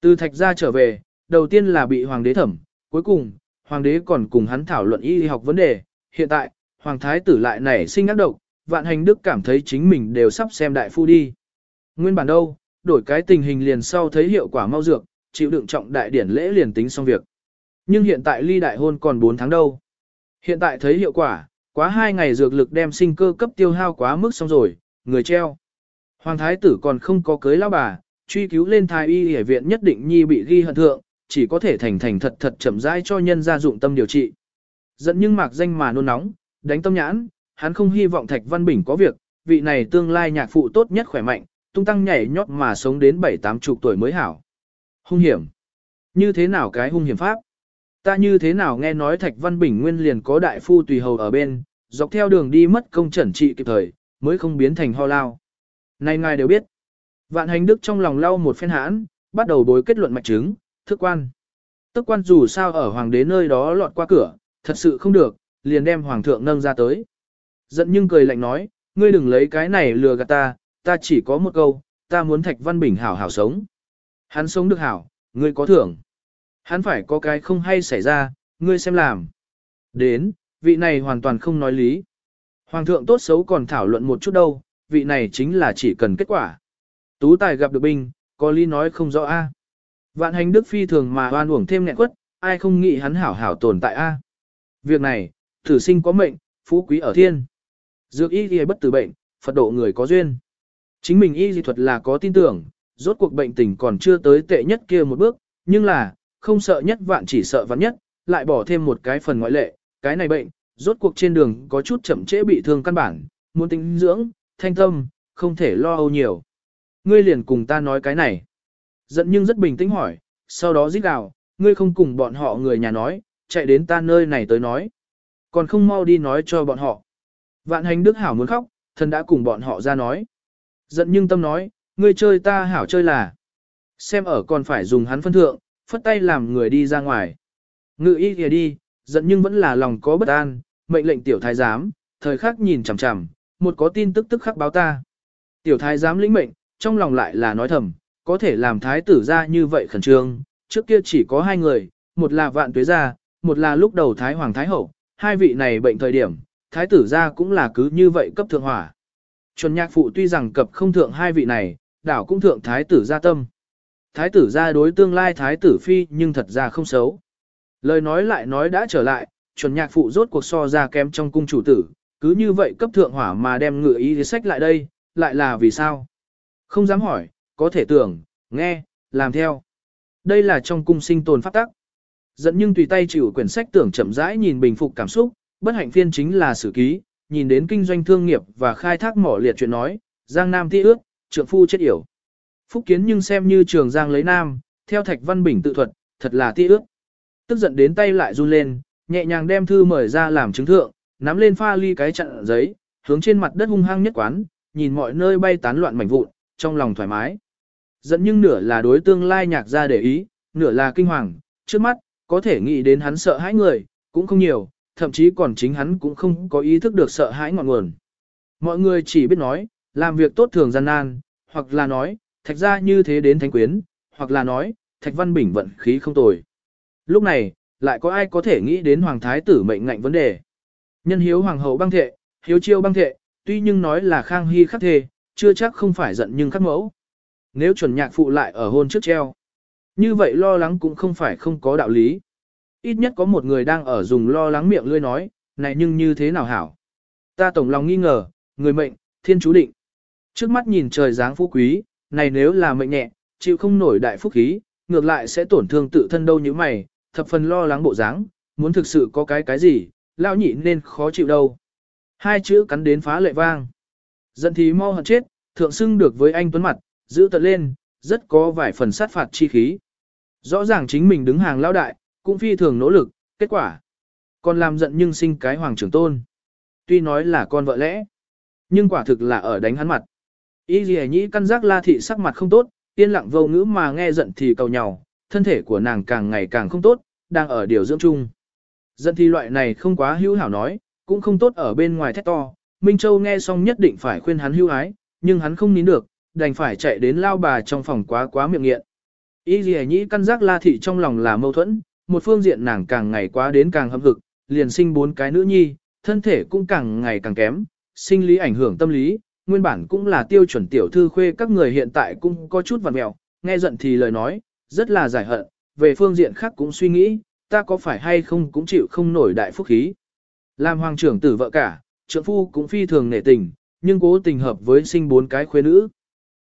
S1: Từ thạch gia trở về, đầu tiên là bị hoàng đế thẩm, cuối cùng, hoàng đế còn cùng hắn thảo luận y học vấn đề, hiện tại, hoàng thái tử lại nảy sinh ác độc, vạn hành đức cảm thấy chính mình đều sắp xem đại phu đi. Nguyên bản đâu, đổi cái tình hình liền sau thấy hiệu quả mau dược, chịu đựng trọng đại điển lễ liền tính xong việc. Nhưng hiện tại ly đại hôn còn 4 tháng đâu. Hiện tại thấy hiệu quả, quá 2 ngày dược lực đem sinh cơ cấp tiêu hao quá mức xong rồi, người treo. Hoàng thái tử còn không có cưới lão bà, truy cứu lên thái y y viện nhất định nhi bị ghi hận thượng, chỉ có thể thành thành thật thật chậm rãi cho nhân gia dụng tâm điều trị. Dẫn nhưng mạc danh mà nôn nóng, đánh tâm nhãn, hắn không hy vọng Thạch Văn Bình có việc, vị này tương lai nhạc phụ tốt nhất khỏe mạnh, tung tăng nhảy nhót mà sống đến bảy tám chục tuổi mới hảo. Hung hiểm. Như thế nào cái hung hiểm pháp? Ta như thế nào nghe nói Thạch Văn Bình nguyên liền có đại phu tùy hầu ở bên, dọc theo đường đi mất công trần trị kịp thời, mới không biến thành ho lao. Này ngài đều biết. Vạn hành đức trong lòng lau một phen hãn, bắt đầu bối kết luận mạch chứng, thức quan. Tức quan dù sao ở hoàng đế nơi đó lọt qua cửa, thật sự không được, liền đem hoàng thượng nâng ra tới. Giận nhưng cười lạnh nói, ngươi đừng lấy cái này lừa gạt ta, ta chỉ có một câu, ta muốn Thạch Văn Bình hảo hảo sống. Hắn sống được hảo, ngươi có thưởng. Hắn phải có cái không hay xảy ra, ngươi xem làm. Đến, vị này hoàn toàn không nói lý. Hoàng thượng tốt xấu còn thảo luận một chút đâu, vị này chính là chỉ cần kết quả. Tú tài gặp được binh, có lý nói không rõ a. Vạn hành đức phi thường mà oan uổng thêm nghẹn quất, ai không nghĩ hắn hảo hảo tồn tại a. Việc này, thử sinh có mệnh, phú quý ở thiên. Dược y thì bất tử bệnh, Phật độ người có duyên. Chính mình y dị thuật là có tin tưởng, rốt cuộc bệnh tình còn chưa tới tệ nhất kia một bước, nhưng là, không sợ nhất vạn chỉ sợ vạn nhất, lại bỏ thêm một cái phần ngoại lệ, cái này bệnh, rốt cuộc trên đường có chút chậm trễ bị thương căn bản, muốn tinh dưỡng, thanh tâm, không thể lo âu nhiều. Ngươi liền cùng ta nói cái này. Giận nhưng rất bình tĩnh hỏi, sau đó giết gào, ngươi không cùng bọn họ người nhà nói, chạy đến ta nơi này tới nói. Còn không mau đi nói cho bọn họ. Vạn hành đức hảo muốn khóc, thần đã cùng bọn họ ra nói. Giận nhưng tâm nói, ngươi chơi ta hảo chơi là. Xem ở còn phải dùng hắn phân thượng, phất tay làm người đi ra ngoài. Ngự y kìa đi, giận nhưng vẫn là lòng có bất an, mệnh lệnh tiểu thái giám, thời khắc nhìn chằm chằm, một có tin tức tức khắc báo ta. Tiểu thái giám lĩnh mệnh, trong lòng lại là nói thầm, có thể làm thái tử ra như vậy khẩn trương, trước kia chỉ có hai người, một là vạn tuế gia, một là lúc đầu thái hoàng thái hậu, hai vị này bệnh thời điểm, thái tử ra cũng là cứ như vậy cấp thượng hỏa. Chuẩn nhạc phụ tuy rằng cập không thượng hai vị này, đảo cũng thượng thái tử gia tâm. Thái tử gia đối tương lai thái tử phi nhưng thật ra không xấu. Lời nói lại nói đã trở lại, chuẩn nhạc phụ rốt cuộc so ra kém trong cung chủ tử, cứ như vậy cấp thượng hỏa mà đem ngựa ý sách lại đây, lại là vì sao? Không dám hỏi, có thể tưởng, nghe, làm theo. Đây là trong cung sinh tồn pháp tắc. Dẫn nhưng tùy tay chịu quyển sách tưởng chậm rãi nhìn bình phục cảm xúc, bất hạnh phiên chính là sử ký, nhìn đến kinh doanh thương nghiệp và khai thác mỏ liệt chuyện nói, Giang Nam thi ước, trượng phu chết yểu. Phúc kiến nhưng xem như trường Giang lấy Nam, theo Thạch Văn Bình tự thuật, thật là thi ước. Tức giận đến tay lại run lên, nhẹ nhàng đem thư mời ra làm chứng thượng, nắm lên pha ly cái chặn giấy, hướng trên mặt đất hung hăng nhất quán, nhìn mọi nơi bay tán loạn mảnh vụn, trong lòng thoải mái. Giận nhưng nửa là đối tương lai nhạc ra để ý, nửa là kinh hoàng, trước mắt, có thể nghĩ đến hắn sợ hãi người, cũng không nhiều, thậm chí còn chính hắn cũng không có ý thức được sợ hãi ngọn nguồn. Mọi người chỉ biết nói, làm việc tốt thường gian nan, hoặc là nói, thạch ra như thế đến thánh quyến, hoặc là nói, thạch văn bình vận khí không tồi. Lúc này, lại có ai có thể nghĩ đến hoàng thái tử mệnh ngạnh vấn đề. Nhân hiếu hoàng hậu băng thệ, hiếu chiêu băng thệ, tuy nhưng nói là khang hy khắc thề, chưa chắc không phải giận nhưng khắc mẫu. Nếu chuẩn nhạc phụ lại ở hôn trước treo, như vậy lo lắng cũng không phải không có đạo lý. Ít nhất có một người đang ở dùng lo lắng miệng lươi nói, này nhưng như thế nào hảo. Ta tổng lòng nghi ngờ, người mệnh, thiên chú định. Trước mắt nhìn trời dáng phú quý, này nếu là mệnh nhẹ, chịu không nổi đại phúc khí, ngược lại sẽ tổn thương tự thân đâu như mày, thập phần lo lắng bộ dáng, muốn thực sự có cái cái gì, lao nhị nên khó chịu đâu. Hai chữ cắn đến phá lệ vang. Giận thì mau hận chết, thượng xưng được với anh Tuấn mặt, giữ tận lên, rất có vài phần sát phạt chi khí. Rõ ràng chính mình đứng hàng lao đại, cũng phi thường nỗ lực, kết quả. Còn làm giận nhưng sinh cái hoàng trưởng tôn. Tuy nói là con vợ lẽ, nhưng quả thực là ở đánh hắn mặt. Y gì nhĩ căn giác la thị sắc mặt không tốt, yên lặng vô ngữ mà nghe giận thì cầu nhau, thân thể của nàng càng ngày càng không tốt, đang ở điều dưỡng chung. Giận thì loại này không quá hữu hảo nói, cũng không tốt ở bên ngoài thét to, Minh Châu nghe xong nhất định phải khuyên hắn hưu ái, nhưng hắn không nín được, đành phải chạy đến lao bà trong phòng quá quá miệng nghiện. Y gì nhĩ căn giác la thị trong lòng là mâu thuẫn, một phương diện nàng càng ngày quá đến càng hâm hực, liền sinh bốn cái nữ nhi, thân thể cũng càng ngày càng kém, sinh lý ảnh hưởng tâm lý, nguyên bản cũng là tiêu chuẩn tiểu thư khuê các người hiện tại cũng có chút vằn mẹo, nghe giận thì lời nói, rất là giải hận, về phương diện khác cũng suy nghĩ, ta có phải hay không cũng chịu không nổi đại phúc khí. Làm hoàng trưởng tử vợ cả, trưởng phu cũng phi thường nể tình, nhưng cố tình hợp với sinh bốn cái khuê nữ.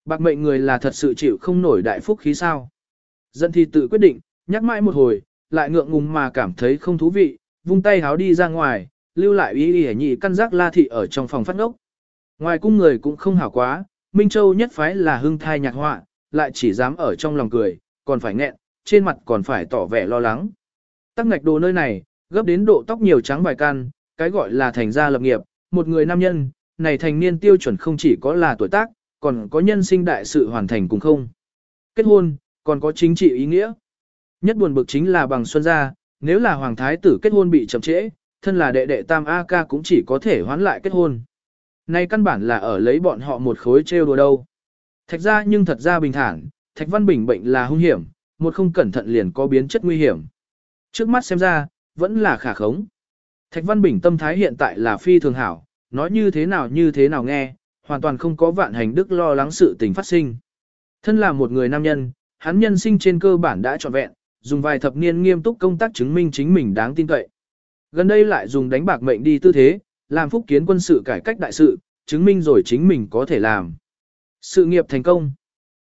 S1: Bạc mệnh người là thật sự chịu không nổi đại phúc khí sao. Dân thì tự quyết định, nhắc mãi một hồi, lại ngượng ngùng mà cảm thấy không thú vị, vung tay háo đi ra ngoài, lưu lại ý ý nhị căn giác la thị ở trong phòng phát ngốc. Ngoài cung người cũng không hảo quá, Minh Châu nhất phái là hưng thai nhạc họa, lại chỉ dám ở trong lòng cười, còn phải nghẹn, trên mặt còn phải tỏ vẻ lo lắng. Tắc ngạch đồ nơi này, gấp đến độ tóc nhiều trắng vài can, cái gọi là thành gia lập nghiệp, một người nam nhân, này thành niên tiêu chuẩn không chỉ có là tuổi tác, còn có nhân sinh đại sự hoàn thành cùng không. Kết hôn, còn có chính trị ý nghĩa. Nhất buồn bực chính là bằng xuân gia, nếu là hoàng thái tử kết hôn bị chậm trễ, thân là đệ đệ tam A ca cũng chỉ có thể hoán lại kết hôn. Nay căn bản là ở lấy bọn họ một khối trêu đùa đâu. Thạch ra nhưng thật ra bình thản, Thạch Văn Bình bệnh là hung hiểm, một không cẩn thận liền có biến chất nguy hiểm. Trước mắt xem ra, vẫn là khả khống. Thạch Văn Bình tâm thái hiện tại là phi thường hảo, nói như thế nào như thế nào nghe, hoàn toàn không có vạn hành đức lo lắng sự tình phát sinh. Thân là một người nam nhân, hắn nhân sinh trên cơ bản đã trọn vẹn, dùng vài thập niên nghiêm túc công tác chứng minh chính mình đáng tin cậy. Gần đây lại dùng đánh bạc mệnh đi tư thế, làm phúc kiến quân sự cải cách đại sự, chứng minh rồi chính mình có thể làm. Sự nghiệp thành công.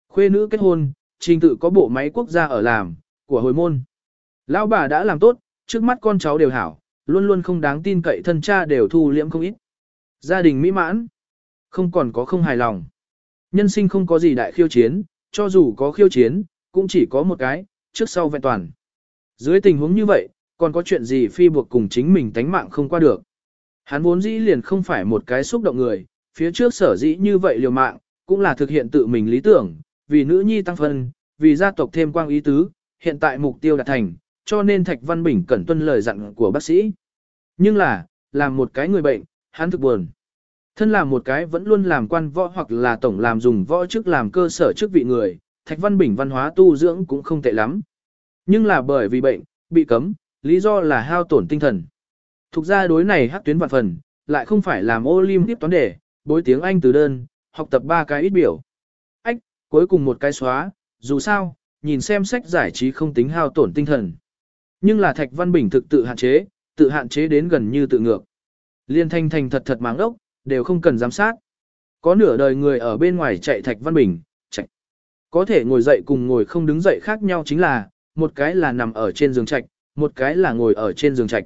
S1: Khuê nữ kết hôn, trình tự có bộ máy quốc gia ở làm, của hồi môn. Lão bà đã làm tốt, trước mắt con cháu đều hảo, luôn luôn không đáng tin cậy thân cha đều thu liễm không ít. Gia đình mỹ mãn, không còn có không hài lòng. Nhân sinh không có gì đại khiêu chiến, cho dù có khiêu chiến, cũng chỉ có một cái, trước sau vẹn toàn. Dưới tình huống như vậy, còn có chuyện gì phi buộc cùng chính mình tánh mạng không qua được. Hắn vốn dĩ liền không phải một cái xúc động người, phía trước sở dĩ như vậy liều mạng, cũng là thực hiện tự mình lý tưởng, vì nữ nhi tăng phân, vì gia tộc thêm quang ý tứ, hiện tại mục tiêu đạt thành, cho nên Thạch Văn Bình cẩn tuân lời dặn của bác sĩ. Nhưng là, làm một cái người bệnh, hắn thực buồn. Thân là một cái vẫn luôn làm quan võ hoặc là tổng làm dùng võ chức làm cơ sở chức vị người, Thạch Văn Bình văn hóa tu dưỡng cũng không tệ lắm. Nhưng là bởi vì bệnh, bị cấm, lý do là hao tổn tinh thần. Thuộc ra đối này hắc tuyến vạn phần, lại không phải làm ô lim tiếp toán đề, bối tiếng Anh từ đơn, học tập ba cái ít biểu. Ách, cuối cùng một cái xóa, dù sao, nhìn xem sách giải trí không tính hao tổn tinh thần. Nhưng là Thạch Văn Bình thực tự hạn chế, tự hạn chế đến gần như tự ngược. Liên thanh thành thật thật máng ốc, đều không cần giám sát. Có nửa đời người ở bên ngoài chạy Thạch Văn Bình. Có thể ngồi dậy cùng ngồi không đứng dậy khác nhau chính là, một cái là nằm ở trên giường trạch, một cái là ngồi ở trên giường trạch.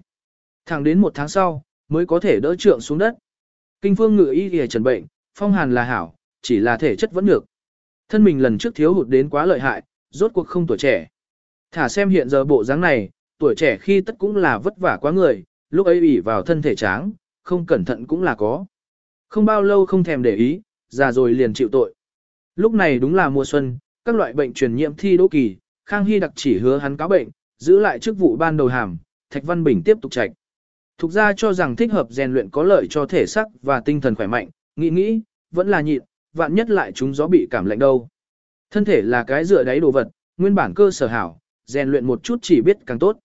S1: Thẳng đến một tháng sau, mới có thể đỡ trượng xuống đất. Kinh phương ngự y y trần bệnh, phong hàn là hảo, chỉ là thể chất vẫn được. Thân mình lần trước thiếu hụt đến quá lợi hại, rốt cuộc không tuổi trẻ. Thả xem hiện giờ bộ dáng này, tuổi trẻ khi tất cũng là vất vả quá người, lúc ấy ủy vào thân thể tráng, không cẩn thận cũng là có. Không bao lâu không thèm để ý, già rồi liền chịu tội. Lúc này đúng là mùa xuân, các loại bệnh truyền nhiễm thi đỗ kỳ, Khang Hy đặc chỉ hứa hắn cáo bệnh, giữ lại chức vụ ban đầu hàm, Thạch Văn Bình tiếp tục trạch. Thục ra cho rằng thích hợp rèn luyện có lợi cho thể xác và tinh thần khỏe mạnh, nghĩ nghĩ, vẫn là nhịn, vạn nhất lại chúng gió bị cảm lạnh đâu. Thân thể là cái dựa đáy đồ vật, nguyên bản cơ sở hảo, rèn luyện một chút chỉ biết càng tốt.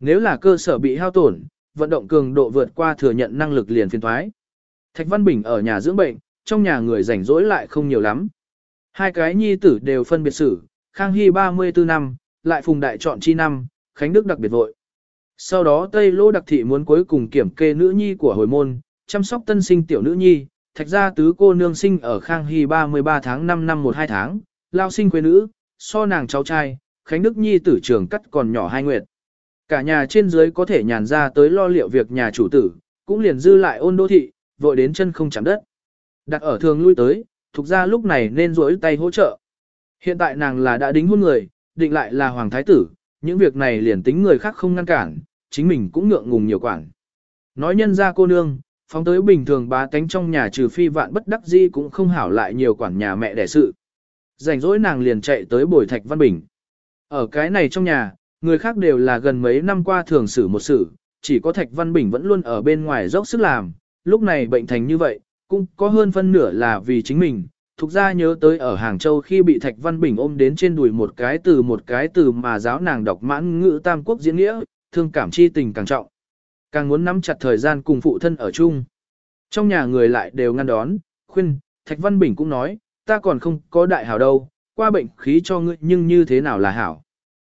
S1: Nếu là cơ sở bị hao tổn, vận động cường độ vượt qua thừa nhận năng lực liền phiền thoái. Thạch Văn Bình ở nhà dưỡng bệnh, trong nhà người rảnh rỗi lại không nhiều lắm. Hai cái nhi tử đều phân biệt xử, Khang Hy 34 năm, lại Phùng Đại chọn chi năm, Khánh Đức đặc biệt vội. Sau đó Tây Lô Đặc Thị muốn cuối cùng kiểm kê nữ nhi của hồi môn, chăm sóc tân sinh tiểu nữ nhi, thạch gia tứ cô nương sinh ở Khang Hy 33 tháng 5 năm 12 tháng, lao sinh quê nữ, so nàng cháu trai, Khánh Đức Nhi tử trường cắt còn nhỏ hai nguyệt. Cả nhà trên dưới có thể nhàn ra tới lo liệu việc nhà chủ tử, cũng liền dư lại ôn đô thị, vội đến chân không chạm đất. Đặt ở thường lui tới, thuộc ra lúc này nên rỗi tay hỗ trợ. Hiện tại nàng là đã đính hôn người, định lại là hoàng thái tử, những việc này liền tính người khác không ngăn cản, chính mình cũng ngượng ngùng nhiều quản. Nói nhân ra cô nương, phóng tới bình thường bá tánh trong nhà trừ phi vạn bất đắc di cũng không hảo lại nhiều quản nhà mẹ đẻ sự. Rảnh rỗi nàng liền chạy tới bồi Thạch Văn Bình. Ở cái này trong nhà, người khác đều là gần mấy năm qua thường xử một sự, chỉ có Thạch Văn Bình vẫn luôn ở bên ngoài dốc sức làm, lúc này bệnh thành như vậy, cũng có hơn phân nửa là vì chính mình. Thục ra nhớ tới ở Hàng Châu khi bị Thạch Văn Bình ôm đến trên đùi một cái từ một cái từ mà giáo nàng đọc mãn ngữ tam quốc diễn nghĩa, thương cảm chi tình càng trọng. Càng muốn nắm chặt thời gian cùng phụ thân ở chung. Trong nhà người lại đều ngăn đón, khuyên, Thạch Văn Bình cũng nói, ta còn không có đại hảo đâu, qua bệnh khí cho ngươi nhưng như thế nào là hảo.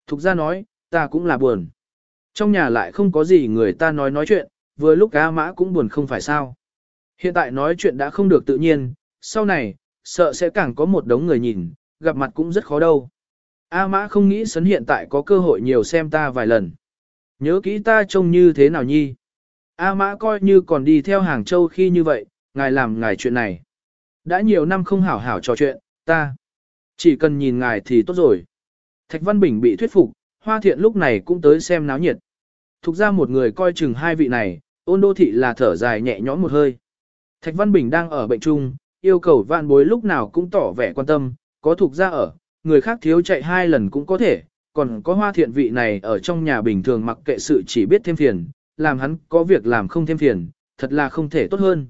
S1: Thục ra nói, ta cũng là buồn. Trong nhà lại không có gì người ta nói nói chuyện, vừa lúc A Mã cũng buồn không phải sao. Hiện tại nói chuyện đã không được tự nhiên, sau này, sợ sẽ càng có một đống người nhìn, gặp mặt cũng rất khó đâu. A Mã không nghĩ sấn hiện tại có cơ hội nhiều xem ta vài lần. Nhớ kỹ ta trông như thế nào nhi. A Mã coi như còn đi theo Hàng Châu khi như vậy, ngài làm ngài chuyện này. Đã nhiều năm không hảo hảo trò chuyện, ta. Chỉ cần nhìn ngài thì tốt rồi. Thạch Văn Bình bị thuyết phục, Hoa Thiện lúc này cũng tới xem náo nhiệt. Thục ra một người coi chừng hai vị này, ôn đô thị là thở dài nhẹ nhõm một hơi. Thạch Văn Bình đang ở bệnh chung, yêu cầu vạn bối lúc nào cũng tỏ vẻ quan tâm, có thuộc ra ở, người khác thiếu chạy hai lần cũng có thể, còn có hoa thiện vị này ở trong nhà bình thường mặc kệ sự chỉ biết thêm phiền, làm hắn có việc làm không thêm phiền, thật là không thể tốt hơn.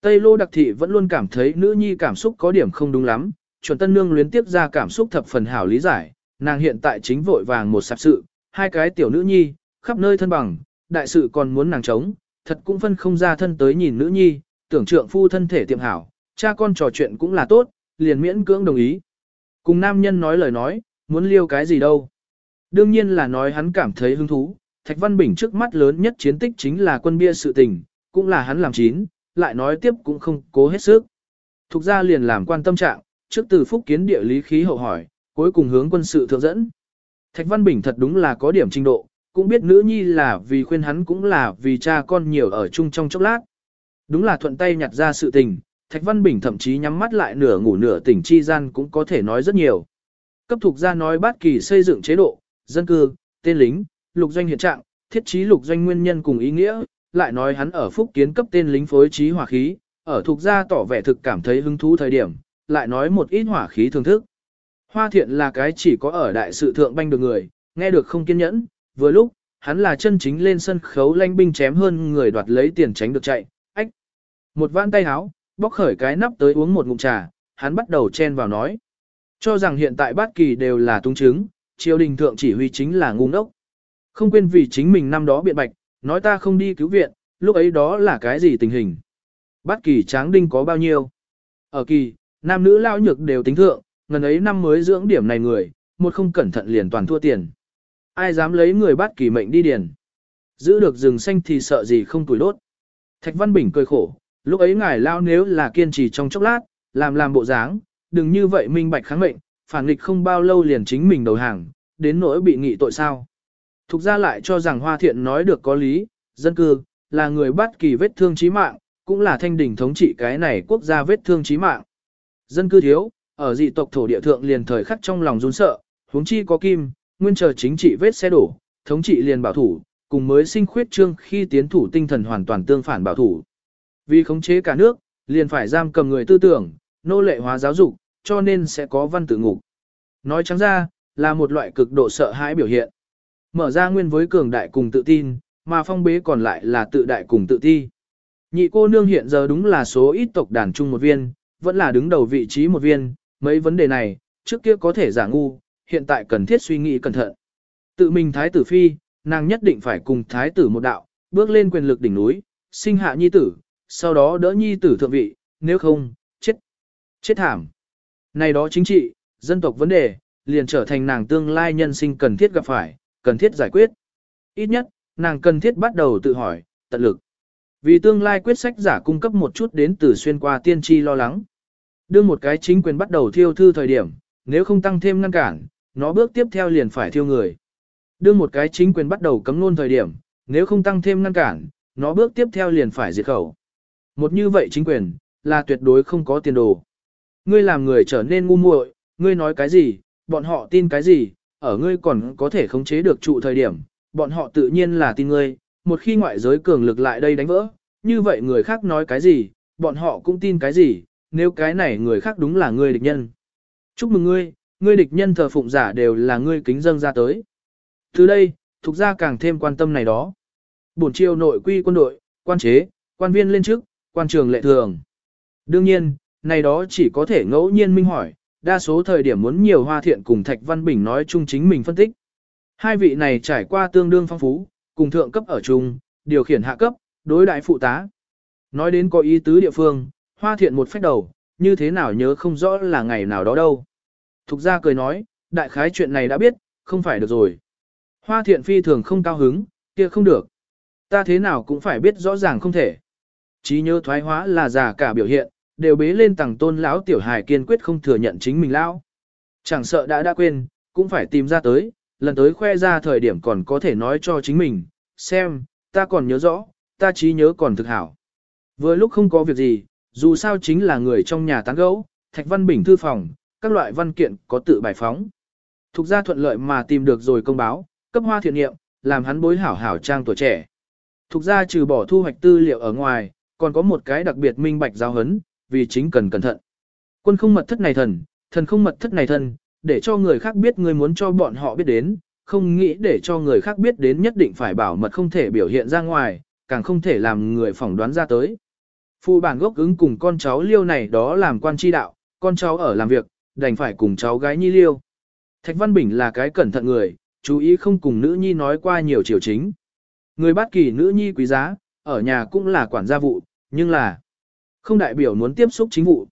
S1: Tây Lô Đặc Thị vẫn luôn cảm thấy nữ nhi cảm xúc có điểm không đúng lắm, chuẩn tân nương luyến tiếp ra cảm xúc thập phần hảo lý giải, nàng hiện tại chính vội vàng một sạp sự, hai cái tiểu nữ nhi, khắp nơi thân bằng, đại sự còn muốn nàng chống, thật cũng phân không ra thân tới nhìn nữ nhi, tưởng trượng phu thân thể tiệm hảo, cha con trò chuyện cũng là tốt, liền miễn cưỡng đồng ý. Cùng nam nhân nói lời nói, muốn liêu cái gì đâu. Đương nhiên là nói hắn cảm thấy hứng thú, Thạch Văn Bình trước mắt lớn nhất chiến tích chính là quân bia sự tình, cũng là hắn làm chín, lại nói tiếp cũng không cố hết sức. Thục ra liền làm quan tâm trạng, trước từ phúc kiến địa lý khí hậu hỏi, cuối cùng hướng quân sự thượng dẫn. Thạch Văn Bình thật đúng là có điểm trình độ, cũng biết nữ nhi là vì khuyên hắn cũng là vì cha con nhiều ở chung trong chốc lát. Đúng là thuận tay nhặt ra sự tình, Thạch Văn Bình thậm chí nhắm mắt lại nửa ngủ nửa tỉnh chi gian cũng có thể nói rất nhiều. Cấp thuộc gia nói bát kỳ xây dựng chế độ, dân cư, tên lính, lục doanh hiện trạng, thiết trí lục doanh nguyên nhân cùng ý nghĩa, lại nói hắn ở phúc kiến cấp tên lính phối trí hỏa khí, ở thuộc gia tỏ vẻ thực cảm thấy hứng thú thời điểm, lại nói một ít hỏa khí thưởng thức. Hoa thiện là cái chỉ có ở đại sự thượng banh được người, nghe được không kiên nhẫn, vừa lúc, hắn là chân chính lên sân khấu lanh binh chém hơn người đoạt lấy tiền tránh được chạy. Một vãn tay háo, bóc khởi cái nắp tới uống một ngụm trà, hắn bắt đầu chen vào nói. Cho rằng hiện tại bát kỳ đều là tung chứng, triều đình thượng chỉ huy chính là ngu ngốc. Không quên vì chính mình năm đó biện bạch, nói ta không đi cứu viện, lúc ấy đó là cái gì tình hình. Bát kỳ tráng đinh có bao nhiêu? Ở kỳ, nam nữ lao nhược đều tính thượng, ngần ấy năm mới dưỡng điểm này người, một không cẩn thận liền toàn thua tiền. Ai dám lấy người bát kỳ mệnh đi điền. Giữ được rừng xanh thì sợ gì không tuổi đốt. Thạch Văn Bình cười khổ, lúc ấy ngài lao nếu là kiên trì trong chốc lát, làm làm bộ dáng, đừng như vậy minh bạch kháng mệnh, phản nghịch không bao lâu liền chính mình đầu hàng, đến nỗi bị nghị tội sao. Thục ra lại cho rằng Hoa Thiện nói được có lý, dân cư, là người bắt kỳ vết thương chí mạng, cũng là thanh đỉnh thống trị cái này quốc gia vết thương chí mạng. Dân cư thiếu, ở dị tộc thổ địa thượng liền thời khắc trong lòng run sợ, huống chi có kim, nguyên chờ chính trị vết xe đổ, thống trị liền bảo thủ, cùng mới sinh khuyết trương khi tiến thủ tinh thần hoàn toàn tương phản bảo thủ. Vì khống chế cả nước, liền phải giam cầm người tư tưởng, nô lệ hóa giáo dục, cho nên sẽ có văn tự ngục. Nói trắng ra, là một loại cực độ sợ hãi biểu hiện. Mở ra nguyên với cường đại cùng tự tin, mà phong bế còn lại là tự đại cùng tự ti. Nhị cô nương hiện giờ đúng là số ít tộc đàn chung một viên, vẫn là đứng đầu vị trí một viên, mấy vấn đề này, trước kia có thể giả ngu, hiện tại cần thiết suy nghĩ cẩn thận. Tự mình thái tử phi, nàng nhất định phải cùng thái tử một đạo, bước lên quyền lực đỉnh núi, sinh hạ nhi tử, sau đó đỡ nhi tử thượng vị, nếu không, chết, chết thảm. Này đó chính trị, dân tộc vấn đề, liền trở thành nàng tương lai nhân sinh cần thiết gặp phải, cần thiết giải quyết. Ít nhất, nàng cần thiết bắt đầu tự hỏi, tận lực. Vì tương lai quyết sách giả cung cấp một chút đến từ xuyên qua tiên tri lo lắng. Đưa một cái chính quyền bắt đầu thiêu thư thời điểm, nếu không tăng thêm ngăn cản, nó bước tiếp theo liền phải thiêu người. Đưa một cái chính quyền bắt đầu cấm nôn thời điểm, nếu không tăng thêm ngăn cản, nó bước tiếp theo liền phải diệt khẩu. Một như vậy chính quyền, là tuyệt đối không có tiền đồ. Ngươi làm người trở nên ngu muội, ngươi nói cái gì, bọn họ tin cái gì, ở ngươi còn có thể khống chế được trụ thời điểm, bọn họ tự nhiên là tin ngươi, một khi ngoại giới cường lực lại đây đánh vỡ, như vậy người khác nói cái gì, bọn họ cũng tin cái gì, nếu cái này người khác đúng là ngươi địch nhân. Chúc mừng ngươi, ngươi địch nhân thờ phụng giả đều là ngươi kính dâng ra tới. Từ đây, thuộc gia càng thêm quan tâm này đó. Bổn triều nội quy quân đội, quan chế, quan viên lên trước, quan trường lệ thường. Đương nhiên, này đó chỉ có thể ngẫu nhiên minh hỏi, đa số thời điểm muốn nhiều hoa thiện cùng Thạch Văn Bình nói chung chính mình phân tích. Hai vị này trải qua tương đương phong phú, cùng thượng cấp ở chung, điều khiển hạ cấp, đối đại phụ tá. Nói đến có ý tứ địa phương, hoa thiện một phép đầu, như thế nào nhớ không rõ là ngày nào đó đâu. Thục ra cười nói, đại khái chuyện này đã biết, không phải được rồi. Hoa thiện phi thường không cao hứng, kia không được. Ta thế nào cũng phải biết rõ ràng không thể. Chí nhớ thoái hóa là già cả biểu hiện, đều bế lên tầng tôn lão tiểu hài kiên quyết không thừa nhận chính mình lão. Chẳng sợ đã đã quên, cũng phải tìm ra tới, lần tới khoe ra thời điểm còn có thể nói cho chính mình, xem, ta còn nhớ rõ, ta trí nhớ còn thực hảo. Vừa lúc không có việc gì, dù sao chính là người trong nhà tán gẫu, Thạch Văn Bình thư phòng, các loại văn kiện có tự bài phóng. Thục ra thuận lợi mà tìm được rồi công báo, cấp hoa thiện nghiệm, làm hắn bối hảo hảo trang tuổi trẻ. Thục ra trừ bỏ thu hoạch tư liệu ở ngoài, còn có một cái đặc biệt minh bạch giao hấn, vì chính cần cẩn thận. Quân không mật thất này thần, thần không mật thất này thần, để cho người khác biết người muốn cho bọn họ biết đến, không nghĩ để cho người khác biết đến nhất định phải bảo mật không thể biểu hiện ra ngoài, càng không thể làm người phỏng đoán ra tới. Phụ bản gốc ứng cùng con cháu liêu này đó làm quan tri đạo, con cháu ở làm việc, đành phải cùng cháu gái nhi liêu. Thạch Văn Bình là cái cẩn thận người, chú ý không cùng nữ nhi nói qua nhiều chiều chính. Người bát kỳ nữ nhi quý giá, ở nhà cũng là quản gia vụ, nhưng là không đại biểu muốn tiếp xúc chính vụ.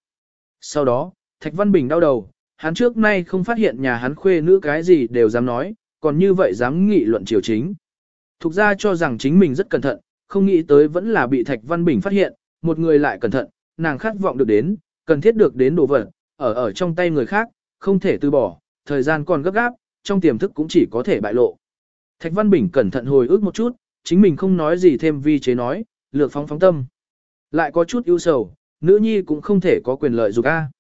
S1: Sau đó, Thạch Văn Bình đau đầu, hắn trước nay không phát hiện nhà hắn khuê nữ cái gì đều dám nói, còn như vậy dám nghị luận triều chính. Thục ra cho rằng chính mình rất cẩn thận, không nghĩ tới vẫn là bị Thạch Văn Bình phát hiện, một người lại cẩn thận, nàng khát vọng được đến, cần thiết được đến đồ vật, ở ở trong tay người khác, không thể từ bỏ, thời gian còn gấp gáp, trong tiềm thức cũng chỉ có thể bại lộ. Thạch Văn Bình cẩn thận hồi ức một chút, chính mình không nói gì thêm vi chế nói, lược phóng phóng tâm. Lại có chút ưu sầu, nữ nhi cũng không thể có quyền lợi dục a.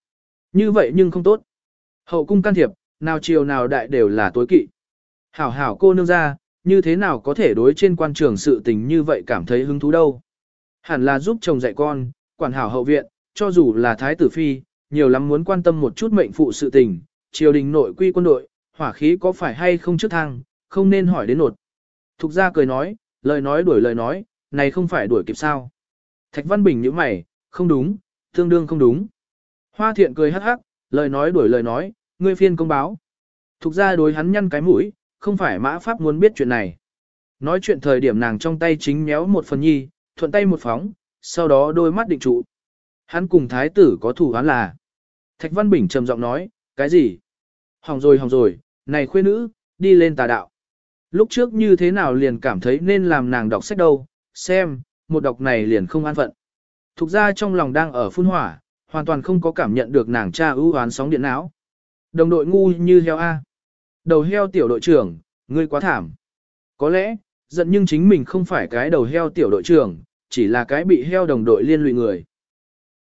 S1: Như vậy nhưng không tốt. Hậu cung can thiệp, nào chiều nào đại đều là tối kỵ. Hảo hảo cô nương ra, như thế nào có thể đối trên quan trường sự tình như vậy cảm thấy hứng thú đâu. Hẳn là giúp chồng dạy con, quản hảo hậu viện, cho dù là thái tử phi, nhiều lắm muốn quan tâm một chút mệnh phụ sự tình, triều đình nội quy quân đội, hỏa khí có phải hay không trước thang, không nên hỏi đến nột. Thục ra cười nói, lời nói đuổi lời nói, này không phải đuổi kịp sao. Thạch Văn Bình như mày, không đúng, tương đương không đúng. Hoa thiện cười hắc hắc, lời nói đuổi lời nói, ngươi phiên công báo. Thục ra đối hắn nhăn cái mũi, không phải mã pháp muốn biết chuyện này. Nói chuyện thời điểm nàng trong tay chính méo một phần nhi, thuận tay một phóng, sau đó đôi mắt định trụ. Hắn cùng thái tử có thủ hắn là. Thạch Văn Bình trầm giọng nói, cái gì? Hỏng rồi hỏng rồi, này khuê nữ, đi lên tà đạo. Lúc trước như thế nào liền cảm thấy nên làm nàng đọc sách đâu, xem, một đọc này liền không an phận. Thục ra trong lòng đang ở phun hỏa, hoàn toàn không có cảm nhận được nàng cha ưu hoán sóng điện não. Đồng đội ngu như heo A. Đầu heo tiểu đội trưởng, ngươi quá thảm. Có lẽ, giận nhưng chính mình không phải cái đầu heo tiểu đội trưởng, chỉ là cái bị heo đồng đội liên lụy người.